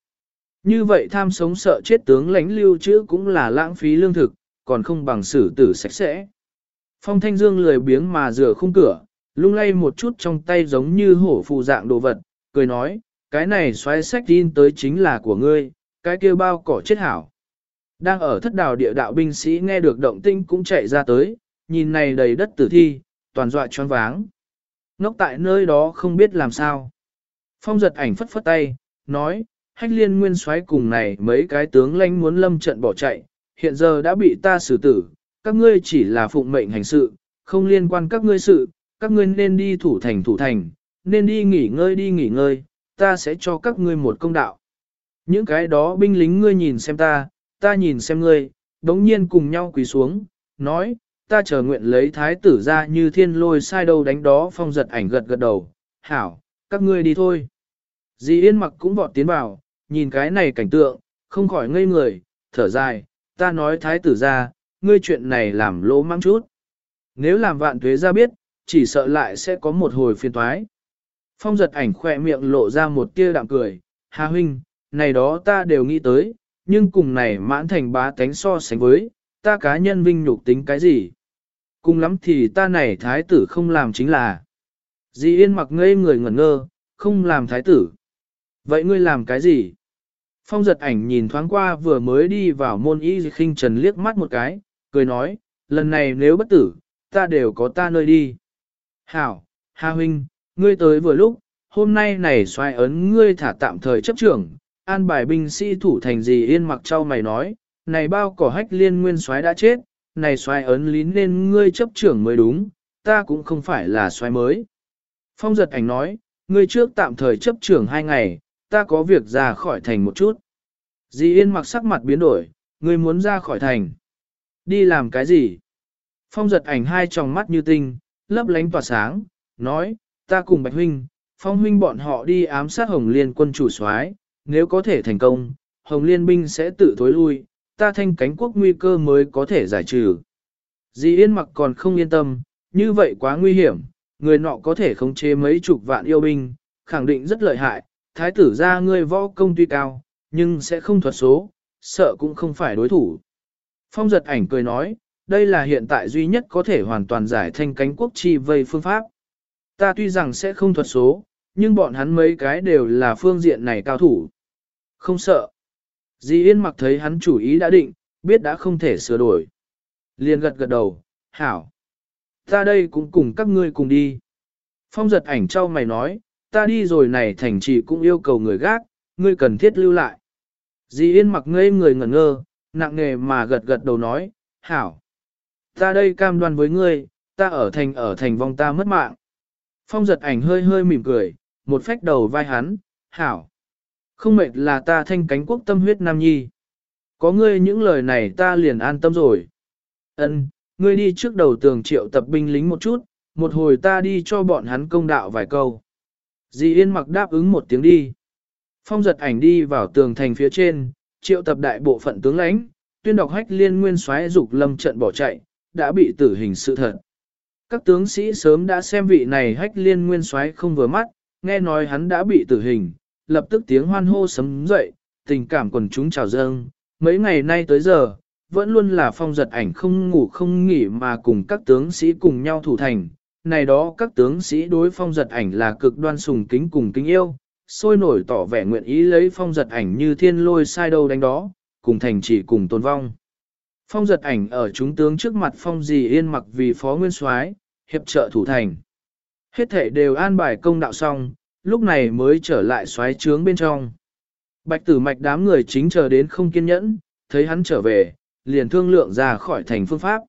Như vậy tham sống sợ chết tướng lãnh lưu trữ cũng là lãng phí lương thực, còn không bằng xử tử sạch sẽ. Phong thanh dương lười biếng mà rửa khung cửa, lung lay một chút trong tay giống như hổ phù dạng đồ vật, cười nói, cái này xoáy sách tin tới chính là của ngươi, cái kia bao cỏ chết hảo. Đang ở thất đảo địa đạo binh sĩ nghe được động tinh cũng chạy ra tới, nhìn này đầy đất tử thi, toàn dọa choáng váng. Ngốc tại nơi đó không biết làm sao. Phong giật ảnh phất phất tay, nói, hách liên nguyên soái cùng này mấy cái tướng lãnh muốn lâm trận bỏ chạy, hiện giờ đã bị ta xử tử, các ngươi chỉ là phụng mệnh hành sự, không liên quan các ngươi sự, các ngươi nên đi thủ thành thủ thành, nên đi nghỉ ngơi đi nghỉ ngơi, ta sẽ cho các ngươi một công đạo. Những cái đó binh lính ngươi nhìn xem ta, ta nhìn xem ngươi, đống nhiên cùng nhau quỳ xuống, nói, ta chờ nguyện lấy thái tử ra như thiên lôi sai đâu đánh đó phong giật ảnh gật gật đầu, hảo, các ngươi đi thôi. Dì yên mặc cũng vọt tiến vào, nhìn cái này cảnh tượng, không khỏi ngây người, thở dài, ta nói thái tử ra, ngươi chuyện này làm lỗ mang chút. Nếu làm vạn tuế ra biết, chỉ sợ lại sẽ có một hồi phiền toái. Phong giật ảnh khỏe miệng lộ ra một tia đạm cười, Hà huynh, này đó ta đều nghĩ tới, nhưng cùng này mãn thành bá tánh so sánh với, ta cá nhân vinh nhục tính cái gì? Cùng lắm thì ta này thái tử không làm chính là. Dì Yên mặc ngây người ngẩn ngơ, không làm thái tử. Vậy ngươi làm cái gì? Phong giật ảnh nhìn thoáng qua vừa mới đi vào môn y khinh trần liếc mắt một cái, cười nói, lần này nếu bất tử, ta đều có ta nơi đi. Hảo, Hà Huynh, ngươi tới vừa lúc, hôm nay này xoay ấn ngươi thả tạm thời chấp trưởng, an bài binh sĩ thủ thành gì yên mặc trao mày nói, này bao cỏ hách liên nguyên xoáy đã chết, này xoay ấn lín nên ngươi chấp trưởng mới đúng, ta cũng không phải là xoay mới. Phong giật ảnh nói, ngươi trước tạm thời chấp trưởng hai ngày, ta có việc ra khỏi thành một chút. Dì Yên mặc sắc mặt biến đổi, ngươi muốn ra khỏi thành. Đi làm cái gì? Phong giật ảnh hai tròng mắt như tinh, lấp lánh tỏa sáng, nói, ta cùng Bạch Huynh, Phong Huynh bọn họ đi ám sát Hồng Liên quân chủ soái, nếu có thể thành công, Hồng Liên binh sẽ tự thối lui, ta thanh cánh quốc nguy cơ mới có thể giải trừ. Dì Yên mặc còn không yên tâm, như vậy quá nguy hiểm, người nọ có thể khống chế mấy chục vạn yêu binh, khẳng định rất lợi hại, thái tử ra ngươi võ công tuy cao, nhưng sẽ không thuật số, sợ cũng không phải đối thủ. Phong giật ảnh cười nói, đây là hiện tại duy nhất có thể hoàn toàn giải thanh cánh quốc chi vây phương pháp. Ta tuy rằng sẽ không thuật số, nhưng bọn hắn mấy cái đều là phương diện này cao thủ. Không sợ. Di Yên mặc thấy hắn chủ ý đã định, biết đã không thể sửa đổi. Liền gật gật đầu, hảo. Ta đây cũng cùng các ngươi cùng đi. Phong giật ảnh trao mày nói, ta đi rồi này thành trì cũng yêu cầu người gác, ngươi cần thiết lưu lại. Dì Yên mặc ngây người ngẩn ngơ, nặng nề mà gật gật đầu nói, hảo. Ta đây cam đoan với ngươi, ta ở thành ở thành vong ta mất mạng. Phong giật ảnh hơi hơi mỉm cười, một phách đầu vai hắn, hảo. Không mệt là ta thanh cánh quốc tâm huyết nam nhi. Có ngươi những lời này ta liền an tâm rồi. Ân, ngươi đi trước đầu tường triệu tập binh lính một chút, một hồi ta đi cho bọn hắn công đạo vài câu. Dì Yên mặc đáp ứng một tiếng đi. Phong giật ảnh đi vào tường thành phía trên, triệu tập đại bộ phận tướng lãnh, tuyên đọc hách liên nguyên xoáy dục lâm trận bỏ chạy, đã bị tử hình sự thật. Các tướng sĩ sớm đã xem vị này hách liên nguyên xoáy không vừa mắt, nghe nói hắn đã bị tử hình, lập tức tiếng hoan hô sấm dậy, tình cảm quần chúng trào dâng. Mấy ngày nay tới giờ, vẫn luôn là phong giật ảnh không ngủ không nghỉ mà cùng các tướng sĩ cùng nhau thủ thành. Này đó các tướng sĩ đối phong giật ảnh là cực đoan sùng kính cùng kính yêu, sôi nổi tỏ vẻ nguyện ý lấy phong giật ảnh như thiên lôi sai đâu đánh đó, cùng thành chỉ cùng tôn vong. Phong giật ảnh ở chúng tướng trước mặt phong dì yên mặc vì phó nguyên soái hiệp trợ thủ thành. Hết thể đều an bài công đạo xong, lúc này mới trở lại xoáy trướng bên trong. Bạch tử mạch đám người chính chờ đến không kiên nhẫn, thấy hắn trở về, liền thương lượng ra khỏi thành phương pháp.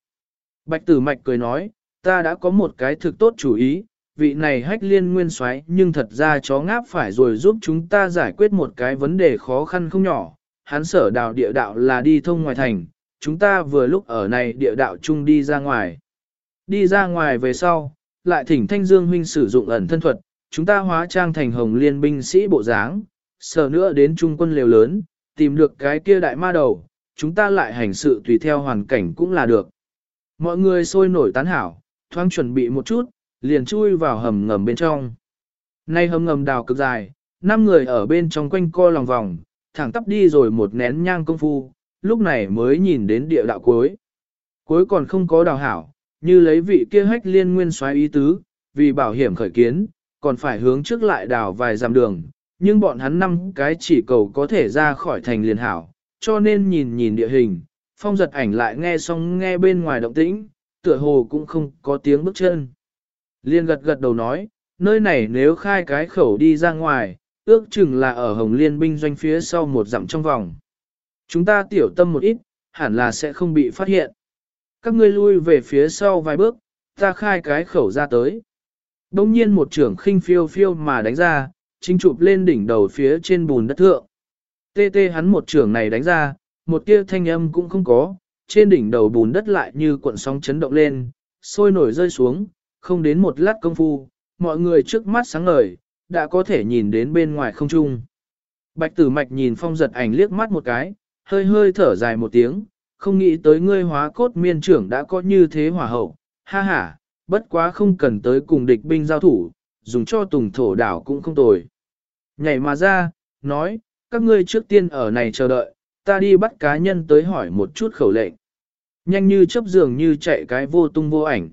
Bạch tử mạch cười nói, ta đã có một cái thực tốt chủ ý, vị này hách liên nguyên xoáy nhưng thật ra chó ngáp phải rồi giúp chúng ta giải quyết một cái vấn đề khó khăn không nhỏ. Hắn sở đào địa đạo là đi thông ngoài thành, chúng ta vừa lúc ở này địa đạo chung đi ra ngoài. Đi ra ngoài về sau, lại thỉnh Thanh Dương huynh sử dụng ẩn thân thuật, chúng ta hóa trang thành hồng liên binh sĩ bộ dáng, sở nữa đến trung quân liều lớn, tìm được cái kia đại ma đầu, chúng ta lại hành sự tùy theo hoàn cảnh cũng là được. Mọi người sôi nổi tán hảo, thoáng chuẩn bị một chút, liền chui vào hầm ngầm bên trong. Nay hầm ngầm đào cực dài, năm người ở bên trong quanh co lòng vòng, thẳng tắp đi rồi một nén nhang công phu, lúc này mới nhìn đến địa đạo cuối. Cuối còn không có đào hảo, như lấy vị kia hách liên nguyên xoáy ý tứ, vì bảo hiểm khởi kiến, còn phải hướng trước lại đào vài dặm đường, nhưng bọn hắn năm cái chỉ cầu có thể ra khỏi thành liền hảo, cho nên nhìn nhìn địa hình, phong giật ảnh lại nghe xong nghe bên ngoài động tĩnh, tựa hồ cũng không có tiếng bước chân. Liên gật gật đầu nói, nơi này nếu khai cái khẩu đi ra ngoài, ước chừng là ở Hồng Liên binh doanh phía sau một dặm trong vòng. Chúng ta tiểu tâm một ít, hẳn là sẽ không bị phát hiện. Các ngươi lui về phía sau vài bước, ta khai cái khẩu ra tới. Đông nhiên một trưởng khinh phiêu phiêu mà đánh ra, chính chụp lên đỉnh đầu phía trên bùn đất thượng. Tê tê hắn một trưởng này đánh ra, một tia thanh âm cũng không có, trên đỉnh đầu bùn đất lại như cuộn sóng chấn động lên, sôi nổi rơi xuống, không đến một lát công phu, mọi người trước mắt sáng ngời, đã có thể nhìn đến bên ngoài không trung. Bạch tử mạch nhìn phong giật ảnh liếc mắt một cái, hơi hơi thở dài một tiếng, không nghĩ tới ngươi hóa cốt miên trưởng đã có như thế hỏa hậu, ha ha, bất quá không cần tới cùng địch binh giao thủ, dùng cho tùng thổ đảo cũng không tồi. Nhảy mà ra, nói, các ngươi trước tiên ở này chờ đợi, ta đi bắt cá nhân tới hỏi một chút khẩu lệnh. Nhanh như chấp dường như chạy cái vô tung vô ảnh.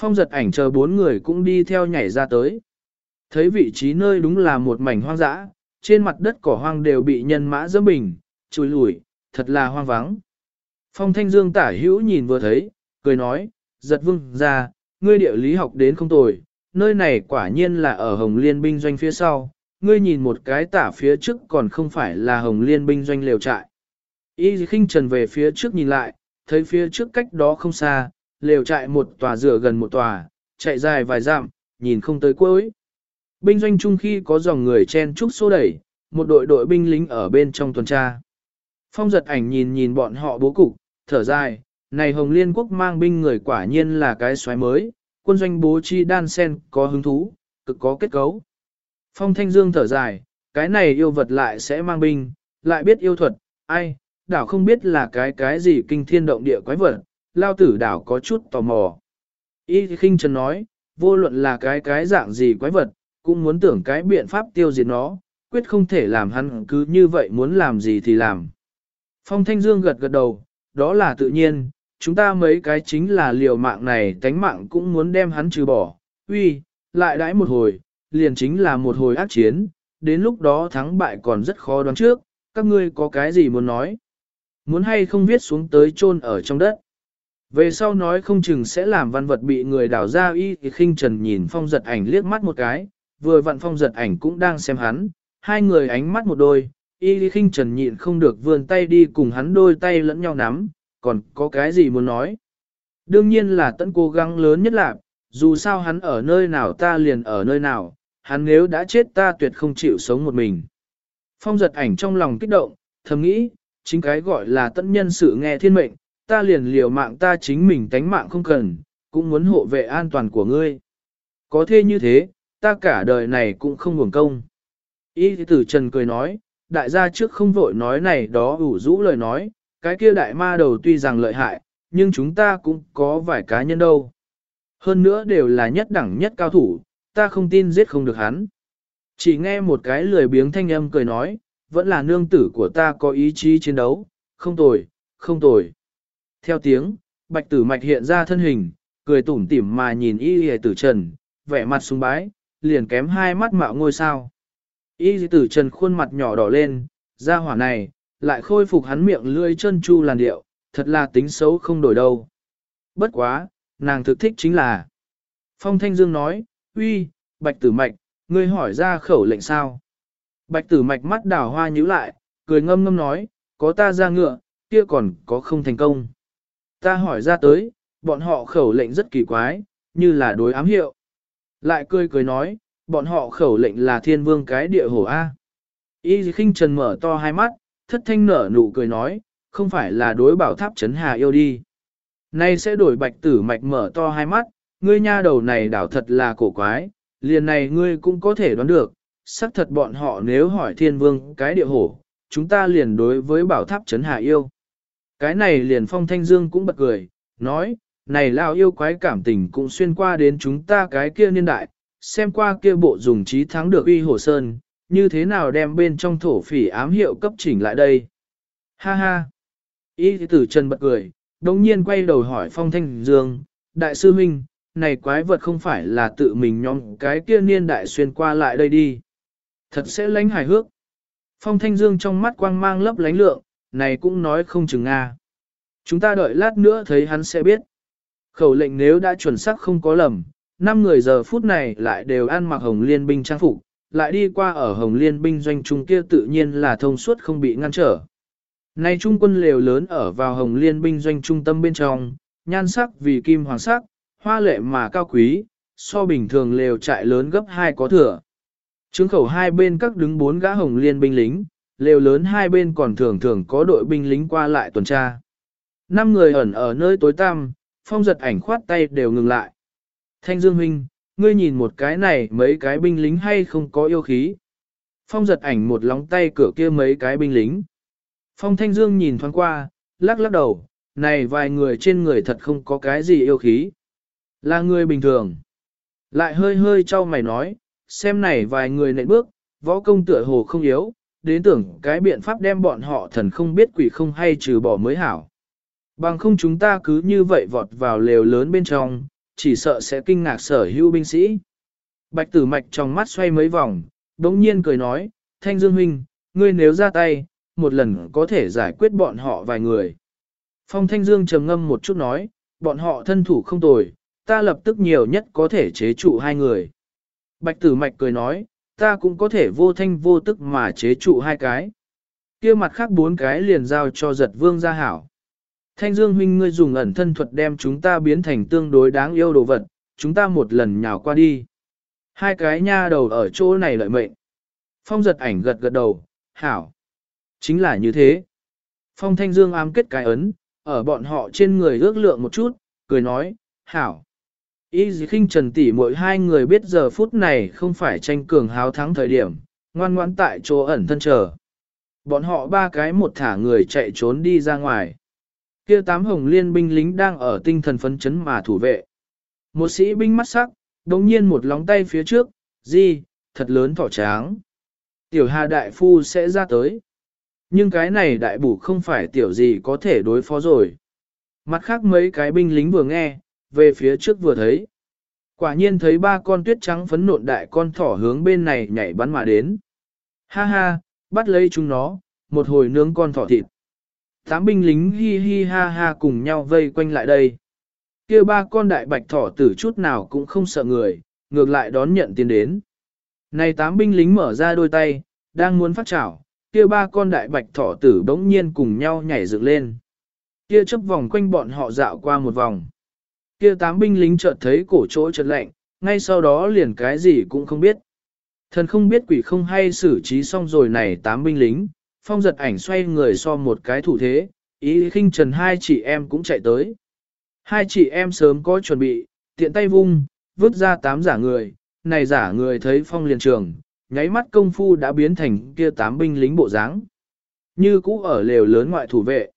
Phong giật ảnh chờ bốn người cũng đi theo nhảy ra tới. Thấy vị trí nơi đúng là một mảnh hoang dã, trên mặt đất cỏ hoang đều bị nhân mã dâm bình, chùi lùi, thật là hoang vắng. Phong thanh dương tả hữu nhìn vừa thấy, cười nói, giật vương ra, ngươi địa lý học đến không tồi, nơi này quả nhiên là ở Hồng Liên binh doanh phía sau, ngươi nhìn một cái tả phía trước còn không phải là Hồng Liên binh doanh lều trại. Y khinh trần về phía trước nhìn lại, thấy phía trước cách đó không xa, lều chạy một tòa rửa gần một tòa, chạy dài vài dặm, nhìn không tới cuối. Binh doanh chung khi có dòng người chen trúc xô đẩy, một đội đội binh lính ở bên trong tuần tra. Phong giật ảnh nhìn nhìn bọn họ bố cục, thở dài, này Hồng Liên quốc mang binh người quả nhiên là cái xoáy mới, quân doanh bố chi đan sen có hứng thú, cực có kết cấu. Phong Thanh Dương thở dài, cái này yêu vật lại sẽ mang binh, lại biết yêu thuật, ai, đảo không biết là cái cái gì kinh thiên động địa quái vật, lao tử đảo có chút tò mò. Y khinh trần nói, vô luận là cái cái dạng gì quái vật, cũng muốn tưởng cái biện pháp tiêu diệt nó, quyết không thể làm hắn cứ như vậy muốn làm gì thì làm. Phong Thanh Dương gật gật đầu, đó là tự nhiên, chúng ta mấy cái chính là liều mạng này tánh mạng cũng muốn đem hắn trừ bỏ, uy, lại đãi một hồi, liền chính là một hồi ác chiến, đến lúc đó thắng bại còn rất khó đoán trước, các ngươi có cái gì muốn nói? Muốn hay không viết xuống tới chôn ở trong đất? Về sau nói không chừng sẽ làm văn vật bị người đảo ra y thì khinh trần nhìn phong giật ảnh liếc mắt một cái, vừa vặn phong giật ảnh cũng đang xem hắn, hai người ánh mắt một đôi, y thì khinh trần nhịn không được vươn tay đi cùng hắn đôi tay lẫn nhau nắm, còn có cái gì muốn nói? Đương nhiên là tận cố gắng lớn nhất là, dù sao hắn ở nơi nào ta liền ở nơi nào, hắn nếu đã chết ta tuyệt không chịu sống một mình. Phong giật ảnh trong lòng kích động, thầm nghĩ, chính cái gọi là tận nhân sự nghe thiên mệnh, ta liền liều mạng ta chính mình tánh mạng không cần, cũng muốn hộ vệ an toàn của ngươi. Có thế như thế, ta cả đời này cũng không hưởng công. Y tử Trần cười nói, đại gia trước không vội nói này đó ủ rũ lời nói, cái kia đại ma đầu tuy rằng lợi hại, nhưng chúng ta cũng có vài cá nhân đâu. Hơn nữa đều là nhất đẳng nhất cao thủ, ta không tin giết không được hắn. Chỉ nghe một cái lười biếng thanh âm cười nói, vẫn là nương tử của ta có ý chí chiến đấu, không tồi, không tồi. Theo tiếng, bạch tử mạch hiện ra thân hình, cười tủm tỉm mà nhìn y y tử trần, vẻ mặt sung bái, liền kém hai mắt mạo ngôi sao. Y y tử trần khuôn mặt nhỏ đỏ lên, ra hỏa này, lại khôi phục hắn miệng lươi chân chu làn điệu, thật là tính xấu không đổi đâu. Bất quá, nàng thực thích chính là. Phong Thanh Dương nói, uy, bạch tử mạch, ngươi hỏi ra khẩu lệnh sao? Bạch tử mạch mắt đảo hoa nhíu lại, cười ngâm ngâm nói, có ta ra ngựa, kia còn có không thành công. Ta hỏi ra tới, bọn họ khẩu lệnh rất kỳ quái, như là đối ám hiệu. Lại cười cười nói, bọn họ khẩu lệnh là thiên vương cái địa hổ A. Y khinh trần mở to hai mắt, thất thanh nở nụ cười nói, không phải là đối bảo tháp chấn hà yêu đi. Nay sẽ đổi bạch tử mạch mở to hai mắt, ngươi nha đầu này đảo thật là cổ quái, liền này ngươi cũng có thể đoán được, xác thật bọn họ nếu hỏi thiên vương cái địa hổ, chúng ta liền đối với bảo tháp trấn hạ yêu. Cái này liền phong thanh dương cũng bật cười, nói, này lao yêu quái cảm tình cũng xuyên qua đến chúng ta cái kia niên đại, xem qua kia bộ dùng trí thắng được uy hồ sơn, như thế nào đem bên trong thổ phỉ ám hiệu cấp chỉnh lại đây. Ha ha! Y tử Trần bật cười, đồng nhiên quay đầu hỏi Phong Thanh Dương, Đại sư huynh, này quái vật không phải là tự mình nhóm cái kia niên đại xuyên qua lại đây đi. Thật sẽ lánh hài hước. Phong Thanh Dương trong mắt quang mang lấp lánh lượng, này cũng nói không chừng Nga. Chúng ta đợi lát nữa thấy hắn sẽ biết. Khẩu lệnh nếu đã chuẩn xác không có lầm, năm người giờ phút này lại đều ăn mặc hồng liên binh trang phục, lại đi qua ở Hồng Liên binh doanh trung kia tự nhiên là thông suốt không bị ngăn trở. Nay trung quân lều lớn ở vào Hồng Liên binh doanh trung tâm bên trong, nhan sắc vì kim hoàng sắc, hoa lệ mà cao quý, so bình thường lều trại lớn gấp hai có thừa. Trướng khẩu hai bên các đứng bốn gã Hồng Liên binh lính, lều lớn hai bên còn thường thường có đội binh lính qua lại tuần tra. Năm người ẩn ở nơi tối tăm, phong giật ảnh khoát tay đều ngừng lại. Thanh Dương Huynh, ngươi nhìn một cái này mấy cái binh lính hay không có yêu khí. Phong giật ảnh một lóng tay cửa kia mấy cái binh lính. Phong Thanh Dương nhìn thoáng qua, lắc lắc đầu, này vài người trên người thật không có cái gì yêu khí. Là người bình thường. Lại hơi hơi trao mày nói, xem này vài người nện bước, võ công tựa hồ không yếu, đến tưởng cái biện pháp đem bọn họ thần không biết quỷ không hay trừ bỏ mới hảo. Bằng không chúng ta cứ như vậy vọt vào lều lớn bên trong, chỉ sợ sẽ kinh ngạc sở hữu binh sĩ. Bạch tử mạch trong mắt xoay mấy vòng, đống nhiên cười nói, Thanh Dương Huynh, ngươi nếu ra tay, một lần có thể giải quyết bọn họ vài người. Phong Thanh Dương trầm ngâm một chút nói, bọn họ thân thủ không tồi, ta lập tức nhiều nhất có thể chế trụ hai người. Bạch tử mạch cười nói, ta cũng có thể vô thanh vô tức mà chế trụ hai cái. kia mặt khác bốn cái liền giao cho giật vương gia hảo. Thanh Dương huynh ngươi dùng ẩn thân thuật đem chúng ta biến thành tương đối đáng yêu đồ vật, chúng ta một lần nhào qua đi. Hai cái nha đầu ở chỗ này lợi mệnh. Phong giật ảnh gật gật đầu, hảo. Chính là như thế. Phong Thanh Dương ám kết cái ấn, ở bọn họ trên người ước lượng một chút, cười nói, hảo. Y dì khinh trần tỷ mỗi hai người biết giờ phút này không phải tranh cường háo thắng thời điểm, ngoan ngoãn tại chỗ ẩn thân chờ. Bọn họ ba cái một thả người chạy trốn đi ra ngoài. Kia tám hồng liên binh lính đang ở tinh thần phấn chấn mà thủ vệ. Một sĩ binh mắt sắc, đồng nhiên một lóng tay phía trước, gì, thật lớn thỏ tráng. Tiểu hà đại phu sẽ ra tới. Nhưng cái này đại bủ không phải tiểu gì có thể đối phó rồi. Mặt khác mấy cái binh lính vừa nghe, về phía trước vừa thấy. Quả nhiên thấy ba con tuyết trắng phấn nộn đại con thỏ hướng bên này nhảy bắn mà đến. Ha ha, bắt lấy chúng nó, một hồi nướng con thỏ thịt. Tám binh lính hi hi ha ha cùng nhau vây quanh lại đây. kia ba con đại bạch thỏ tử chút nào cũng không sợ người, ngược lại đón nhận tiền đến. Này tám binh lính mở ra đôi tay, đang muốn phát chảo, kia ba con đại bạch thỏ tử bỗng nhiên cùng nhau nhảy dựng lên. Kia chấp vòng quanh bọn họ dạo qua một vòng. Kia tám binh lính chợt thấy cổ chỗ chợt lạnh, ngay sau đó liền cái gì cũng không biết. Thần không biết quỷ không hay xử trí xong rồi này tám binh lính, phong giật ảnh xoay người so một cái thủ thế, ý khinh trần hai chị em cũng chạy tới. Hai chị em sớm có chuẩn bị, tiện tay vung, vứt ra tám giả người, này giả người thấy phong liền trường, nháy mắt công phu đã biến thành kia tám binh lính bộ dáng. Như cũ ở lều lớn ngoại thủ vệ.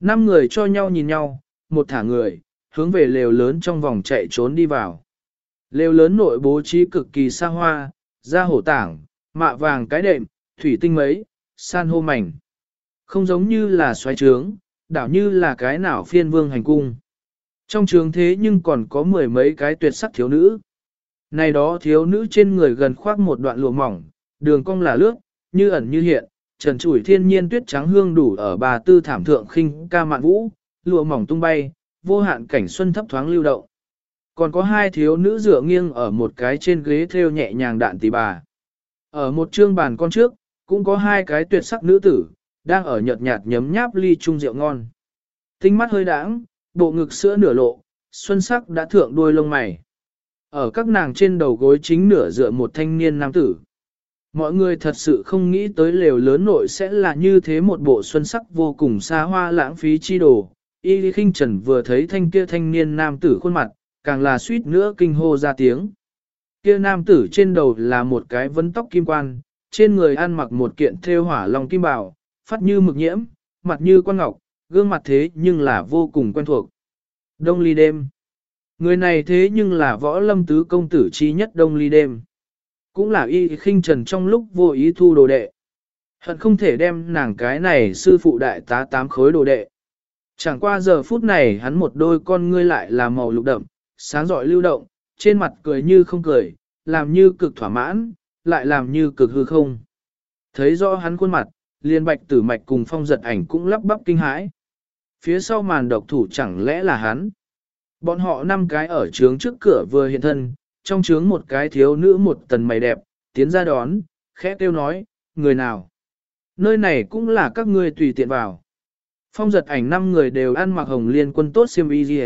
Năm người cho nhau nhìn nhau, một thả người, hướng về lều lớn trong vòng chạy trốn đi vào. Lều lớn nội bố trí cực kỳ xa hoa, da hổ tảng, mạ vàng cái đệm, thủy tinh mấy, san hô mảnh. Không giống như là xoáy trướng, đảo như là cái nào phiên vương hành cung. Trong trường thế nhưng còn có mười mấy cái tuyệt sắc thiếu nữ. Này đó thiếu nữ trên người gần khoác một đoạn lụa mỏng, đường cong là lướt, như ẩn như hiện, trần trụi thiên nhiên tuyết trắng hương đủ ở bà tư thảm thượng khinh ca mạn vũ, lụa mỏng tung bay, vô hạn cảnh xuân thấp thoáng lưu động. Còn có hai thiếu nữ dựa nghiêng ở một cái trên ghế theo nhẹ nhàng đạn tỷ bà. Ở một trương bàn con trước, cũng có hai cái tuyệt sắc nữ tử, đang ở nhợt nhạt nhấm nháp ly chung rượu ngon. Tinh mắt hơi đãng, bộ ngực sữa nửa lộ, xuân sắc đã thượng đuôi lông mày. Ở các nàng trên đầu gối chính nửa dựa một thanh niên nam tử. Mọi người thật sự không nghĩ tới lều lớn nội sẽ là như thế một bộ xuân sắc vô cùng xa hoa lãng phí chi đồ. Y Lý Kinh Trần vừa thấy thanh kia thanh niên nam tử khuôn mặt, càng là suýt nữa kinh hô ra tiếng. Kia nam tử trên đầu là một cái vấn tóc kim quan, trên người ăn mặc một kiện thêu hỏa long kim bảo, phát như mực nhiễm, mặt như quan ngọc, gương mặt thế nhưng là vô cùng quen thuộc. Đông ly đêm. Người này thế nhưng là võ lâm tứ công tử chi nhất đông ly đêm. Cũng là y khinh trần trong lúc vô ý thu đồ đệ. Hận không thể đem nàng cái này sư phụ đại tá tám khối đồ đệ. Chẳng qua giờ phút này hắn một đôi con ngươi lại là màu lục đậm, sáng rọi lưu động, trên mặt cười như không cười, làm như cực thỏa mãn, lại làm như cực hư không. Thấy rõ hắn khuôn mặt, liên bạch tử mạch cùng phong giật ảnh cũng lắp bắp kinh hãi. Phía sau màn độc thủ chẳng lẽ là hắn. Bọn họ năm cái ở trướng trước cửa vừa hiện thân, trong trướng một cái thiếu nữ một tần mày đẹp, tiến ra đón, khẽ kêu nói, người nào? Nơi này cũng là các ngươi tùy tiện vào. Phong giật ảnh năm người đều ăn mặc hồng liên quân tốt xiêm y gì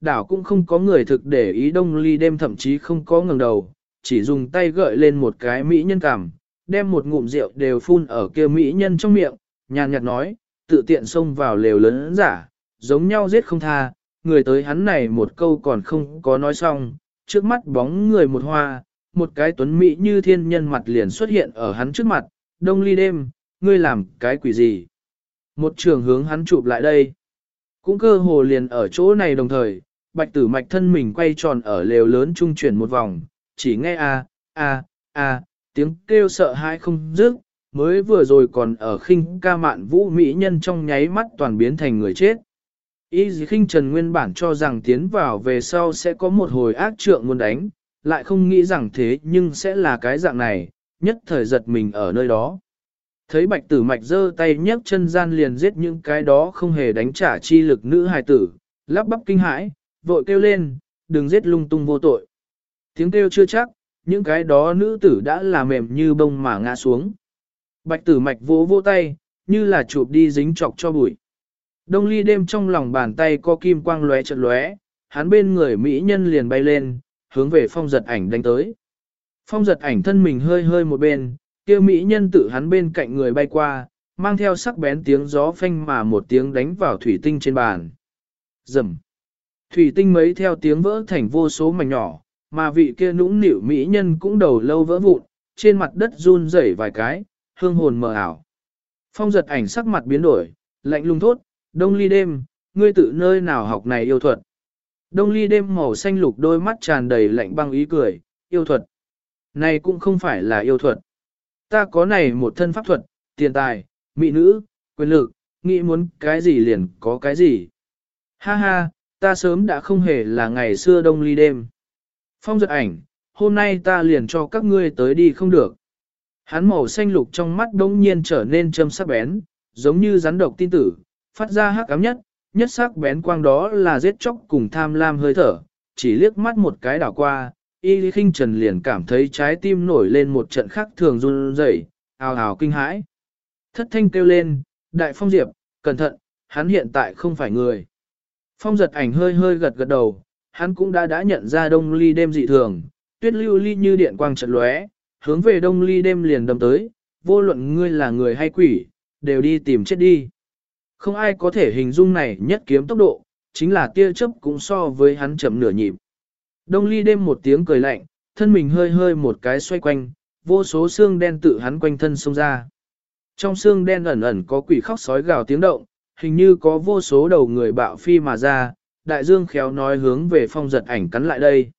đảo cũng không có người thực để ý đông ly đêm thậm chí không có ngẩng đầu, chỉ dùng tay gợi lên một cái mỹ nhân cảm, đem một ngụm rượu đều phun ở kia mỹ nhân trong miệng, nhàn nhạt nói, tự tiện xông vào lều lớn giả, giống nhau giết không tha, người tới hắn này một câu còn không có nói xong, trước mắt bóng người một hoa, một cái tuấn mỹ như thiên nhân mặt liền xuất hiện ở hắn trước mặt, đông ly đêm, ngươi làm cái quỷ gì? Một trường hướng hắn chụp lại đây. Cũng cơ hồ liền ở chỗ này đồng thời, bạch tử mạch thân mình quay tròn ở lều lớn trung chuyển một vòng, chỉ nghe a a a tiếng kêu sợ hãi không dứt, mới vừa rồi còn ở khinh ca mạn vũ mỹ nhân trong nháy mắt toàn biến thành người chết. Y dì khinh trần nguyên bản cho rằng tiến vào về sau sẽ có một hồi ác trượng muốn đánh, lại không nghĩ rằng thế nhưng sẽ là cái dạng này, nhất thời giật mình ở nơi đó. Thấy bạch tử mạch giơ tay nhấc chân gian liền giết những cái đó không hề đánh trả chi lực nữ hài tử, lắp bắp kinh hãi, vội kêu lên, đừng giết lung tung vô tội. Tiếng kêu chưa chắc, những cái đó nữ tử đã là mềm như bông mà ngã xuống. Bạch tử mạch vỗ vỗ tay, như là chụp đi dính chọc cho bụi. Đông ly đêm trong lòng bàn tay có kim quang lóe chợt lóe, hắn bên người mỹ nhân liền bay lên, hướng về phong giật ảnh đánh tới. Phong giật ảnh thân mình hơi hơi một bên, kia mỹ nhân tự hắn bên cạnh người bay qua, mang theo sắc bén tiếng gió phanh mà một tiếng đánh vào thủy tinh trên bàn. Rầm. Thủy tinh mấy theo tiếng vỡ thành vô số mảnh nhỏ, mà vị kia nũng nịu mỹ nhân cũng đầu lâu vỡ vụn, trên mặt đất run rẩy vài cái, hương hồn mờ ảo. Phong giật ảnh sắc mặt biến đổi, lạnh lùng thốt, đông ly đêm, ngươi tự nơi nào học này yêu thuật. Đông ly đêm màu xanh lục đôi mắt tràn đầy lạnh băng ý cười, yêu thuật. Này cũng không phải là yêu thuật. Ta có này một thân pháp thuật, tiền tài, mỹ nữ, quyền lực, nghĩ muốn cái gì liền có cái gì. Ha ha, ta sớm đã không hề là ngày xưa đông ly đêm. Phong giật ảnh, hôm nay ta liền cho các ngươi tới đi không được. Hắn màu xanh lục trong mắt đông nhiên trở nên châm sắc bén, giống như rắn độc tin tử, phát ra hắc ám nhất, nhất sắc bén quang đó là giết chóc cùng tham lam hơi thở, chỉ liếc mắt một cái đảo qua, y lý khinh trần liền cảm thấy trái tim nổi lên một trận khắc thường run rẩy, ào ào kinh hãi. Thất thanh kêu lên, đại phong diệp, cẩn thận, hắn hiện tại không phải người. Phong giật ảnh hơi hơi gật gật đầu, hắn cũng đã đã nhận ra đông ly đêm dị thường, tuyết lưu ly như điện quang trận lóe, hướng về đông ly đêm liền đâm tới, vô luận ngươi là người hay quỷ, đều đi tìm chết đi. Không ai có thể hình dung này nhất kiếm tốc độ, chính là tia chớp cũng so với hắn chậm nửa nhịp. Đông ly đêm một tiếng cười lạnh, thân mình hơi hơi một cái xoay quanh, vô số xương đen tự hắn quanh thân xông ra. Trong xương đen ẩn ẩn có quỷ khóc sói gào tiếng động, hình như có vô số đầu người bạo phi mà ra, đại dương khéo nói hướng về phong giật ảnh cắn lại đây.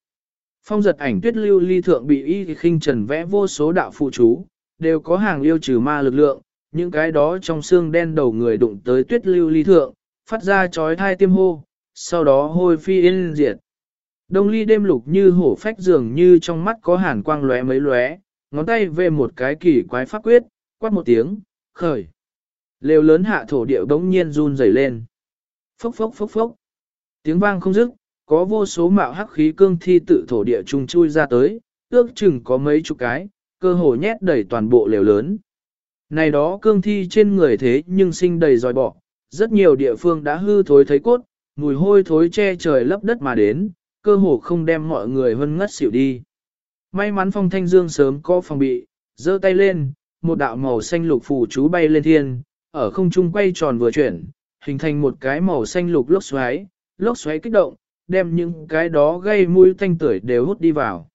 Phong giật ảnh tuyết lưu ly thượng bị y khinh trần vẽ vô số đạo phụ chú, đều có hàng yêu trừ ma lực lượng, những cái đó trong xương đen đầu người đụng tới tuyết lưu ly thượng, phát ra chói thai tiêm hô, sau đó hôi phi yên diệt. Đông ly đêm lục như hổ phách dường như trong mắt có hàn quang lóe mấy lóe, ngón tay về một cái kỳ quái pháp quyết, quát một tiếng, khởi. Lều lớn hạ thổ điệu đống nhiên run rẩy lên. Phốc phốc phốc phốc. Tiếng vang không dứt, có vô số mạo hắc khí cương thi tự thổ địa trùng chui ra tới, ước chừng có mấy chục cái, cơ hồ nhét đầy toàn bộ lều lớn. Này đó cương thi trên người thế nhưng sinh đầy dòi bỏ, rất nhiều địa phương đã hư thối thấy cốt, mùi hôi thối che trời lấp đất mà đến, cơ hồ không đem mọi người hân ngất xỉu đi. May mắn phong thanh dương sớm có phòng bị, giơ tay lên, một đạo màu xanh lục phủ chú bay lên thiên, ở không trung quay tròn vừa chuyển, hình thành một cái màu xanh lục lốc xoáy, lốc xoáy kích động, đem những cái đó gây mũi thanh tưởi đều hút đi vào.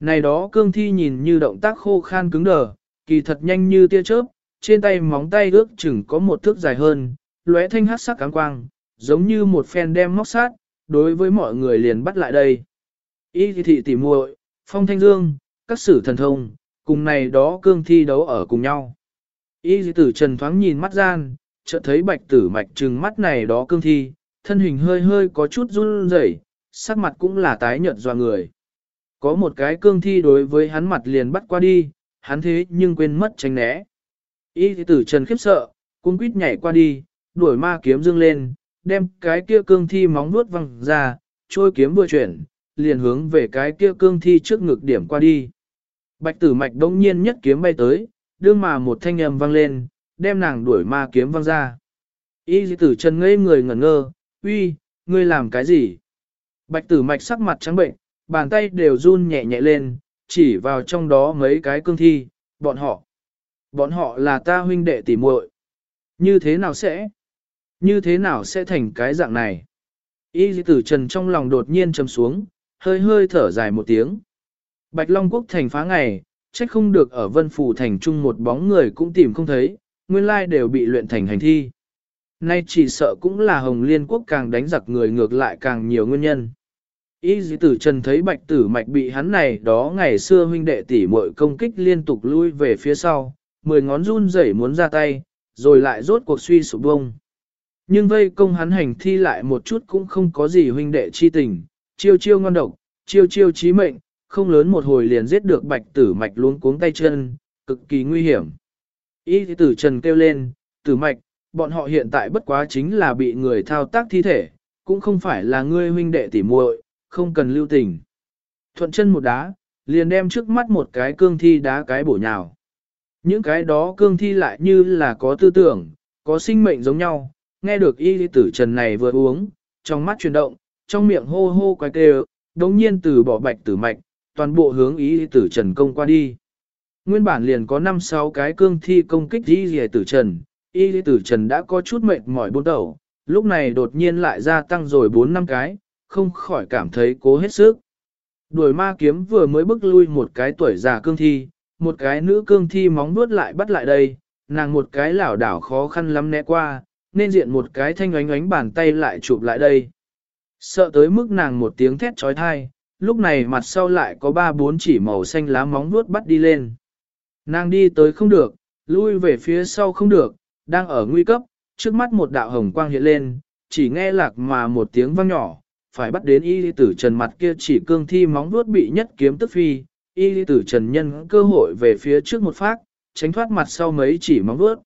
Này đó cương thi nhìn như động tác khô khan cứng đờ, kỳ thật nhanh như tia chớp, trên tay móng tay ước chừng có một thước dài hơn, lóe thanh hát sắc cám quang, giống như một phen đem móc sát, đối với mọi người liền bắt lại đây. Y thị thị tỉ muội, phong thanh dương, các sử thần thông, cùng này đó cương thi đấu ở cùng nhau. Y tử trần thoáng nhìn mắt gian, chợt thấy bạch tử mạch trừng mắt này đó cương thi, thân hình hơi hơi có chút run rẩy, sắc mặt cũng là tái nhợt doa người. Có một cái cương thi đối với hắn mặt liền bắt qua đi, hắn thế nhưng quên mất tránh né. Y tử trần khiếp sợ, cung quýt nhảy qua đi, đuổi ma kiếm dương lên, đem cái kia cương thi móng nuốt văng ra, trôi kiếm vừa chuyển, liền hướng về cái kia cương thi trước ngực điểm qua đi. Bạch tử mạch đông nhiên nhất kiếm bay tới, đương mà một thanh âm vang lên, đem nàng đuổi ma kiếm văng ra. Y dị tử trần ngây người ngẩn ngơ, uy, ngươi làm cái gì? Bạch tử mạch sắc mặt trắng bệnh, bàn tay đều run nhẹ nhẹ lên, chỉ vào trong đó mấy cái cương thi, bọn họ. Bọn họ là ta huynh đệ tỉ muội. Như thế nào sẽ? Như thế nào sẽ thành cái dạng này? Y tử trần trong lòng đột nhiên trầm xuống, hơi hơi thở dài một tiếng. Bạch Long Quốc thành phá ngày, trách không được ở vân phủ thành chung một bóng người cũng tìm không thấy, nguyên lai đều bị luyện thành hành thi. Nay chỉ sợ cũng là Hồng Liên Quốc càng đánh giặc người ngược lại càng nhiều nguyên nhân. Y dì tử trần thấy bạch tử mạch bị hắn này đó ngày xưa huynh đệ tỷ muội công kích liên tục lui về phía sau, mười ngón run rẩy muốn ra tay, rồi lại rốt cuộc suy sụp bông. Nhưng vây công hắn hành thi lại một chút cũng không có gì huynh đệ chi tình, chiêu chiêu ngon độc, chiêu chiêu chí mệnh, không lớn một hồi liền giết được bạch tử mạch luống cuống tay chân, cực kỳ nguy hiểm. Y tử trần kêu lên, tử mạch, bọn họ hiện tại bất quá chính là bị người thao tác thi thể, cũng không phải là ngươi huynh đệ tỉ muội, không cần lưu tình. Thuận chân một đá, liền đem trước mắt một cái cương thi đá cái bổ nhào. Những cái đó cương thi lại như là có tư tưởng, có sinh mệnh giống nhau, nghe được y tử trần này vừa uống, trong mắt chuyển động, trong miệng hô hô quay kêu, đống nhiên từ bỏ bạch tử mạch, toàn bộ hướng y tử trần công qua đi. Nguyên bản liền có 5-6 cái cương thi công kích y tử trần, y tử trần đã có chút mệt mỏi buôn đầu, lúc này đột nhiên lại gia tăng rồi 4 năm cái, không khỏi cảm thấy cố hết sức. Đuổi ma kiếm vừa mới bước lui một cái tuổi già cương thi, một cái nữ cương thi móng nuốt lại bắt lại đây, nàng một cái lảo đảo khó khăn lắm né qua, nên diện một cái thanh ánh ánh bàn tay lại chụp lại đây. Sợ tới mức nàng một tiếng thét trói thai, lúc này mặt sau lại có ba bốn chỉ màu xanh lá móng vuốt bắt đi lên. Nàng đi tới không được, lui về phía sau không được, đang ở nguy cấp, trước mắt một đạo hồng quang hiện lên, chỉ nghe lạc mà một tiếng vang nhỏ, phải bắt đến y tử trần mặt kia chỉ cương thi móng vuốt bị nhất kiếm tức phi, y tử trần nhân cơ hội về phía trước một phát, tránh thoát mặt sau mấy chỉ móng vuốt.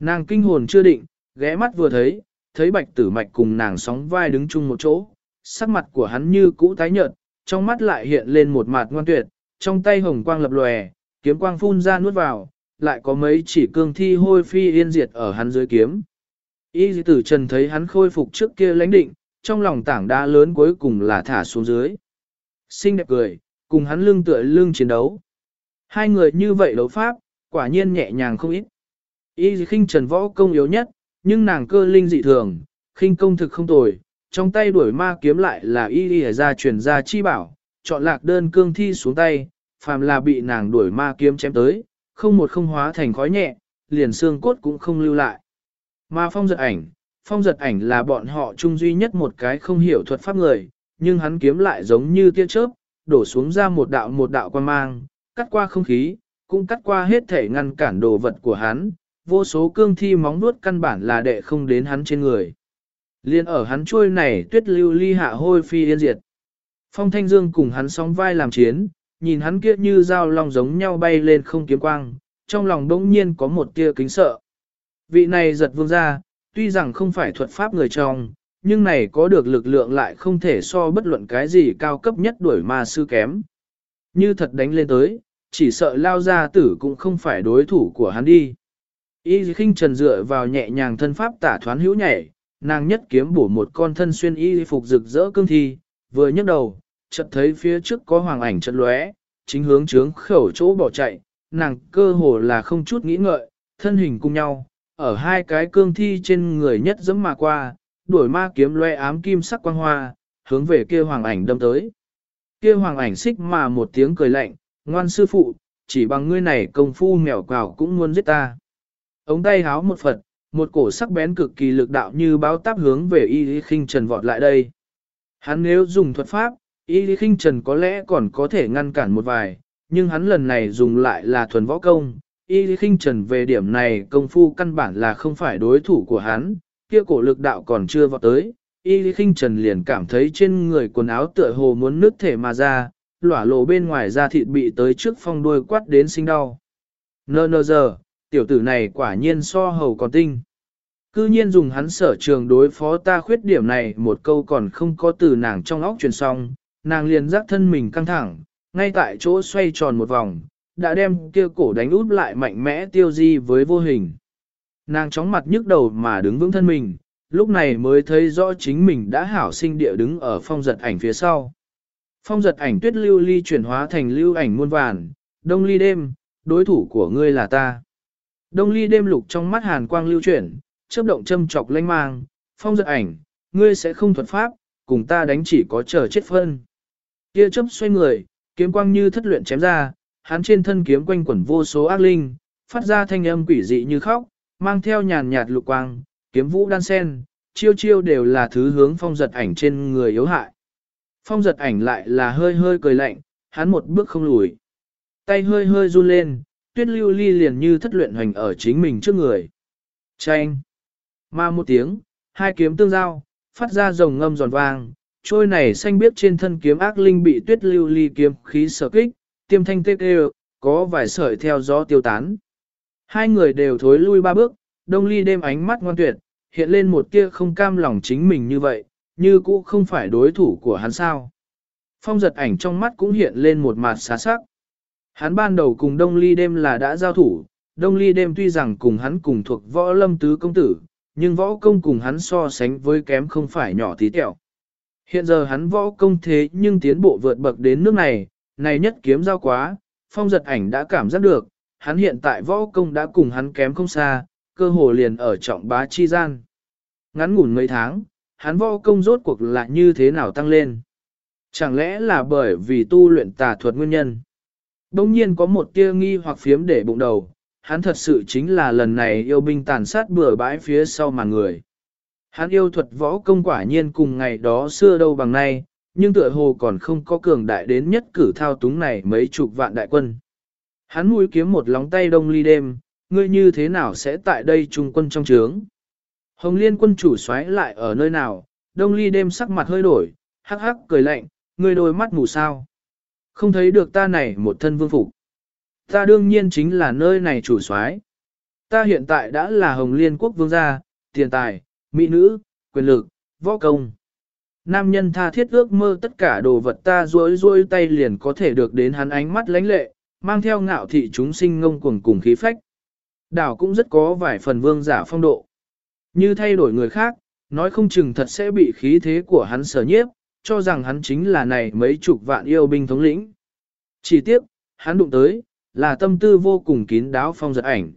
Nàng kinh hồn chưa định, ghé mắt vừa thấy, thấy bạch tử mạch cùng nàng sóng vai đứng chung một chỗ, sắc mặt của hắn như cũ tái nhợt, trong mắt lại hiện lên một mặt ngoan tuyệt, trong tay hồng quang lập lòe, kiếm quang phun ra nuốt vào, lại có mấy chỉ cương thi hôi phi yên diệt ở hắn dưới kiếm. Y tử trần thấy hắn khôi phục trước kia lãnh định, trong lòng tảng đá lớn cuối cùng là thả xuống dưới. Xinh đẹp cười, cùng hắn lưng tựa lưng chiến đấu. Hai người như vậy đấu pháp, quả nhiên nhẹ nhàng không ít. Y khinh trần võ công yếu nhất, nhưng nàng cơ linh dị thường, khinh công thực không tồi, trong tay đuổi ma kiếm lại là y y ra truyền ra chi bảo, chọn lạc đơn cương thi xuống tay, phàm là bị nàng đuổi ma kiếm chém tới, không một không hóa thành khói nhẹ, liền xương cốt cũng không lưu lại. Ma phong giật ảnh, phong giật ảnh là bọn họ chung duy nhất một cái không hiểu thuật pháp người, nhưng hắn kiếm lại giống như tia chớp, đổ xuống ra một đạo một đạo quan mang, cắt qua không khí, cũng cắt qua hết thể ngăn cản đồ vật của hắn, vô số cương thi móng nuốt căn bản là đệ không đến hắn trên người. Liên ở hắn trôi này tuyết lưu ly hạ hôi phi yên diệt. Phong Thanh Dương cùng hắn sóng vai làm chiến, nhìn hắn kia như dao long giống nhau bay lên không kiếm quang, trong lòng đông nhiên có một tia kính sợ. Vị này giật vương ra, tuy rằng không phải thuật pháp người trong, nhưng này có được lực lượng lại không thể so bất luận cái gì cao cấp nhất đuổi ma sư kém. Như thật đánh lên tới, chỉ sợ lao ra tử cũng không phải đối thủ của hắn đi. Y khinh trần dựa vào nhẹ nhàng thân pháp tả thoán hữu nhảy, nàng nhất kiếm bổ một con thân xuyên y phục rực rỡ cương thi, vừa nhấc đầu, chợt thấy phía trước có hoàng ảnh chợt lóe, chính hướng trướng khẩu chỗ bỏ chạy, nàng cơ hồ là không chút nghĩ ngợi, thân hình cùng nhau, ở hai cái cương thi trên người nhất dẫm mà qua, đuổi ma kiếm lóe ám kim sắc quang hoa, hướng về kia hoàng ảnh đâm tới. Kia hoàng ảnh xích mà một tiếng cười lạnh, ngoan sư phụ, chỉ bằng ngươi này công phu mèo quào cũng muốn giết ta. Ống tay háo một Phật, một cổ sắc bén cực kỳ lực đạo như báo táp hướng về y lý khinh trần vọt lại đây. Hắn nếu dùng thuật pháp, y lý khinh trần có lẽ còn có thể ngăn cản một vài, nhưng hắn lần này dùng lại là thuần võ công. Y lý khinh trần về điểm này công phu căn bản là không phải đối thủ của hắn, kia cổ lực đạo còn chưa vọt tới. Y lý khinh trần liền cảm thấy trên người quần áo tựa hồ muốn nứt thể mà ra, lỏa lộ bên ngoài da thịt bị tới trước phong đuôi quát đến sinh đau. Nơ nơ giờ, tiểu tử này quả nhiên so hầu còn tinh. Cư nhiên dùng hắn sở trường đối phó ta khuyết điểm này một câu còn không có từ nàng trong óc truyền xong, nàng liền giác thân mình căng thẳng, ngay tại chỗ xoay tròn một vòng, đã đem kia cổ đánh út lại mạnh mẽ tiêu di với vô hình. Nàng chóng mặt nhức đầu mà đứng vững thân mình, lúc này mới thấy rõ chính mình đã hảo sinh địa đứng ở phong giật ảnh phía sau. Phong giật ảnh tuyết lưu ly chuyển hóa thành lưu ảnh muôn vàn, đông ly đêm, đối thủ của ngươi là ta. Đông ly đêm lục trong mắt hàn quang lưu chuyển, chớp động châm chọc lanh mang, phong giật ảnh, ngươi sẽ không thuật pháp, cùng ta đánh chỉ có chờ chết phân. Kia chớp xoay người, kiếm quang như thất luyện chém ra, hắn trên thân kiếm quanh quẩn vô số ác linh, phát ra thanh âm quỷ dị như khóc, mang theo nhàn nhạt lục quang, kiếm vũ đan sen, chiêu chiêu đều là thứ hướng phong giật ảnh trên người yếu hại. Phong giật ảnh lại là hơi hơi cười lạnh, hắn một bước không lùi. Tay hơi hơi run lên, tuyết lưu ly liền như thất luyện hoành ở chính mình trước người. Chanh! Ma một tiếng, hai kiếm tương giao, phát ra rồng ngâm giòn vang, trôi này xanh biếc trên thân kiếm ác linh bị tuyết lưu ly kiếm khí sở kích, tiêm thanh tê kêu, có vài sợi theo gió tiêu tán. Hai người đều thối lui ba bước, đông ly đêm ánh mắt ngoan tuyệt, hiện lên một tia không cam lòng chính mình như vậy, như cũ không phải đối thủ của hắn sao. Phong giật ảnh trong mắt cũng hiện lên một mặt xá sắc. Hắn ban đầu cùng Đông Ly đêm là đã giao thủ, Đông Ly đêm tuy rằng cùng hắn cùng thuộc võ lâm tứ công tử, nhưng võ công cùng hắn so sánh với kém không phải nhỏ tí tẹo. Hiện giờ hắn võ công thế nhưng tiến bộ vượt bậc đến nước này, này nhất kiếm giao quá, phong giật ảnh đã cảm giác được, hắn hiện tại võ công đã cùng hắn kém không xa, cơ hồ liền ở trọng bá chi gian. Ngắn ngủn mấy tháng, hắn võ công rốt cuộc là như thế nào tăng lên? Chẳng lẽ là bởi vì tu luyện tà thuật nguyên nhân? Đông nhiên có một tia nghi hoặc phiếm để bụng đầu, hắn thật sự chính là lần này yêu binh tàn sát bừa bãi phía sau mà người. Hắn yêu thuật võ công quả nhiên cùng ngày đó xưa đâu bằng nay, nhưng tựa hồ còn không có cường đại đến nhất cử thao túng này mấy chục vạn đại quân. Hắn mũi kiếm một lóng tay đông ly đêm, ngươi như thế nào sẽ tại đây trung quân trong trướng? Hồng liên quân chủ xoáy lại ở nơi nào, đông ly đêm sắc mặt hơi đổi, hắc hắc cười lạnh, ngươi đôi mắt mù sao. Không thấy được ta này một thân vương phục. Ta đương nhiên chính là nơi này chủ soái. Ta hiện tại đã là Hồng Liên quốc vương gia, tiền tài, mỹ nữ, quyền lực, võ công. Nam nhân tha thiết ước mơ tất cả đồ vật ta duỗi duỗi tay liền có thể được đến hắn ánh mắt lánh lệ, mang theo ngạo thị chúng sinh ngông cuồng cùng khí phách. Đảo cũng rất có vài phần vương giả phong độ. Như thay đổi người khác, nói không chừng thật sẽ bị khí thế của hắn sở nhiếp, cho rằng hắn chính là này mấy chục vạn yêu binh thống lĩnh. Chỉ tiếc, hắn đụng tới, là tâm tư vô cùng kín đáo phong giật ảnh.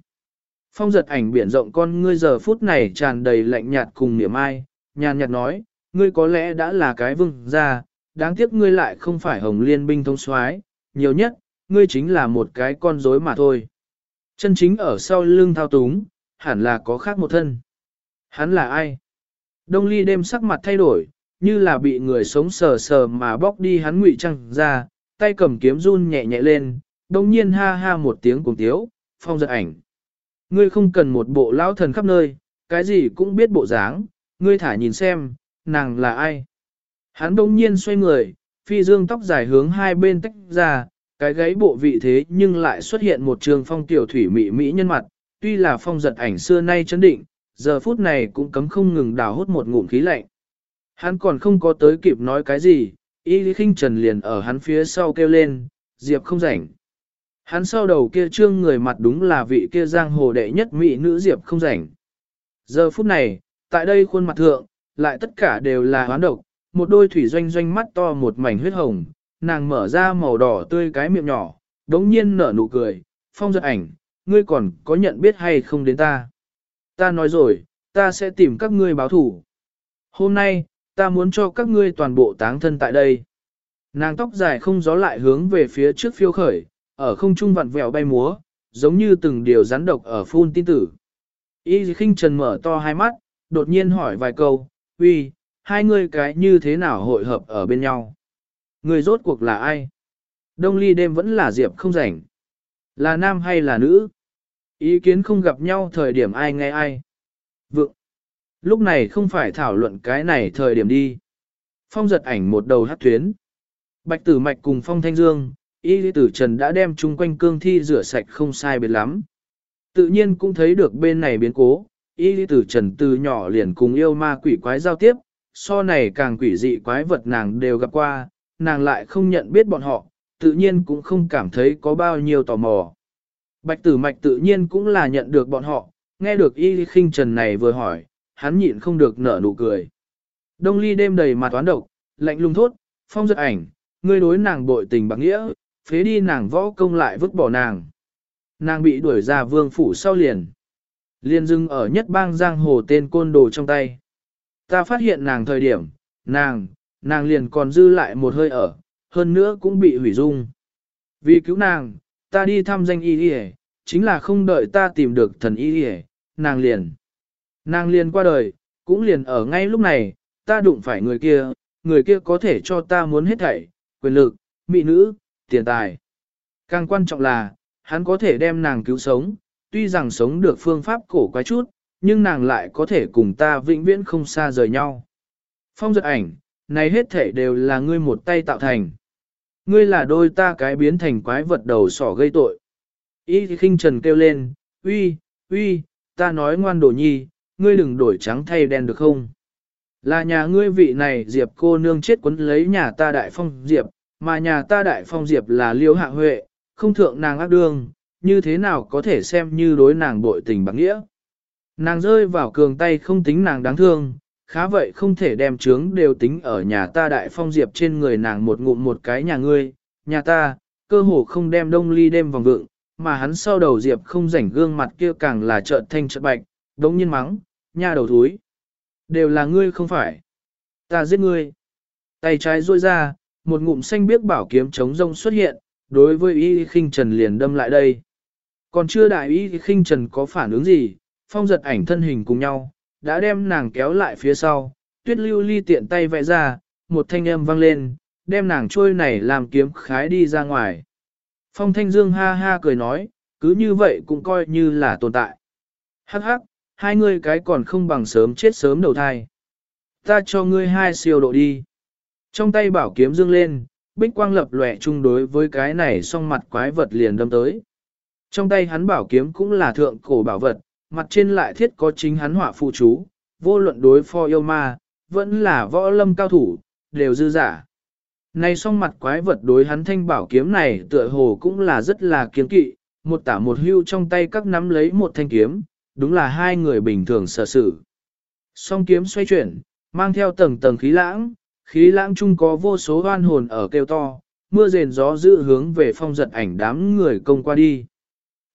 Phong giật ảnh biển rộng con ngươi giờ phút này tràn đầy lạnh nhạt cùng niềm ai, nhàn nhạt nói, ngươi có lẽ đã là cái vương gia, đáng tiếc ngươi lại không phải hồng liên binh thông soái, nhiều nhất, ngươi chính là một cái con rối mà thôi. Chân chính ở sau lưng thao túng, hẳn là có khác một thân. Hắn là ai? Đông ly đêm sắc mặt thay đổi, như là bị người sống sờ sờ mà bóc đi hắn ngụy trăng ra, tay cầm kiếm run nhẹ nhẹ lên, đồng nhiên ha ha một tiếng cùng tiếu, phong giật ảnh. Ngươi không cần một bộ lão thần khắp nơi, cái gì cũng biết bộ dáng, ngươi thả nhìn xem, nàng là ai. Hắn đồng nhiên xoay người, phi dương tóc dài hướng hai bên tách ra, cái gáy bộ vị thế nhưng lại xuất hiện một trường phong tiểu thủy mỹ mỹ nhân mặt, tuy là phong giật ảnh xưa nay chấn định, giờ phút này cũng cấm không ngừng đào hốt một ngụm khí lạnh. Hắn còn không có tới kịp nói cái gì, y lý khinh trần liền ở hắn phía sau kêu lên, diệp không rảnh. Hắn sau đầu kia trương người mặt đúng là vị kia giang hồ đệ nhất mỹ nữ diệp không rảnh. Giờ phút này, tại đây khuôn mặt thượng, lại tất cả đều là hoán độc, một đôi thủy doanh doanh mắt to một mảnh huyết hồng, nàng mở ra màu đỏ tươi cái miệng nhỏ, đống nhiên nở nụ cười, phong giật ảnh, ngươi còn có nhận biết hay không đến ta. Ta nói rồi, ta sẽ tìm các ngươi báo thủ. Hôm nay, ta muốn cho các ngươi toàn bộ táng thân tại đây. Nàng tóc dài không gió lại hướng về phía trước phiêu khởi, ở không trung vặn vẹo bay múa, giống như từng điều rắn độc ở phun tin tử. Y khinh trần mở to hai mắt, đột nhiên hỏi vài câu, uy, hai ngươi cái như thế nào hội hợp ở bên nhau? Người rốt cuộc là ai? Đông ly đêm vẫn là Diệp không rảnh. Là nam hay là nữ? Ý kiến không gặp nhau thời điểm ai nghe ai. Vượng. Lúc này không phải thảo luận cái này thời điểm đi. Phong giật ảnh một đầu hát tuyến. Bạch tử mạch cùng phong thanh dương, y lý tử trần đã đem chung quanh cương thi rửa sạch không sai biệt lắm. Tự nhiên cũng thấy được bên này biến cố, y lý tử trần từ nhỏ liền cùng yêu ma quỷ quái giao tiếp, so này càng quỷ dị quái vật nàng đều gặp qua, nàng lại không nhận biết bọn họ, tự nhiên cũng không cảm thấy có bao nhiêu tò mò. Bạch tử mạch tự nhiên cũng là nhận được bọn họ, nghe được y khinh trần này vừa hỏi, hắn nhịn không được nở nụ cười. Đông ly đêm đầy mặt toán độc, lạnh lùng thốt, phong giật ảnh, ngươi đối nàng bội tình bạc nghĩa, phế đi nàng võ công lại vứt bỏ nàng. Nàng bị đuổi ra vương phủ sau liền. Liên dưng ở nhất bang giang hồ tên côn đồ trong tay. Ta phát hiện nàng thời điểm, nàng, nàng liền còn dư lại một hơi ở, hơn nữa cũng bị hủy dung. Vì cứu nàng, ta đi thăm danh y y chính là không đợi ta tìm được thần y y nàng liền. Nàng liền qua đời, cũng liền ở ngay lúc này, ta đụng phải người kia, người kia có thể cho ta muốn hết thảy, quyền lực, mỹ nữ, tiền tài. Càng quan trọng là, hắn có thể đem nàng cứu sống, tuy rằng sống được phương pháp cổ quái chút, nhưng nàng lại có thể cùng ta vĩnh viễn không xa rời nhau. Phong giật ảnh, này hết thể đều là ngươi một tay tạo thành. Ngươi là đôi ta cái biến thành quái vật đầu sỏ gây tội. Y khinh trần kêu lên, uy, uy, ta nói ngoan đồ nhi, ngươi đừng đổi trắng thay đen được không? Là nhà ngươi vị này Diệp cô nương chết quấn lấy nhà ta đại phong Diệp, mà nhà ta đại phong Diệp là liêu hạ huệ, không thượng nàng ác đương, như thế nào có thể xem như đối nàng bội tình bằng nghĩa. Nàng rơi vào cường tay không tính nàng đáng thương, khá vậy không thể đem trướng đều tính ở nhà ta đại phong Diệp trên người nàng một ngụm một cái nhà ngươi, nhà ta, cơ hồ không đem đông ly đêm vòng vượng, mà hắn sau đầu Diệp không rảnh gương mặt kia càng là trợn thanh trợn bạch, đống nhiên mắng, nha đầu thúi. Đều là ngươi không phải. Ta giết ngươi. Tay trái ruôi ra, một ngụm xanh biếc bảo kiếm chống rông xuất hiện, đối với y khinh trần liền đâm lại đây. Còn chưa đại y khinh trần có phản ứng gì, phong giật ảnh thân hình cùng nhau, đã đem nàng kéo lại phía sau, tuyết lưu ly tiện tay vẽ ra, một thanh âm vang lên, đem nàng trôi này làm kiếm khái đi ra ngoài. Phong thanh dương ha ha cười nói, cứ như vậy cũng coi như là tồn tại. Hắc hắc, hai ngươi cái còn không bằng sớm chết sớm đầu thai. Ta cho ngươi hai siêu độ đi. Trong tay bảo kiếm dương lên, bích quang lập lòe chung đối với cái này song mặt quái vật liền đâm tới. Trong tay hắn bảo kiếm cũng là thượng cổ bảo vật, mặt trên lại thiết có chính hắn họa phụ chú, vô luận đối pho yêu ma, vẫn là võ lâm cao thủ, đều dư giả. Này song mặt quái vật đối hắn thanh bảo kiếm này tựa hồ cũng là rất là kiếm kỵ, một tả một hưu trong tay các nắm lấy một thanh kiếm, đúng là hai người bình thường sở sự. Song kiếm xoay chuyển, mang theo tầng tầng khí lãng, khí lãng chung có vô số oan hồn ở kêu to, mưa rền gió dữ hướng về phong giật ảnh đám người công qua đi.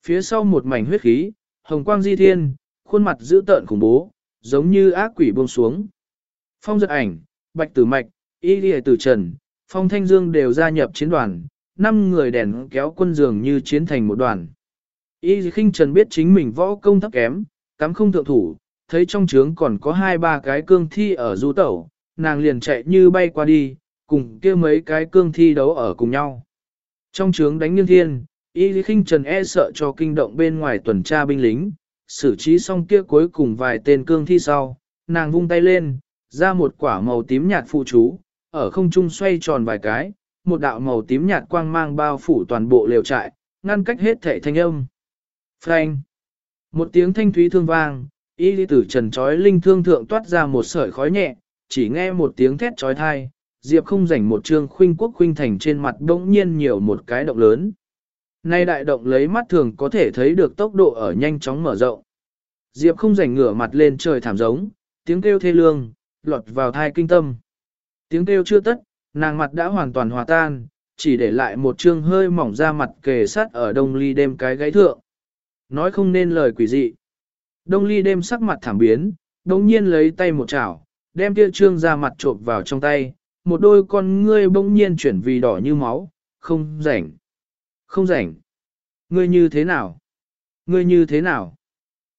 Phía sau một mảnh huyết khí, hồng quang di thiên, khuôn mặt dữ tợn khủng bố, giống như ác quỷ buông xuống. Phong giật ảnh, bạch tử mạch, y lìa tử trần, phong thanh dương đều gia nhập chiến đoàn, năm người đèn kéo quân dường như chiến thành một đoàn. Y khinh trần biết chính mình võ công thấp kém, cắm không thượng thủ, thấy trong trướng còn có hai ba cái cương thi ở du tẩu, nàng liền chạy như bay qua đi, cùng kia mấy cái cương thi đấu ở cùng nhau. Trong trướng đánh nghiêng thiên, y khinh trần e sợ cho kinh động bên ngoài tuần tra binh lính, xử trí xong kia cuối cùng vài tên cương thi sau, nàng vung tay lên, ra một quả màu tím nhạt phụ chú, ở không trung xoay tròn vài cái, một đạo màu tím nhạt quang mang bao phủ toàn bộ lều trại, ngăn cách hết thể thanh âm. Phanh! Một tiếng thanh thúy thương vang, y lý tử trần trói linh thương thượng toát ra một sợi khói nhẹ, chỉ nghe một tiếng thét trói thai, Diệp không rảnh một trương khuynh quốc khuynh thành trên mặt đỗng nhiên nhiều một cái động lớn. Nay đại động lấy mắt thường có thể thấy được tốc độ ở nhanh chóng mở rộng. Diệp không rảnh ngửa mặt lên trời thảm giống, tiếng kêu thê lương, lọt vào thai kinh tâm. Tiếng kêu chưa tất, nàng mặt đã hoàn toàn hòa tan, chỉ để lại một trương hơi mỏng ra mặt kề sát ở đông ly đêm cái gáy thượng. Nói không nên lời quỷ dị. Đông ly đêm sắc mặt thảm biến, đồng nhiên lấy tay một chảo, đem kia trương ra mặt trộm vào trong tay, một đôi con ngươi bỗng nhiên chuyển vì đỏ như máu, không rảnh. Không rảnh. Ngươi như thế nào? Ngươi như thế nào?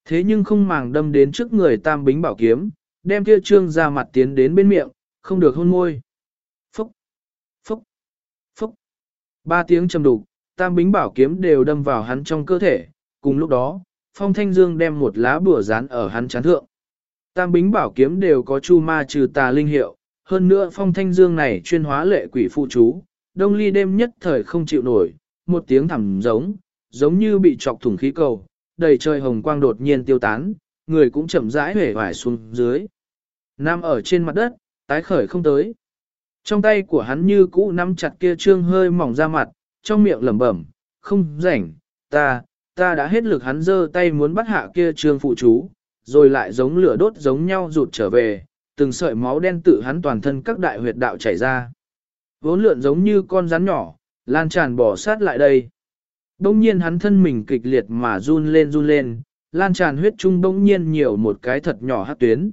Thế nhưng không màng đâm đến trước người tam bính bảo kiếm, đem kia trương ra mặt tiến đến bên miệng, không được hôn môi. Phúc, phúc, phúc. Ba tiếng trầm đục, tam bính bảo kiếm đều đâm vào hắn trong cơ thể. Cùng lúc đó, Phong Thanh Dương đem một lá bùa dán ở hắn chán thượng. Tam bính bảo kiếm đều có chu ma trừ tà linh hiệu. Hơn nữa Phong Thanh Dương này chuyên hóa lệ quỷ phụ chú. Đông ly đêm nhất thời không chịu nổi, một tiếng thẳm giống, giống như bị chọc thủng khí cầu, đầy trời hồng quang đột nhiên tiêu tán, người cũng chậm rãi hể hoải xuống dưới. Nam ở trên mặt đất, tái khởi không tới. Trong tay của hắn như cũ nắm chặt kia trương hơi mỏng ra mặt, trong miệng lẩm bẩm, không rảnh, ta, ta đã hết lực hắn giơ tay muốn bắt hạ kia trương phụ chú, rồi lại giống lửa đốt giống nhau rụt trở về, từng sợi máu đen tự hắn toàn thân các đại huyệt đạo chảy ra. Vốn lượn giống như con rắn nhỏ, lan tràn bỏ sát lại đây. Đông nhiên hắn thân mình kịch liệt mà run lên run lên, lan tràn huyết trung đông nhiên nhiều một cái thật nhỏ hát tuyến.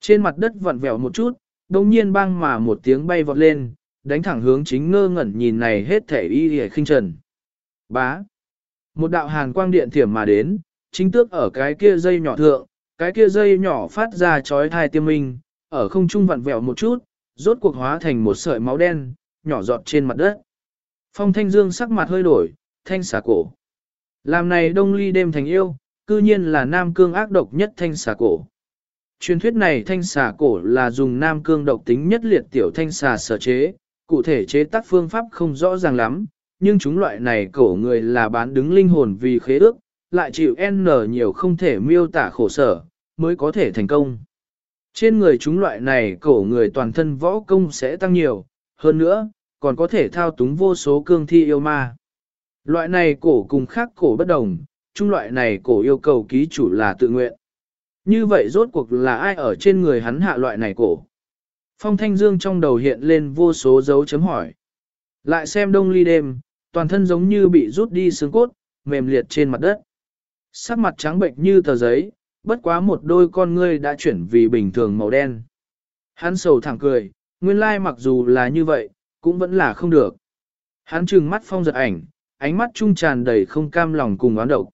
Trên mặt đất vặn vẹo một chút, đông nhiên băng mà một tiếng bay vọt lên, đánh thẳng hướng chính ngơ ngẩn nhìn này hết thể y hề khinh trần. Bá. Một đạo hàn quang điện thiểm mà đến, chính tước ở cái kia dây nhỏ thượng, cái kia dây nhỏ phát ra chói thai tiêm minh, ở không trung vặn vẹo một chút, rốt cuộc hóa thành một sợi máu đen, nhỏ giọt trên mặt đất. Phong Thanh Dương sắc mặt hơi đổi, thanh xà cổ. Làm này đông ly đêm thành yêu, cư nhiên là nam cương ác độc nhất thanh xà cổ. Truyền thuyết này thanh xà cổ là dùng nam cương độc tính nhất liệt tiểu thanh xà sở chế, cụ thể chế tác phương pháp không rõ ràng lắm, nhưng chúng loại này cổ người là bán đứng linh hồn vì khế ước, lại chịu N nhiều không thể miêu tả khổ sở, mới có thể thành công. Trên người chúng loại này cổ người toàn thân võ công sẽ tăng nhiều, hơn nữa, còn có thể thao túng vô số cương thi yêu ma. Loại này cổ cùng khác cổ bất đồng, chung loại này cổ yêu cầu ký chủ là tự nguyện. Như vậy rốt cuộc là ai ở trên người hắn hạ loại này cổ? Phong Thanh Dương trong đầu hiện lên vô số dấu chấm hỏi. Lại xem đông ly đêm, toàn thân giống như bị rút đi xương cốt, mềm liệt trên mặt đất. Sắc mặt trắng bệnh như tờ giấy, bất quá một đôi con ngươi đã chuyển vì bình thường màu đen. Hắn sầu thẳng cười, nguyên lai mặc dù là như vậy, cũng vẫn là không được. Hắn trừng mắt phong giật ảnh, ánh mắt trung tràn đầy không cam lòng cùng oán độc.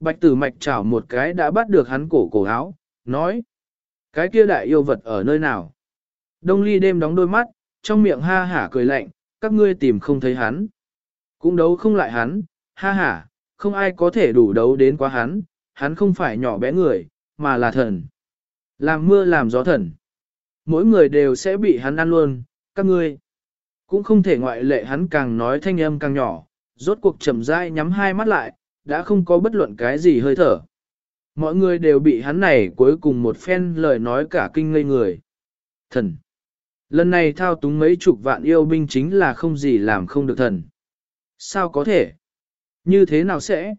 Bạch tử mạch chảo một cái đã bắt được hắn cổ cổ áo, nói. Cái kia đại yêu vật ở nơi nào? Đông ly đêm đóng đôi mắt, trong miệng ha hả cười lạnh, các ngươi tìm không thấy hắn. Cũng đấu không lại hắn, ha ha, không ai có thể đủ đấu đến quá hắn, hắn không phải nhỏ bé người, mà là thần. Làm mưa làm gió thần. Mỗi người đều sẽ bị hắn ăn luôn, các ngươi. Cũng không thể ngoại lệ hắn càng nói thanh âm càng nhỏ, rốt cuộc chậm rãi nhắm hai mắt lại, đã không có bất luận cái gì hơi thở. Mọi người đều bị hắn này cuối cùng một phen lời nói cả kinh ngây người. Thần. Lần này thao túng mấy chục vạn yêu binh chính là không gì làm không được thần. Sao có thể? Như thế nào sẽ?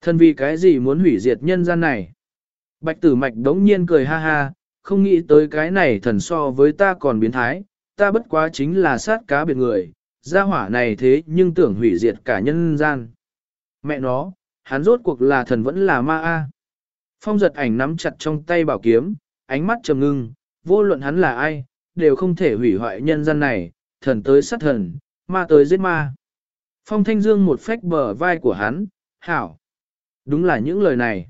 Thần vì cái gì muốn hủy diệt nhân gian này? Bạch tử mạch đống nhiên cười ha ha, không nghĩ tới cái này thần so với ta còn biến thái, ta bất quá chính là sát cá biệt người, gia hỏa này thế nhưng tưởng hủy diệt cả nhân gian. Mẹ nó, hắn rốt cuộc là thần vẫn là ma a. Phong giật ảnh nắm chặt trong tay bảo kiếm, ánh mắt trầm ngưng, vô luận hắn là ai, đều không thể hủy hoại nhân gian này, thần tới sát thần, ma tới giết ma. Phong thanh dương một phách bờ vai của hắn, hảo. Đúng là những lời này.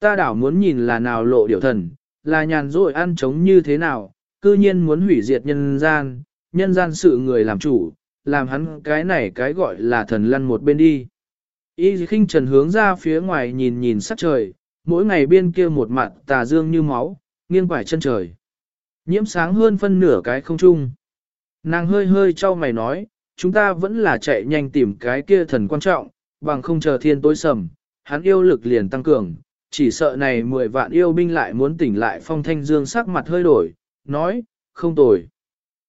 Ta đảo muốn nhìn là nào lộ điều thần, là nhàn rỗi ăn trống như thế nào, cư nhiên muốn hủy diệt nhân gian, nhân gian sự người làm chủ, làm hắn cái này cái gọi là thần lăn một bên đi. Y khinh trần hướng ra phía ngoài nhìn nhìn sắc trời, mỗi ngày bên kia một mặt tà dương như máu, nghiêng quải chân trời. Nhiễm sáng hơn phân nửa cái không trung. Nàng hơi hơi cho mày nói, chúng ta vẫn là chạy nhanh tìm cái kia thần quan trọng, bằng không chờ thiên tối sầm, hắn yêu lực liền tăng cường, chỉ sợ này 10 vạn yêu binh lại muốn tỉnh lại phong thanh dương sắc mặt hơi đổi, nói, không tồi.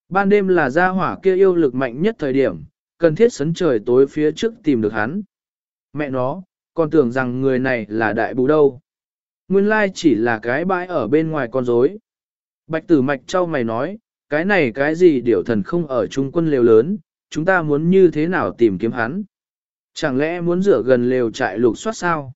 Ban đêm là gia hỏa kia yêu lực mạnh nhất thời điểm, cần thiết sấn trời tối phía trước tìm được hắn. Mẹ nó, còn tưởng rằng người này là đại bù đâu. Nguyên lai chỉ là cái bãi ở bên ngoài con rối. Bạch tử mạch trao mày nói, cái này cái gì điểu thần không ở trung quân lều lớn, chúng ta muốn như thế nào tìm kiếm hắn. Chẳng lẽ muốn rửa gần lều trại lục soát sao?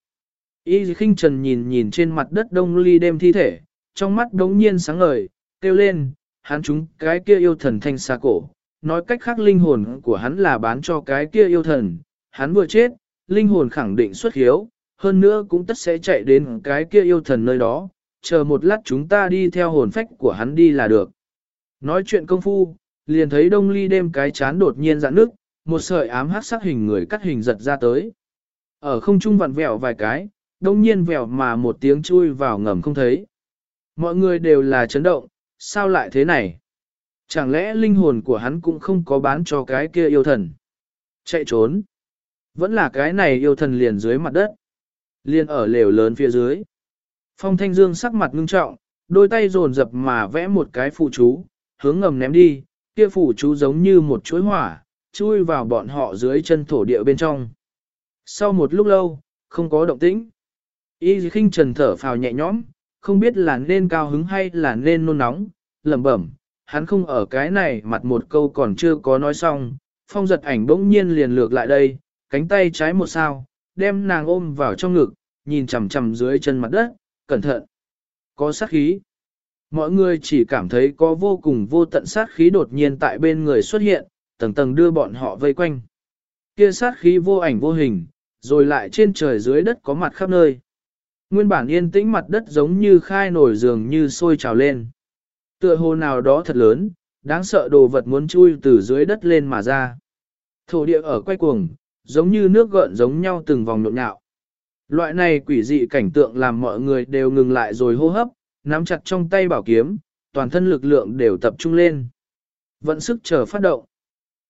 Y khinh trần nhìn nhìn trên mặt đất đông ly đêm thi thể, trong mắt đống nhiên sáng ngời, kêu lên, hắn chúng cái kia yêu thần thanh xa cổ. Nói cách khác linh hồn của hắn là bán cho cái kia yêu thần, hắn vừa chết, linh hồn khẳng định xuất hiếu, hơn nữa cũng tất sẽ chạy đến cái kia yêu thần nơi đó, chờ một lát chúng ta đi theo hồn phách của hắn đi là được. Nói chuyện công phu, liền thấy đông ly đêm cái chán đột nhiên dạn nước, một sợi ám hát sắc hình người cắt hình giật ra tới. Ở không trung vặn vẹo vài cái, đông nhiên vẹo mà một tiếng chui vào ngầm không thấy. Mọi người đều là chấn động, sao lại thế này? Chẳng lẽ linh hồn của hắn cũng không có bán cho cái kia yêu thần? Chạy trốn. Vẫn là cái này yêu thần liền dưới mặt đất. Liền ở lều lớn phía dưới. Phong Thanh Dương sắc mặt ngưng trọng, đôi tay dồn dập mà vẽ một cái phụ chú, hướng ngầm ném đi, kia phụ chú giống như một chuỗi hỏa, chui vào bọn họ dưới chân thổ địa bên trong. Sau một lúc lâu, không có động tĩnh. Y khinh trần thở phào nhẹ nhõm, không biết là nên cao hứng hay là nên nôn nóng, lẩm bẩm, hắn không ở cái này mặt một câu còn chưa có nói xong, phong giật ảnh bỗng nhiên liền lược lại đây, cánh tay trái một sao, đem nàng ôm vào trong ngực, nhìn chằm chằm dưới chân mặt đất, cẩn thận. Có sát khí. Mọi người chỉ cảm thấy có vô cùng vô tận sát khí đột nhiên tại bên người xuất hiện, tầng tầng đưa bọn họ vây quanh. Kia sát khí vô ảnh vô hình, rồi lại trên trời dưới đất có mặt khắp nơi. Nguyên bản yên tĩnh mặt đất giống như khai nổi dường như sôi trào lên. Tựa hồ nào đó thật lớn, đáng sợ đồ vật muốn chui từ dưới đất lên mà ra. Thổ địa ở quay cuồng, giống như nước gợn giống nhau từng vòng nhộn nhạo. Loại này quỷ dị cảnh tượng làm mọi người đều ngừng lại rồi hô hấp, nắm chặt trong tay bảo kiếm, toàn thân lực lượng đều tập trung lên. Vận sức chờ phát động.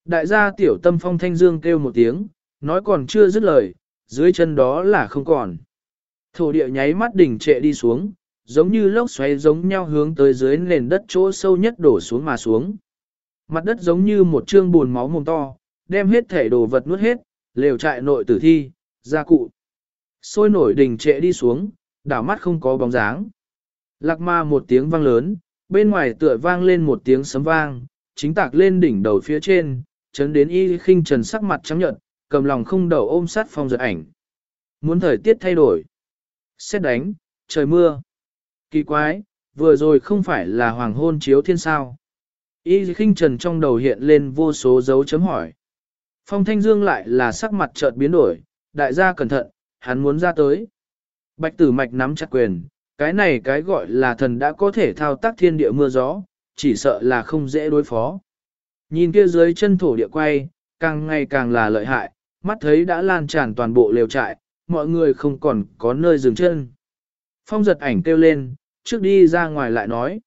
Đại gia tiểu tâm phong thanh dương kêu một tiếng, nói còn chưa dứt lời, dưới chân đó là không còn. Thổ địa nháy mắt đỉnh trệ đi xuống, giống như lốc xoáy giống nhau hướng tới dưới nền đất chỗ sâu nhất đổ xuống mà xuống. Mặt đất giống như một trương buồn máu mồm to, đem hết thể đồ vật nuốt hết, lều trại nội tử thi, gia cụ. Sôi nổi đình trệ đi xuống, đảo mắt không có bóng dáng. Lạc ma một tiếng vang lớn, bên ngoài tựa vang lên một tiếng sấm vang, chính tạc lên đỉnh đầu phía trên, chấn đến y khinh trần sắc mặt trắng nhợt, cầm lòng không đầu ôm sát phong giật ảnh. Muốn thời tiết thay đổi. Xét đánh, trời mưa. Kỳ quái, vừa rồi không phải là hoàng hôn chiếu thiên sao. Y khinh trần trong đầu hiện lên vô số dấu chấm hỏi. Phong thanh dương lại là sắc mặt chợt biến đổi, đại gia cẩn thận, hắn muốn ra tới. Bạch tử mạch nắm chặt quyền, cái này cái gọi là thần đã có thể thao tác thiên địa mưa gió, chỉ sợ là không dễ đối phó. Nhìn kia dưới chân thổ địa quay, càng ngày càng là lợi hại, mắt thấy đã lan tràn toàn bộ lều trại, mọi người không còn có nơi dừng chân. Phong giật ảnh kêu lên, trước đi ra ngoài lại nói.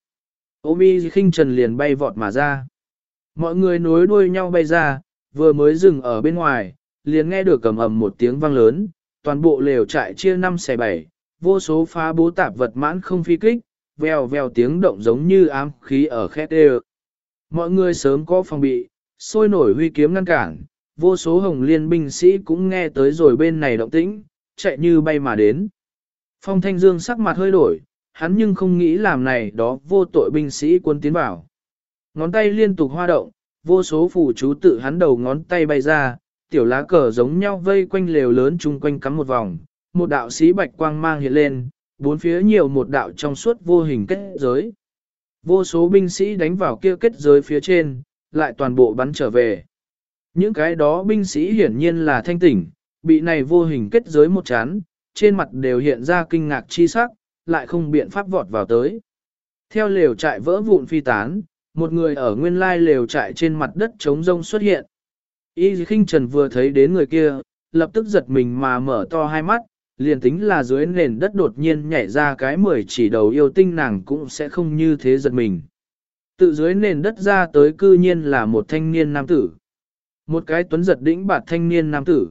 Ôm y khinh trần liền bay vọt mà ra. Mọi người nối đuôi nhau bay ra, vừa mới dừng ở bên ngoài, liền nghe được cầm ầm một tiếng vang lớn, toàn bộ lều trại chia năm xẻ bảy, vô số phá bố tạp vật mãn không phi kích, vèo vèo tiếng động giống như ám khí ở khét đê Mọi người sớm có phòng bị, sôi nổi huy kiếm ngăn cản, vô số hồng liên binh sĩ cũng nghe tới rồi bên này động tĩnh, chạy như bay mà đến. Phong Thanh Dương sắc mặt hơi đổi, hắn nhưng không nghĩ làm này đó vô tội binh sĩ quân tiến vào. Ngón tay liên tục hoa động, vô số phù chú tự hắn đầu ngón tay bay ra, tiểu lá cờ giống nhau vây quanh lều lớn chung quanh cắm một vòng, một đạo sĩ bạch quang mang hiện lên, bốn phía nhiều một đạo trong suốt vô hình kết giới. Vô số binh sĩ đánh vào kia kết giới phía trên, lại toàn bộ bắn trở về. Những cái đó binh sĩ hiển nhiên là thanh tỉnh, bị này vô hình kết giới một chán, trên mặt đều hiện ra kinh ngạc chi sắc, lại không biện pháp vọt vào tới. Theo lều trại vỡ vụn phi tán, một người ở nguyên lai lều trại trên mặt đất trống rông xuất hiện. Y khinh trần vừa thấy đến người kia, lập tức giật mình mà mở to hai mắt, liền tính là dưới nền đất đột nhiên nhảy ra cái mười chỉ đầu yêu tinh nàng cũng sẽ không như thế giật mình. Tự dưới nền đất ra tới cư nhiên là một thanh niên nam tử. Một cái tuấn giật đĩnh bạt thanh niên nam tử.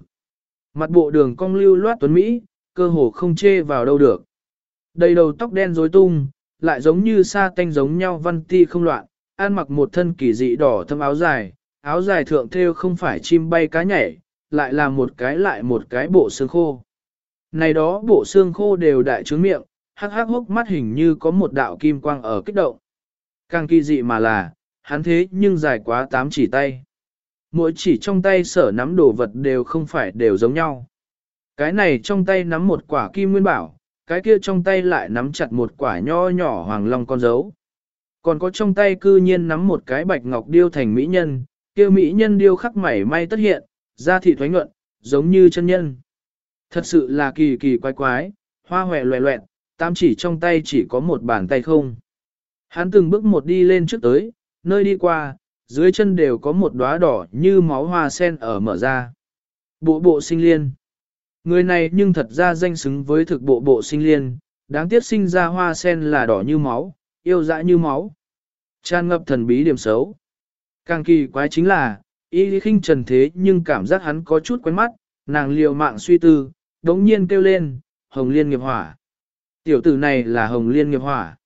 Mặt bộ đường cong lưu loát tuấn Mỹ, cơ hồ không chê vào đâu được. Đầy đầu tóc đen rối tung, lại giống như sa tanh giống nhau văn ti không loạn, ăn mặc một thân kỳ dị đỏ thâm áo dài, áo dài thượng thêu không phải chim bay cá nhảy, lại là một cái lại một cái bộ xương khô. Này đó bộ xương khô đều đại trướng miệng, hắc hắc hốc mắt hình như có một đạo kim quang ở kích động. Càng kỳ dị mà là, hắn thế nhưng dài quá tám chỉ tay. Mỗi chỉ trong tay sở nắm đồ vật đều không phải đều giống nhau. Cái này trong tay nắm một quả kim nguyên bảo, cái kia trong tay lại nắm chặt một quả nho nhỏ hoàng long con dấu. Còn có trong tay cư nhiên nắm một cái bạch ngọc điêu thành mỹ nhân, kia mỹ nhân điêu khắc mảy may tất hiện, da thị thoái nhuận, giống như chân nhân. Thật sự là kỳ kỳ quái quái, hoa hòe loẹ loẹn, tam chỉ trong tay chỉ có một bàn tay không. Hắn từng bước một đi lên trước tới, nơi đi qua, dưới chân đều có một đóa đỏ như máu hoa sen ở mở ra. Bộ bộ sinh liên. Người này nhưng thật ra danh xứng với thực bộ bộ sinh liên, đáng tiếc sinh ra hoa sen là đỏ như máu, yêu dã như máu. Tràn ngập thần bí điểm xấu. Càng kỳ quái chính là, y khinh trần thế nhưng cảm giác hắn có chút quen mắt, nàng liều mạng suy tư, đống nhiên kêu lên, hồng liên nghiệp hỏa. Tiểu tử này là hồng liên nghiệp hỏa.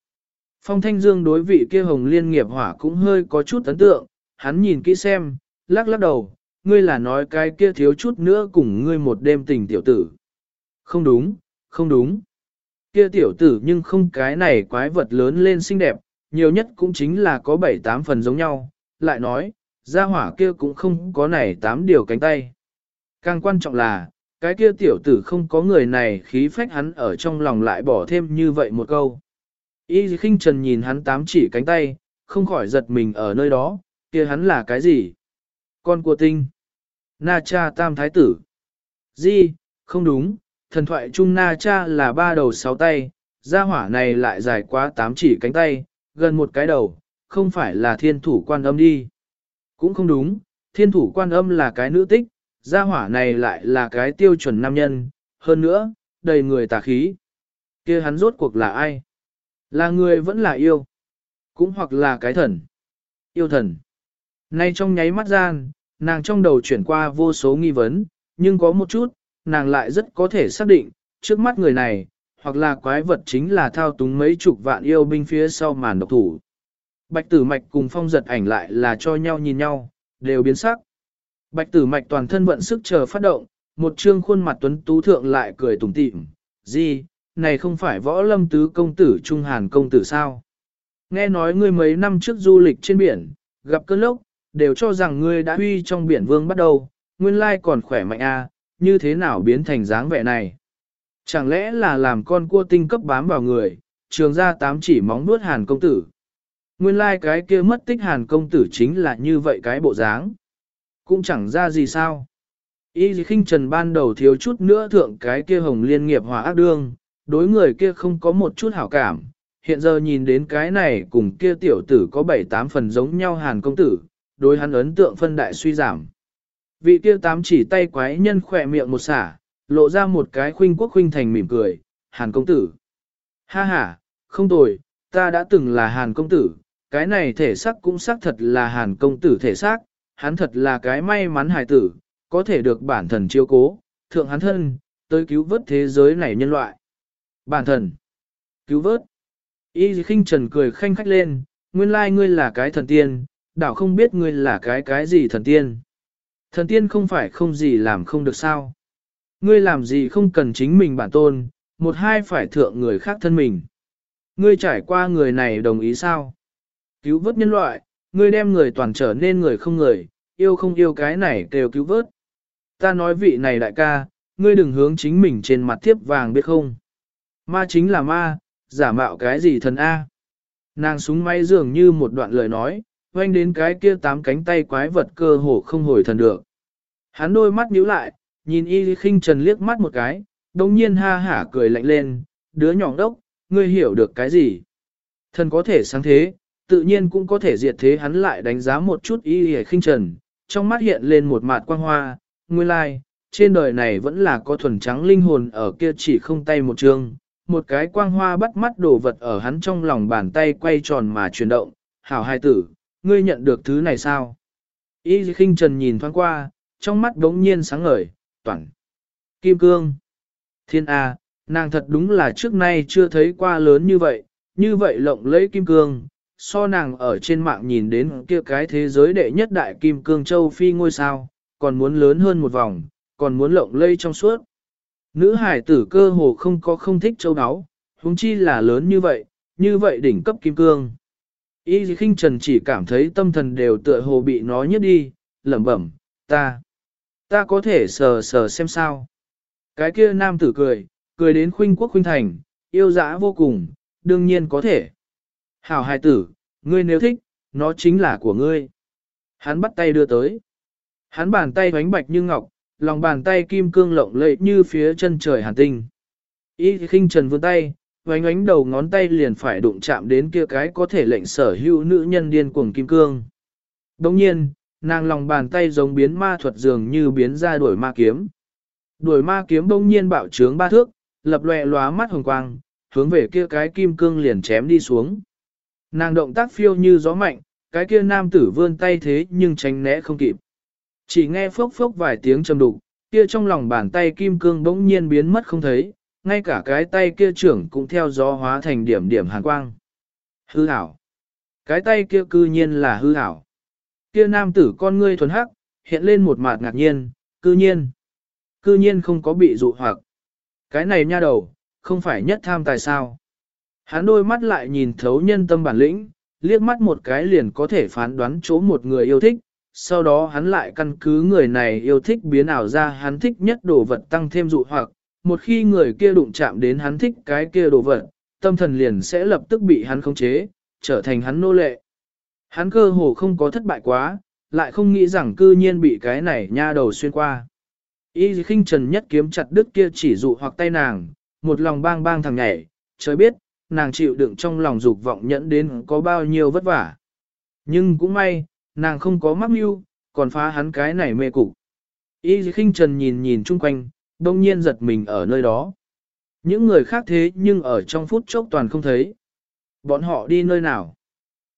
Phong Thanh Dương đối vị kia hồng liên nghiệp hỏa cũng hơi có chút ấn tượng, hắn nhìn kỹ xem, lắc lắc đầu, ngươi là nói cái kia thiếu chút nữa cùng ngươi một đêm tình tiểu tử. Không đúng, không đúng. Kia tiểu tử nhưng không cái này quái vật lớn lên xinh đẹp, nhiều nhất cũng chính là có 7-8 phần giống nhau, lại nói, gia hỏa kia cũng không có này tám điều cánh tay. Càng quan trọng là, cái kia tiểu tử không có người này khí phách hắn ở trong lòng lại bỏ thêm như vậy một câu. Y khinh trần nhìn hắn tám chỉ cánh tay, không khỏi giật mình ở nơi đó, kia hắn là cái gì? Con của tinh. Na cha tam thái tử. Di, không đúng, thần thoại trung Na cha là ba đầu sáu tay, gia hỏa này lại dài quá tám chỉ cánh tay, gần một cái đầu, không phải là thiên thủ quan âm đi. Cũng không đúng, thiên thủ quan âm là cái nữ tích, gia hỏa này lại là cái tiêu chuẩn nam nhân, hơn nữa, đầy người tà khí. kia hắn rốt cuộc là ai? Là người vẫn là yêu, cũng hoặc là cái thần. Yêu thần. Nay trong nháy mắt gian, nàng trong đầu chuyển qua vô số nghi vấn, nhưng có một chút, nàng lại rất có thể xác định, trước mắt người này, hoặc là quái vật chính là thao túng mấy chục vạn yêu binh phía sau màn độc thủ. Bạch tử mạch cùng phong giật ảnh lại là cho nhau nhìn nhau, đều biến sắc. Bạch tử mạch toàn thân vận sức chờ phát động, một trương khuôn mặt tuấn tú thượng lại cười tủm tỉm, gì, này không phải võ lâm tứ công tử Trung Hàn công tử sao? Nghe nói ngươi mấy năm trước du lịch trên biển, gặp cơn lốc, đều cho rằng ngươi đã huy trong biển vương bắt đầu, nguyên lai còn khỏe mạnh a, à, như thế nào biến thành dáng vẻ này? Chẳng lẽ là làm con cua tinh cấp bám vào người, trường ra tám chỉ móng nuốt hàn công tử? Nguyên lai cái kia mất tích hàn công tử chính là như vậy cái bộ dáng. Cũng chẳng ra gì sao. Y khinh trần ban đầu thiếu chút nữa thượng cái kia hồng liên nghiệp hòa ác đương, đối người kia không có một chút hảo cảm. Hiện giờ nhìn đến cái này cùng kia tiểu tử có bảy tám phần giống nhau hàn công tử, đối hắn ấn tượng phân đại suy giảm. Vị kia tám chỉ tay quái nhân khỏe miệng một xả, lộ ra một cái khuynh quốc khuynh thành mỉm cười, hàn công tử. Ha ha, không tồi, ta đã từng là hàn công tử, cái này thể xác cũng xác thật là hàn công tử thể xác, hắn thật là cái may mắn hài tử, có thể được bản thần chiêu cố, thượng hắn thân, tới cứu vớt thế giới này nhân loại. Bản thần, cứu vớt. Y khinh trần cười khanh khách lên, nguyên lai ngươi là cái thần tiên, đảo không biết ngươi là cái cái gì thần tiên. Thần tiên không phải không gì làm không được sao. Ngươi làm gì không cần chính mình bản tôn, một hai phải thượng người khác thân mình. Ngươi trải qua người này đồng ý sao? Cứu vớt nhân loại, ngươi đem người toàn trở nên người không người, yêu không yêu cái này đều cứu vớt. Ta nói vị này đại ca, ngươi đừng hướng chính mình trên mặt thiếp vàng biết không. Ma chính là ma, giả mạo cái gì thần A. Nàng súng máy dường như một đoạn lời nói, quanh đến cái kia tám cánh tay quái vật cơ hồ không hồi thần được. Hắn đôi mắt nhíu lại, nhìn y khinh trần liếc mắt một cái, đồng nhiên ha hả cười lạnh lên, đứa nhỏ đốc, ngươi hiểu được cái gì? Thần có thể sáng thế, tự nhiên cũng có thể diệt thế hắn lại đánh giá một chút y hề khinh trần, trong mắt hiện lên một mạt quang hoa, nguyên lai, like, trên đời này vẫn là có thuần trắng linh hồn ở kia chỉ không tay một trường, một cái quang hoa bắt mắt đồ vật ở hắn trong lòng bàn tay quay tròn mà chuyển động, hảo hai tử, ngươi nhận được thứ này sao? Y khinh trần nhìn thoáng qua, trong mắt đống nhiên sáng ngời, toàn. Kim cương. Thiên A, nàng thật đúng là trước nay chưa thấy qua lớn như vậy, như vậy lộng lẫy kim cương, so nàng ở trên mạng nhìn đến kia cái thế giới đệ nhất đại kim cương châu phi ngôi sao, còn muốn lớn hơn một vòng, còn muốn lộng lây trong suốt. Nữ hải tử cơ hồ không có không thích châu áo, huống chi là lớn như vậy, như vậy đỉnh cấp kim cương. Y khinh trần chỉ cảm thấy tâm thần đều tựa hồ bị nó nhất đi, lẩm bẩm, ta, ta có thể sờ sờ xem sao. Cái kia nam tử cười, cười đến khuynh quốc khuynh thành, yêu dã vô cùng, đương nhiên có thể. Hảo hài tử, ngươi nếu thích, nó chính là của ngươi. Hắn bắt tay đưa tới. Hắn bàn tay vánh bạch như ngọc, lòng bàn tay kim cương lộng lẫy như phía chân trời hàn tinh. Y khinh trần vươn tay, vánh ánh đầu ngón tay liền phải đụng chạm đến kia cái có thể lệnh sở hữu nữ nhân điên cuồng kim cương. Đồng nhiên, nàng lòng bàn tay giống biến ma thuật dường như biến ra đuổi ma kiếm. Đuổi ma kiếm đông nhiên bạo trướng ba thước, lập lòe lóa mắt hồng quang, hướng về kia cái kim cương liền chém đi xuống. Nàng động tác phiêu như gió mạnh, cái kia nam tử vươn tay thế nhưng tránh né không kịp. Chỉ nghe phốc phốc vài tiếng trầm đục, kia trong lòng bàn tay kim cương bỗng nhiên biến mất không thấy, ngay cả cái tay kia trưởng cũng theo gió hóa thành điểm điểm hàn quang. Hư hảo. Cái tay kia cư nhiên là hư hảo. Kia nam tử con ngươi thuần hắc, hiện lên một mặt ngạc nhiên, cư nhiên. Cư nhiên không có bị dụ hoặc. Cái này nha đầu, không phải nhất tham tài sao. Hắn đôi mắt lại nhìn thấu nhân tâm bản lĩnh, liếc mắt một cái liền có thể phán đoán chỗ một người yêu thích, sau đó hắn lại căn cứ người này yêu thích biến ảo ra hắn thích nhất đồ vật tăng thêm dụ hoặc, một khi người kia đụng chạm đến hắn thích cái kia đồ vật, tâm thần liền sẽ lập tức bị hắn khống chế, trở thành hắn nô lệ. Hắn cơ hồ không có thất bại quá, lại không nghĩ rằng cư nhiên bị cái này nha đầu xuyên qua. Y khinh trần nhất kiếm chặt đứt kia chỉ dụ hoặc tay nàng, một lòng bang bang thằng nhảy, trời biết, nàng chịu đựng trong lòng dục vọng nhẫn đến có bao nhiêu vất vả. Nhưng cũng may, nàng không có mắc mưu, còn phá hắn cái này mê cục. Y khinh trần nhìn nhìn chung quanh, đông nhiên giật mình ở nơi đó. Những người khác thế nhưng ở trong phút chốc toàn không thấy. Bọn họ đi nơi nào?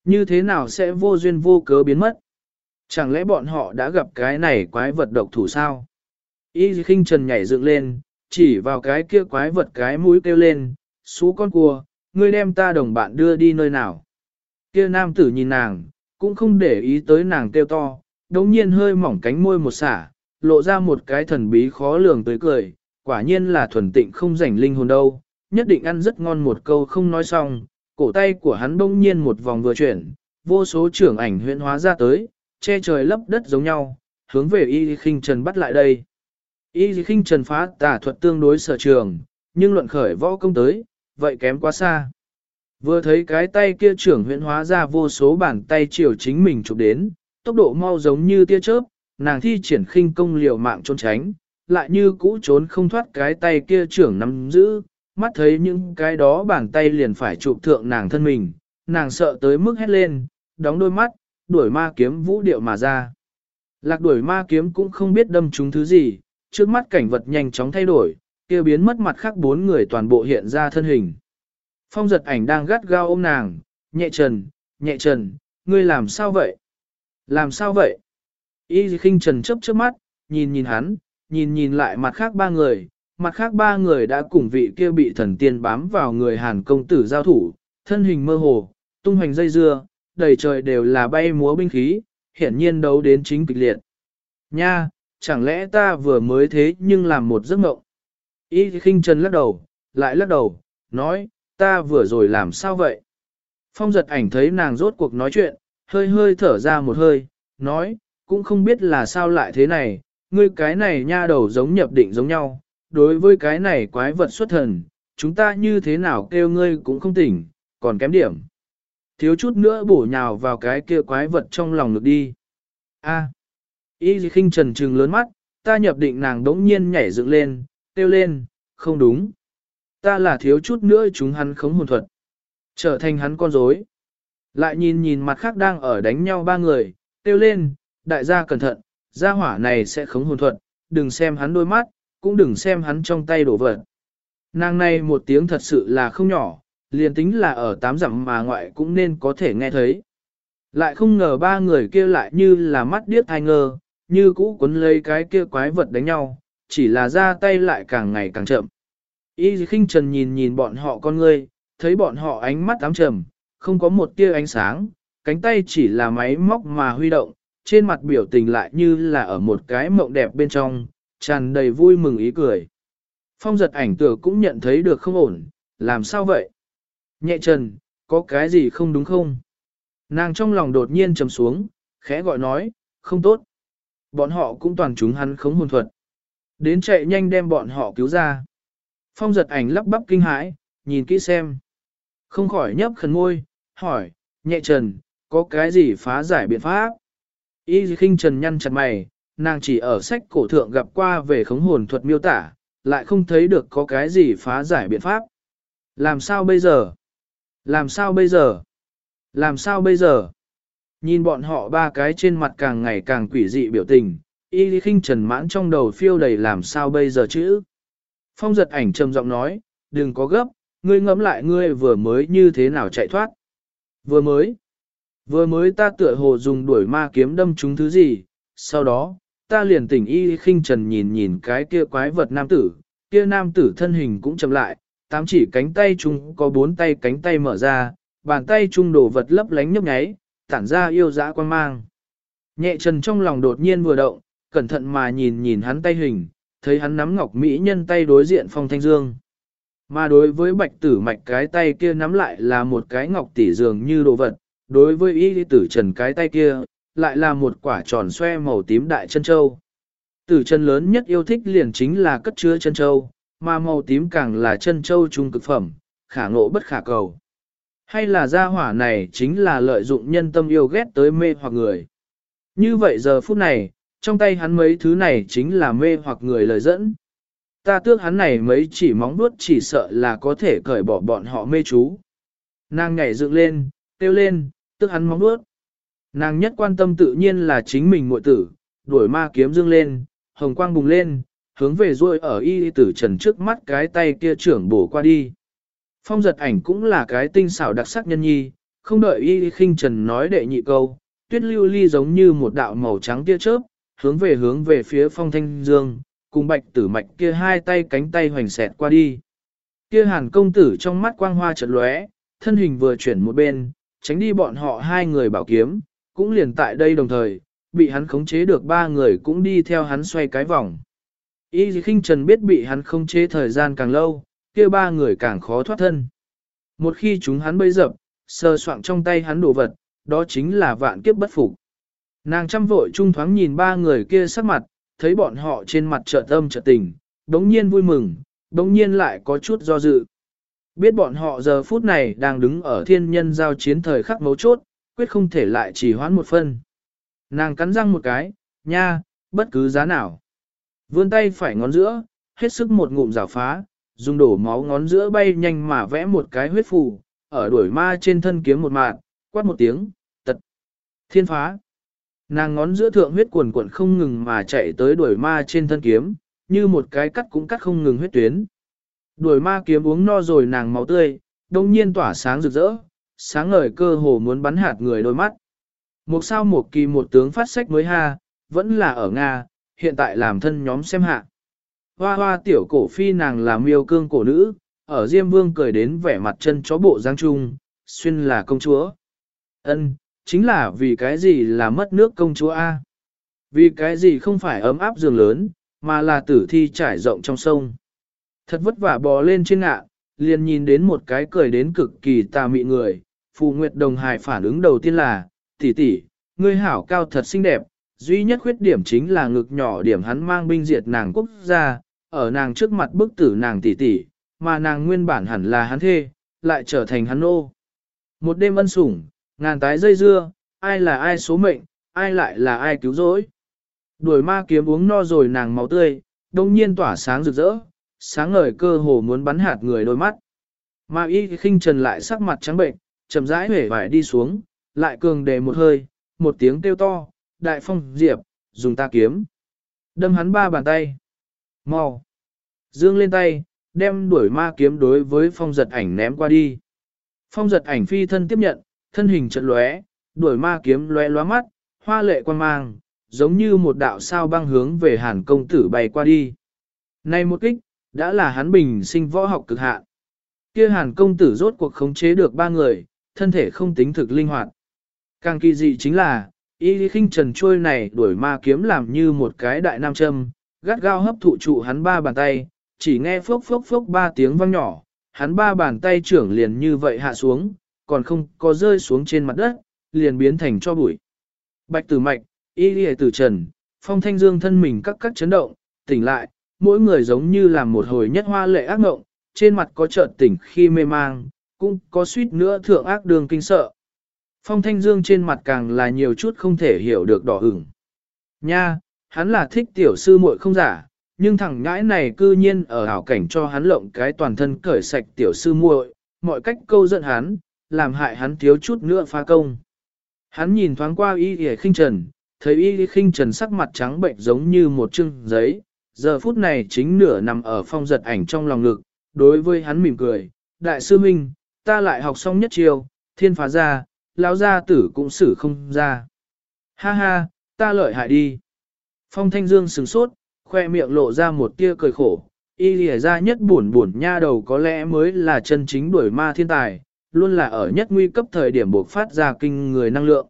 Như thế nào sẽ vô duyên vô cớ biến mất? Chẳng lẽ bọn họ đã gặp cái này quái vật độc thủ sao? Y khinh trần nhảy dựng lên, chỉ vào cái kia quái vật cái mũi kêu lên, xú con cua, ngươi đem ta đồng bạn đưa đi nơi nào. Kia nam tử nhìn nàng, cũng không để ý tới nàng kêu to, đống nhiên hơi mỏng cánh môi một xả, lộ ra một cái thần bí khó lường tới cười, quả nhiên là thuần tịnh không rảnh linh hồn đâu, nhất định ăn rất ngon một câu không nói xong, cổ tay của hắn bỗng nhiên một vòng vừa chuyển, vô số trưởng ảnh huyễn hóa ra tới, che trời lấp đất giống nhau, hướng về y khinh trần bắt lại đây. Y khinh trần phá tà thuật tương đối sở trường, nhưng luận khởi võ công tới, vậy kém quá xa. Vừa thấy cái tay kia trưởng huyện hóa ra vô số bàn tay chiều chính mình chụp đến, tốc độ mau giống như tia chớp, nàng thi triển khinh công liều mạng trốn tránh, lại như cũ trốn không thoát cái tay kia trưởng nắm giữ, mắt thấy những cái đó bàn tay liền phải chụp thượng nàng thân mình, nàng sợ tới mức hét lên, đóng đôi mắt, đuổi ma kiếm vũ điệu mà ra. Lạc đuổi ma kiếm cũng không biết đâm trúng thứ gì, trước mắt cảnh vật nhanh chóng thay đổi, kia biến mất mặt khác bốn người toàn bộ hiện ra thân hình. Phong giật ảnh đang gắt gao ôm nàng, nhẹ trần, nhẹ trần, ngươi làm sao vậy? Làm sao vậy? Y khinh trần chấp trước mắt, nhìn nhìn hắn, nhìn nhìn lại mặt khác ba người, mặt khác ba người đã cùng vị kia bị thần tiên bám vào người Hàn công tử giao thủ, thân hình mơ hồ, tung hoành dây dưa, đầy trời đều là bay múa binh khí, hiển nhiên đấu đến chính kịch liệt. Nha, chẳng lẽ ta vừa mới thế nhưng làm một giấc mộng? Y khinh trần lắc đầu, lại lắc đầu, nói, ta vừa rồi làm sao vậy? Phong giật ảnh thấy nàng rốt cuộc nói chuyện, hơi hơi thở ra một hơi, nói, cũng không biết là sao lại thế này, ngươi cái này nha đầu giống nhập định giống nhau, đối với cái này quái vật xuất thần, chúng ta như thế nào kêu ngươi cũng không tỉnh, còn kém điểm. Thiếu chút nữa bổ nhào vào cái kia quái vật trong lòng ngực đi. A. Y khinh trần trừng lớn mắt, ta nhập định nàng đống nhiên nhảy dựng lên, kêu lên, không đúng. Ta là thiếu chút nữa chúng hắn khống hồn thuật. Trở thành hắn con rối. Lại nhìn nhìn mặt khác đang ở đánh nhau ba người, kêu lên, đại gia cẩn thận, gia hỏa này sẽ khống hồn thuật, đừng xem hắn đôi mắt, cũng đừng xem hắn trong tay đổ vật. Nàng này một tiếng thật sự là không nhỏ, liền tính là ở tám dặm mà ngoại cũng nên có thể nghe thấy. Lại không ngờ ba người kia lại như là mắt điếc thai ngơ, như cũ quấn lấy cái kia quái vật đánh nhau, chỉ là ra tay lại càng ngày càng chậm. Y khinh trần nhìn nhìn bọn họ con ngươi, thấy bọn họ ánh mắt ám trầm, không có một tia ánh sáng, cánh tay chỉ là máy móc mà huy động, trên mặt biểu tình lại như là ở một cái mộng đẹp bên trong, tràn đầy vui mừng ý cười. Phong giật ảnh tử cũng nhận thấy được không ổn, làm sao vậy? Nhẹ trần, có cái gì không đúng không? Nàng trong lòng đột nhiên trầm xuống, khẽ gọi nói, không tốt. Bọn họ cũng toàn chúng hắn khống hồn thuật. Đến chạy nhanh đem bọn họ cứu ra. Phong giật ảnh lắp bắp kinh hãi, nhìn kỹ xem. Không khỏi nhấp khẩn môi, hỏi, nhẹ trần, có cái gì phá giải biện pháp? Y khinh trần nhăn chặt mày, nàng chỉ ở sách cổ thượng gặp qua về khống hồn thuật miêu tả, lại không thấy được có cái gì phá giải biện pháp. Làm sao bây giờ? Làm sao bây giờ? Làm sao bây giờ? Nhìn bọn họ ba cái trên mặt càng ngày càng quỷ dị biểu tình, y lý khinh trần mãn trong đầu phiêu đầy làm sao bây giờ chứ? Phong giật ảnh trầm giọng nói, đừng có gấp, ngươi ngẫm lại ngươi vừa mới như thế nào chạy thoát. Vừa mới, vừa mới ta tựa hồ dùng đuổi ma kiếm đâm chúng thứ gì, sau đó, ta liền tỉnh y khinh trần nhìn nhìn cái kia quái vật nam tử, kia nam tử thân hình cũng chậm lại, tám chỉ cánh tay chung có bốn tay cánh tay mở ra, bàn tay chung đổ vật lấp lánh nhấp nháy, tản ra yêu dã quan mang. Nhẹ trần trong lòng đột nhiên vừa động, cẩn thận mà nhìn nhìn hắn tay hình, thấy hắn nắm ngọc mỹ nhân tay đối diện phong thanh dương. Mà đối với bạch tử mạch cái tay kia nắm lại là một cái ngọc tỷ dường như đồ vật, đối với y tử trần cái tay kia, lại là một quả tròn xoe màu tím đại chân châu. Tử chân lớn nhất yêu thích liền chính là cất chứa chân châu, mà màu tím càng là chân châu trung cực phẩm, khả ngộ bất khả cầu. Hay là gia hỏa này chính là lợi dụng nhân tâm yêu ghét tới mê hoặc người. Như vậy giờ phút này, trong tay hắn mấy thứ này chính là mê hoặc người lời dẫn. Ta tước hắn này mấy chỉ móng vuốt chỉ sợ là có thể cởi bỏ bọn họ mê chú. Nàng nhảy dựng lên, kêu lên, tước hắn móng vuốt. Nàng nhất quan tâm tự nhiên là chính mình muội tử, đuổi ma kiếm dương lên, hồng quang bùng lên, hướng về ruôi ở y tử trần trước mắt cái tay kia trưởng bổ qua đi. Phong giật ảnh cũng là cái tinh xảo đặc sắc nhân nhi, không đợi y khinh trần nói đệ nhị câu, tuyết lưu ly giống như một đạo màu trắng tia chớp, hướng về hướng về phía phong thanh dương, cùng bạch tử mạch kia hai tay cánh tay hoành xẹt qua đi. Kia hàn công tử trong mắt quang hoa chợt lóe, thân hình vừa chuyển một bên, tránh đi bọn họ hai người bảo kiếm, cũng liền tại đây đồng thời, bị hắn khống chế được ba người cũng đi theo hắn xoay cái vòng. Y khinh trần biết bị hắn khống chế thời gian càng lâu, kia ba người càng khó thoát thân. Một khi chúng hắn bấy dập, sờ soạng trong tay hắn đồ vật, đó chính là vạn kiếp bất phục. Nàng chăm vội trung thoáng nhìn ba người kia sắc mặt, thấy bọn họ trên mặt trợ tâm trợ tình, đống nhiên vui mừng, đống nhiên lại có chút do dự. Biết bọn họ giờ phút này đang đứng ở thiên nhân giao chiến thời khắc mấu chốt, quyết không thể lại chỉ hoãn một phân. Nàng cắn răng một cái, nha, bất cứ giá nào. Vươn tay phải ngón giữa, hết sức một ngụm rào phá, dùng đổ máu ngón giữa bay nhanh mà vẽ một cái huyết phù, ở đuổi ma trên thân kiếm một mạng, quát một tiếng, tật, thiên phá. Nàng ngón giữa thượng huyết cuồn cuộn không ngừng mà chạy tới đuổi ma trên thân kiếm, như một cái cắt cũng cắt không ngừng huyết tuyến. Đuổi ma kiếm uống no rồi nàng máu tươi, đông nhiên tỏa sáng rực rỡ, sáng ngời cơ hồ muốn bắn hạt người đôi mắt. Một sao một kỳ một tướng phát sách mới ha, vẫn là ở Nga, hiện tại làm thân nhóm xem hạ. Hoa hoa tiểu cổ phi nàng là miêu cương cổ nữ, ở Diêm Vương cười đến vẻ mặt chân chó bộ giang trung, xuyên là công chúa. Ân, chính là vì cái gì là mất nước công chúa A. Vì cái gì không phải ấm áp giường lớn, mà là tử thi trải rộng trong sông. Thật vất vả bò lên trên ngạ, liền nhìn đến một cái cười đến cực kỳ tà mị người. Phù Nguyệt Đồng Hải phản ứng đầu tiên là, tỷ tỷ, ngươi hảo cao thật xinh đẹp, duy nhất khuyết điểm chính là ngực nhỏ điểm hắn mang binh diệt nàng quốc gia, ở nàng trước mặt bức tử nàng tỷ tỷ, mà nàng nguyên bản hẳn là hắn thê, lại trở thành hắn ô. Một đêm ân sủng, ngàn tái dây dưa, ai là ai số mệnh, ai lại là ai cứu rỗi. Đuổi ma kiếm uống no rồi nàng máu tươi, đông nhiên tỏa sáng rực rỡ, sáng ngời cơ hồ muốn bắn hạt người đôi mắt. Ma y khinh trần lại sắc mặt trắng bệnh, chậm rãi hể vải đi xuống, lại cường đề một hơi, một tiếng kêu to, đại phong diệp, dùng ta kiếm. Đâm hắn ba bàn tay. mau Dương lên tay, đem đuổi ma kiếm đối với phong giật ảnh ném qua đi. Phong giật ảnh phi thân tiếp nhận, thân hình chật lóe, đuổi ma kiếm lóe lóa mắt, hoa lệ quan mang, giống như một đạo sao băng hướng về hàn công tử bay qua đi. Nay một kích, đã là hắn bình sinh võ học cực hạn. Kia hàn công tử rốt cuộc khống chế được ba người, thân thể không tính thực linh hoạt. Càng kỳ dị chính là, y khinh trần trôi này đuổi ma kiếm làm như một cái đại nam châm, gắt gao hấp thụ trụ hắn ba bàn tay, chỉ nghe phốc phốc phốc ba tiếng vang nhỏ, hắn ba bàn tay trưởng liền như vậy hạ xuống, còn không có rơi xuống trên mặt đất, liền biến thành cho bụi. Bạch tử mạch, y lìa tử trần, phong thanh dương thân mình các các chấn động, tỉnh lại, mỗi người giống như là một hồi nhất hoa lệ ác ngộng, trên mặt có chợt tỉnh khi mê mang, cũng có suýt nữa thượng ác đường kinh sợ. Phong thanh dương trên mặt càng là nhiều chút không thể hiểu được đỏ ửng. Nha, hắn là thích tiểu sư muội không giả, nhưng thằng ngãi này cư nhiên ở hảo cảnh cho hắn lộng cái toàn thân cởi sạch tiểu sư muội, mọi cách câu giận hắn, làm hại hắn thiếu chút nữa phá công. Hắn nhìn thoáng qua y y khinh trần, thấy y khinh trần sắc mặt trắng bệnh giống như một chương giấy, giờ phút này chính nửa nằm ở phong giật ảnh trong lòng ngực, đối với hắn mỉm cười, đại sư minh, ta lại học xong nhất chiều, thiên phá ra, lão gia tử cũng xử không ra. Ha ha, ta lợi hại đi. Phong thanh dương sừng sốt, khoe miệng lộ ra một tia cười khổ, y lìa ra nhất buồn buồn nha đầu có lẽ mới là chân chính đuổi ma thiên tài, luôn là ở nhất nguy cấp thời điểm buộc phát ra kinh người năng lượng.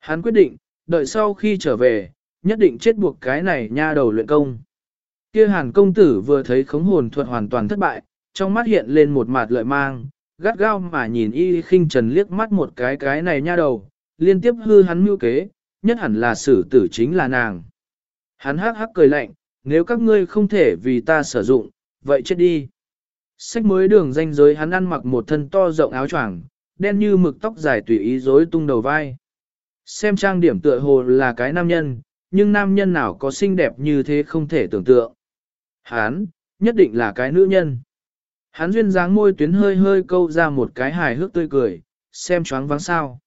Hắn quyết định, đợi sau khi trở về, nhất định chết buộc cái này nha đầu luyện công. Kia hàn công tử vừa thấy khống hồn thuật hoàn toàn thất bại, trong mắt hiện lên một mặt lợi mang, gắt gao mà nhìn y khinh trần liếc mắt một cái cái này nha đầu, liên tiếp hư hắn mưu kế, nhất hẳn là xử tử chính là nàng. Hắn hắc hắc cười lạnh, nếu các ngươi không thể vì ta sử dụng, vậy chết đi. Sách mới đường danh giới hắn ăn mặc một thân to rộng áo choàng, đen như mực tóc dài tùy ý rối tung đầu vai. Xem trang điểm tựa hồ là cái nam nhân, nhưng nam nhân nào có xinh đẹp như thế không thể tưởng tượng. Hắn, nhất định là cái nữ nhân. Hắn duyên dáng môi tuyến hơi hơi câu ra một cái hài hước tươi cười, xem choáng vắng sao.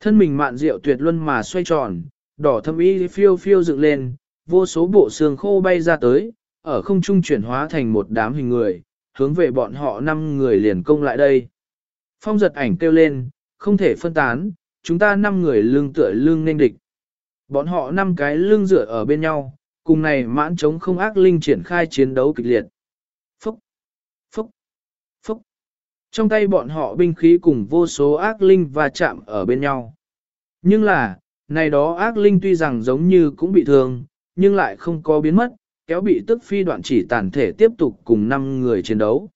Thân mình mạn rượu tuyệt luân mà xoay tròn, đỏ thâm y phiêu phiêu dựng lên, vô số bộ xương khô bay ra tới, ở không trung chuyển hóa thành một đám hình người, hướng về bọn họ năm người liền công lại đây. Phong giật ảnh kêu lên, không thể phân tán, chúng ta năm người lưng tựa lưng nên địch. Bọn họ năm cái lưng dựa ở bên nhau, cùng này mãn chống không ác linh triển khai chiến đấu kịch liệt. Phúc, phúc, phúc. Trong tay bọn họ binh khí cùng vô số ác linh va chạm ở bên nhau. Nhưng là, này đó ác linh tuy rằng giống như cũng bị thương, nhưng lại không có biến mất, kéo bị tức phi đoạn chỉ tàn thể tiếp tục cùng 5 người chiến đấu.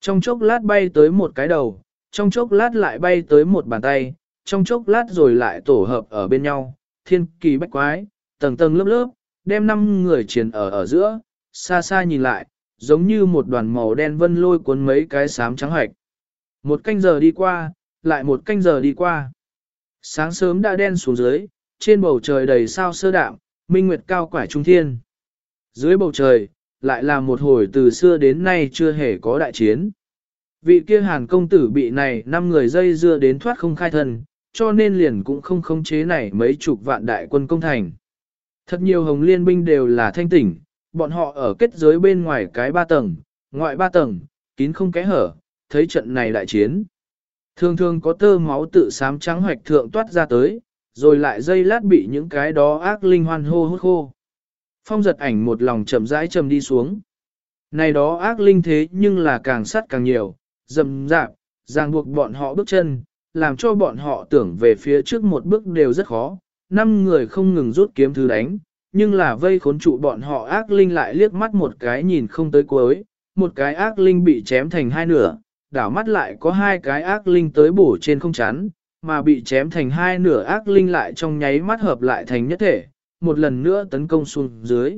Trong chốc lát bay tới một cái đầu, trong chốc lát lại bay tới một bàn tay, trong chốc lát rồi lại tổ hợp ở bên nhau, thiên kỳ bách quái, tầng tầng lớp lớp, đem năm người chiến ở ở giữa, xa xa nhìn lại, giống như một đoàn màu đen vân lôi cuốn mấy cái sám trắng hạch. Một canh giờ đi qua, lại một canh giờ đi qua. Sáng sớm đã đen xuống dưới, trên bầu trời đầy sao sơ đạm, minh nguyệt cao quải trung thiên. Dưới bầu trời, lại là một hồi từ xưa đến nay chưa hề có đại chiến. Vị kia hàn công tử bị này năm người dây dưa đến thoát không khai thân, cho nên liền cũng không khống chế này mấy chục vạn đại quân công thành. Thật nhiều hồng liên binh đều là thanh tỉnh, bọn họ ở kết giới bên ngoài cái ba tầng, ngoại ba tầng, kín không kẽ hở, thấy trận này đại chiến. Thường thường có tơ máu tự sám trắng hoạch thượng toát ra tới, rồi lại dây lát bị những cái đó ác linh hoan hô hút khô. Phong giật ảnh một lòng chậm rãi chầm đi xuống. Này đó ác linh thế nhưng là càng sắt càng nhiều, dầm dạp, ràng buộc bọn họ bước chân, làm cho bọn họ tưởng về phía trước một bước đều rất khó. Năm người không ngừng rút kiếm thứ đánh, nhưng là vây khốn trụ bọn họ ác linh lại liếc mắt một cái nhìn không tới cuối, một cái ác linh bị chém thành hai nửa, đảo mắt lại có hai cái ác linh tới bổ trên không chắn, mà bị chém thành hai nửa ác linh lại trong nháy mắt hợp lại thành nhất thể, một lần nữa tấn công xuống dưới.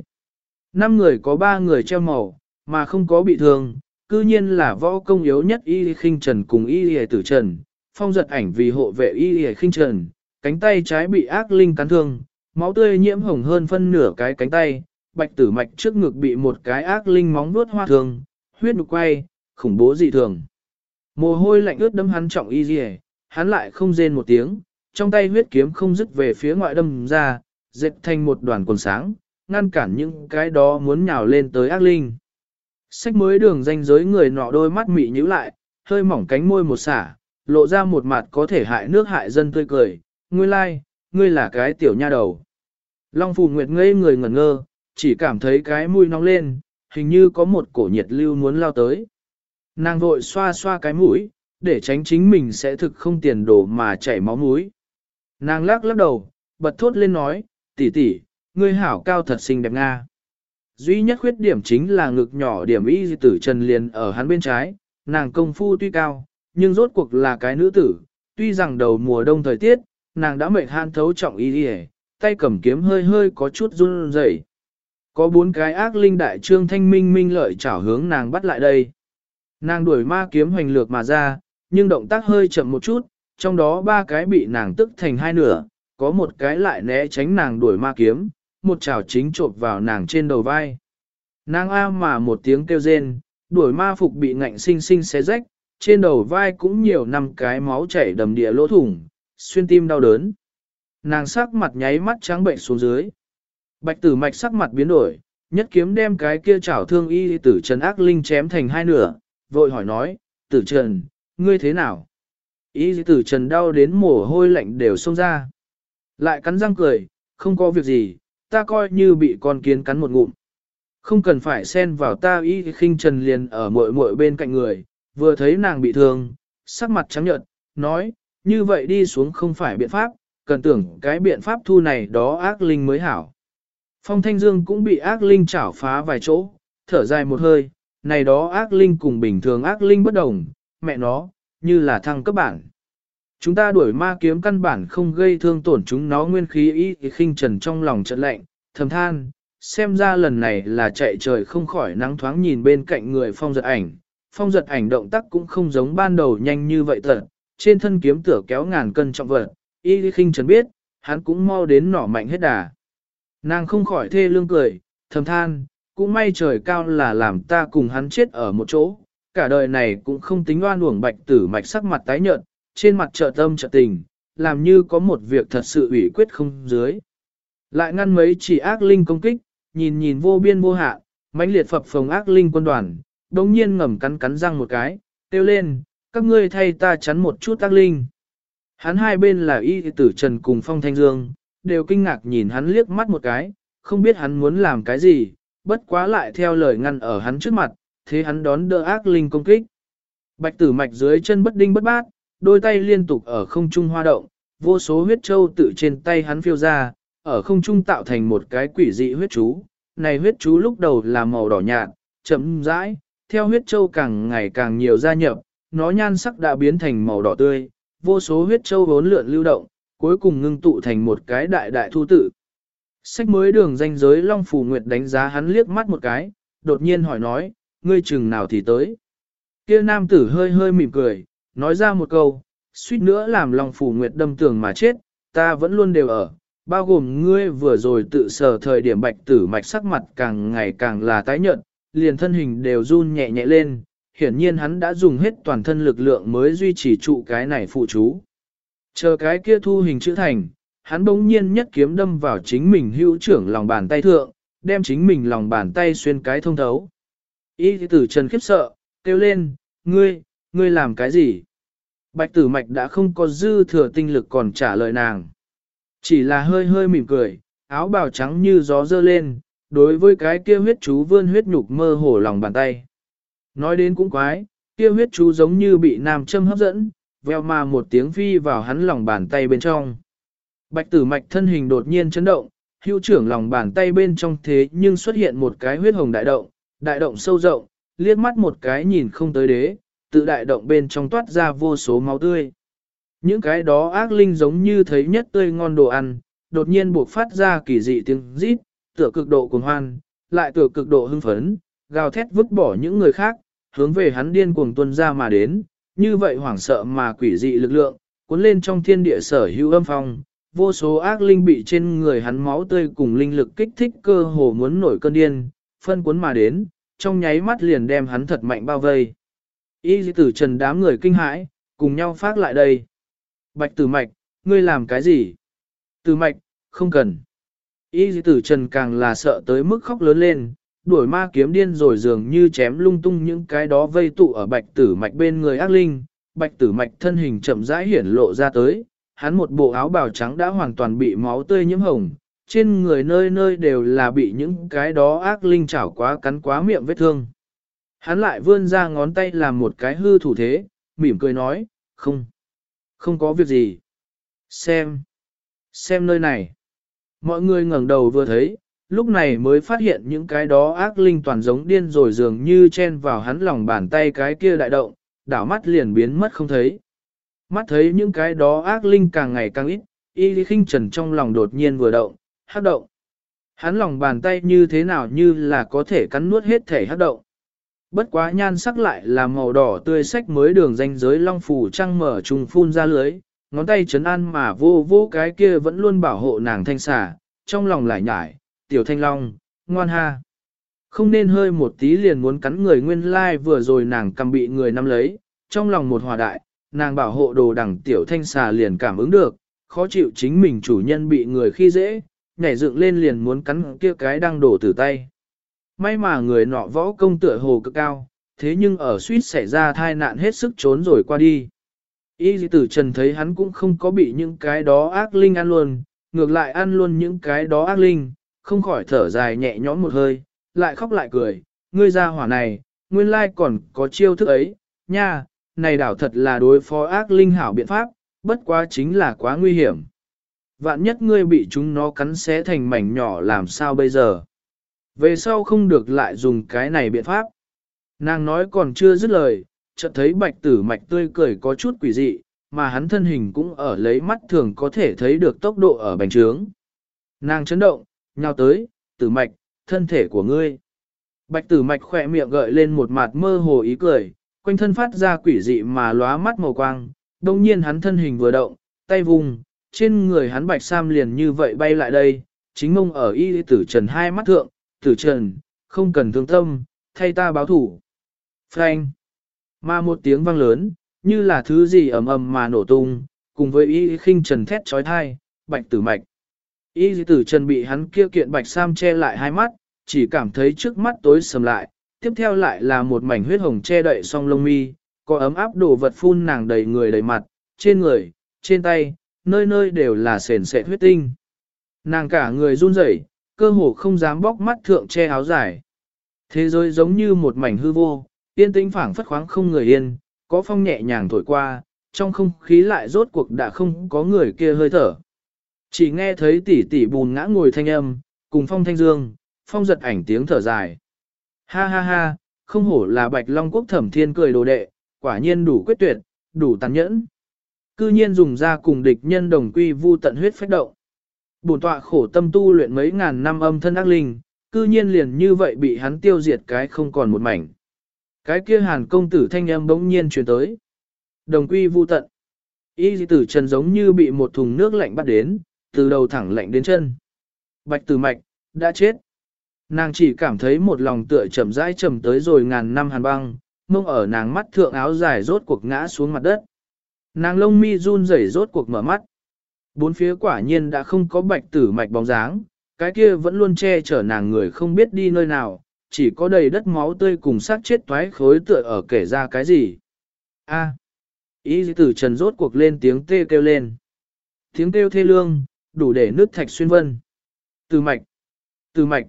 Năm người có ba người treo màu, mà không có bị thương, cư nhiên là võ công yếu nhất y khinh trần cùng y y tử trần, phong giật ảnh vì hộ vệ y y khinh trần, cánh tay trái bị ác linh cắn thương, máu tươi nhiễm hồng hơn phân nửa cái cánh tay, bạch tử mạch trước ngực bị một cái ác linh móng nuốt hoa thương, huyết nục quay, khủng bố dị thường. Mồ hôi lạnh ướt đâm hắn trọng y dì hắn lại không rên một tiếng, trong tay huyết kiếm không dứt về phía ngoại đâm ra, dệt thành một đoàn quần sáng, ngăn cản những cái đó muốn nhào lên tới ác linh. Sách mới đường danh giới người nọ đôi mắt mị nhíu lại, hơi mỏng cánh môi một xả, lộ ra một mặt có thể hại nước hại dân tươi cười, ngươi lai, like, ngươi là cái tiểu nha đầu. Long Phù Nguyệt ngây người ngẩn ngơ, chỉ cảm thấy cái mũi nóng lên, hình như có một cổ nhiệt lưu muốn lao tới. Nàng vội xoa xoa cái mũi, để tránh chính mình sẽ thực không tiền đồ mà chảy máu mũi. Nàng lắc lắc đầu, bật thốt lên nói, tỷ tỷ, ngươi hảo cao thật xinh đẹp nga. Duy nhất khuyết điểm chính là ngực nhỏ điểm y tử trần liền ở hắn bên trái, nàng công phu tuy cao, nhưng rốt cuộc là cái nữ tử, tuy rằng đầu mùa đông thời tiết, nàng đã mệt han thấu trọng y đi tay cầm kiếm hơi hơi có chút run rẩy. Có bốn cái ác linh đại trương thanh minh minh lợi chảo hướng nàng bắt lại đây. Nàng đuổi ma kiếm hoành lược mà ra, nhưng động tác hơi chậm một chút, trong đó ba cái bị nàng tức thành hai nửa, có một cái lại né tránh nàng đuổi ma kiếm, một chảo chính trộp vào nàng trên đầu vai. Nàng a mà một tiếng kêu rên, đuổi ma phục bị ngạnh sinh sinh xé rách, trên đầu vai cũng nhiều năm cái máu chảy đầm địa lỗ thủng, xuyên tim đau đớn. Nàng sắc mặt nháy mắt trắng bệnh xuống dưới. Bạch tử mạch sắc mặt biến đổi, nhất kiếm đem cái kia chảo thương y tử trần ác linh chém thành hai nửa, vội hỏi nói, tử trần, ngươi thế nào? Y tử trần đau đến mồ hôi lạnh đều xông ra. Lại cắn răng cười, không có việc gì, ta coi như bị con kiến cắn một ngụm. Không cần phải xen vào ta y khinh trần liền ở mội mội bên cạnh người, vừa thấy nàng bị thương, sắc mặt trắng nhợt, nói, như vậy đi xuống không phải biện pháp, cần tưởng cái biện pháp thu này đó ác linh mới hảo. Phong Thanh Dương cũng bị ác linh chảo phá vài chỗ, thở dài một hơi, này đó ác linh cùng bình thường ác linh bất đồng, mẹ nó, như là thăng cấp bản. Chúng ta đuổi ma kiếm căn bản không gây thương tổn chúng nó nguyên khí ý khinh trần trong lòng trận lạnh, thầm than, xem ra lần này là chạy trời không khỏi nắng thoáng nhìn bên cạnh người phong giật ảnh. Phong giật ảnh động tác cũng không giống ban đầu nhanh như vậy thật, trên thân kiếm tửa kéo ngàn cân trọng vật, y khinh trần biết, hắn cũng mau đến nỏ mạnh hết đà. Nàng không khỏi thê lương cười, thầm than, cũng may trời cao là làm ta cùng hắn chết ở một chỗ, cả đời này cũng không tính oan uổng bạch tử mạch sắc mặt tái nhợt, trên mặt trợ tâm trợ tình, làm như có một việc thật sự ủy quyết không dưới. Lại ngăn mấy chỉ ác linh công kích, nhìn nhìn vô biên vô hạ mãnh liệt phập phồng ác linh quân đoàn, đống nhiên ngầm cắn cắn răng một cái, tiêu lên, các ngươi thay ta chắn một chút ác linh. Hắn hai bên là y tử trần cùng phong thanh dương, đều kinh ngạc nhìn hắn liếc mắt một cái, không biết hắn muốn làm cái gì, bất quá lại theo lời ngăn ở hắn trước mặt, thế hắn đón đỡ ác linh công kích. Bạch tử mạch dưới chân bất đinh bất bát, đôi tay liên tục ở không trung hoa động, vô số huyết châu tự trên tay hắn phiêu ra, ở không trung tạo thành một cái quỷ dị huyết chú. Này huyết chú lúc đầu là màu đỏ nhạt, chậm rãi, theo huyết châu càng ngày càng nhiều gia nhập, nó nhan sắc đã biến thành màu đỏ tươi, vô số huyết châu vốn lượn lưu động, cuối cùng ngưng tụ thành một cái đại đại thu tự. Sách mới đường danh giới Long Phù Nguyệt đánh giá hắn liếc mắt một cái, đột nhiên hỏi nói, ngươi chừng nào thì tới. Kia nam tử hơi hơi mỉm cười, nói ra một câu, suýt nữa làm lòng phủ Nguyệt đâm tường mà chết, ta vẫn luôn đều ở, bao gồm ngươi vừa rồi tự sở thời điểm bạch tử mạch sắc mặt càng ngày càng là tái nhợt, liền thân hình đều run nhẹ nhẹ lên, hiển nhiên hắn đã dùng hết toàn thân lực lượng mới duy trì trụ cái này phụ chú. Chờ cái kia thu hình chữ thành, hắn bỗng nhiên nhất kiếm đâm vào chính mình hữu trưởng lòng bàn tay thượng, đem chính mình lòng bàn tay xuyên cái thông thấu. Y tử trần khiếp sợ, kêu lên, ngươi, ngươi làm cái gì? Bạch tử mạch đã không có dư thừa tinh lực còn trả lời nàng. Chỉ là hơi hơi mỉm cười, áo bào trắng như gió dơ lên, đối với cái kia huyết chú vươn huyết nhục mơ hổ lòng bàn tay. Nói đến cũng quái, kia huyết chú giống như bị nam châm hấp dẫn, veo mà một tiếng phi vào hắn lòng bàn tay bên trong. Bạch tử mạch thân hình đột nhiên chấn động, hữu trưởng lòng bàn tay bên trong thế nhưng xuất hiện một cái huyết hồng đại động, đại động sâu rộng, liếc mắt một cái nhìn không tới đế, tự đại động bên trong toát ra vô số máu tươi. Những cái đó ác linh giống như thấy nhất tươi ngon đồ ăn, đột nhiên buộc phát ra kỳ dị tiếng rít, tựa cực độ cuồng hoan, lại tựa cực độ hưng phấn, gào thét vứt bỏ những người khác, hướng về hắn điên cuồng tuân ra mà đến, như vậy hoảng sợ mà quỷ dị lực lượng, cuốn lên trong thiên địa sở hữu âm phong, vô số ác linh bị trên người hắn máu tươi cùng linh lực kích thích cơ hồ muốn nổi cơn điên, phân cuốn mà đến, trong nháy mắt liền đem hắn thật mạnh bao vây. Y tử trần đám người kinh hãi, cùng nhau phát lại đây. Bạch tử mạch, ngươi làm cái gì? Tử mạch, không cần. Y tử trần càng là sợ tới mức khóc lớn lên, đuổi ma kiếm điên rồi dường như chém lung tung những cái đó vây tụ ở bạch tử mạch bên người ác linh. Bạch tử mạch thân hình chậm rãi hiển lộ ra tới, hắn một bộ áo bào trắng đã hoàn toàn bị máu tươi nhiễm hồng, trên người nơi nơi đều là bị những cái đó ác linh chảo quá cắn quá miệng vết thương. Hắn lại vươn ra ngón tay làm một cái hư thủ thế, mỉm cười nói, không, không có việc gì. Xem, xem nơi này. Mọi người ngẩng đầu vừa thấy, lúc này mới phát hiện những cái đó ác linh toàn giống điên rồi dường như chen vào hắn lòng bàn tay cái kia đại động, đảo mắt liền biến mất không thấy. Mắt thấy những cái đó ác linh càng ngày càng ít, y lý khinh trần trong lòng đột nhiên vừa động, hát động. Hắn lòng bàn tay như thế nào như là có thể cắn nuốt hết thể hát động. Bất quá nhan sắc lại là màu đỏ tươi sách mới đường danh giới long phủ trăng mở trùng phun ra lưới, ngón tay chấn an mà vô vô cái kia vẫn luôn bảo hộ nàng thanh xà, trong lòng lại nhải, tiểu thanh long, ngoan ha. Không nên hơi một tí liền muốn cắn người nguyên lai vừa rồi nàng cầm bị người nắm lấy, trong lòng một hòa đại, nàng bảo hộ đồ đẳng tiểu thanh xà liền cảm ứng được, khó chịu chính mình chủ nhân bị người khi dễ, nhảy dựng lên liền muốn cắn kia cái đang đổ từ tay. May mà người nọ võ công tựa hồ cực cao, thế nhưng ở suýt xảy ra thai nạn hết sức trốn rồi qua đi. Y tử trần thấy hắn cũng không có bị những cái đó ác linh ăn luôn, ngược lại ăn luôn những cái đó ác linh, không khỏi thở dài nhẹ nhõm một hơi, lại khóc lại cười, ngươi ra hỏa này, nguyên lai còn có chiêu thức ấy, nha, này đảo thật là đối phó ác linh hảo biện pháp, bất quá chính là quá nguy hiểm. Vạn nhất ngươi bị chúng nó cắn xé thành mảnh nhỏ làm sao bây giờ? Về sau không được lại dùng cái này biện pháp. Nàng nói còn chưa dứt lời, chợt thấy bạch tử mạch tươi cười có chút quỷ dị, mà hắn thân hình cũng ở lấy mắt thường có thể thấy được tốc độ ở bành trướng. Nàng chấn động, nhào tới, tử mạch, thân thể của ngươi. Bạch tử mạch khỏe miệng gợi lên một mặt mơ hồ ý cười, quanh thân phát ra quỷ dị mà lóa mắt màu quang, đồng nhiên hắn thân hình vừa động, tay vùng, trên người hắn bạch sam liền như vậy bay lại đây, chính mông ở y tử trần hai mắt thượng, tử trần, không cần thương tâm, thay ta báo thủ. Frank! Mà một tiếng vang lớn, như là thứ gì ầm ầm mà nổ tung, cùng với y khinh trần thét trói thai, bạch tử mạch. Y tử trần bị hắn kia kiện bạch sam che lại hai mắt, chỉ cảm thấy trước mắt tối sầm lại, tiếp theo lại là một mảnh huyết hồng che đậy song lông mi, có ấm áp đồ vật phun nàng đầy người đầy mặt, trên người, trên tay, nơi nơi đều là sền sệt huyết tinh. Nàng cả người run rẩy, cơ hồ không dám bóc mắt thượng che áo dài. Thế giới giống như một mảnh hư vô, yên tĩnh phảng phất khoáng không người yên, có phong nhẹ nhàng thổi qua, trong không khí lại rốt cuộc đã không có người kia hơi thở. Chỉ nghe thấy tỉ tỉ bùn ngã ngồi thanh âm, cùng phong thanh dương, phong giật ảnh tiếng thở dài. Ha ha ha, không hổ là bạch long quốc thẩm thiên cười đồ đệ, quả nhiên đủ quyết tuyệt, đủ tàn nhẫn. Cư nhiên dùng ra cùng địch nhân đồng quy vu tận huyết phách động. Bổn tọa khổ tâm tu luyện mấy ngàn năm âm thân ác linh, cư nhiên liền như vậy bị hắn tiêu diệt cái không còn một mảnh. Cái kia hàn công tử thanh âm bỗng nhiên truyền tới. Đồng quy vu tận. Y tử trần giống như bị một thùng nước lạnh bắt đến, từ đầu thẳng lạnh đến chân. Bạch tử mạch, đã chết. Nàng chỉ cảm thấy một lòng tựa chậm rãi chầm tới rồi ngàn năm hàn băng, mông ở nàng mắt thượng áo dài rốt cuộc ngã xuống mặt đất. Nàng lông mi run rẩy rốt cuộc mở mắt. Bốn phía quả nhiên đã không có bạch tử mạch bóng dáng, cái kia vẫn luôn che chở nàng người không biết đi nơi nào, chỉ có đầy đất máu tươi cùng xác chết toái khối tựa ở kể ra cái gì. A. Ý tử trần rốt cuộc lên tiếng tê kêu lên. Tiếng kêu thê lương, đủ để nước thạch xuyên vân. Từ mạch. Từ mạch.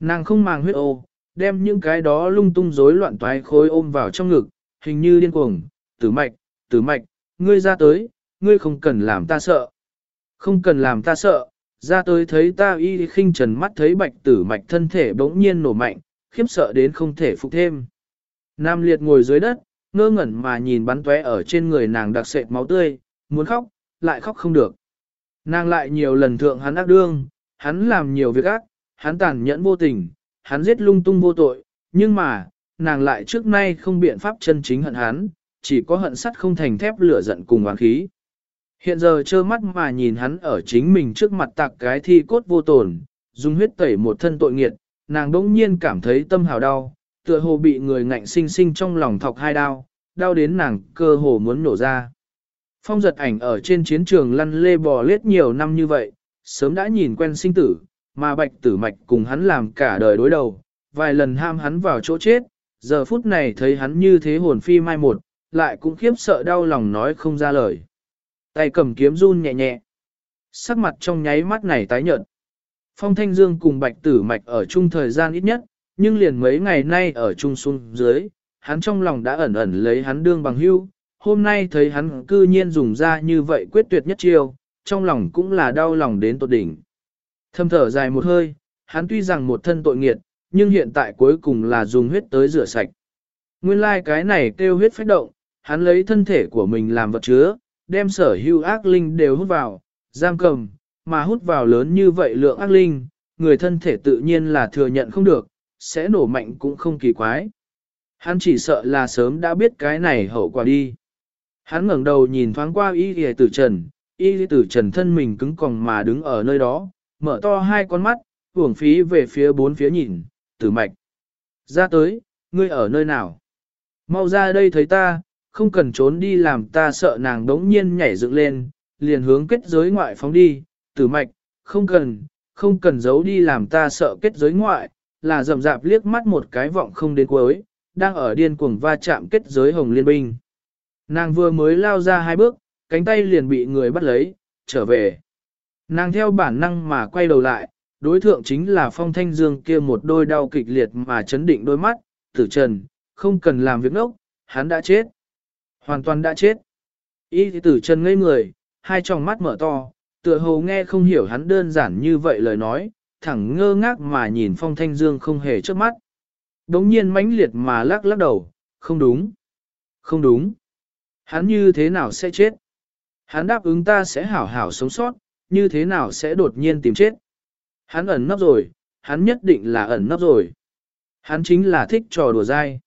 Nàng không màng huyết ô, đem những cái đó lung tung rối loạn toái khối ôm vào trong ngực, hình như điên cuồng. Tử mạch, tử mạch, ngươi ra tới, ngươi không cần làm ta sợ. Không cần làm ta sợ, ra tới thấy ta y khinh trần mắt thấy bạch tử mạch thân thể bỗng nhiên nổ mạnh, khiếp sợ đến không thể phục thêm. Nam liệt ngồi dưới đất, ngơ ngẩn mà nhìn bắn tóe ở trên người nàng đặc sệt máu tươi, muốn khóc, lại khóc không được. Nàng lại nhiều lần thượng hắn ác đương, hắn làm nhiều việc ác, hắn tàn nhẫn vô tình, hắn giết lung tung vô tội, nhưng mà, nàng lại trước nay không biện pháp chân chính hận hắn, chỉ có hận sắt không thành thép lửa giận cùng oán khí. Hiện giờ trơ mắt mà nhìn hắn ở chính mình trước mặt tạc cái thi cốt vô tổn, dùng huyết tẩy một thân tội nghiệt, nàng đỗng nhiên cảm thấy tâm hào đau, tựa hồ bị người ngạnh sinh sinh trong lòng thọc hai đau, đau đến nàng cơ hồ muốn nổ ra. Phong giật ảnh ở trên chiến trường lăn lê bò lết nhiều năm như vậy, sớm đã nhìn quen sinh tử, mà bạch tử mạch cùng hắn làm cả đời đối đầu, vài lần ham hắn vào chỗ chết, giờ phút này thấy hắn như thế hồn phi mai một, lại cũng khiếp sợ đau lòng nói không ra lời. Tay cầm kiếm run nhẹ nhẹ. Sắc mặt trong nháy mắt này tái nhợt. Phong Thanh Dương cùng Bạch Tử Mạch ở chung thời gian ít nhất, nhưng liền mấy ngày nay ở chung xuống dưới, hắn trong lòng đã ẩn ẩn lấy hắn đương bằng hưu. Hôm nay thấy hắn cư nhiên dùng ra như vậy quyết tuyệt nhất chiêu, trong lòng cũng là đau lòng đến tột đỉnh. Thâm thở dài một hơi, hắn tuy rằng một thân tội nghiệt, nhưng hiện tại cuối cùng là dùng huyết tới rửa sạch. Nguyên lai like cái này kêu huyết phách động, hắn lấy thân thể của mình làm vật chứa, đem sở hữu ác linh đều hút vào, giam cầm, mà hút vào lớn như vậy lượng ác linh, người thân thể tự nhiên là thừa nhận không được, sẽ nổ mạnh cũng không kỳ quái. Hắn chỉ sợ là sớm đã biết cái này hậu quả đi. Hắn ngẩng đầu nhìn thoáng qua y y tử trần, y y tử trần thân mình cứng còng mà đứng ở nơi đó, mở to hai con mắt, hưởng phí về phía bốn phía nhìn, tử mạch. Ra tới, ngươi ở nơi nào? Mau ra đây thấy ta, không cần trốn đi làm ta sợ nàng đống nhiên nhảy dựng lên, liền hướng kết giới ngoại phóng đi, tử mạch, không cần, không cần giấu đi làm ta sợ kết giới ngoại, là rầm rạp liếc mắt một cái vọng không đến cuối, đang ở điên cuồng va chạm kết giới hồng liên binh. Nàng vừa mới lao ra hai bước, cánh tay liền bị người bắt lấy, trở về. Nàng theo bản năng mà quay đầu lại, đối thượng chính là phong thanh dương kia một đôi đau kịch liệt mà chấn định đôi mắt, tử trần, không cần làm việc nốc, hắn đã chết. Hoàn toàn đã chết. Y tử chân ngây người, hai tròng mắt mở to, tựa hồ nghe không hiểu hắn đơn giản như vậy lời nói, thẳng ngơ ngác mà nhìn phong thanh dương không hề trước mắt. Đống nhiên mãnh liệt mà lắc lắc đầu, không đúng, không đúng. Hắn như thế nào sẽ chết? Hắn đáp ứng ta sẽ hảo hảo sống sót, như thế nào sẽ đột nhiên tìm chết? Hắn ẩn nấp rồi, hắn nhất định là ẩn nấp rồi. Hắn chính là thích trò đùa dai.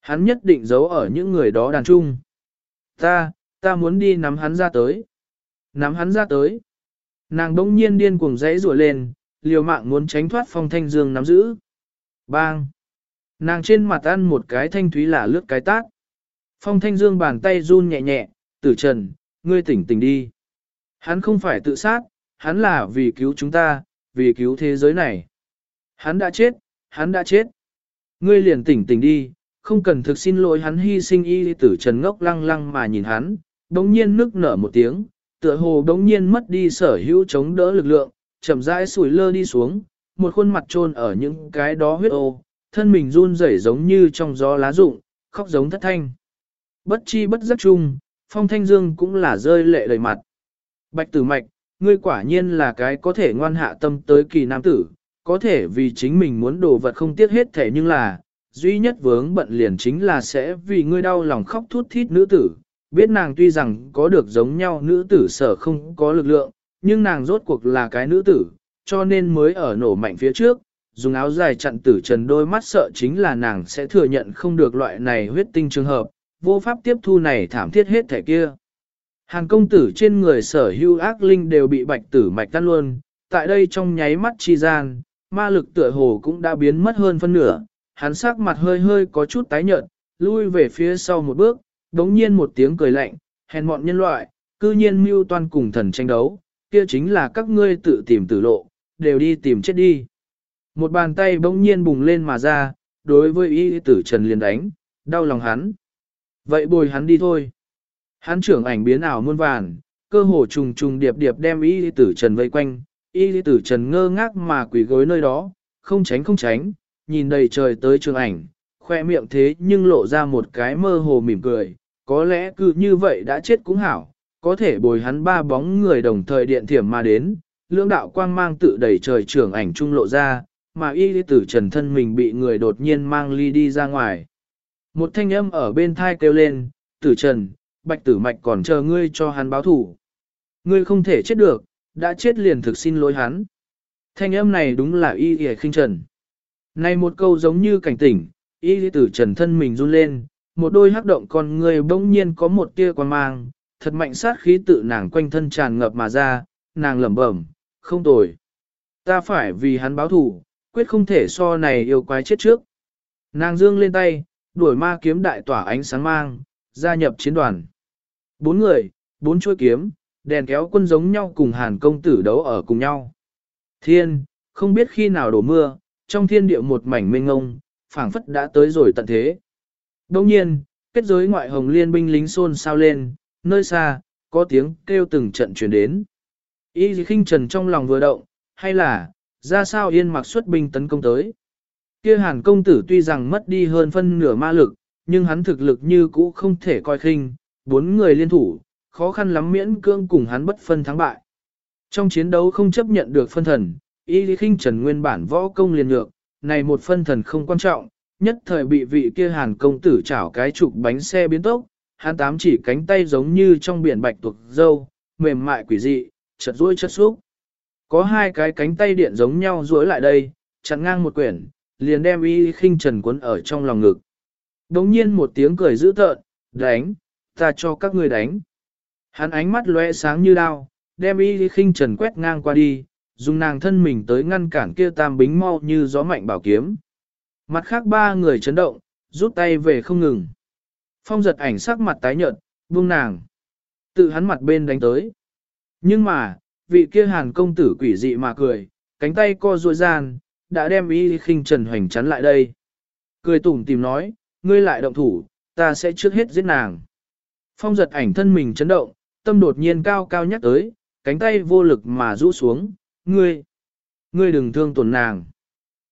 Hắn nhất định giấu ở những người đó đàn trung. Ta, ta muốn đi nắm hắn ra tới. Nắm hắn ra tới. Nàng đông nhiên điên cuồng dãy rủa lên, liều mạng muốn tránh thoát phong thanh dương nắm giữ. Bang! Nàng trên mặt ăn một cái thanh thúy là lướt cái tát. Phong thanh dương bàn tay run nhẹ nhẹ, tử trần, ngươi tỉnh tỉnh đi. Hắn không phải tự sát, hắn là vì cứu chúng ta, vì cứu thế giới này. Hắn đã chết, hắn đã chết. Ngươi liền tỉnh tỉnh đi, không cần thực xin lỗi hắn hy sinh y tử trần ngốc lăng lăng mà nhìn hắn, đống nhiên nức nở một tiếng, tựa hồ đống nhiên mất đi sở hữu chống đỡ lực lượng, chậm rãi sủi lơ đi xuống, một khuôn mặt trôn ở những cái đó huyết ô, thân mình run rẩy giống như trong gió lá rụng, khóc giống thất thanh. Bất chi bất giác chung, phong thanh dương cũng là rơi lệ đầy mặt. Bạch tử mạch, ngươi quả nhiên là cái có thể ngoan hạ tâm tới kỳ nam tử, có thể vì chính mình muốn đồ vật không tiếc hết thể nhưng là, duy nhất vướng bận liền chính là sẽ vì ngươi đau lòng khóc thút thít nữ tử, biết nàng tuy rằng có được giống nhau nữ tử sở không có lực lượng, nhưng nàng rốt cuộc là cái nữ tử, cho nên mới ở nổ mạnh phía trước, dùng áo dài chặn tử trần đôi mắt sợ chính là nàng sẽ thừa nhận không được loại này huyết tinh trường hợp, vô pháp tiếp thu này thảm thiết hết thể kia. hàng công tử trên người sở hưu ác linh đều bị bạch tử mạch tan luôn, tại đây trong nháy mắt chi gian, ma lực tựa hồ cũng đã biến mất hơn phân nửa, hắn sắc mặt hơi hơi có chút tái nhợt, lui về phía sau một bước, đống nhiên một tiếng cười lạnh, hèn mọn nhân loại, cư nhiên mưu toan cùng thần tranh đấu, kia chính là các ngươi tự tìm tử lộ, đều đi tìm chết đi. Một bàn tay bỗng nhiên bùng lên mà ra, đối với y tử trần liền đánh, đau lòng hắn. Vậy bồi hắn đi thôi. Hắn trưởng ảnh biến ảo muôn vàn, cơ hồ trùng trùng điệp điệp đem y tử trần vây quanh, y tử trần ngơ ngác mà quỳ gối nơi đó, không tránh không tránh, nhìn đầy trời tới trường ảnh, khoe miệng thế nhưng lộ ra một cái mơ hồ mỉm cười, có lẽ cứ như vậy đã chết cũng hảo, có thể bồi hắn ba bóng người đồng thời điện thiểm mà đến, lưỡng đạo quang mang tự đầy trời trường ảnh trung lộ ra, mà y tử trần thân mình bị người đột nhiên mang ly đi ra ngoài. Một thanh âm ở bên thai kêu lên, tử trần, bạch tử mạch còn chờ ngươi cho hắn báo thủ. Ngươi không thể chết được, đã chết liền thực xin lỗi hắn. Thanh âm này đúng là y y khinh trần. Này một câu giống như cảnh tỉnh, y tử trần thân mình run lên, một đôi hắc động con người bỗng nhiên có một tia quan mang, thật mạnh sát khí tự nàng quanh thân tràn ngập mà ra, nàng lẩm bẩm, không tồi. Ta phải vì hắn báo thủ, quyết không thể so này yêu quái chết trước. Nàng dương lên tay, đuổi ma kiếm đại tỏa ánh sáng mang, gia nhập chiến đoàn. Bốn người, bốn chuôi kiếm, đèn kéo quân giống nhau cùng hàn công tử đấu ở cùng nhau. Thiên, không biết khi nào đổ mưa, trong thiên địa một mảnh mênh ngông, phảng phất đã tới rồi tận thế. Đồng nhiên, kết giới ngoại hồng liên binh lính xôn sao lên, nơi xa, có tiếng kêu từng trận truyền đến. Y khinh trần trong lòng vừa động, hay là, ra sao yên mặc xuất binh tấn công tới. Kia hàn công tử tuy rằng mất đi hơn phân nửa ma lực, nhưng hắn thực lực như cũ không thể coi khinh, bốn người liên thủ, khó khăn lắm miễn cương cùng hắn bất phân thắng bại. Trong chiến đấu không chấp nhận được phân thần, y lý khinh trần nguyên bản võ công liền nhược, này một phân thần không quan trọng, nhất thời bị vị kia hàn công tử chảo cái trục bánh xe biến tốc, hắn tám chỉ cánh tay giống như trong biển bạch tuộc dâu, mềm mại quỷ dị, chật ruôi chất xúc. Có hai cái cánh tay điện giống nhau duỗi lại đây, chặn ngang một quyển, liền đem y khinh trần quấn ở trong lòng ngực. Đống nhiên một tiếng cười dữ tợn, đánh, ta cho các ngươi đánh. Hắn ánh mắt lóe sáng như đao, đem y khinh trần quét ngang qua đi, dùng nàng thân mình tới ngăn cản kia tam bính mau như gió mạnh bảo kiếm. Mặt khác ba người chấn động, rút tay về không ngừng. Phong giật ảnh sắc mặt tái nhợt, buông nàng. Tự hắn mặt bên đánh tới. Nhưng mà, vị kia hàn công tử quỷ dị mà cười, cánh tay co ruôi gian, đã đem y khinh trần hoành chắn lại đây. Cười tủm tìm nói, ngươi lại động thủ, ta sẽ trước hết giết nàng. Phong giật ảnh thân mình chấn động, tâm đột nhiên cao cao nhắc tới, cánh tay vô lực mà rũ xuống, ngươi, ngươi đừng thương tổn nàng.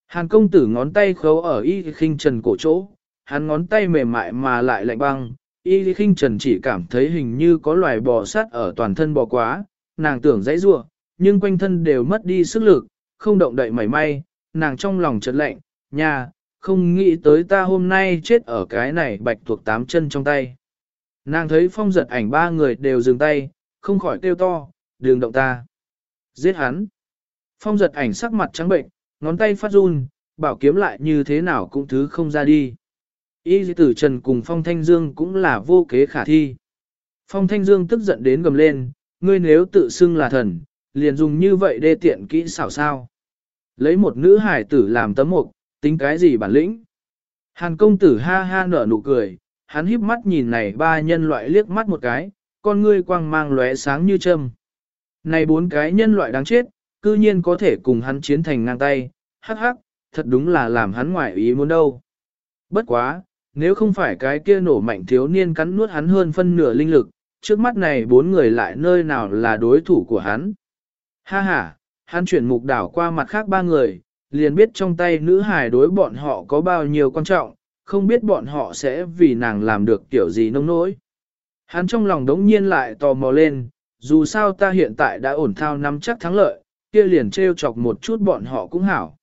Hàn công tử ngón tay khấu ở y khinh trần cổ chỗ, hắn ngón tay mềm mại mà lại lạnh băng, y khinh trần chỉ cảm thấy hình như có loài bò sát ở toàn thân bò quá, nàng tưởng dãy rua, nhưng quanh thân đều mất đi sức lực, không động đậy mảy may, nàng trong lòng chợt lạnh, nhà, không nghĩ tới ta hôm nay chết ở cái này bạch thuộc tám chân trong tay. Nàng thấy phong giật ảnh ba người đều dừng tay, không khỏi kêu to, đường động ta. Giết hắn. Phong giật ảnh sắc mặt trắng bệnh, ngón tay phát run, bảo kiếm lại như thế nào cũng thứ không ra đi. Y tử Trần cùng Phong Thanh Dương cũng là vô kế khả thi. Phong Thanh Dương tức giận đến gầm lên, ngươi nếu tự xưng là thần, liền dùng như vậy đê tiện kỹ xảo sao. Lấy một nữ hải tử làm tấm mục, tính cái gì bản lĩnh. Hàn công tử ha ha nở nụ cười, hắn híp mắt nhìn này ba nhân loại liếc mắt một cái, con ngươi quang mang lóe sáng như châm. Này bốn cái nhân loại đáng chết, cư nhiên có thể cùng hắn chiến thành ngang tay, hắc hắc, thật đúng là làm hắn ngoại ý muốn đâu. Bất quá, nếu không phải cái kia nổ mạnh thiếu niên cắn nuốt hắn hơn phân nửa linh lực, trước mắt này bốn người lại nơi nào là đối thủ của hắn. Ha ha, hắn chuyển mục đảo qua mặt khác ba người, liền biết trong tay nữ hài đối bọn họ có bao nhiêu quan trọng, không biết bọn họ sẽ vì nàng làm được kiểu gì nông nỗi. Hắn trong lòng đống nhiên lại tò mò lên, dù sao ta hiện tại đã ổn thao nắm chắc thắng lợi, kia liền trêu chọc một chút bọn họ cũng hảo.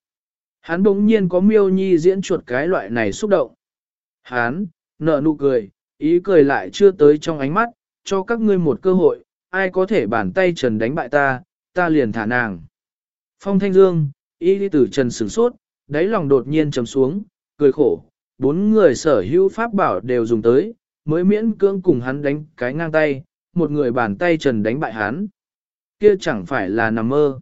Hắn bỗng nhiên có miêu nhi diễn chuột cái loại này xúc động. Hắn, nở nụ cười, ý cười lại chưa tới trong ánh mắt, cho các ngươi một cơ hội, ai có thể bàn tay trần đánh bại ta, ta liền thả nàng. Phong Thanh Dương, y đi tử trần sửng sốt, đáy lòng đột nhiên trầm xuống, cười khổ, bốn người sở hữu pháp bảo đều dùng tới, mới miễn cưỡng cùng hắn đánh cái ngang tay, một người bàn tay trần đánh bại hắn. Kia chẳng phải là nằm mơ.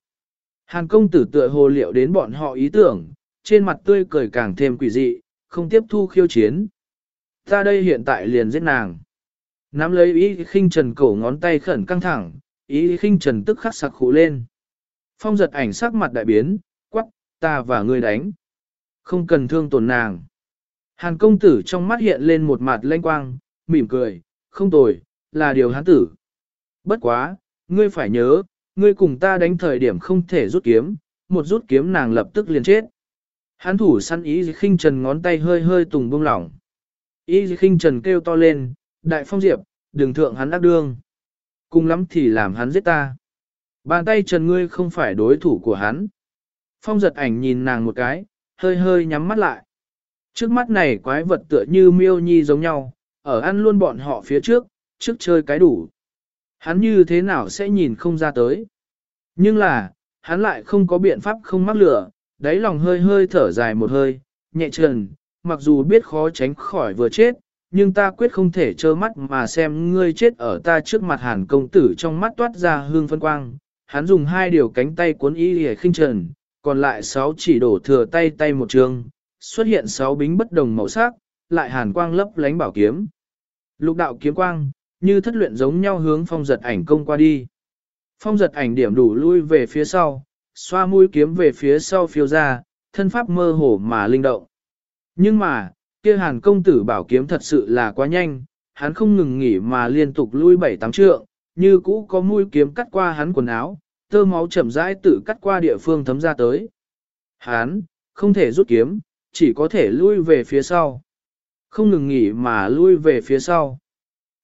Hàn công tử tựa hồ liệu đến bọn họ ý tưởng, trên mặt tươi cười càng thêm quỷ dị, không tiếp thu khiêu chiến. Ta đây hiện tại liền giết nàng. Nắm lấy ý khinh trần cổ ngón tay khẩn căng thẳng, ý khinh trần tức khắc sặc khủ lên. Phong giật ảnh sắc mặt đại biến, quắc, ta và ngươi đánh. Không cần thương tổn nàng. Hàn công tử trong mắt hiện lên một mặt lanh quang, mỉm cười, không tồi, là điều hắn tử. Bất quá, ngươi phải nhớ, ngươi cùng ta đánh thời điểm không thể rút kiếm, một rút kiếm nàng lập tức liền chết. Hán thủ săn ý khinh trần ngón tay hơi hơi tùng bông lỏng. Ý khinh trần kêu to lên, đại phong diệp, đừng thượng hắn đắc đương. Cùng lắm thì làm hắn giết ta. Bàn tay trần ngươi không phải đối thủ của hắn. Phong giật ảnh nhìn nàng một cái, hơi hơi nhắm mắt lại. Trước mắt này quái vật tựa như miêu nhi giống nhau, ở ăn luôn bọn họ phía trước, trước chơi cái đủ. Hắn như thế nào sẽ nhìn không ra tới. Nhưng là, hắn lại không có biện pháp không mắc lửa, đáy lòng hơi hơi thở dài một hơi, nhẹ trần, mặc dù biết khó tránh khỏi vừa chết, nhưng ta quyết không thể trơ mắt mà xem ngươi chết ở ta trước mặt hàn công tử trong mắt toát ra hương phân quang. Hắn dùng hai điều cánh tay cuốn y hề khinh trần, còn lại sáu chỉ đổ thừa tay tay một trường, xuất hiện sáu bính bất đồng màu sắc, lại hàn quang lấp lánh bảo kiếm. Lục đạo kiếm quang, như thất luyện giống nhau hướng phong giật ảnh công qua đi. Phong giật ảnh điểm đủ lui về phía sau, xoa mũi kiếm về phía sau phiêu ra, thân pháp mơ hồ mà linh động. Nhưng mà, kia hàn công tử bảo kiếm thật sự là quá nhanh, hắn không ngừng nghỉ mà liên tục lui bảy tám trượng, như cũ có mũi kiếm cắt qua hắn quần áo, tơ máu chậm rãi tự cắt qua địa phương thấm ra tới. Hắn, không thể rút kiếm, chỉ có thể lui về phía sau. Không ngừng nghỉ mà lui về phía sau.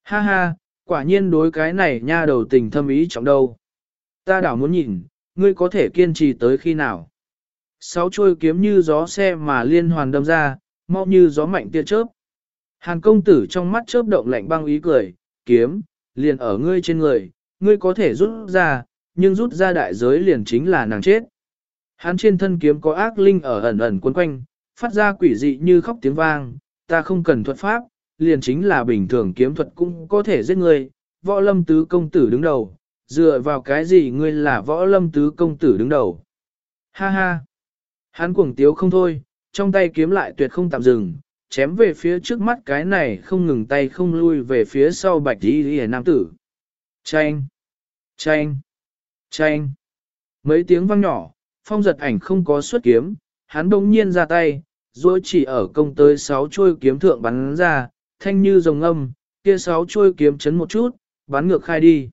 Ha ha, quả nhiên đối cái này nha đầu tình thâm ý trọng đâu. Ta đảo muốn nhìn, ngươi có thể kiên trì tới khi nào. Sáu chuôi kiếm như gió xe mà liên hoàn đâm ra, mau như gió mạnh tia chớp. Hàn công tử trong mắt chớp động lạnh băng ý cười, kiếm, liền ở ngươi trên người, ngươi có thể rút ra, nhưng rút ra đại giới liền chính là nàng chết. Hắn trên thân kiếm có ác linh ở ẩn ẩn quấn quanh, phát ra quỷ dị như khóc tiếng vang, ta không cần thuật pháp, liền chính là bình thường kiếm thuật cũng có thể giết ngươi, võ lâm tứ công tử đứng đầu, dựa vào cái gì ngươi là võ lâm tứ công tử đứng đầu. Ha ha! Hắn cuồng tiếu không thôi, trong tay kiếm lại tuyệt không tạm dừng, chém về phía trước mắt cái này không ngừng tay không lui về phía sau bạch đi hề nam tử. Chanh! Chanh! Chanh! Mấy tiếng vang nhỏ, phong giật ảnh không có xuất kiếm, hắn đông nhiên ra tay, rồi chỉ ở công tới sáu chuôi kiếm thượng bắn ra, thanh như rồng âm, kia sáu chuôi kiếm chấn một chút, bắn ngược khai đi.